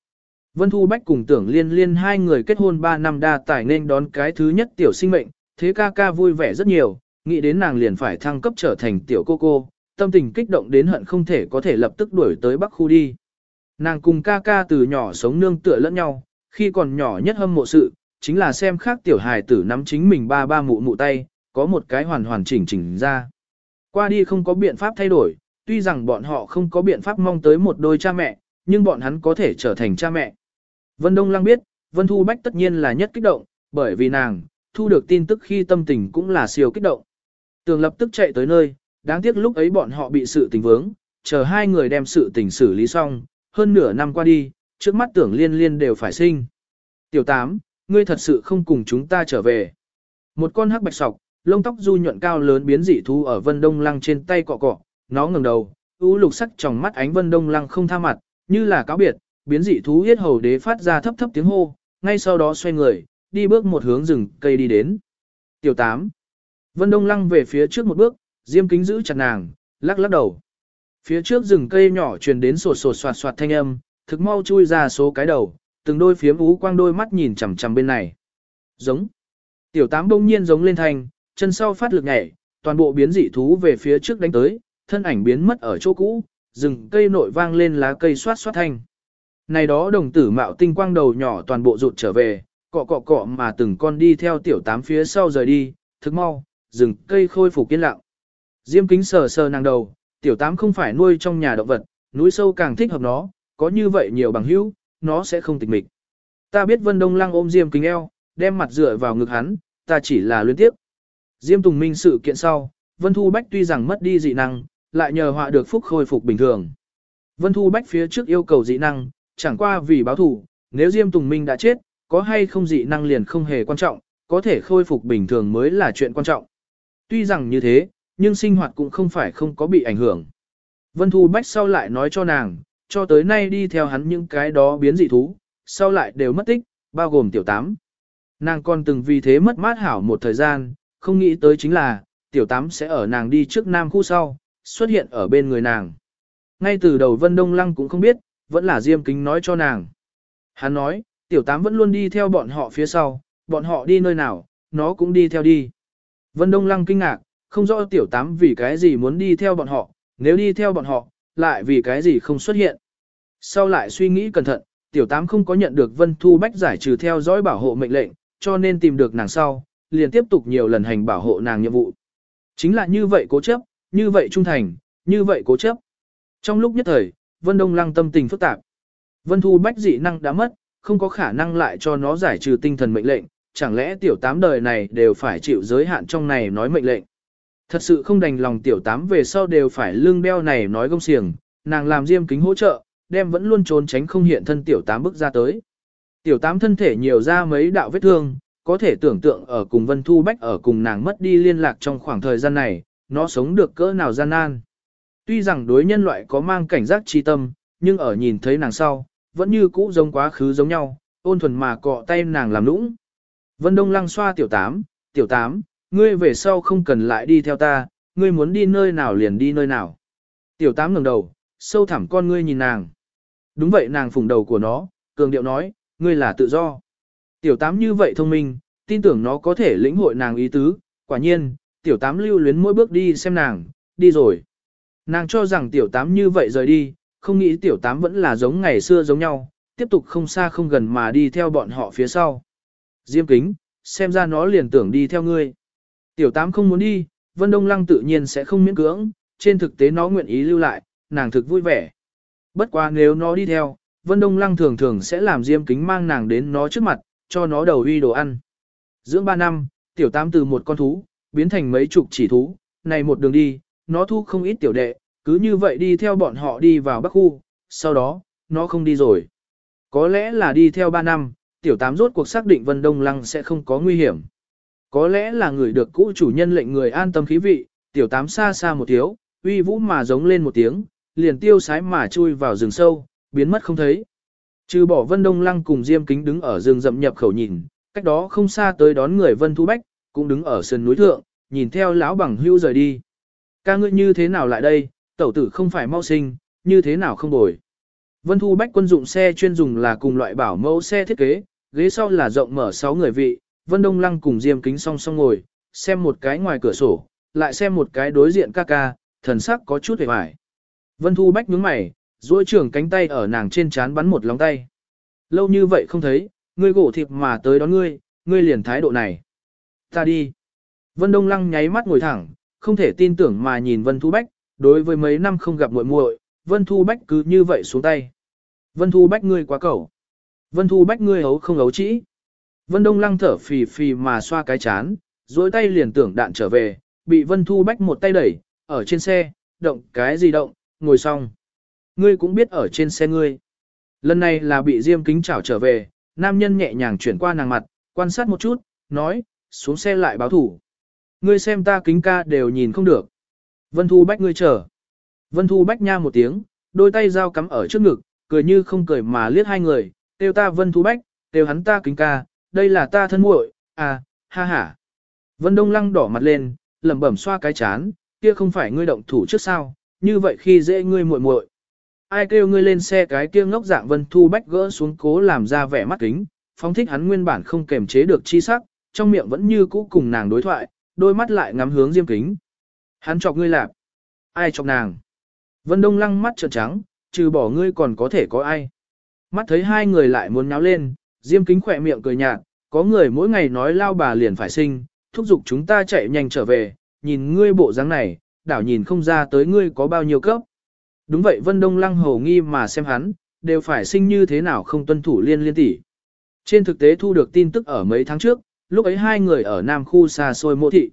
Vân Thu Bách cùng Tưởng Liên Liên hai người kết hôn 3 năm đa tài nên đón cái thứ nhất tiểu sinh mệnh, thế ca ca vui vẻ rất nhiều, nghĩ đến nàng liền phải thăng cấp trở thành tiểu cô cô, tâm tình kích động đến hận không thể có thể lập tức đuổi tới Bắc Khu đi. Nàng cùng ca ca từ nhỏ sống nương tựa lẫn nhau, khi còn nhỏ nhất hâm mộ sự, chính là xem khác tiểu hài tử nắm chính mình ba ba mụ mụ tay, có một cái hoàn hoàn chỉnh chỉnh ra. Qua đi không có biện pháp thay đổi, tuy rằng bọn họ không có biện pháp mong tới một đôi cha mẹ, nhưng bọn hắn có thể trở thành cha mẹ. Vân Đông Lăng biết, Vân Thu Bách tất nhiên là nhất kích động, bởi vì nàng, thu được tin tức khi tâm tình cũng là siêu kích động. Tường lập tức chạy tới nơi, đáng tiếc lúc ấy bọn họ bị sự tình vướng, chờ hai người đem sự tình xử lý xong, hơn nửa năm qua đi, trước mắt tưởng liên liên đều phải sinh. Tiểu tám, ngươi thật sự không cùng chúng ta trở về. Một con hắc bạch sọc, lông tóc du nhuận cao lớn biến dị thú ở Vân Đông Lăng trên tay cọ cọ, nó ngẩng đầu, u lục sắc trong mắt ánh Vân Đông Lăng không tha mặt, như là cáo biệt, biến dị thú yết hầu đế phát ra thấp thấp tiếng hô, ngay sau đó xoay người, đi bước một hướng rừng cây đi đến. Tiểu tám, Vân Đông Lăng về phía trước một bước, Diêm Kính giữ chặt nàng, lắc lắc đầu. Phía trước rừng cây nhỏ truyền đến sột sột soạt soạt thanh âm, thực mau chui ra số cái đầu, từng đôi phiếm ú quang đôi mắt nhìn chằm chằm bên này. Giống. Tiểu tám đông nhiên giống lên thanh, chân sau phát lực nhảy, toàn bộ biến dị thú về phía trước đánh tới, thân ảnh biến mất ở chỗ cũ, rừng cây nội vang lên lá cây xoát xoát thanh. Này đó đồng tử mạo tinh quang đầu nhỏ toàn bộ rụt trở về, cọ cọ cọ mà từng con đi theo tiểu tám phía sau rời đi, thức mau, rừng cây khôi phục yên lặng. Diêm kính sờ sờ nàng đầu, tiểu tám không phải nuôi trong nhà động vật, núi sâu càng thích hợp nó, có như vậy nhiều bằng hữu, nó sẽ không tịch mịch. Ta biết Vân Đông Lăng ôm Diêm kính eo, đem mặt dựa vào ngực hắn, ta chỉ là luyến tiếp. Diêm Tùng Minh sự kiện sau, Vân Thu Bách tuy rằng mất đi dị năng, lại nhờ họa được phúc khôi phục bình thường. Vân Thu Bách phía trước yêu cầu dị năng, chẳng qua vì báo thủ, nếu Diêm Tùng Minh đã chết, có hay không dị năng liền không hề quan trọng, có thể khôi phục bình thường mới là chuyện quan trọng. Tuy rằng như thế, nhưng sinh hoạt cũng không phải không có bị ảnh hưởng. Vân Thu Bách sau lại nói cho nàng, cho tới nay đi theo hắn những cái đó biến dị thú, sau lại đều mất tích, bao gồm tiểu tám. Nàng còn từng vì thế mất mát hảo một thời gian, không nghĩ tới chính là, tiểu tám sẽ ở nàng đi trước nam khu sau, xuất hiện ở bên người nàng. Ngay từ đầu Vân Đông Lăng cũng không biết, vẫn là Diêm Kính nói cho nàng. Hắn nói, tiểu tám vẫn luôn đi theo bọn họ phía sau, bọn họ đi nơi nào, nó cũng đi theo đi. Vân Đông Lăng kinh ngạc, không rõ tiểu tám vì cái gì muốn đi theo bọn họ, nếu đi theo bọn họ, lại vì cái gì không xuất hiện. Sau lại suy nghĩ cẩn thận, tiểu tám không có nhận được Vân Thu Bách giải trừ theo dõi bảo hộ mệnh lệnh, cho nên tìm được nàng sau, liền tiếp tục nhiều lần hành bảo hộ nàng nhiệm vụ. Chính là như vậy cố chấp, như vậy trung thành, như vậy cố chấp. Trong lúc nhất thời, Vân Đông Lăng tâm tình phức tạp. Vân Thu Bách dị năng đã mất, không có khả năng lại cho nó giải trừ tinh thần mệnh lệnh, chẳng lẽ tiểu tám đời này đều phải chịu giới hạn trong này nói mệnh lệnh. Thật sự không đành lòng tiểu tám về sau đều phải lương đeo này nói gông xiềng, nàng làm diêm kính hỗ trợ, đem vẫn luôn trốn tránh không hiện thân tiểu tám bước ra tới. Tiểu tám thân thể nhiều ra mấy đạo vết thương, có thể tưởng tượng ở cùng Vân Thu Bách ở cùng nàng mất đi liên lạc trong khoảng thời gian này, nó sống được cỡ nào gian nan. Tuy rằng đối nhân loại có mang cảnh giác chi tâm, nhưng ở nhìn thấy nàng sau, vẫn như cũ giống quá khứ giống nhau, ôn thuần mà cọ tay nàng làm nũng. Vân Đông lăng xoa tiểu tám, tiểu tám, ngươi về sau không cần lại đi theo ta, ngươi muốn đi nơi nào liền đi nơi nào. Tiểu tám ngẩng đầu, sâu thẳm con ngươi nhìn nàng. Đúng vậy nàng phùng đầu của nó, cường điệu nói, ngươi là tự do. Tiểu tám như vậy thông minh, tin tưởng nó có thể lĩnh hội nàng ý tứ, quả nhiên, tiểu tám lưu luyến mỗi bước đi xem nàng, đi rồi. Nàng cho rằng tiểu tám như vậy rời đi, không nghĩ tiểu tám vẫn là giống ngày xưa giống nhau, tiếp tục không xa không gần mà đi theo bọn họ phía sau. Diêm kính, xem ra nó liền tưởng đi theo ngươi. Tiểu tám không muốn đi, Vân Đông Lăng tự nhiên sẽ không miễn cưỡng, trên thực tế nó nguyện ý lưu lại, nàng thực vui vẻ. Bất quá nếu nó đi theo, Vân Đông Lăng thường thường sẽ làm Diêm kính mang nàng đến nó trước mặt, cho nó đầu uy đồ ăn. Dưỡng 3 năm, tiểu tám từ một con thú, biến thành mấy chục chỉ thú, này một đường đi, nó thu không ít tiểu đệ, cứ như vậy đi theo bọn họ đi vào bắc khu, sau đó, nó không đi rồi. Có lẽ là đi theo 3 năm, tiểu tám rốt cuộc xác định Vân Đông Lăng sẽ không có nguy hiểm. Có lẽ là người được cũ chủ nhân lệnh người an tâm khí vị, tiểu tám xa xa một thiếu, uy vũ mà giống lên một tiếng, liền tiêu sái mà chui vào rừng sâu, biến mất không thấy. Trừ bỏ Vân Đông Lăng cùng Diêm Kính đứng ở rừng rậm nhập khẩu nhìn, cách đó không xa tới đón người Vân Thu Bách, cũng đứng ở sườn núi thượng, nhìn theo lão bằng hưu rời đi. Ca ngươi như thế nào lại đây, tẩu tử không phải mau sinh, như thế nào không bồi. Vân Thu Bách quân dụng xe chuyên dùng là cùng loại bảo mẫu xe thiết kế, ghế sau là rộng mở 6 người vị, Vân Đông Lăng cùng Diêm Kính song song ngồi, xem một cái ngoài cửa sổ, lại xem một cái đối diện ca ca, thần sắc có chút hề hoài. Vân Thu Bách nhướng mày, duỗi trưởng cánh tay ở nàng trên chán bắn một lóng tay. Lâu như vậy không thấy, ngươi gỗ thịt mà tới đón ngươi, ngươi liền thái độ này. Ta đi. Vân Đông Lăng nháy mắt ngồi thẳng, không thể tin tưởng mà nhìn Vân Thu Bách, đối với mấy năm không gặp muội muội, Vân Thu Bách cứ như vậy xuống tay. Vân Thu Bách ngươi quá cẩu. Vân Thu Bách ngươi ấu không ấu trĩ. Vân Đông Lăng thở phì phì mà xoa cái chán, dối tay liền tưởng đạn trở về, bị Vân Thu Bách một tay đẩy, ở trên xe, động cái gì động, ngồi xong. Ngươi cũng biết ở trên xe ngươi. Lần này là bị Diêm Kính chảo trở về, nam nhân nhẹ nhàng chuyển qua nàng mặt, quan sát một chút, nói, xuống xe lại báo thủ. Ngươi xem ta kính ca đều nhìn không được. Vân Thu Bách ngươi chờ. Vân Thu Bách nha một tiếng, đôi tay dao cắm ở trước ngực, cười như không cười mà liếc hai người, tiêu ta Vân Thu Bách, tiêu hắn ta kính ca, đây là ta thân muội, à, ha ha. Vân Đông Lăng đỏ mặt lên, lẩm bẩm xoa cái chán, kia không phải ngươi động thủ trước sao, như vậy khi dễ ngươi muội muội. Ai kêu ngươi lên xe cái kia ngốc dạng Vân Thu Bách gỡ xuống cố làm ra vẻ mắt kính, phóng thích hắn nguyên bản không kềm chế được chi sắc, trong miệng vẫn như cũ cùng nàng đối thoại, đôi mắt lại ngắm hướng Diêm Kính. Hắn chọc ngươi lạp. Ai chọc nàng? Vân Đông Lăng mắt trợn trắng, trừ bỏ ngươi còn có thể có ai. Mắt thấy hai người lại muốn nháo lên, Diêm Kính khỏe miệng cười nhạt, có người mỗi ngày nói lao bà liền phải sinh, thúc giục chúng ta chạy nhanh trở về, nhìn ngươi bộ dáng này, đảo nhìn không ra tới ngươi có bao nhiêu cấp. Đúng vậy Vân Đông Lăng hầu nghi mà xem hắn, đều phải sinh như thế nào không tuân thủ liên liên tỷ. Trên thực tế thu được tin tức ở mấy tháng trước, lúc ấy hai người ở Nam khu xa xôi mộ thị.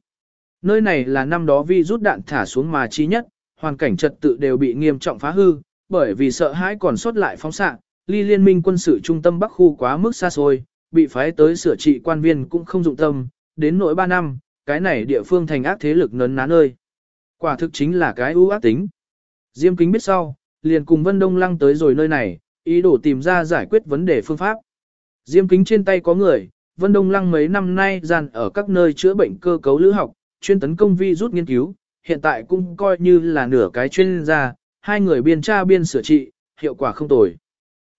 Nơi này là năm đó vi rút đạn thả xuống mà chi nhất, hoàn cảnh trật tự đều bị nghiêm trọng phá hư, bởi vì sợ hãi còn sót lại phóng xạ, ly liên minh quân sự trung tâm Bắc khu quá mức xa xôi, bị phái tới sửa trị quan viên cũng không dụng tâm, đến nỗi 3 năm, cái này địa phương thành ác thế lực nấn ná nơi. Quả thực chính là cái ưu ác tính. Diêm kính biết sau, liền cùng Vân Đông Lăng tới rồi nơi này, ý đồ tìm ra giải quyết vấn đề phương pháp. Diêm kính trên tay có người, Vân Đông Lăng mấy năm nay dàn ở các nơi chữa bệnh cơ cấu lữ học, chuyên tấn công vi rút nghiên cứu, hiện tại cũng coi như là nửa cái chuyên gia, hai người biên tra biên sửa trị, hiệu quả không tồi.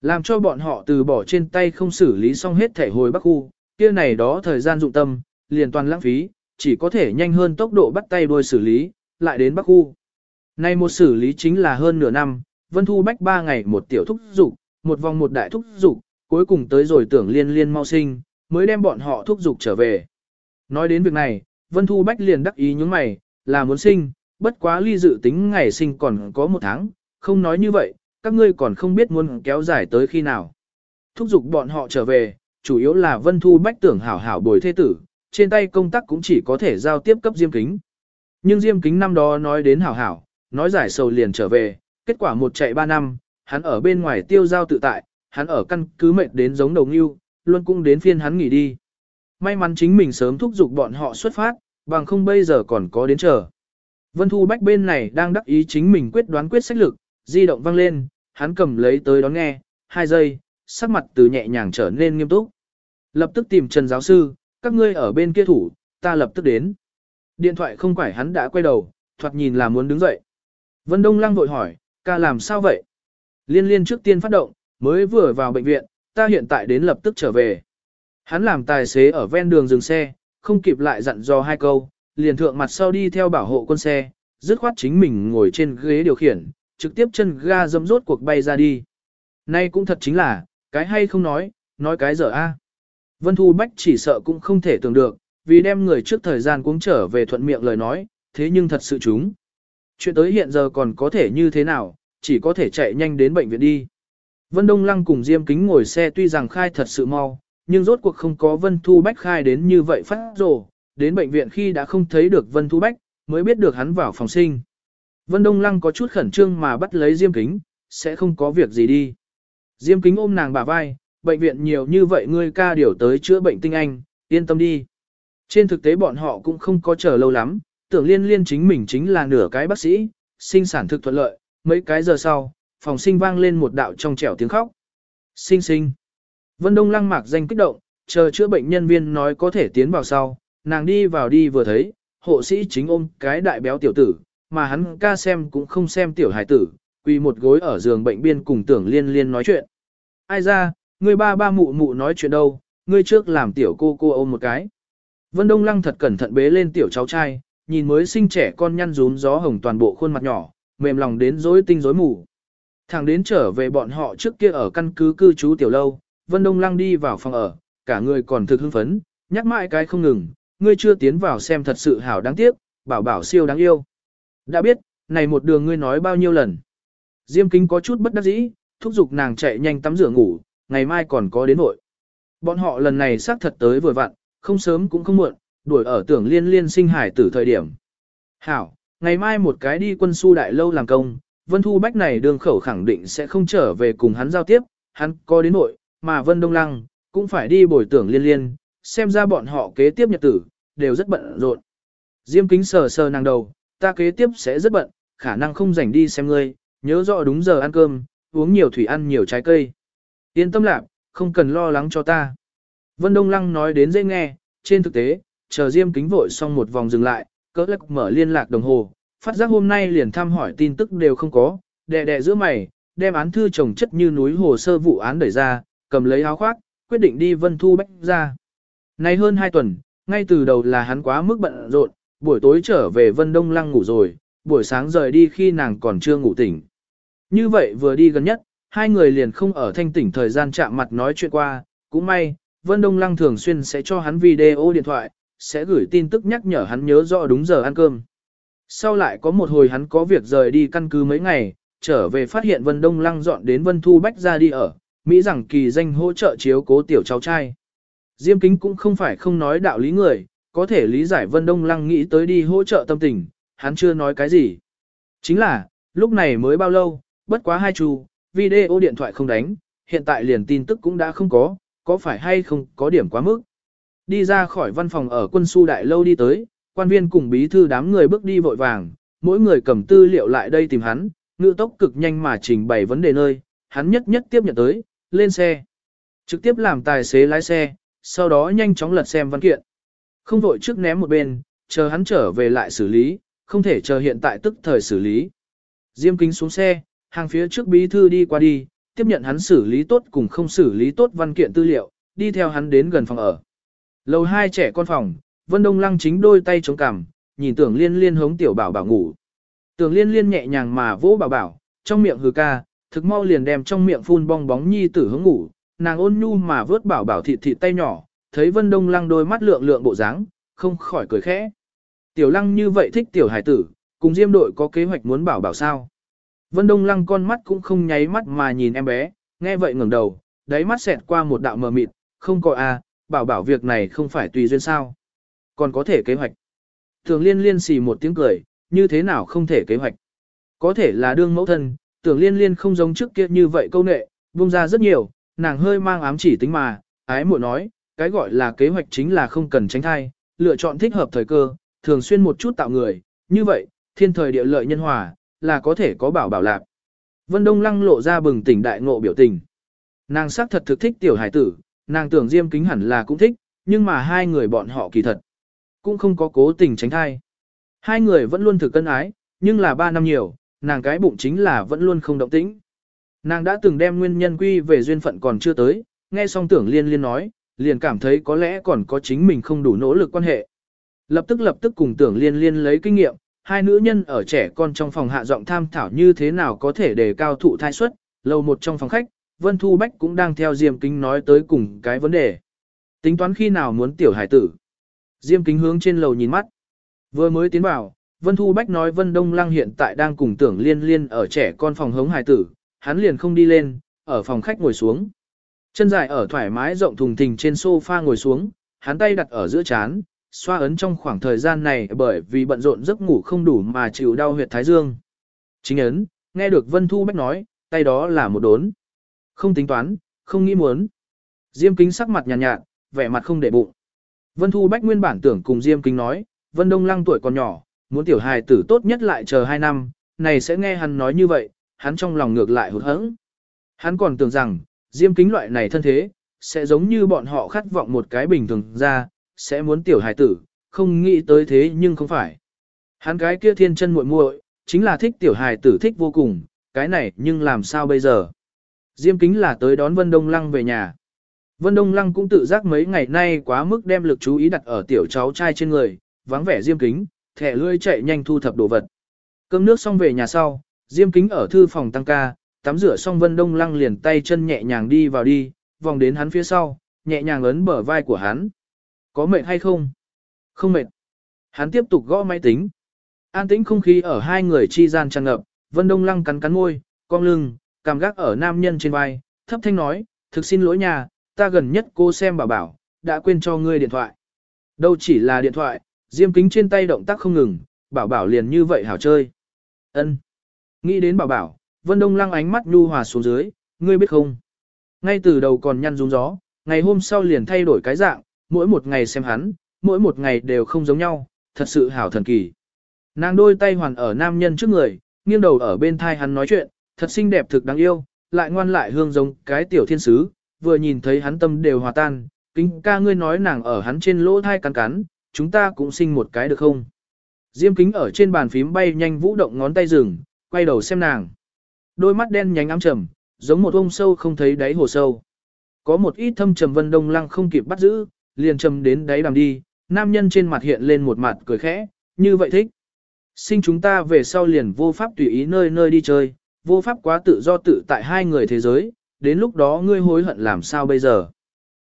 Làm cho bọn họ từ bỏ trên tay không xử lý xong hết thể hồi bắc khu, kia này đó thời gian dụng tâm, liền toàn lãng phí, chỉ có thể nhanh hơn tốc độ bắt tay đuôi xử lý, lại đến bắc khu. Nay một xử lý chính là hơn nửa năm, Vân Thu Bách ba ngày một tiểu thúc dục, một vòng một đại thúc dục, cuối cùng tới rồi tưởng liên liên mau sinh, mới đem bọn họ thúc dục trở về. Nói đến việc này, Vân Thu Bách liền đắc ý những mày, là muốn sinh, bất quá ly dự tính ngày sinh còn có một tháng, không nói như vậy, các ngươi còn không biết muốn kéo dài tới khi nào. Thúc giục bọn họ trở về, chủ yếu là Vân Thu Bách tưởng hảo hảo bồi thế tử, trên tay công tác cũng chỉ có thể giao tiếp cấp Diêm Kính. Nhưng Diêm Kính năm đó nói đến hảo hảo, nói giải sầu liền trở về, kết quả một chạy ba năm, hắn ở bên ngoài tiêu giao tự tại, hắn ở căn cứ mệt đến giống đầu ngưu, luôn cũng đến phiên hắn nghỉ đi. May mắn chính mình sớm thúc giục bọn họ xuất phát, bằng không bây giờ còn có đến chờ. Vân Thu Bách bên này đang đắc ý chính mình quyết đoán quyết sách lực, di động vang lên, hắn cầm lấy tới đón nghe, hai giây, sắc mặt từ nhẹ nhàng trở nên nghiêm túc. Lập tức tìm Trần giáo sư, các ngươi ở bên kia thủ, ta lập tức đến. Điện thoại không phải hắn đã quay đầu, thoạt nhìn là muốn đứng dậy. Vân Đông Lăng vội hỏi, ca làm sao vậy? Liên liên trước tiên phát động, mới vừa vào bệnh viện, ta hiện tại đến lập tức trở về. Hắn làm tài xế ở ven đường dừng xe, không kịp lại dặn dò hai câu, liền thượng mặt sau đi theo bảo hộ quân xe, dứt khoát chính mình ngồi trên ghế điều khiển, trực tiếp chân ga dâm rốt cuộc bay ra đi. Nay cũng thật chính là, cái hay không nói, nói cái dở a. Vân Thu Bách chỉ sợ cũng không thể tưởng được, vì đem người trước thời gian cũng trở về thuận miệng lời nói, thế nhưng thật sự chúng. Chuyện tới hiện giờ còn có thể như thế nào, chỉ có thể chạy nhanh đến bệnh viện đi. Vân Đông Lăng cùng Diêm Kính ngồi xe tuy rằng khai thật sự mau, nhưng rốt cuộc không có Vân Thu Bách khai đến như vậy phát rồ, đến bệnh viện khi đã không thấy được Vân Thu Bách, mới biết được hắn vào phòng sinh. Vân Đông Lăng có chút khẩn trương mà bắt lấy Diêm Kính, sẽ không có việc gì đi. Diêm Kính ôm nàng bả vai, bệnh viện nhiều như vậy ngươi ca điều tới chữa bệnh tinh anh, yên tâm đi. Trên thực tế bọn họ cũng không có chờ lâu lắm, tưởng liên liên chính mình chính là nửa cái bác sĩ, sinh sản thực thuận lợi, mấy cái giờ sau, phòng sinh vang lên một đạo trong trẻo tiếng khóc. Sinh sinh. Vân Đông lăng mạc danh kích động, chờ chữa bệnh nhân viên nói có thể tiến vào sau, nàng đi vào đi vừa thấy, hộ sĩ chính ôm cái đại béo tiểu tử, mà hắn ca xem cũng không xem tiểu hải tử, quỳ một gối ở giường bệnh biên cùng tưởng liên liên nói chuyện. Ai ra, người ba ba mụ mụ nói chuyện đâu, ngươi trước làm tiểu cô cô ôm một cái. Vân Đông Lăng thật cẩn thận bế lên tiểu cháu trai, nhìn mới sinh trẻ con nhăn rúm gió hồng toàn bộ khuôn mặt nhỏ, mềm lòng đến rối tinh rối mù. Thẳng đến trở về bọn họ trước kia ở căn cứ cư trú tiểu lâu, Vân Đông Lăng đi vào phòng ở, cả người còn thực hưng phấn, nhắc mãi cái không ngừng, ngươi chưa tiến vào xem thật sự hảo đáng tiếc, bảo bảo siêu đáng yêu. Đã biết, này một đường ngươi nói bao nhiêu lần. Diêm kính có chút bất đắc dĩ, thúc giục nàng chạy nhanh tắm rửa ngủ, ngày mai còn có đến hội. Bọn họ lần này xác thật tới vừa vặn, không sớm cũng không muộn, đuổi ở tưởng liên liên sinh hải tử thời điểm. Hảo, ngày mai một cái đi quân su đại lâu làm công, Vân Thu Bách này đường khẩu khẳng định sẽ không trở về cùng hắn giao tiếp, hắn có đến nội, mà Vân Đông Lăng, cũng phải đi bồi tưởng liên liên, xem ra bọn họ kế tiếp nhật tử, đều rất bận rộn. Diêm kính sờ sờ nàng đầu, ta kế tiếp sẽ rất bận, khả năng không rảnh đi xem ngươi, nhớ rõ đúng giờ ăn cơm, uống nhiều thủy ăn nhiều trái cây. Yên tâm lạc, không cần lo lắng cho ta. Vân Đông Lăng nói đến dễ nghe, trên thực tế, chờ Diêm kính vội xong một vòng dừng lại, cỡ lắc mở liên lạc đồng hồ, phát giác hôm nay liền thăm hỏi tin tức đều không có, đè đè giữa mày, đem án thư chồng chất như núi hồ sơ vụ án đẩy ra, cầm lấy áo khoác, quyết định đi Vân Thu Bách ra. Nay hơn 2 tuần, ngay từ đầu là hắn quá mức bận rộn, buổi tối trở về Vân Đông Lăng ngủ rồi, buổi sáng rời đi khi nàng còn chưa ngủ tỉnh. Như vậy vừa đi gần nhất, hai người liền không ở thanh tỉnh thời gian chạm mặt nói chuyện qua, cũng may, Vân Đông Lăng thường xuyên sẽ cho hắn video điện thoại, sẽ gửi tin tức nhắc nhở hắn nhớ rõ đúng giờ ăn cơm. Sau lại có một hồi hắn có việc rời đi căn cứ mấy ngày, trở về phát hiện Vân Đông Lăng dọn đến Vân Thu Bách ra đi ở, Mỹ rằng kỳ danh hỗ trợ chiếu cố tiểu cháu trai. Diêm kính cũng không phải không nói đạo lý người, có thể lý giải Vân Đông Lăng nghĩ tới đi hỗ trợ tâm tình, hắn chưa nói cái gì. Chính là, lúc này mới bao lâu, bất quá hai chu, video điện thoại không đánh, hiện tại liền tin tức cũng đã không có, có phải hay không có điểm quá mức. Đi ra khỏi văn phòng ở quân su đại lâu đi tới, quan viên cùng bí thư đám người bước đi vội vàng, mỗi người cầm tư liệu lại đây tìm hắn, ngữ tốc cực nhanh mà trình bày vấn đề nơi, hắn nhất nhất tiếp nhận tới, lên xe. Trực tiếp làm tài xế lái xe, sau đó nhanh chóng lật xem văn kiện. Không vội trước ném một bên, chờ hắn trở về lại xử lý, không thể chờ hiện tại tức thời xử lý. Diêm kính xuống xe, hàng phía trước bí thư đi qua đi, tiếp nhận hắn xử lý tốt cùng không xử lý tốt văn kiện tư liệu, đi theo hắn đến gần phòng ở. Lầu hai trẻ con phòng, Vân Đông Lăng chính đôi tay chống cằm, nhìn tưởng liên liên hống tiểu bảo bảo ngủ. Tưởng liên liên nhẹ nhàng mà vỗ bảo bảo, trong miệng hừ ca, thực mau liền đem trong miệng phun bong bóng nhi tử hướng ngủ, nàng ôn nhu mà vớt bảo bảo thịt thịt tay nhỏ, thấy Vân Đông Lăng đôi mắt lượng lượng bộ dáng, không khỏi cười khẽ. Tiểu Lăng như vậy thích tiểu hải tử, cùng Diêm đội có kế hoạch muốn bảo bảo sao? Vân Đông Lăng con mắt cũng không nháy mắt mà nhìn em bé, nghe vậy ngẩng đầu, đáy mắt xẹt qua một đạo mờ mịt, không có a, à, bảo bảo việc này không phải tùy duyên sao? Còn có thể kế hoạch. Thường liên liên xì một tiếng cười, như thế nào không thể kế hoạch. Có thể là đương mẫu thân, tưởng liên liên không giống trước kia như vậy câu nệ, buông ra rất nhiều, nàng hơi mang ám chỉ tính mà, ái muội nói, cái gọi là kế hoạch chính là không cần tránh thai, lựa chọn thích hợp thời cơ, thường xuyên một chút tạo người, như vậy, thiên thời địa lợi nhân hòa, là có thể có bảo bảo lạc. Vân Đông Lăng lộ ra bừng tỉnh đại ngộ biểu tình. Nàng xác thật thực thích tiểu hải tử, nàng tưởng Diêm Kính hẳn là cũng thích, nhưng mà hai người bọn họ kỳ thật cũng không có cố tình tránh thai. Hai người vẫn luôn thực cân ái, nhưng là ba năm nhiều, nàng cái bụng chính là vẫn luôn không động tĩnh. Nàng đã từng đem nguyên nhân quy về duyên phận còn chưa tới, nghe xong tưởng liên liên nói, liền cảm thấy có lẽ còn có chính mình không đủ nỗ lực quan hệ. Lập tức lập tức cùng tưởng liên liên lấy kinh nghiệm, hai nữ nhân ở trẻ con trong phòng hạ giọng tham thảo như thế nào có thể đề cao thụ thai suất, lầu một trong phòng khách, Vân Thu Bách cũng đang theo Diêm Kính nói tới cùng cái vấn đề. Tính toán khi nào muốn tiểu hải tử. Diêm Kính hướng trên lầu nhìn mắt. Vừa mới tiến vào, Vân Thu Bách nói Vân Đông Lăng hiện tại đang cùng tưởng liên liên ở trẻ con phòng hống hải tử, hắn liền không đi lên, ở phòng khách ngồi xuống. Chân dài ở thoải mái rộng thùng thình trên sofa ngồi xuống, hắn tay đặt ở giữa chán, xoa ấn trong khoảng thời gian này bởi vì bận rộn giấc ngủ không đủ mà chịu đau huyệt thái dương. Chính ấn, nghe được Vân Thu Bách nói, tay đó là một đốn. Không tính toán, không nghĩ muốn. Diêm kính sắc mặt nhàn nhạt, nhạt, vẻ mặt không để bụng. Vân Thu Bách nguyên bản tưởng cùng Diêm kính nói, Vân Đông Lăng tuổi còn nhỏ, muốn tiểu hài tử tốt nhất lại chờ 2 năm, này sẽ nghe hắn nói như vậy, hắn trong lòng ngược lại hụt hẫng. Hắn còn tưởng rằng, Diêm kính loại này thân thế, sẽ giống như bọn họ khát vọng một cái bình thường ra, sẽ muốn tiểu hài tử, không nghĩ tới thế nhưng không phải. Hắn cái kia thiên chân muội muội, chính là thích tiểu hài tử thích vô cùng, cái này nhưng làm sao bây giờ? Diêm kính là tới đón Vân Đông Lăng về nhà. Vân Đông Lăng cũng tự giác mấy ngày nay quá mức đem lực chú ý đặt ở tiểu cháu trai trên người, vắng vẻ Diêm kính, thẻ lươi chạy nhanh thu thập đồ vật. Cơm nước xong về nhà sau, Diêm kính ở thư phòng tăng ca, tắm rửa xong Vân Đông Lăng liền tay chân nhẹ nhàng đi vào đi, vòng đến hắn phía sau, nhẹ nhàng ấn bờ vai của hắn. Có mệt hay không? Không mệt. Hắn tiếp tục gõ máy tính. An tĩnh không khí ở hai người chi gian tràn ngập, Vân Đông Lăng cắn cắn môi, cong lưng, cảm gác ở nam nhân trên vai, thấp thanh nói, thực xin lỗi nhà, ta gần nhất cô xem bảo bảo, đã quên cho ngươi điện thoại. Đâu chỉ là điện thoại, diêm kính trên tay động tác không ngừng, bảo bảo liền như vậy hảo chơi. ân Nghĩ đến bảo bảo, Vân Đông Lăng ánh mắt nhu hòa xuống dưới, ngươi biết không? Ngay từ đầu còn nhăn rúng gió, ngày hôm sau liền thay đổi cái dạng, mỗi một ngày xem hắn, mỗi một ngày đều không giống nhau, thật sự hảo thần kỳ. Nàng đôi tay hoàn ở nam nhân trước người, nghiêng đầu ở bên thai hắn nói chuyện, thật xinh đẹp thực đáng yêu, lại ngoan lại hương giống cái tiểu thiên sứ, vừa nhìn thấy hắn tâm đều hòa tan, kính ca ngươi nói nàng ở hắn trên lỗ thai cắn cắn, chúng ta cũng sinh một cái được không? Diêm kính ở trên bàn phím bay nhanh vũ động ngón tay rừng, quay đầu xem nàng. Đôi mắt đen nhánh ám trầm, giống một ông sâu không thấy đáy hồ sâu. Có một ít thâm trầm vân đông lăng không kịp bắt giữ, liền trầm đến đáy đàm đi, nam nhân trên mặt hiện lên một mặt cười khẽ, như vậy thích. Sinh chúng ta về sau liền vô pháp tùy ý nơi nơi đi chơi, vô pháp quá tự do tự tại hai người thế giới, đến lúc đó ngươi hối hận làm sao bây giờ.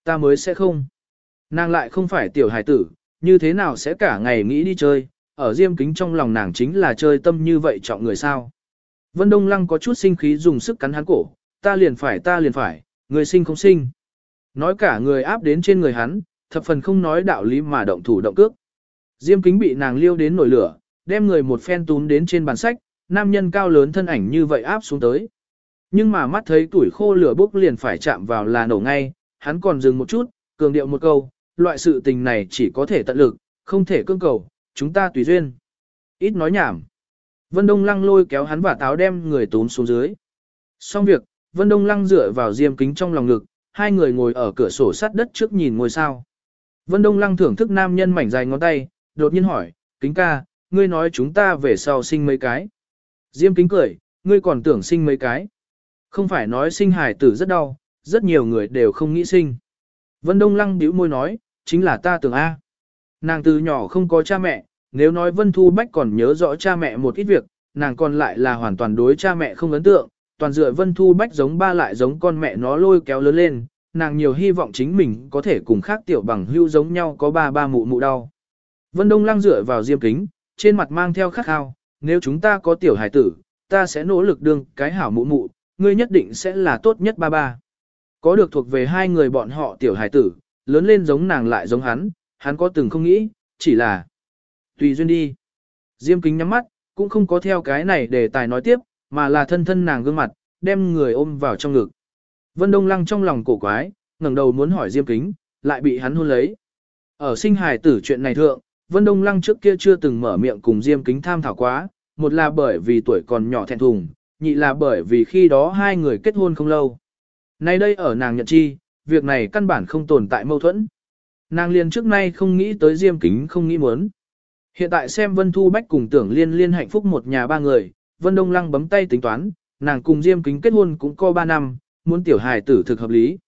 Ta mới sẽ không. Nàng lại không phải tiểu hài tử, như thế nào sẽ cả ngày nghĩ đi chơi, ở diêm kính trong lòng nàng chính là chơi tâm như vậy chọn người sao. Vân Đông Lăng có chút sinh khí dùng sức cắn hắn cổ, ta liền phải ta liền phải, người sinh không sinh. Nói cả người áp đến trên người hắn, thập phần không nói đạo lý mà động thủ động cước. Diêm kính bị nàng liêu đến nổi lửa, đem người một phen túm đến trên bàn sách, nam nhân cao lớn thân ảnh như vậy áp xuống tới. Nhưng mà mắt thấy tuổi khô lửa bốc liền phải chạm vào là nổ ngay, hắn còn dừng một chút, cường điệu một câu, loại sự tình này chỉ có thể tận lực, không thể cương cầu, chúng ta tùy duyên. Ít nói nhảm. Vân Đông Lăng lôi kéo hắn và táo đem người tốn xuống dưới. Xong việc, Vân Đông Lăng dựa vào diêm kính trong lòng ngực, hai người ngồi ở cửa sổ sắt đất trước nhìn ngôi sao. Vân Đông Lăng thưởng thức nam nhân mảnh dài ngón tay, đột nhiên hỏi, kính ca, ngươi nói chúng ta về sau sinh mấy cái. Diêm kính cười, ngươi còn tưởng sinh mấy cái. Không phải nói sinh hài tử rất đau, rất nhiều người đều không nghĩ sinh. Vân Đông Lăng bĩu môi nói, chính là ta tưởng A. Nàng từ nhỏ không có cha mẹ, nếu nói Vân Thu Bách còn nhớ rõ cha mẹ một ít việc, nàng còn lại là hoàn toàn đối cha mẹ không ấn tượng, toàn dựa Vân Thu Bách giống ba lại giống con mẹ nó lôi kéo lớn lên, nàng nhiều hy vọng chính mình có thể cùng khác tiểu bằng hưu giống nhau có ba ba mụ mụ đau. Vân Đông Lăng dựa vào diêm kính, trên mặt mang theo khắc khao, nếu chúng ta có tiểu hải tử, ta sẽ nỗ lực đương cái hảo mụ mụ, ngươi nhất định sẽ là tốt nhất ba ba. Có được thuộc về hai người bọn họ tiểu hải tử, lớn lên giống nàng lại giống hắn, hắn có từng không nghĩ, chỉ là tùy duyên đi. Diêm kính nhắm mắt, cũng không có theo cái này để tài nói tiếp, mà là thân thân nàng gương mặt, đem người ôm vào trong ngực. Vân Đông Lăng trong lòng cổ quái, ngẩng đầu muốn hỏi Diêm Kính, lại bị hắn hôn lấy. Ở sinh hài tử chuyện này thượng, Vân Đông Lăng trước kia chưa từng mở miệng cùng Diêm Kính tham thảo quá, một là bởi vì tuổi còn nhỏ thẹn thùng, nhị là bởi vì khi đó hai người kết hôn không lâu. Nay đây ở nàng nhận chi, việc này căn bản không tồn tại mâu thuẫn. Nàng liền trước nay không nghĩ tới Diêm Kính không nghĩ muốn. Hiện tại xem Vân Thu Bách cùng tưởng liên liên hạnh phúc một nhà ba người, Vân Đông Lăng bấm tay tính toán, nàng cùng Diêm Kính kết hôn cũng có ba năm, muốn tiểu hài tử thực hợp lý.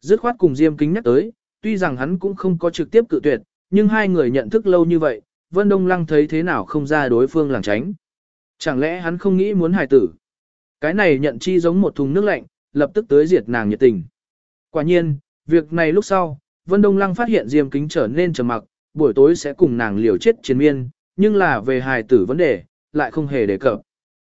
Dứt khoát cùng Diêm Kính nhắc tới, tuy rằng hắn cũng không có trực tiếp cự tuyệt, nhưng hai người nhận thức lâu như vậy, Vân Đông Lăng thấy thế nào không ra đối phương làng tránh. Chẳng lẽ hắn không nghĩ muốn hài tử? Cái này nhận chi giống một thùng nước lạnh, lập tức tới diệt nàng nhiệt tình. Quả nhiên, việc này lúc sau, Vân Đông Lăng phát hiện Diêm Kính trở nên trầm mặc, buổi tối sẽ cùng nàng liều chết chiến miên, nhưng là về hài tử vấn đề, lại không hề đề cập.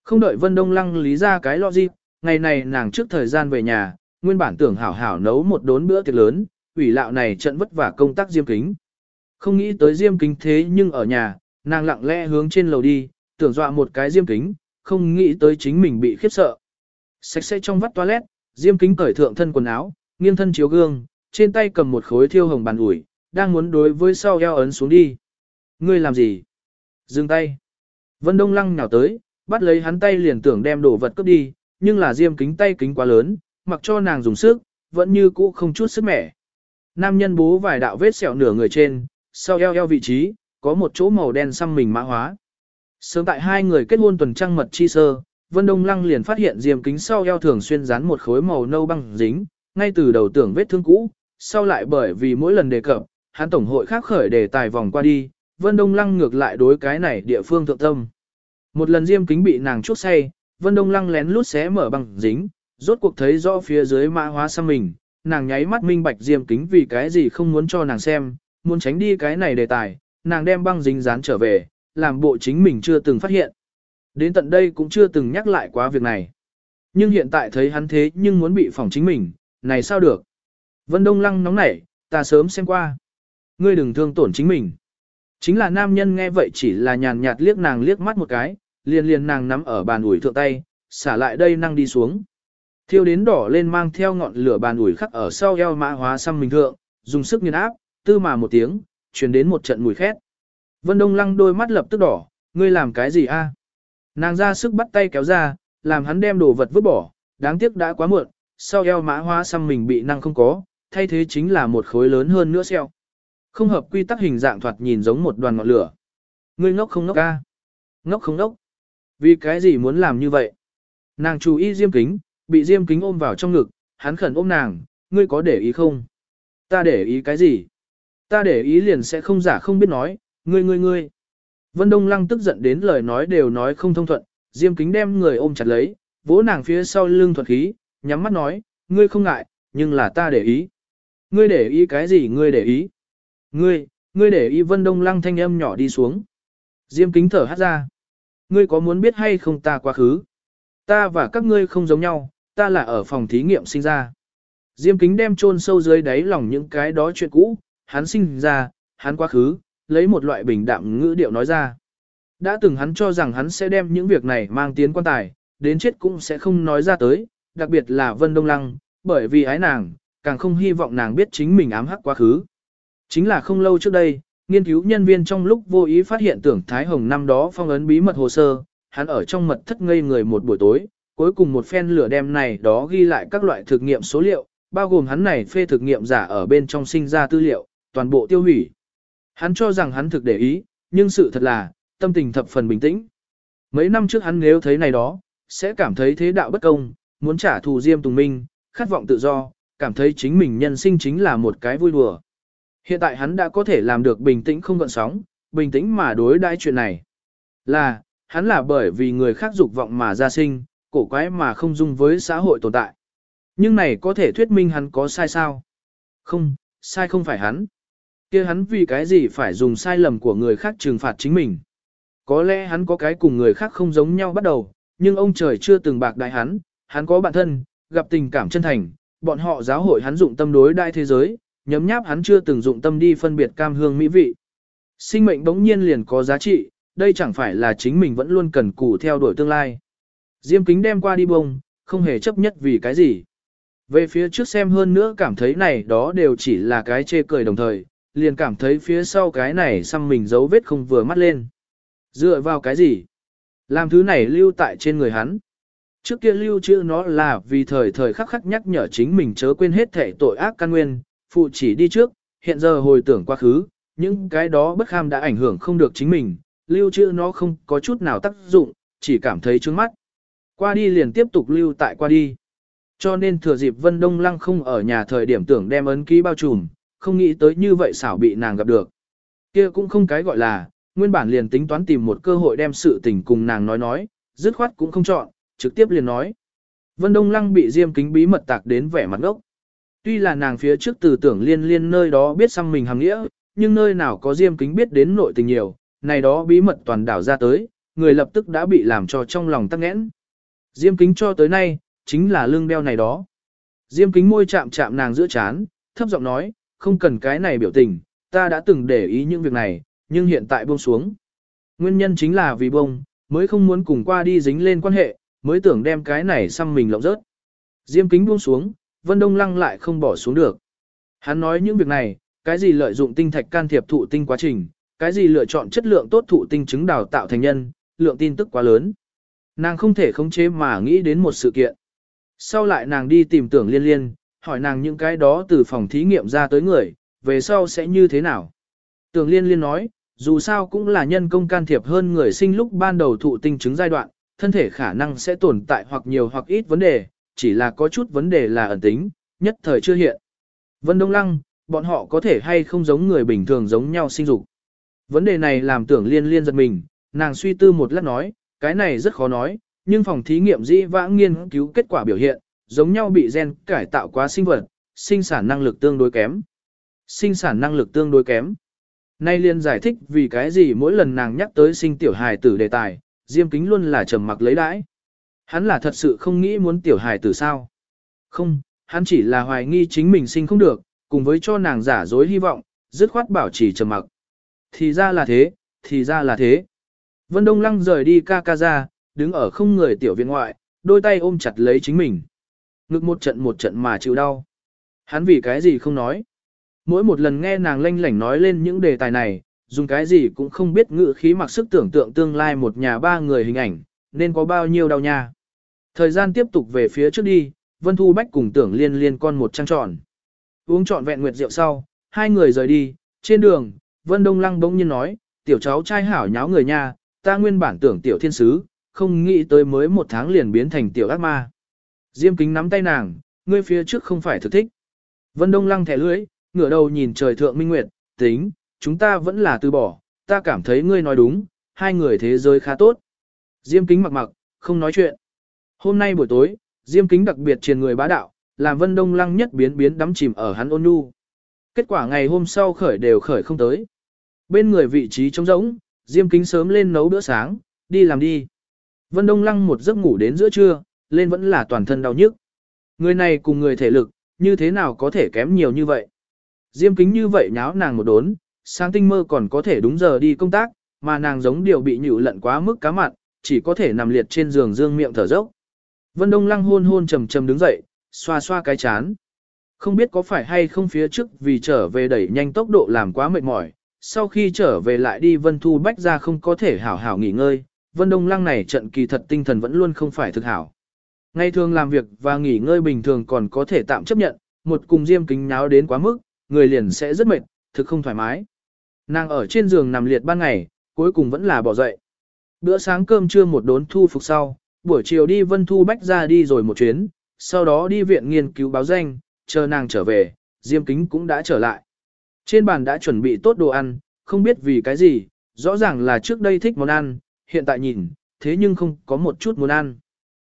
Không đợi Vân Đông Lăng lý ra cái lo gì, ngày này nàng trước thời gian về nhà, nguyên bản tưởng hảo hảo nấu một đốn bữa tiệc lớn, ủy lạo này trận vất vả công tác Diêm Kính. Không nghĩ tới Diêm Kính thế nhưng ở nhà, nàng lặng lẽ hướng trên lầu đi, tưởng dọa một cái Diêm Kính, không nghĩ tới chính mình bị khiếp sợ. Sạch sẽ trong vắt toilet, Diêm Kính cởi thượng thân quần áo, nghiêng thân chiếu gương, trên tay cầm một khối thiêu hồng bàn ủi, đang muốn đối với sau eo ấn xuống đi. Ngươi làm gì? Dừng tay. Vân Đông Lăng nhào tới, bắt lấy hắn tay liền tưởng đem đồ vật cướp đi, nhưng là Diêm Kính tay kính quá lớn, mặc cho nàng dùng sức, vẫn như cũ không chút sức mẻ. Nam nhân bố vài đạo vết sẹo nửa người trên, sau eo eo vị trí, có một chỗ màu đen xăm mình mã hóa. Sớm tại hai người kết hôn tuần trăng mật chi sơ, Vân Đông Lăng liền phát hiện diêm kính sau eo thường xuyên dán một khối màu nâu băng dính, ngay từ đầu tưởng vết thương cũ, sau lại bởi vì mỗi lần đề cập, hắn tổng hội khác khởi đề tài vòng qua đi, Vân Đông Lăng ngược lại đối cái này địa phương thượng tâm. Một lần diêm kính bị nàng chuốc say, Vân Đông Lăng lén lút xé mở băng dính, rốt cuộc thấy rõ phía dưới mã hóa sang mình, nàng nháy mắt minh bạch diêm kính vì cái gì không muốn cho nàng xem, muốn tránh đi cái này đề tài, nàng đem băng dính dán trở về, làm bộ chính mình chưa từng phát hiện. Đến tận đây cũng chưa từng nhắc lại quá việc này. Nhưng hiện tại thấy hắn thế nhưng muốn bị phỏng chính mình, này sao được? Vân Đông Lăng nóng nảy, ta sớm xem qua. Ngươi đừng thương tổn chính mình. Chính là nam nhân nghe vậy chỉ là nhàn nhạt liếc nàng liếc mắt một cái, liền liền nàng nắm ở bàn ủi thượng tay, xả lại đây năng đi xuống. Thiêu đến đỏ lên mang theo ngọn lửa bàn ủi khắc ở sau eo mã hóa xăm mình thượng, dùng sức nghiền áp, tư mà một tiếng, truyền đến một trận mùi khét. Vân Đông Lăng đôi mắt lập tức đỏ, ngươi làm cái gì a? À? Nàng ra sức bắt tay kéo ra, làm hắn đem đồ vật vứt bỏ, đáng tiếc đã quá muộn, sau eo mã hóa xăm mình bị năng không có, thay thế chính là một khối lớn hơn nữa xeo. Không hợp quy tắc hình dạng thoạt nhìn giống một đoàn ngọn lửa. Ngươi ngốc không ngốc ca? Ngốc không ngốc? Vì cái gì muốn làm như vậy? Nàng chú ý diêm kính, bị diêm kính ôm vào trong ngực, hắn khẩn ôm nàng, ngươi có để ý không? Ta để ý cái gì? Ta để ý liền sẽ không giả không biết nói, ngươi ngươi ngươi. Vân Đông Lăng tức giận đến lời nói đều nói không thông thuận, diêm kính đem người ôm chặt lấy, vỗ nàng phía sau lưng thuật khí, nhắm mắt nói, ngươi không ngại, nhưng là ta để ý. Ngươi để ý cái gì ngươi để ý? Ngươi, ngươi để Y Vân Đông Lăng thanh âm nhỏ đi xuống. Diêm kính thở hát ra. Ngươi có muốn biết hay không ta quá khứ? Ta và các ngươi không giống nhau, ta là ở phòng thí nghiệm sinh ra. Diêm kính đem chôn sâu dưới đáy lòng những cái đó chuyện cũ, hắn sinh ra, hắn quá khứ, lấy một loại bình đạm ngữ điệu nói ra. Đã từng hắn cho rằng hắn sẽ đem những việc này mang tiến quan tài, đến chết cũng sẽ không nói ra tới, đặc biệt là Vân Đông Lăng, bởi vì ái nàng, càng không hy vọng nàng biết chính mình ám hắc quá khứ. Chính là không lâu trước đây, nghiên cứu nhân viên trong lúc vô ý phát hiện tưởng Thái Hồng năm đó phong ấn bí mật hồ sơ, hắn ở trong mật thất ngây người một buổi tối, cuối cùng một phen lửa đem này đó ghi lại các loại thực nghiệm số liệu, bao gồm hắn này phê thực nghiệm giả ở bên trong sinh ra tư liệu, toàn bộ tiêu hủy. Hắn cho rằng hắn thực để ý, nhưng sự thật là, tâm tình thập phần bình tĩnh. Mấy năm trước hắn nếu thấy này đó, sẽ cảm thấy thế đạo bất công, muốn trả thù Diêm Tùng Minh, khát vọng tự do, cảm thấy chính mình nhân sinh chính là một cái vui đùa. Hiện tại hắn đã có thể làm được bình tĩnh không gợn sóng, bình tĩnh mà đối đãi chuyện này. Là, hắn là bởi vì người khác dục vọng mà ra sinh, cổ quái mà không dung với xã hội tồn tại. Nhưng này có thể thuyết minh hắn có sai sao? Không, sai không phải hắn kia hắn vì cái gì phải dùng sai lầm của người khác trừng phạt chính mình. Có lẽ hắn có cái cùng người khác không giống nhau bắt đầu, nhưng ông trời chưa từng bạc đại hắn, hắn có bạn thân, gặp tình cảm chân thành, bọn họ giáo hội hắn dụng tâm đối đại thế giới, nhấm nháp hắn chưa từng dụng tâm đi phân biệt cam hương mỹ vị. Sinh mệnh bỗng nhiên liền có giá trị, đây chẳng phải là chính mình vẫn luôn cần cù theo đuổi tương lai. Diêm kính đem qua đi bông, không hề chấp nhất vì cái gì. Về phía trước xem hơn nữa cảm thấy này đó đều chỉ là cái chê cười đồng thời, liền cảm thấy phía sau cái này xăm mình dấu vết không vừa mắt lên. Dựa vào cái gì? Làm thứ này lưu tại trên người hắn. Trước kia lưu chữ nó là vì thời thời khắc khắc nhắc nhở chính mình chớ quên hết thể tội ác căn nguyên, phụ chỉ đi trước, hiện giờ hồi tưởng quá khứ, những cái đó bất kham đã ảnh hưởng không được chính mình, lưu trữ nó không có chút nào tác dụng, chỉ cảm thấy trướng mắt. Qua đi liền tiếp tục lưu tại qua đi. Cho nên thừa dịp Vân Đông Lăng không ở nhà thời điểm tưởng đem ấn ký bao trùm, không nghĩ tới như vậy xảo bị nàng gặp được. Kia cũng không cái gọi là, nguyên bản liền tính toán tìm một cơ hội đem sự tình cùng nàng nói nói, dứt khoát cũng không chọn, trực tiếp liền nói. Vân Đông Lăng bị Diêm Kính bí mật tạc đến vẻ mặt ngốc. Tuy là nàng phía trước từ tưởng liên liên nơi đó biết xăm mình hàng nghĩa, nhưng nơi nào có Diêm Kính biết đến nội tình nhiều, này đó bí mật toàn đảo ra tới, người lập tức đã bị làm cho trong lòng tắc nghẽn. Diêm Kính cho tới nay, chính là lương đeo này đó. Diêm Kính môi chạm chạm nàng giữa chán, thấp giọng nói, không cần cái này biểu tình, ta đã từng để ý những việc này, nhưng hiện tại buông xuống. Nguyên nhân chính là vì bông, mới không muốn cùng qua đi dính lên quan hệ, mới tưởng đem cái này xăm mình lộng rớt. Diêm kính buông xuống, Vân Đông Lăng lại không bỏ xuống được. Hắn nói những việc này, cái gì lợi dụng tinh thạch can thiệp thụ tinh quá trình, cái gì lựa chọn chất lượng tốt thụ tinh chứng đào tạo thành nhân, lượng tin tức quá lớn. Nàng không thể khống chế mà nghĩ đến một sự kiện. Sau lại nàng đi tìm tưởng liên liên, hỏi nàng những cái đó từ phòng thí nghiệm ra tới người, về sau sẽ như thế nào. Tưởng liên liên nói, dù sao cũng là nhân công can thiệp hơn người sinh lúc ban đầu thụ tinh chứng giai đoạn, thân thể khả năng sẽ tồn tại hoặc nhiều hoặc ít vấn đề, chỉ là có chút vấn đề là ẩn tính, nhất thời chưa hiện. Vân Đông Lăng, bọn họ có thể hay không giống người bình thường giống nhau sinh dục. Vấn đề này làm tưởng liên liên giật mình, nàng suy tư một lát nói, cái này rất khó nói, nhưng phòng thí nghiệm dĩ vãng nghiên cứu kết quả biểu hiện, giống nhau bị gen cải tạo quá sinh vật, sinh sản năng lực tương đối kém. Sinh sản năng lực tương đối kém. Nay liên giải thích vì cái gì mỗi lần nàng nhắc tới sinh tiểu hài tử đề tài, Diêm Kính luôn là trầm mặc lấy đãi. Hắn là thật sự không nghĩ muốn tiểu hài tử sao? Không, hắn chỉ là hoài nghi chính mình sinh không được, cùng với cho nàng giả dối hy vọng, dứt khoát bảo trì trầm mặc. Thì ra là thế, thì ra là thế. Vân Đông Lăng rời đi ca ca ra, đứng ở không người tiểu viện ngoại, đôi tay ôm chặt lấy chính mình. Ngực một trận một trận mà chịu đau. Hắn vì cái gì không nói. Mỗi một lần nghe nàng lanh lảnh nói lên những đề tài này, dùng cái gì cũng không biết ngự khí mặc sức tưởng tượng tương lai một nhà ba người hình ảnh, nên có bao nhiêu đau nha. Thời gian tiếp tục về phía trước đi, Vân Thu Bách cùng tưởng liên liên con một trăng tròn. Uống trọn vẹn nguyệt rượu sau, hai người rời đi, trên đường, Vân Đông Lăng bỗng nhiên nói, tiểu cháu trai hảo nháo người nha, ta nguyên bản tưởng tiểu thiên sứ, không nghĩ tới mới một tháng liền biến thành tiểu ác ma. Diêm kính nắm tay nàng, ngươi phía trước không phải thực thích. Vân Đông Lăng thẻ lưỡi, ngửa đầu nhìn trời thượng minh nguyệt, tính, chúng ta vẫn là từ bỏ, ta cảm thấy ngươi nói đúng, hai người thế giới khá tốt. Diêm kính mặc mặc, không nói chuyện. Hôm nay buổi tối, Diêm kính đặc biệt truyền người bá đạo, làm Vân Đông Lăng nhất biến biến đắm chìm ở hắn ôn nhu. Kết quả ngày hôm sau khởi đều khởi không tới. Bên người vị trí trống rỗng, Diêm kính sớm lên nấu bữa sáng, đi làm đi. Vân Đông Lăng một giấc ngủ đến giữa trưa, lên vẫn là toàn thân đau nhức. Người này cùng người thể lực, như thế nào có thể kém nhiều như vậy. Diêm kính như vậy nháo nàng một đốn, sáng tinh mơ còn có thể đúng giờ đi công tác, mà nàng giống điều bị nhịu lận quá mức cá mặn, chỉ có thể nằm liệt trên giường dương miệng thở dốc. Vân Đông Lăng hôn hôn trầm trầm đứng dậy, xoa xoa cái chán. Không biết có phải hay không phía trước vì trở về đẩy nhanh tốc độ làm quá mệt mỏi, sau khi trở về lại đi Vân Thu Bách ra không có thể hảo hảo nghỉ ngơi, Vân Đông Lăng này trận kỳ thật tinh thần vẫn luôn không phải thực hảo. Ngày thường làm việc và nghỉ ngơi bình thường còn có thể tạm chấp nhận, một cùng diêm kính nháo đến quá mức, người liền sẽ rất mệt, thực không thoải mái. Nàng ở trên giường nằm liệt ban ngày, cuối cùng vẫn là bỏ dậy. Bữa sáng cơm trưa một đốn thu phục sau, buổi chiều đi Vân Thu Bách ra đi rồi một chuyến, sau đó đi viện nghiên cứu báo danh, chờ nàng trở về, Diêm Kính cũng đã trở lại. Trên bàn đã chuẩn bị tốt đồ ăn, không biết vì cái gì, rõ ràng là trước đây thích món ăn, hiện tại nhìn, thế nhưng không có một chút muốn ăn.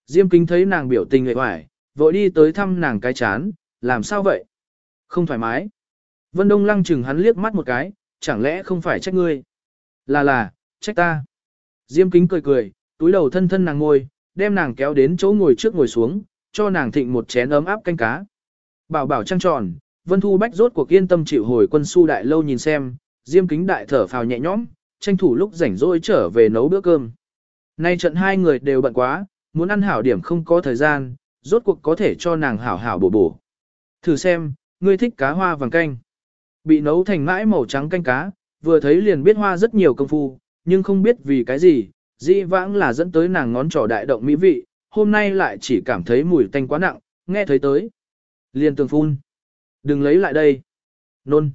Diêm Kính thấy nàng biểu tình ngại hoài, vội đi tới thăm nàng cái chán, làm sao vậy? Không thoải mái. Vân Đông lăng chừng hắn liếc mắt một cái, chẳng lẽ không phải trách ngươi? Là là, trách ta. Diêm kính cười cười, túi đầu thân thân nàng ngồi, đem nàng kéo đến chỗ ngồi trước ngồi xuống, cho nàng thịnh một chén ấm áp canh cá. Bảo bảo trăng tròn, Vân Thu Bách rốt cuộc yên tâm chịu hồi quân su đại lâu nhìn xem, Diêm kính đại thở phào nhẹ nhõm, tranh thủ lúc rảnh rỗi trở về nấu bữa cơm. Nay trận hai người đều bận quá, muốn ăn hảo điểm không có thời gian, rốt cuộc có thể cho nàng hảo hảo bổ bổ. Thử xem, ngươi thích cá hoa vàng canh. Bị nấu thành mãi màu trắng canh cá, vừa thấy liền biết hoa rất nhiều công phu, nhưng không biết vì cái gì, Di vãng là dẫn tới nàng ngón trỏ đại động mỹ vị, hôm nay lại chỉ cảm thấy mùi tanh quá nặng, nghe thấy tới. Liền tường phun. Đừng lấy lại đây. Nôn.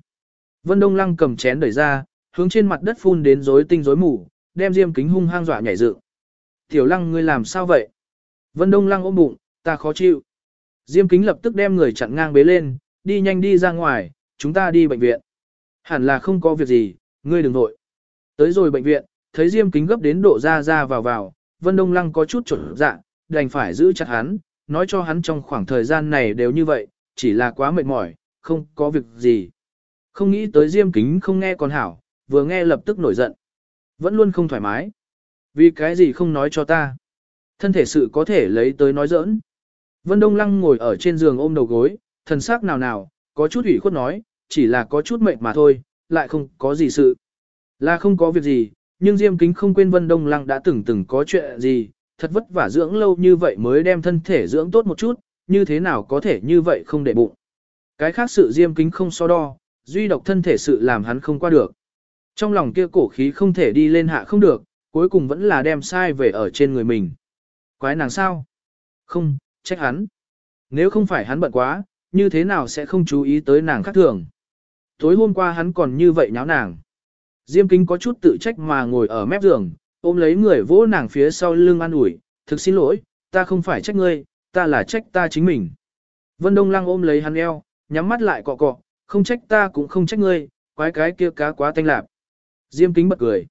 Vân Đông Lăng cầm chén đẩy ra, hướng trên mặt đất phun đến rối tinh rối mù, đem Diêm Kính hung hăng dọa nhảy dựng. "Tiểu Lăng ngươi làm sao vậy?" Vân Đông Lăng ôm bụng, "Ta khó chịu." Diêm Kính lập tức đem người chặn ngang bế lên, "Đi nhanh đi ra ngoài, chúng ta đi bệnh viện." "Hẳn là không có việc gì, ngươi đừng nội." Tới rồi bệnh viện, thấy Diêm Kính gấp đến độ ra ra vào vào, Vân Đông Lăng có chút trở dạ, đành phải giữ chặt hắn, nói cho hắn trong khoảng thời gian này đều như vậy, chỉ là quá mệt mỏi, không có việc gì. Không nghĩ tới Diêm Kính không nghe còn hảo, vừa nghe lập tức nổi giận. Vẫn luôn không thoải mái. Vì cái gì không nói cho ta? Thân thể sự có thể lấy tới nói giỡn. Vân Đông Lăng ngồi ở trên giường ôm đầu gối, thần sắc nào nào, có chút ủy khuất nói, chỉ là có chút mệt mà thôi, lại không có gì sự. Là không có việc gì, nhưng Diêm Kính không quên Vân Đông Lăng đã từng từng có chuyện gì, thật vất vả dưỡng lâu như vậy mới đem thân thể dưỡng tốt một chút, như thế nào có thể như vậy không để bụng. Cái khác sự Diêm Kính không so đo, duy độc thân thể sự làm hắn không qua được. Trong lòng kia cổ khí không thể đi lên hạ không được, cuối cùng vẫn là đem sai về ở trên người mình. Quái nàng sao? Không, trách hắn. Nếu không phải hắn bận quá, như thế nào sẽ không chú ý tới nàng khác thường. Tối hôm qua hắn còn như vậy nháo nàng. Diêm kính có chút tự trách mà ngồi ở mép giường, ôm lấy người vỗ nàng phía sau lưng an ủi, thực xin lỗi, ta không phải trách ngươi, ta là trách ta chính mình. Vân Đông Lăng ôm lấy hắn eo, nhắm mắt lại cọ cọ, không trách ta cũng không trách ngươi, quái cái kia cá quá tanh lạp. Diêm kính bật cười.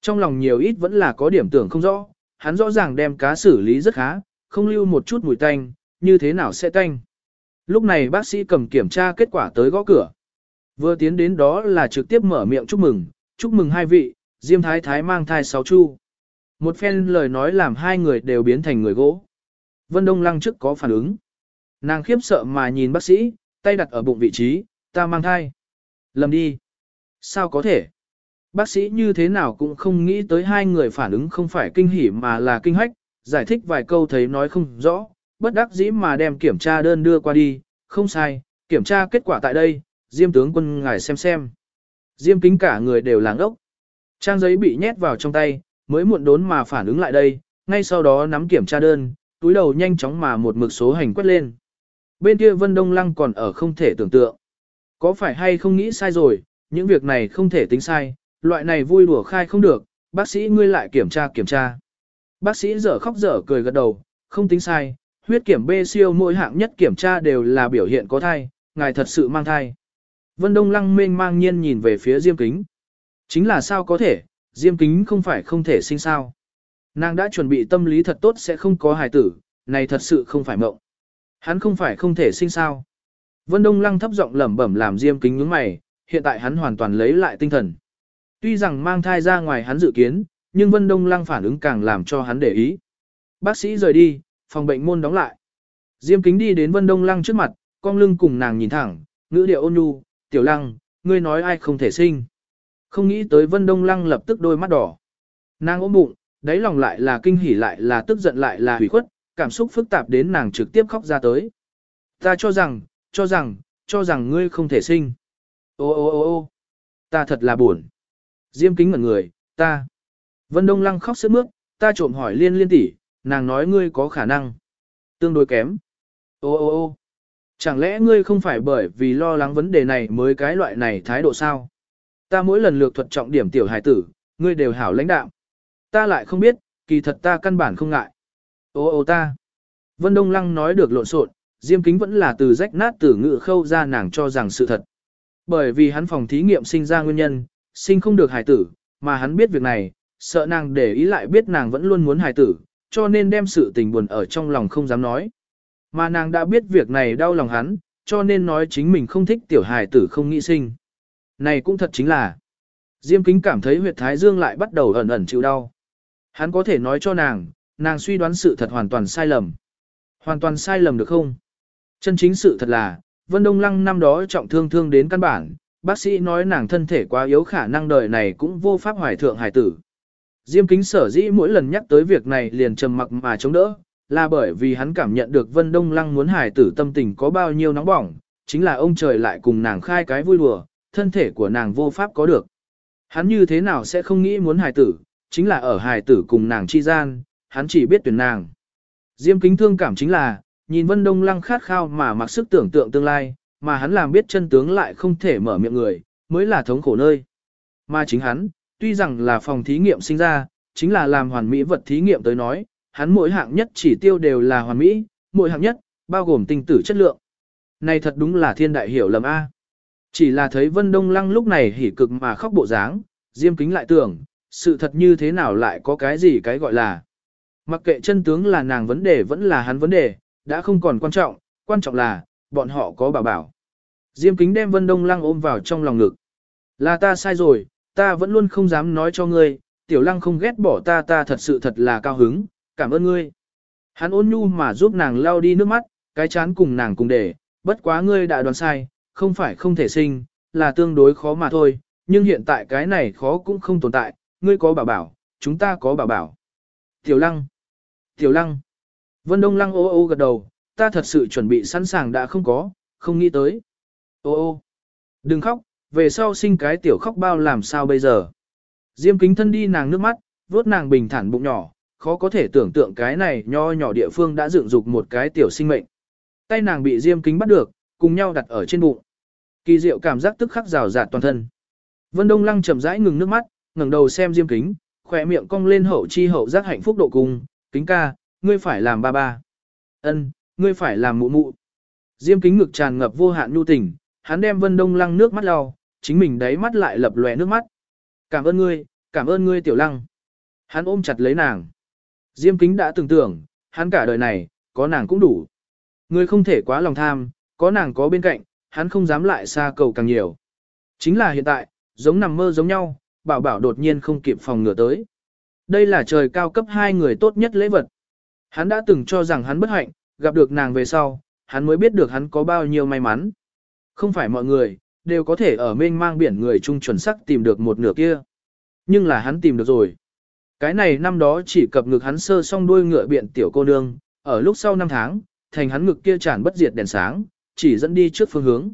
Trong lòng nhiều ít vẫn là có điểm tưởng không rõ, hắn rõ ràng đem cá xử lý rất khá, không lưu một chút mùi tanh, như thế nào sẽ tanh. Lúc này bác sĩ cầm kiểm tra kết quả tới gõ cửa. Vừa tiến đến đó là trực tiếp mở miệng chúc mừng, chúc mừng hai vị, Diêm Thái Thái mang thai sáu chu. Một phen lời nói làm hai người đều biến thành người gỗ. Vân Đông Lăng trước có phản ứng. Nàng khiếp sợ mà nhìn bác sĩ, tay đặt ở bụng vị trí, ta mang thai. Lầm đi. Sao có thể? Bác sĩ như thế nào cũng không nghĩ tới hai người phản ứng không phải kinh hỉ mà là kinh hách, giải thích vài câu thấy nói không rõ, bất đắc dĩ mà đem kiểm tra đơn đưa qua đi, không sai, kiểm tra kết quả tại đây, Diêm tướng quân ngài xem xem. Diêm kính cả người đều làng ốc. Trang giấy bị nhét vào trong tay, mới muộn đốn mà phản ứng lại đây, ngay sau đó nắm kiểm tra đơn, túi đầu nhanh chóng mà một mực số hành quét lên. Bên kia Vân Đông Lăng còn ở không thể tưởng tượng. Có phải hay không nghĩ sai rồi, những việc này không thể tính sai, loại này vui đùa khai không được, bác sĩ ngươi lại kiểm tra kiểm tra. Bác sĩ dở khóc dở cười gật đầu, không tính sai, huyết kiểm B siêu mỗi hạng nhất kiểm tra đều là biểu hiện có thai, ngài thật sự mang thai. Vân Đông Lăng mênh mang nhiên nhìn về phía Diêm Kính. Chính là sao có thể, Diêm Kính không phải không thể sinh sao. Nàng đã chuẩn bị tâm lý thật tốt sẽ không có hài tử, này thật sự không phải mộng. Hắn không phải không thể sinh sao. Vân Đông Lăng thấp giọng lẩm bẩm làm Diêm Kính nhướng mày, hiện tại hắn hoàn toàn lấy lại tinh thần. Tuy rằng mang thai ra ngoài hắn dự kiến, nhưng Vân Đông Lăng phản ứng càng làm cho hắn để ý. Bác sĩ rời đi, phòng bệnh môn đóng lại. Diêm Kính đi đến Vân Đông Lăng trước mặt, cong lưng cùng nàng nhìn thẳng, ngữ điệu ôn nhu, "Tiểu Lăng, ngươi nói ai không thể sinh?" Không nghĩ tới Vân Đông Lăng lập tức đôi mắt đỏ. Nàng ôm bụng, đáy lòng lại là kinh hỉ lại là tức giận lại là hủy khuất, cảm xúc phức tạp đến nàng trực tiếp khóc ra tới. Ta cho rằng, cho rằng, cho rằng ngươi không thể sinh. Ô ô ô ô ta thật là buồn. Diêm kính ngẩn người, ta. Vân Đông Lăng khóc sướt mướt, ta trộm hỏi liên liên tỷ, nàng nói ngươi có khả năng. Tương đối kém. Ô ô ô chẳng lẽ ngươi không phải bởi vì lo lắng vấn đề này mới cái loại này thái độ sao? Ta mỗi lần lược thuật trọng điểm tiểu hài tử, ngươi đều hảo lãnh đạo. Ta lại không biết, kỳ thật ta căn bản không ngại. Ô ô ta. Vân Đông Lăng nói được lộn xộn, Diêm Kính vẫn là từ rách nát từ ngự khâu ra nàng cho rằng sự thật. Bởi vì hắn phòng thí nghiệm sinh ra nguyên nhân, sinh không được hài tử, mà hắn biết việc này, sợ nàng để ý lại biết nàng vẫn luôn muốn hài tử, cho nên đem sự tình buồn ở trong lòng không dám nói. Mà nàng đã biết việc này đau lòng hắn, cho nên nói chính mình không thích tiểu hài tử không nghĩ sinh. Này cũng thật chính là, Diêm Kính cảm thấy huyệt thái dương lại bắt đầu ẩn ẩn chịu đau. Hắn có thể nói cho nàng, nàng suy đoán sự thật hoàn toàn sai lầm. Hoàn toàn sai lầm được không? Chân chính sự thật là, Vân Đông Lăng năm đó trọng thương thương đến căn bản, bác sĩ nói nàng thân thể quá yếu khả năng đời này cũng vô pháp hoài thượng hải tử. Diêm kính sở dĩ mỗi lần nhắc tới việc này liền trầm mặc mà chống đỡ, là bởi vì hắn cảm nhận được Vân Đông Lăng muốn hải tử tâm tình có bao nhiêu nóng bỏng, chính là ông trời lại cùng nàng khai cái vui đùa, thân thể của nàng vô pháp có được. Hắn như thế nào sẽ không nghĩ muốn hải tử, chính là ở hải tử cùng nàng chi gian, hắn chỉ biết tuyển nàng. Diêm kính thương cảm chính là, nhìn Vân Đông Lăng khát khao mà mặc sức tưởng tượng tương lai, mà hắn làm biết chân tướng lại không thể mở miệng người, mới là thống khổ nơi. Mà chính hắn, tuy rằng là phòng thí nghiệm sinh ra, chính là làm hoàn mỹ vật thí nghiệm tới nói, hắn mỗi hạng nhất chỉ tiêu đều là hoàn mỹ, mỗi hạng nhất, bao gồm tinh tử chất lượng. Này thật đúng là thiên đại hiểu lầm A. Chỉ là thấy Vân Đông Lăng lúc này hỉ cực mà khóc bộ dáng, Diêm Kính lại tưởng, sự thật như thế nào lại có cái gì cái gọi là. Mặc kệ chân tướng là nàng vấn đề vẫn là hắn vấn đề, đã không còn quan trọng, quan trọng là, bọn họ có bảo bảo. Diêm Kính đem Vân Đông Lăng ôm vào trong lòng ngực. Là ta sai rồi, ta vẫn luôn không dám nói cho ngươi, Tiểu Lăng không ghét bỏ ta ta thật sự thật là cao hứng, cảm ơn ngươi. Hắn ôn nhu mà giúp nàng lau đi nước mắt, cái chán cùng nàng cùng để, bất quá ngươi đã đoán sai, không phải không thể sinh, là tương đối khó mà thôi, nhưng hiện tại cái này khó cũng không tồn tại, ngươi có bảo bảo, chúng ta có bảo bảo. Tiểu Lăng, Tiểu Lăng, Vân Đông Lăng ô ô gật đầu, ta thật sự chuẩn bị sẵn sàng đã không có, không nghĩ tới. Ô ô, đừng khóc, về sau sinh cái tiểu khóc bao làm sao bây giờ. Diêm kính thân đi nàng nước mắt, vuốt nàng bình thản bụng nhỏ, khó có thể tưởng tượng cái này nho nhỏ địa phương đã dựng dục một cái tiểu sinh mệnh. Tay nàng bị diêm kính bắt được, cùng nhau đặt ở trên bụng. Kỳ diệu cảm giác tức khắc rào rạt toàn thân. Vân Đông Lăng chậm rãi ngừng nước mắt, ngẩng đầu xem diêm kính, khỏe miệng cong lên hậu chi hậu giác hạnh phúc độ cùng, kính ca, ngươi phải làm ba ba. ân ngươi phải làm mụ mụ. Diêm kính ngực tràn ngập vô hạn nhu tình, hắn đem Vân Đông Lăng nước mắt lau, chính mình đáy mắt lại lập lòe nước mắt. Cảm ơn ngươi, cảm ơn ngươi tiểu lăng. Hắn ôm chặt lấy nàng. Diêm kính đã từng tưởng, hắn cả đời này, có nàng cũng đủ. Người không thể quá lòng tham, có nàng có bên cạnh, hắn không dám lại xa cầu càng nhiều. Chính là hiện tại, giống nằm mơ giống nhau, bảo bảo đột nhiên không kịp phòng ngừa tới. Đây là trời cao cấp hai người tốt nhất lễ vật. Hắn đã từng cho rằng hắn bất hạnh, gặp được nàng về sau, hắn mới biết được hắn có bao nhiêu may mắn. Không phải mọi người, đều có thể ở mênh mang biển người chung chuẩn sắc tìm được một nửa kia. Nhưng là hắn tìm được rồi. Cái này năm đó chỉ cập ngực hắn sơ song đuôi ngựa biện tiểu cô nương, ở lúc sau năm tháng, thành hắn ngực kia tràn bất diệt đèn sáng, chỉ dẫn đi trước phương hướng.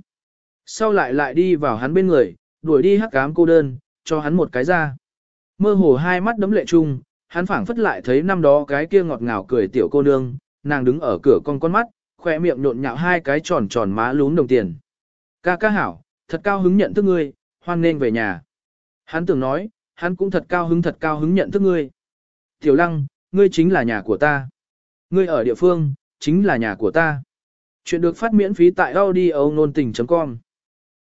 Sau lại lại đi vào hắn bên người, đuổi đi hắc cám cô đơn, cho hắn một cái ra. Mơ hồ hai mắt đấm lệ chung, hắn phảng phất lại thấy năm đó cái kia ngọt ngào cười tiểu cô nương, nàng đứng ở cửa con con mắt, khỏe miệng nhộn nhạo hai cái tròn tròn má lún đồng tiền. Ca ca hảo, thật cao hứng nhận thức ngươi, hoan nên về nhà. Hắn tưởng nói, hắn cũng thật cao hứng thật cao hứng nhận thức ngươi. Tiểu lăng, ngươi chính là nhà của ta. Ngươi ở địa phương, chính là nhà của ta. Chuyện được phát miễn phí tại audio nôn tình.com